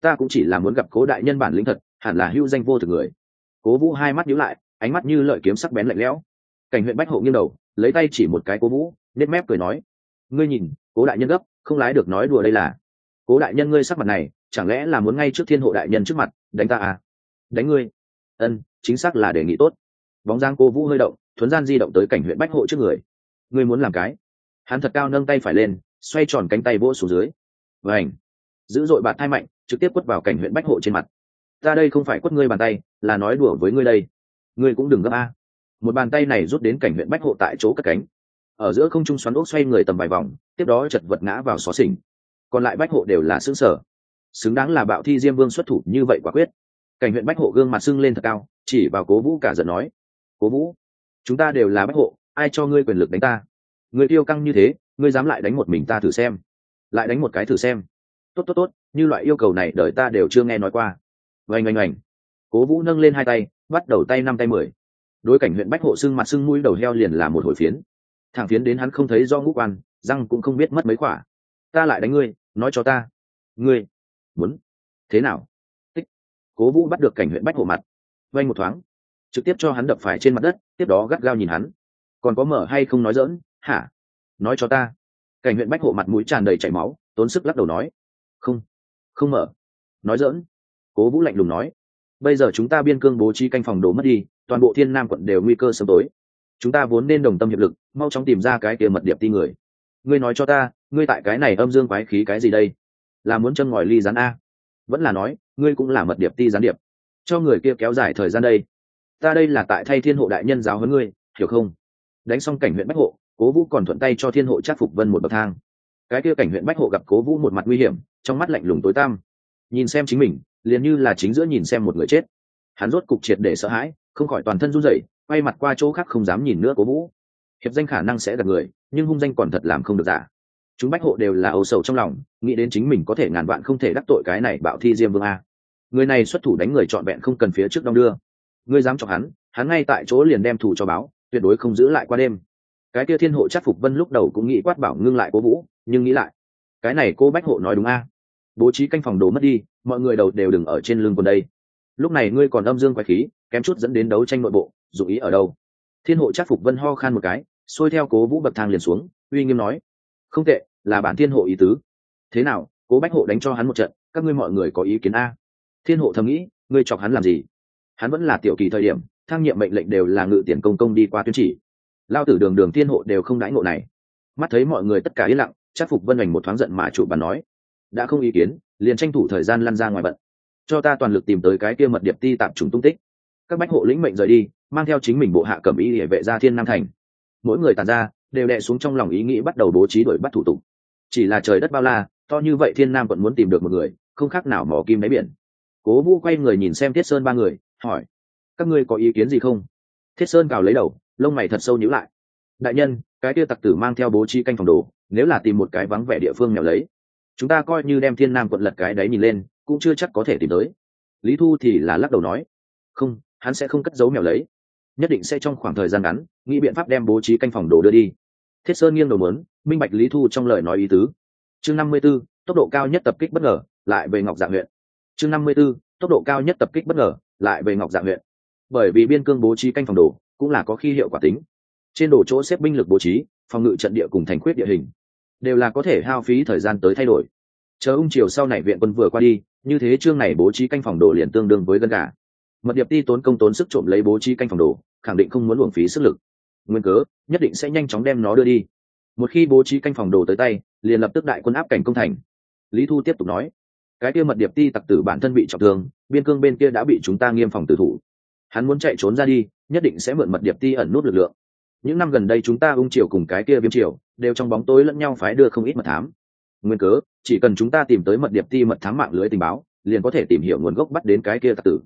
Ta cũng chỉ là muốn gặp cố đại nhân bản lĩnh thật, hẳn là hữu danh vô thực người. Cố vũ hai mắt nhíu lại, ánh mắt như lợi kiếm sắc bén lạnh lẽo. Cảnh huyện bách hộ nghiêng đầu, lấy tay chỉ một cái cố vũ nết mép cười nói. Ngươi nhìn, cố đại nhân gấp, không lái được nói đùa đây là cố đại nhân ngươi sắc mặt này, chẳng lẽ là muốn ngay trước thiên hộ đại nhân trước mặt, đánh ta à? Đánh ngươi. Ân, chính xác là đề nghị tốt. Bóng giang cô vũ hơi động, thuấn gian di động tới cảnh huyện bách hộ trước người. Ngươi muốn làm cái? Hắn thật cao nâng tay phải lên, xoay tròn cánh tay vỗ xuống dưới. Và ảnh dữ dội bạt thai mạnh, trực tiếp quất vào cảnh huyện bách hộ trên mặt. Ta đây không phải quất ngươi bàn tay, là nói đùa với ngươi đây. Ngươi cũng đừng gấp a. Một bàn tay này rút đến cảnh huyện bách hộ tại chỗ cất cánh. Ở giữa không trung xoắn ốc xoay người tầm vài vòng, tiếp đó chật vật ngã vào xó xỉnh còn lại bách hộ đều là xứng sở. Xứng đáng là bạo thi diêm vương xuất thủ như vậy quả quyết. Cảnh huyện bách hộ gương mặt sưng lên thật cao, chỉ vào cố vũ cả giận nói, cố vũ, chúng ta đều là bách hộ, ai cho ngươi quyền lực đánh ta? Người tiêu căng như thế, ngươi dám lại đánh một mình ta thử xem. Lại đánh một cái thử xem. Tốt tốt tốt, như loại yêu cầu này đời ta đều chưa nghe nói qua. Vành oành oành cố vũ nâng lên hai tay, bắt đầu tay năm tay mười. Đối cảnh huyện bách hộ sưng mặt sưng mũi đầu heo liền là một hồi phiến. Thẳng phiến đến hắn không thấy do ngũ quan, răng cũng không biết mất mấy quả ta lại đánh ngươi, nói cho ta. Ngươi muốn thế nào? Tích. Cố vũ bắt được cảnh huyện bách hộ mặt. Vanh một thoáng, trực tiếp cho hắn đập phải trên mặt đất, tiếp đó gắt gao nhìn hắn. Còn có mở hay không nói dỡn hả? Nói cho ta. Cảnh huyện bách hộ mặt mũi tràn đầy chảy máu, tốn sức lắc đầu nói. Không không mở. Nói dỡn cố vũ lạnh lùng nói. Bây giờ chúng ta biên cương bố trí canh phòng đồ mất đi, toàn bộ thiên nam quận đều nguy cơ sớm tối. Chúng ta vốn nên đồng tâm hiệp lực, mau chóng tìm ra cái kia mật điệp ti người ngươi nói cho ta, ngươi tại cái này âm dương quái khí cái gì đây? Là muốn châm ngòi ly rán a. Vẫn là nói, ngươi cũng là mật điệp ti gián điệp. Cho người kia kéo dài thời gian đây. Ta đây là tại thay thiên hộ đại nhân giáo huấn ngươi, hiểu không? Đánh xong cảnh huyện bách hộ, cố vũ còn thuận tay cho thiên hộ trác phục vân một bậc thang. Cái kia cảnh huyện bách hộ gặp cố vũ một mặt nguy hiểm, trong mắt lạnh lùng tối tăm. Nhìn xem chính mình, liền như là chính giữa nhìn xem một người chết. Hắn rốt cục triệt để sợ hãi, không khỏi toàn thân run rẩy, quay mặt qua chỗ khác không dám nhìn nữa cố vũ hiệp danh khả năng sẽ gặp người, nhưng hung danh còn thật làm không được giả. Chúng bách hộ đều là âu sầu trong lòng, nghĩ đến chính mình có thể ngàn vạn không thể đắc tội cái này bạo thi diêm vương a. Người này xuất thủ đánh người trọn vẹn không cần phía trước đong đưa. Ngươi dám chọc hắn hắn ngay tại chỗ liền đem thủ cho báo, tuyệt đối không giữ lại qua đêm. Cái kia thiên hộ chắc phục vân lúc đầu cũng nghĩ quát bảo ngưng lại cố vũ, nhưng nghĩ lại. Cái này cô bách hộ nói đúng a. Bố trí canh phòng đồ mất đi, mọi người đầu đều đừng ở trên lưng quần đây. Lúc này ngươi còn âm dương quái khí, kém chút dẫn đến đấu tranh nội bộ, dù ý ở đâu? Thiên hộ chắc phục vân ho khan một cái, xuôi theo cố vũ bậc thang liền xuống, uy nghiêm nói, không tệ, là bản thiên hộ ý tứ. Thế nào, cố bách hộ đánh cho hắn một trận, các ngươi mọi người có ý kiến a? Thiên hộ thầm nghĩ, ngươi chọc hắn làm gì? Hắn vẫn là tiểu kỳ thời điểm, thang nhiệm mệnh lệnh đều là ngự tiền công công đi qua tuyên chỉ. Lao tử đường đường thiên hộ đều không đãi ngộ này. Mắt thấy mọi người tất cả yên lặng, chắc phục vân ảnh một thoáng giận mà trụ bàn nói, đã không ý kiến, liền tranh thủ thời gian lăn ra ngoài bận. Cho ta toàn lực tìm tới cái kia mật điệp ti tạm trùng tung tích. Các bách hộ lĩnh mệnh rời đi mang theo chính mình bộ hạ cẩm y để vệ ra thiên nam thành. Mỗi người tàn ra, đều đè xuống trong lòng ý nghĩ bắt đầu bố trí đuổi bắt thủ tục. Chỉ là trời đất bao la, to như vậy thiên nam vẫn muốn tìm được một người, không khác nào mỏ kim đáy biển. Cố vũ quay người nhìn xem thiết sơn ba người, hỏi, các ngươi có ý kiến gì không? Thiết sơn cào lấy đầu, lông mày thật sâu nhíu lại. Đại nhân, cái kia tặc tử mang theo bố trí canh phòng đồ, nếu là tìm một cái vắng vẻ địa phương nghèo lấy, chúng ta coi như đem thiên nam quận lật cái đấy nhìn lên, cũng chưa chắc có thể tìm tới. Lý thu thì là lắc đầu nói, không, hắn sẽ không cất giấu mèo lấy nhất định sẽ trong khoảng thời gian ngắn, nghĩ biện pháp đem bố trí canh phòng đồ đưa đi. Thiết sơn nghiêng đầu mớn minh bạch lý thu trong lời nói ý tứ. Chương năm mươi b ố tốc độ cao nhất tập kích bất ngờ, lại về ngọc dạ huyện chương năm mươi b ố tốc độ cao nhất tập kích bất ngờ, lại về ngọc dạ huyện bởi vì biên cương bố trí canh phòng đồ, cũng là có khi hiệu quả tính. Trên đồ chỗ xếp binh lực bố trí, phòng ngự trận địa cùng thành khuyết địa hình, đều là có thể hao phí thời gian tới thay đổi. Chờ ung chiều sau này viện quân vừa qua đi, như thế chương này bố trí canh phòng đồ liền tương đương với gân gà mật điệp ti tốn công tốn sức trộm lấy bố trí canh phòng đồ, khẳng định không muốn luồng phí sức lực. Nguyên cớ, nhất định sẽ nhanh chóng đem nó đưa đi. Một khi bố trí canh phòng đồ tới tay, liền lập tức đại quân áp cảnh công thành. Lý thu tiếp tục nói, cái kia mật điệp ti tặc tử bản thân bị trọng thương, biên cương bên kia đã bị chúng ta nghiêm phòng tử thủ. Hắn muốn chạy trốn ra đi, nhất định sẽ mượn mật điệp ti ẩn nút lực lượng. Những năm gần đây chúng ta ung triều cùng cái kia viêm triều, đều trong bóng tối lẫn nhau phái đưa không ít mật thám. Nguyên cớ, chỉ cần chúng ta tìm tới mật điệp ti mật thám mạng lưới tình báo, liền có thể tìm hiểu nguồn gốc bắt đến cái kia tặc tử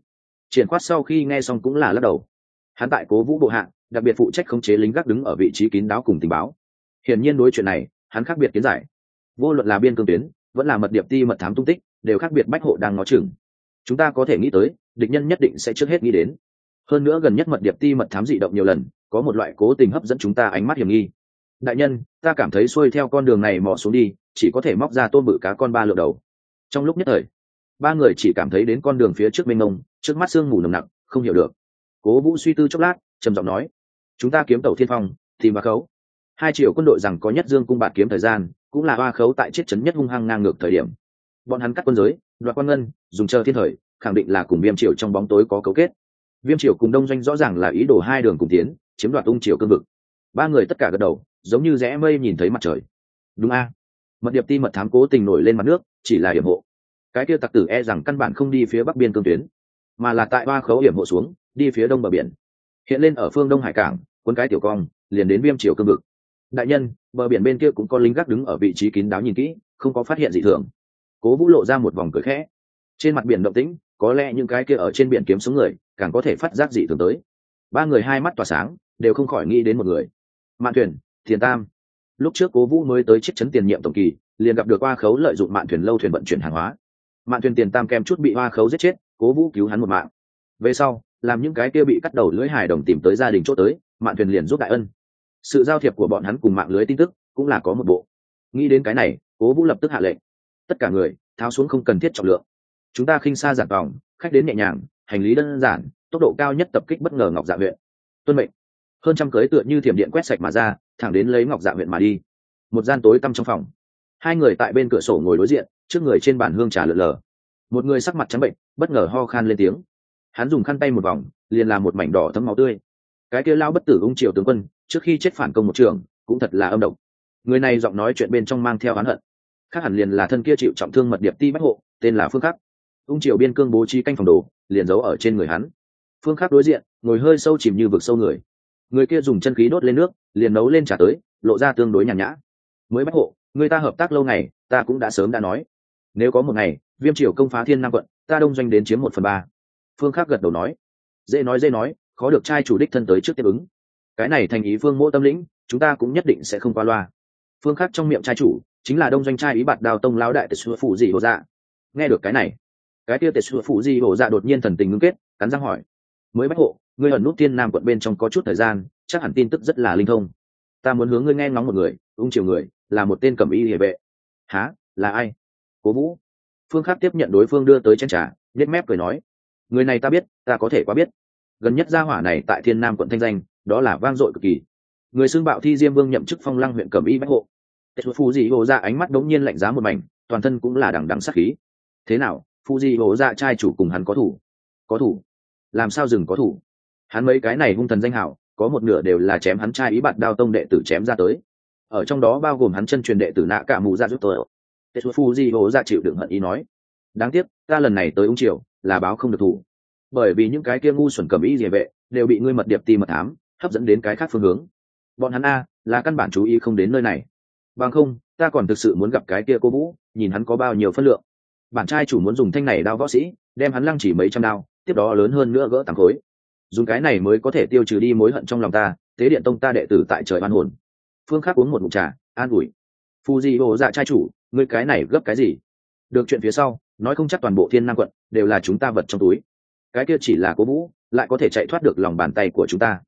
triển khoát sau khi nghe xong cũng là lắc đầu. Hắn tại cố vũ bộ hạ, đặc biệt phụ trách khống chế lính gác đứng ở vị trí kín đáo cùng tình báo. Hiển nhiên đối chuyện này hắn khác biệt kiến giải. Vô luận là biên cương tuyến vẫn là mật điệp ti mật thám tung tích đều khác biệt bách hộ đang ngó chừng. Chúng ta có thể nghĩ tới địch nhân nhất định sẽ trước hết nghĩ đến. Hơn nữa gần nhất mật điệp ti mật thám dị động nhiều lần có một loại cố tình hấp dẫn chúng ta ánh mắt hiểm nghi. Đại nhân ta cảm thấy xuôi theo con đường này mò xuống đi chỉ có thể móc ra tôm bự cá con ba lượt đầu. Trong lúc nhất thời ba người chỉ cảm thấy đến con đường phía trước mênh mông trước mắt sương mù nồng nặng không hiểu được. Cố vũ suy tư chốc lát, trầm giọng nói, chúng ta kiếm tàu thiên phong, tìm ba khấu. Hai triệu quân đội rằng có nhất dương cung bạt kiếm thời gian, cũng là ba khấu tại chiết chấn nhất hung hăng ngang ngược thời điểm. Bọn hắn cắt quân giới, đoạt quan ngân, dùng chờ thiên thời, khẳng định là cùng viêm triều trong bóng tối có cấu kết. Viêm triều cùng đông doanh rõ ràng là ý đồ hai đường cùng tiến, chiếm đoạt ung triều cương vực. Ba người tất cả gật đầu, giống như rẽ mây nhìn thấy mặt trời. Đúng a. À? Mật điệp ti mật thám cố tình nổi lên mặt nước, chỉ là hiểm hộ. Cái kia tặc tử e rằng căn bản không đi phía bắc biên cương tuyến mà là tại ba khấu hiểm hộ xuống, đi phía đông bờ biển. Hiện lên ở phương đông hải cảng quân cái tiểu cong, liền đến viêm triều cương vực. Đại nhân, bờ biển bên kia cũng có lính gác đứng ở vị trí kín đáo nhìn kỹ, không có phát hiện gì thường. Cố vũ lộ ra một vòng cười khẽ. Trên mặt biển động tĩnh, có lẽ những cái kia ở trên biển kiếm xuống người, càng có thể phát giác dị thường tới. Ba người hai mắt tỏa sáng, đều không khỏi nghĩ đến một người. Mạn thuyền, thiền tam. Lúc trước cố vũ mới tới chiếc chấn tiền nhiệm tổng kỳ, liền gặp được hoa khấu lợi dụng mạn thuyền lâu thuyền vận chuyển hàng hóa. Mạn thuyền tiền tam kem chút bị hoa khấu giết chết cố vũ cứu hắn một mạng. Về sau, làm những cái kia bị cắt đầu lưỡi hài đồng tìm tới gia đình chỗ tới, mạng thuyền liền giúp đại ân. Sự giao thiệp của bọn hắn cùng mạng lưới tin tức cũng là có một bộ. Nghĩ đến cái này, cố vũ lập tức hạ lệnh. Tất cả người, tháo xuống không cần thiết trọng lượng. Chúng ta khinh xa giản vòng, khách đến nhẹ nhàng, hành lý đơn giản, tốc độ cao nhất tập kích bất ngờ ngọc dạ huyện. Tuân mệnh. Hơn trăm cưới tựa như thiểm điện quét sạch mà ra, thẳng đến lấy ngọc dạ huyện mà đi. Một gian tối tăm trong phòng. Hai người tại bên cửa sổ ngồi đối diện, trước người trên bàn hương trà lợn lờ. Một người sắc mặt trắng bệnh bất ngờ ho khan lên tiếng. Hắn dùng khăn tay một vòng, liền làm một mảnh đỏ thấm máu tươi. Cái kia lao bất tử ung triều tướng quân, trước khi chết phản công một trường, cũng thật là âm độc. Người này giọng nói chuyện bên trong mang theo oán hận. Khác hẳn liền là thân kia chịu trọng thương mật điệp ti bách hộ, tên là phương khắc. Ung triều biên cương bố trí canh phòng đồ, liền giấu ở trên người hắn. Phương khắc đối diện, ngồi hơi sâu chìm như vực sâu người. Người kia dùng chân khí đốt lên nước, liền nấu lên trả tới, lộ ra tương đối nhàn nhã. Mới bách hộ, người ta hợp tác lâu ngày, ta cũng đã sớm đã nói. Nếu có một ngày, viêm triều công phá thiên nam quận ta đông doanh đến chiếm một phần ba. Phương khắc gật đầu nói. Dễ nói dễ nói, khó được trai chủ đích thân tới trước tiếp ứng. Cái này thành ý phương mỗ tâm lĩnh, chúng ta cũng nhất định sẽ không qua loa. Phương khắc trong miệng trai chủ, chính là đông doanh trai ý bạt đào tông lão đại tệ xua phụ dị hồ dạ. Nghe được cái này, cái kia tệ xua phụ dị hồ dạ đột nhiên thần tình ngưng kết, cắn răng hỏi. Mới bách hộ, ngươi ẩn nút thiên nam quận bên trong có chút thời gian, chắc hẳn tin tức rất là linh thông. Ta muốn hướng ngươi nghe ngóng một người, ung chiều người, là một tên cẩm y địa vệ. Há là ai? Cố vũ phương khắc tiếp nhận đối phương đưa tới chén trà nhét mép cười nói, người này ta biết, ta có thể quá biết. Gần nhất gia hỏa này tại thiên nam quận thanh danh, đó là vang dội cực kỳ. Người xưng bạo thi diêm vương nhậm chức phong lăng huyện cẩm y bách hộ. Tệ phù dị hồ ra dạ ánh mắt đống nhiên lạnh giá một mảnh, toàn thân cũng là đằng đằng sắc khí. Thế nào, phù dị hồ ra dạ trai chủ cùng hắn có thủ? Có thủ. Làm sao dừng có thủ? Hắn mấy cái này hung thần danh hảo, có một nửa đều là chém hắn trai ý bạn đao tông đệ tử chém ra tới. Ở trong đó bao gồm hắn chân truyền đệ tử nạ cả mù ra giúp tôi tệ phù di hồ ra chịu đựng hận ý nói, đáng tiếc, ta lần này tới ông triều, là báo không được thủ. Bởi vì những cái kia ngu xuẩn cầm ý địa vệ đều bị ngươi mật điệp ti mật thám, hấp dẫn đến cái khác phương hướng. Bọn hắn a, là căn bản chú ý không đến nơi này. Bằng không, ta còn thực sự muốn gặp cái kia cô vũ, nhìn hắn có bao nhiêu phân lượng. Bản trai chủ muốn dùng thanh này đao võ sĩ, đem hắn lăng chỉ mấy trăm đao, tiếp đó lớn hơn nữa gỡ tàng khối. Dùng cái này mới có thể tiêu trừ đi mối hận trong lòng ta, tế điện tông ta đệ tử tại trời an hồn. Phương khác uống một mụn trà, an ủi. Phù di hồ dạ trai chủ ngươi cái này gấp cái gì? Được chuyện phía sau, nói không chắc toàn bộ thiên nam quận đều là chúng ta vật trong túi. Cái kia chỉ là cố vũ, lại có thể chạy thoát được lòng bàn tay của chúng ta.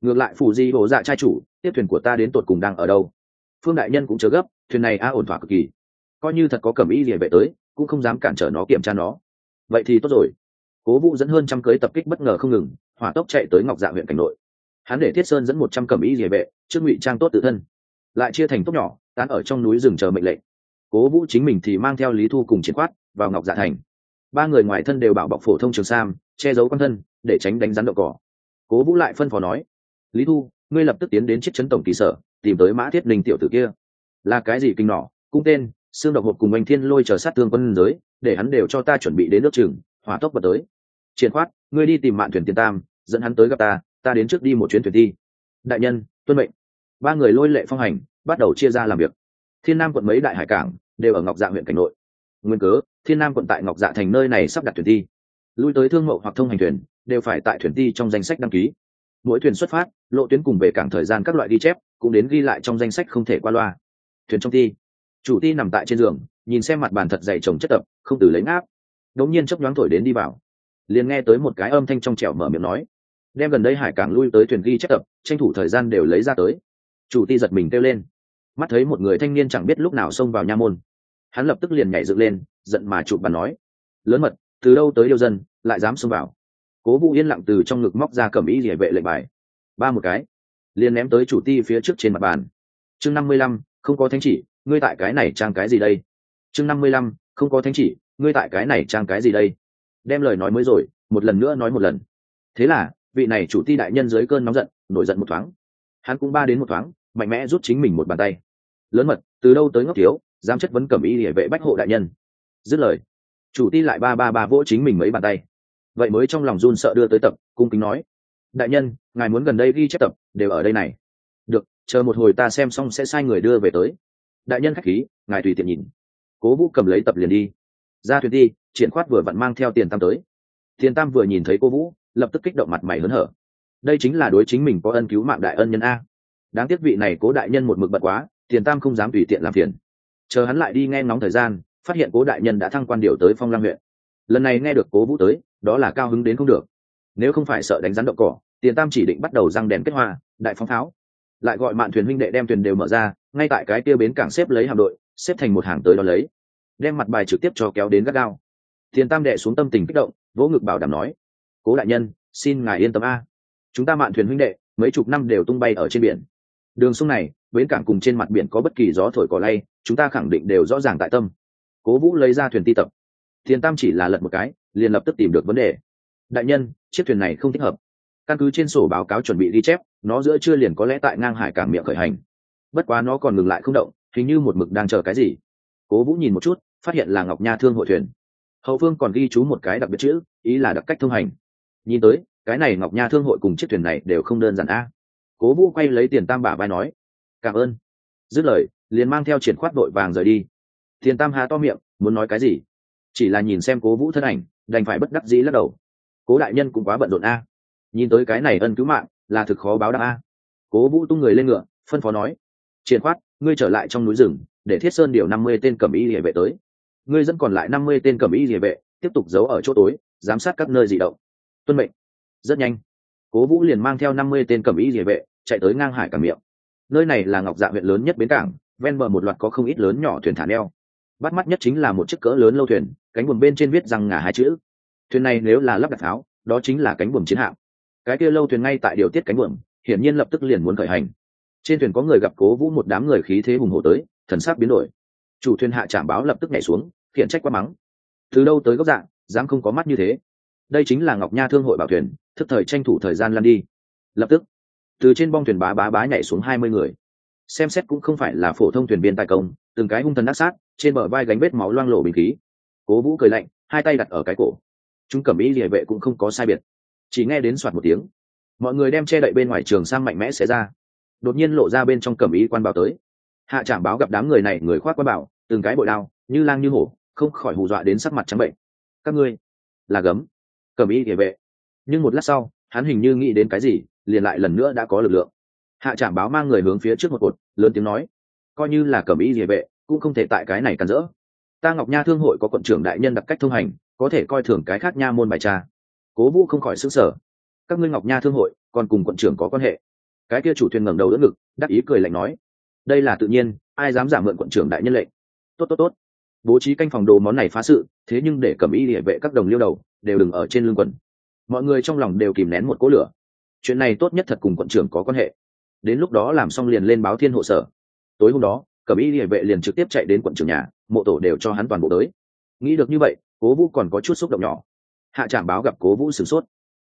Ngược lại phù di hồ dạ trai chủ, tiếp thuyền của ta đến tột cùng đang ở đâu? Phương đại nhân cũng chớ gấp, thuyền này a ổn thỏa cực kỳ. Coi như thật có cầm ý địa vệ tới, cũng không dám cản trở nó kiểm tra nó. Vậy thì tốt rồi. Cố vũ dẫn hơn trăm cưới tập kích bất ngờ không ngừng, hỏa tốc chạy tới ngọc dạ huyện cảnh nội. Hắn để thiết sơn dẫn một trăm cầm ý địa vệ, trước ngụy trang tốt tự thân. Lại chia thành tốt nhỏ, tán ở trong núi rừng chờ mệnh lệnh cố vũ chính mình thì mang theo lý thu cùng chiến Quát vào ngọc dạ thành. Ba người ngoài thân đều bảo bọc phổ thông trường sam, che giấu quan thân, để tránh đánh rắn đậu cỏ. Cố vũ lại phân phó nói, lý thu, ngươi lập tức tiến đến chiếc chấn tổng kỳ sở, tìm tới mã thiết linh tiểu tử kia. Là cái gì kinh nỏ cung tên xương độc hộp cùng anh thiên lôi chờ sát thương quân giới, để hắn đều cho ta chuẩn bị đến nước trường hỏa tốc bật tới. Triển khoát ngươi đi tìm mạn thuyền tiền tam, dẫn hắn tới gặp ta ta đến trước đi một chuyến thuyền thi. Đại nhân, tuân mệnh. Ba người lôi lệ phong hành, bắt đầu chia ra làm việc thiên nam quận mấy đại hải cảng đều ở ngọc dạ huyện cảnh nội. Nguyên cớ, thiên nam quận tại ngọc dạ thành nơi này sắp đặt thuyền thi. Lui tới thương mậu hoặc thông hành thuyền đều phải tại thuyền thi trong danh sách đăng ký. Mỗi thuyền xuất phát, lộ tuyến cùng về cảng thời gian các loại ghi chép cũng đến ghi lại trong danh sách không thể qua loa. Thuyền trong ti chủ ti nằm tại trên giường, nhìn xem mặt bàn thật dày trồng chất tập không từ lấy ngáp. Đống nhiên chốc nhoáng thổi đến đi vào. Liền nghe tới một cái âm thanh trong trẻo mở miệng nói. Đem gần đây hải cảng lui tới thuyền ghi chép tập tranh thủ thời gian đều lấy ra tới. Chủ ti giật mình kêu lên mắt thấy một người thanh niên chẳng biết lúc nào xông vào nha môn. Hắn lập tức liền nhảy dựng lên, giận mà chụp bàn nói, lớn mật, từ đâu tới yêu dân, lại dám xông vào? Cố vũ yên lặng từ trong ngực móc ra cầm ý địa vệ lệnh bài. Ba một cái, liền ném tới chủ ti phía trước trên mặt bàn. Chương năm mươi lăm, không có thánh chỉ, ngươi tại cái này trang cái gì đây? Chương năm mươi lăm, không có thánh chỉ, ngươi tại cái này trang cái gì đây? Đem lời nói mới rồi, một lần nữa nói một lần. Thế là, vị này chủ ti đại nhân dưới cơn nóng giận, nổi giận một thoáng. Hắn cũng ba đến một thoáng, mạnh mẽ rút chính mình một bàn tay lớn mật, từ đâu tới ngốc thiếu dám chất vấn cẩm y địa vệ bách hộ đại nhân. Dứt lời, chủ ti lại ba ba ba vỗ chính mình mấy bàn tay. Vậy mới trong lòng run sợ đưa tới tập, cung kính nói, đại nhân, ngài muốn gần đây ghi chép tập, đều ở đây này. Được, chờ một hồi ta xem xong sẽ sai người đưa về tới. Đại nhân khách khí, ngài tùy tiện nhìn. Cố vũ cầm lấy tập liền đi. Ra thuyền đi, triển khoát vừa vặn mang theo tiền tam tới. Tiền tam vừa nhìn thấy cô vũ, lập tức kích động mặt mày hớn hở. Đây chính là đối chính mình có ân cứu mạng đại ân nhân a. Đáng tiếc vị này cố đại nhân một mực bật quá tiền tam không dám tùy tiện làm phiền. Chờ hắn lại đi nghe ngóng thời gian, phát hiện cố đại nhân đã thăng quan điều tới phong lam huyện. Lần này nghe được cố vũ tới, đó là cao hứng đến không được. Nếu không phải sợ đánh rắn đậu cỏ, tiền tam chỉ định bắt đầu răng đèn kết hoa, đại phóng tháo. Lại gọi mạn thuyền huynh đệ đem thuyền đều mở ra, ngay tại cái kia bến cảng xếp lấy hạm đội, xếp thành một hàng tới đó lấy. Đem mặt bài trực tiếp cho kéo đến gắt gao. Tiền tam đệ xuống tâm tình kích động, vỗ ngực bảo đảm nói, cố đại nhân, xin ngài yên tâm a. Chúng ta mạn thuyền huynh đệ, mấy chục năm đều tung bay ở trên biển. Đường sông này bến cảng cùng trên mặt biển có bất kỳ gió thổi cỏ lay, chúng ta khẳng định đều rõ ràng tại tâm. Cố vũ lấy ra thuyền ti tập. Tiền tam chỉ là lật một cái, liền lập tức tìm được vấn đề. Đại nhân, chiếc thuyền này không thích hợp. Căn cứ trên sổ báo cáo chuẩn bị ghi chép, nó giữa chưa liền có lẽ tại ngang hải cảng miệng khởi hành. Bất quá nó còn ngừng lại không động, hình như một mực đang chờ cái gì. Cố vũ nhìn một chút, phát hiện là ngọc nha thương hội thuyền. Hậu phương còn ghi chú một cái đặc biệt chữ, ý là đặc cách thông hành. Nhìn tới, cái này ngọc nha thương hội cùng chiếc thuyền này đều không đơn giản a. Cố vũ quay lấy tiền tam bả vai nói cảm ơn. Dứt lời, liền mang theo triển khoát đội vàng rời đi. Thiền tam hà to miệng, muốn nói cái gì? Chỉ là nhìn xem cố vũ thân ảnh, đành phải bất đắc dĩ lắc đầu. Cố đại nhân cũng quá bận rộn a. Nhìn tới cái này ân cứu mạng, là thực khó báo đáp a. Cố vũ tung người lên ngựa, phân phó nói, triển khoát, ngươi trở lại trong núi rừng, để thiết sơn điều năm mươi tên cầm y địa vệ tới. Ngươi dẫn còn lại năm mươi tên cầm y địa vệ, tiếp tục giấu ở chỗ tối, giám sát các nơi di động. Tuân mệnh. Rất nhanh, cố vũ liền mang theo năm mươi tên cầm y địa vệ, chạy tới ngang hải cảng miệng nơi này là ngọc dạ huyện lớn nhất bến cảng, ven bờ một loạt có không ít lớn nhỏ thuyền thả neo. Bắt mắt nhất chính là một chiếc cỡ lớn lâu thuyền, cánh buồm bên trên viết rằng ngả hai chữ. Thuyền này nếu là lắp đặt pháo đó chính là cánh buồm chiến hạm. Cái kia lâu thuyền ngay tại điều tiết cánh buồm, hiển nhiên lập tức liền muốn khởi hành. Trên thuyền có người gặp cố vũ một đám người khí thế hùng hổ tới, thần sắc biến đổi. Chủ thuyền hạ trạm báo lập tức nhảy xuống, khiển trách quá mắng. Từ đâu tới góc dạng, dám không có mắt như thế. Đây chính là ngọc nha thương hội bảo thuyền, thức thời tranh thủ thời gian lăn đi. Lập tức từ trên bong thuyền bá bá bá nhảy xuống hai mươi người. Xem xét cũng không phải là phổ thông thuyền viên tài công, từng cái hung thần ác sát, trên bờ vai gánh vết máu loang lổ bình khí. Cố vũ cười lạnh, hai tay đặt ở cái cổ. Chúng cẩm ý địa vệ cũng không có sai biệt. Chỉ nghe đến soạt một tiếng. Mọi người đem che đậy bên ngoài trường sang mạnh mẽ xé ra. Đột nhiên lộ ra bên trong cẩm ý quan bảo tới. Hạ trảm báo gặp đám người này, người khoác quan bảo, từng cái bội đao, như lang như hổ, không khỏi hù dọa đến sắc mặt trắng bệnh. Các ngươi là gấm. Cẩm ý địa vệ. Nhưng một lát sau, hắn hình như nghĩ đến cái gì liền lại lần nữa đã có lực lượng. Hạ trảm báo mang người hướng phía trước một cột, lớn tiếng nói, coi như là cẩm ý địa vệ cũng không thể tại cái này cản rỡ. Ta ngọc nha thương hội có quận trưởng đại nhân đặc cách thông hành, có thể coi thường cái khác nha môn bài tra. Cố vũ không khỏi xứng sở các ngươi ngọc nha thương hội, còn cùng quận trưởng có quan hệ. Cái kia chủ thuyền ngẩng đầu đỡ ngực, đắc ý cười lạnh nói, đây là tự nhiên, ai dám giả mượn quận trưởng đại nhân lệnh? Tốt tốt tốt. Bố trí canh phòng đồ món này phá sự, thế nhưng để cầm y địa vệ các đồng liêu đầu, đều đừng ở trên lưng quần mọi người trong lòng đều kìm nén một cỗ lửa chuyện này tốt nhất thật cùng quận trưởng có quan hệ. Đến lúc đó làm xong liền lên báo thiên hộ sở. Tối hôm đó, cẩm y địa vệ liền trực tiếp chạy đến quận trưởng nhà, mộ tổ đều cho hắn toàn bộ tới. Nghĩ được như vậy, cố vũ còn có chút xúc động nhỏ. Hạ trạm báo gặp cố vũ sửng sốt.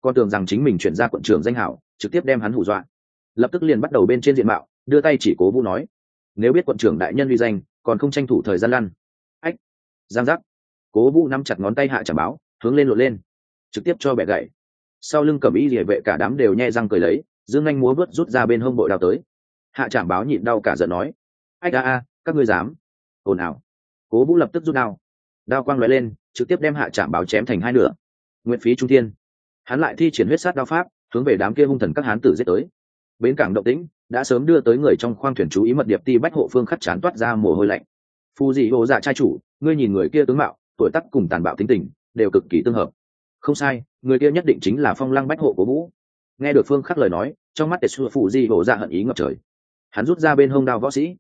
Con tưởng rằng chính mình chuyển ra quận trưởng danh hảo, trực tiếp đem hắn hù dọa. Lập tức liền bắt đầu bên trên diện mạo, đưa tay chỉ cố vũ nói, nếu biết quận trưởng đại nhân uy danh, còn không tranh thủ thời gian lăn. Ách, giang giác. Cố vũ nắm chặt ngón tay hạ trạm báo, hướng lên lộn lên, trực tiếp cho bẻ gậy sau lưng cầm y địa vệ cả đám đều nhe răng cười lấy, dương anh múa vớt rút ra bên hông bội đao tới. Hạ trạm báo nhịn đau cả giận nói ách a a, các ngươi dám. Ồn ào. Cố vũ lập tức rút đao. Đao quang lóe lên, trực tiếp đem hạ trạm báo chém thành hai nửa. Nguyện phí trung thiên. Hắn lại thi triển huyết sát đao pháp, hướng về đám kia hung thần các hán tử giết tới. Bến cảng động tĩnh, đã sớm đưa tới người trong khoang thuyền chú ý mật điệp ti bách hộ phương khắc chán toát ra mồ hôi lạnh. Phù dị hồ dạ trai chủ, ngươi nhìn người kia tướng mạo, tuổi tắc cùng tàn bạo tính tình, đều cực kỳ tương hợp không sai, người kia nhất định chính là phong lăng bách hộ của vũ. Nghe được phương khắc lời nói, trong mắt tệ xua phụ di hồ ra hận ý ngập trời. Hắn rút ra bên hông đao võ sĩ.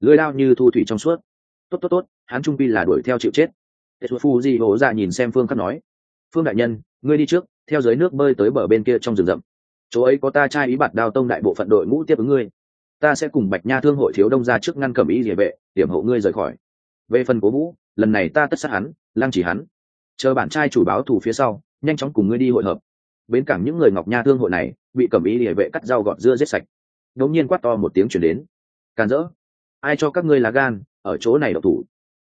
Lưới đao như thu thủy trong suốt. Tốt tốt tốt, hắn trung pi là đuổi theo chịu chết. Tệ xua phụ di hồ ra nhìn xem phương khắc nói. Phương đại nhân, ngươi đi trước, theo dưới nước bơi tới bờ bên kia trong rừng rậm. Chỗ ấy có ta trai ý bạt đao tông đại bộ phận đội ngũ tiếp ứng ngươi. Ta sẽ cùng bạch nha thương hội thiếu đông ra trước ngăn cầm ý địa vệ, điểm hộ ngươi rời khỏi. Về phần cố vũ, lần này ta tất sát hắn, lăng chỉ hắn. Chờ bản trai chủ báo thù phía sau nhanh chóng cùng ngươi đi hội hợp. Bến cảng những người ngọc nha thương hội này, bị cầm ý địa vệ cắt rau gọt dưa giết sạch. Đột nhiên quát to một tiếng chuyển đến. Càn rỡ. Ai cho các ngươi là gan, ở chỗ này độc thủ?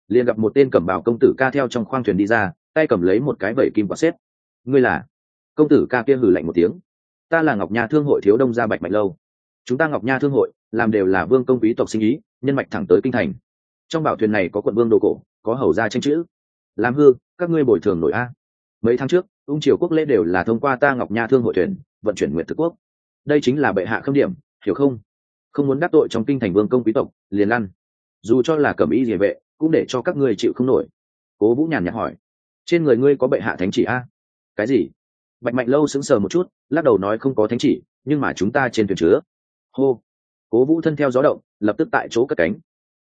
Liền gặp một tên cầm bảo công tử ca theo trong khoang thuyền đi ra, tay cầm lấy một cái vẩy kim quả xếp. Ngươi là? Công tử ca kia hử lạnh một tiếng. Ta là ngọc nha thương hội thiếu đông gia bạch mạch lâu. Chúng ta ngọc nha thương hội, làm đều là vương công quý tộc sinh ý, nhân mạch thẳng tới kinh thành. Trong bảo thuyền này có quận vương đồ cổ, có hầu gia tranh chữ. Làm hư, các ngươi bồi thường nổi a. Mấy tháng trước ung triều quốc lễ đều là thông qua ta ngọc nha thương hội thuyền, vận chuyển nguyện thực quốc. Đây chính là bệ hạ khâm điểm, hiểu không? Không muốn đắc tội trong kinh thành vương công quý tộc, liền lăn. Dù cho là cẩm y địa vệ, cũng để cho các ngươi chịu không nổi. Cố vũ nhàn nhạt hỏi. Trên người ngươi có bệ hạ thánh chỉ a? Cái gì? Bạch mạnh lâu sững sờ một chút, lắc đầu nói không có thánh chỉ, nhưng mà chúng ta trên thuyền chứa. Hô. Cố vũ thân theo gió động, lập tức tại chỗ cất cánh.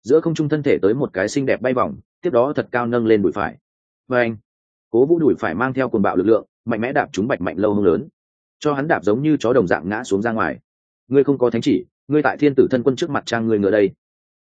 Giữa không trung thân thể tới một cái xinh đẹp bay vòng, tiếp đó thật cao nâng lên bụi phải. Và anh cố vũ đùi phải mang theo cồn bạo lực lượng, mạnh mẽ đạp chúng bạch mạnh lâu hông lớn. Cho hắn đạp giống như chó đồng dạng ngã xuống ra ngoài. Ngươi không có thánh chỉ, ngươi tại thiên tử thân quân trước mặt trang người ngựa đây.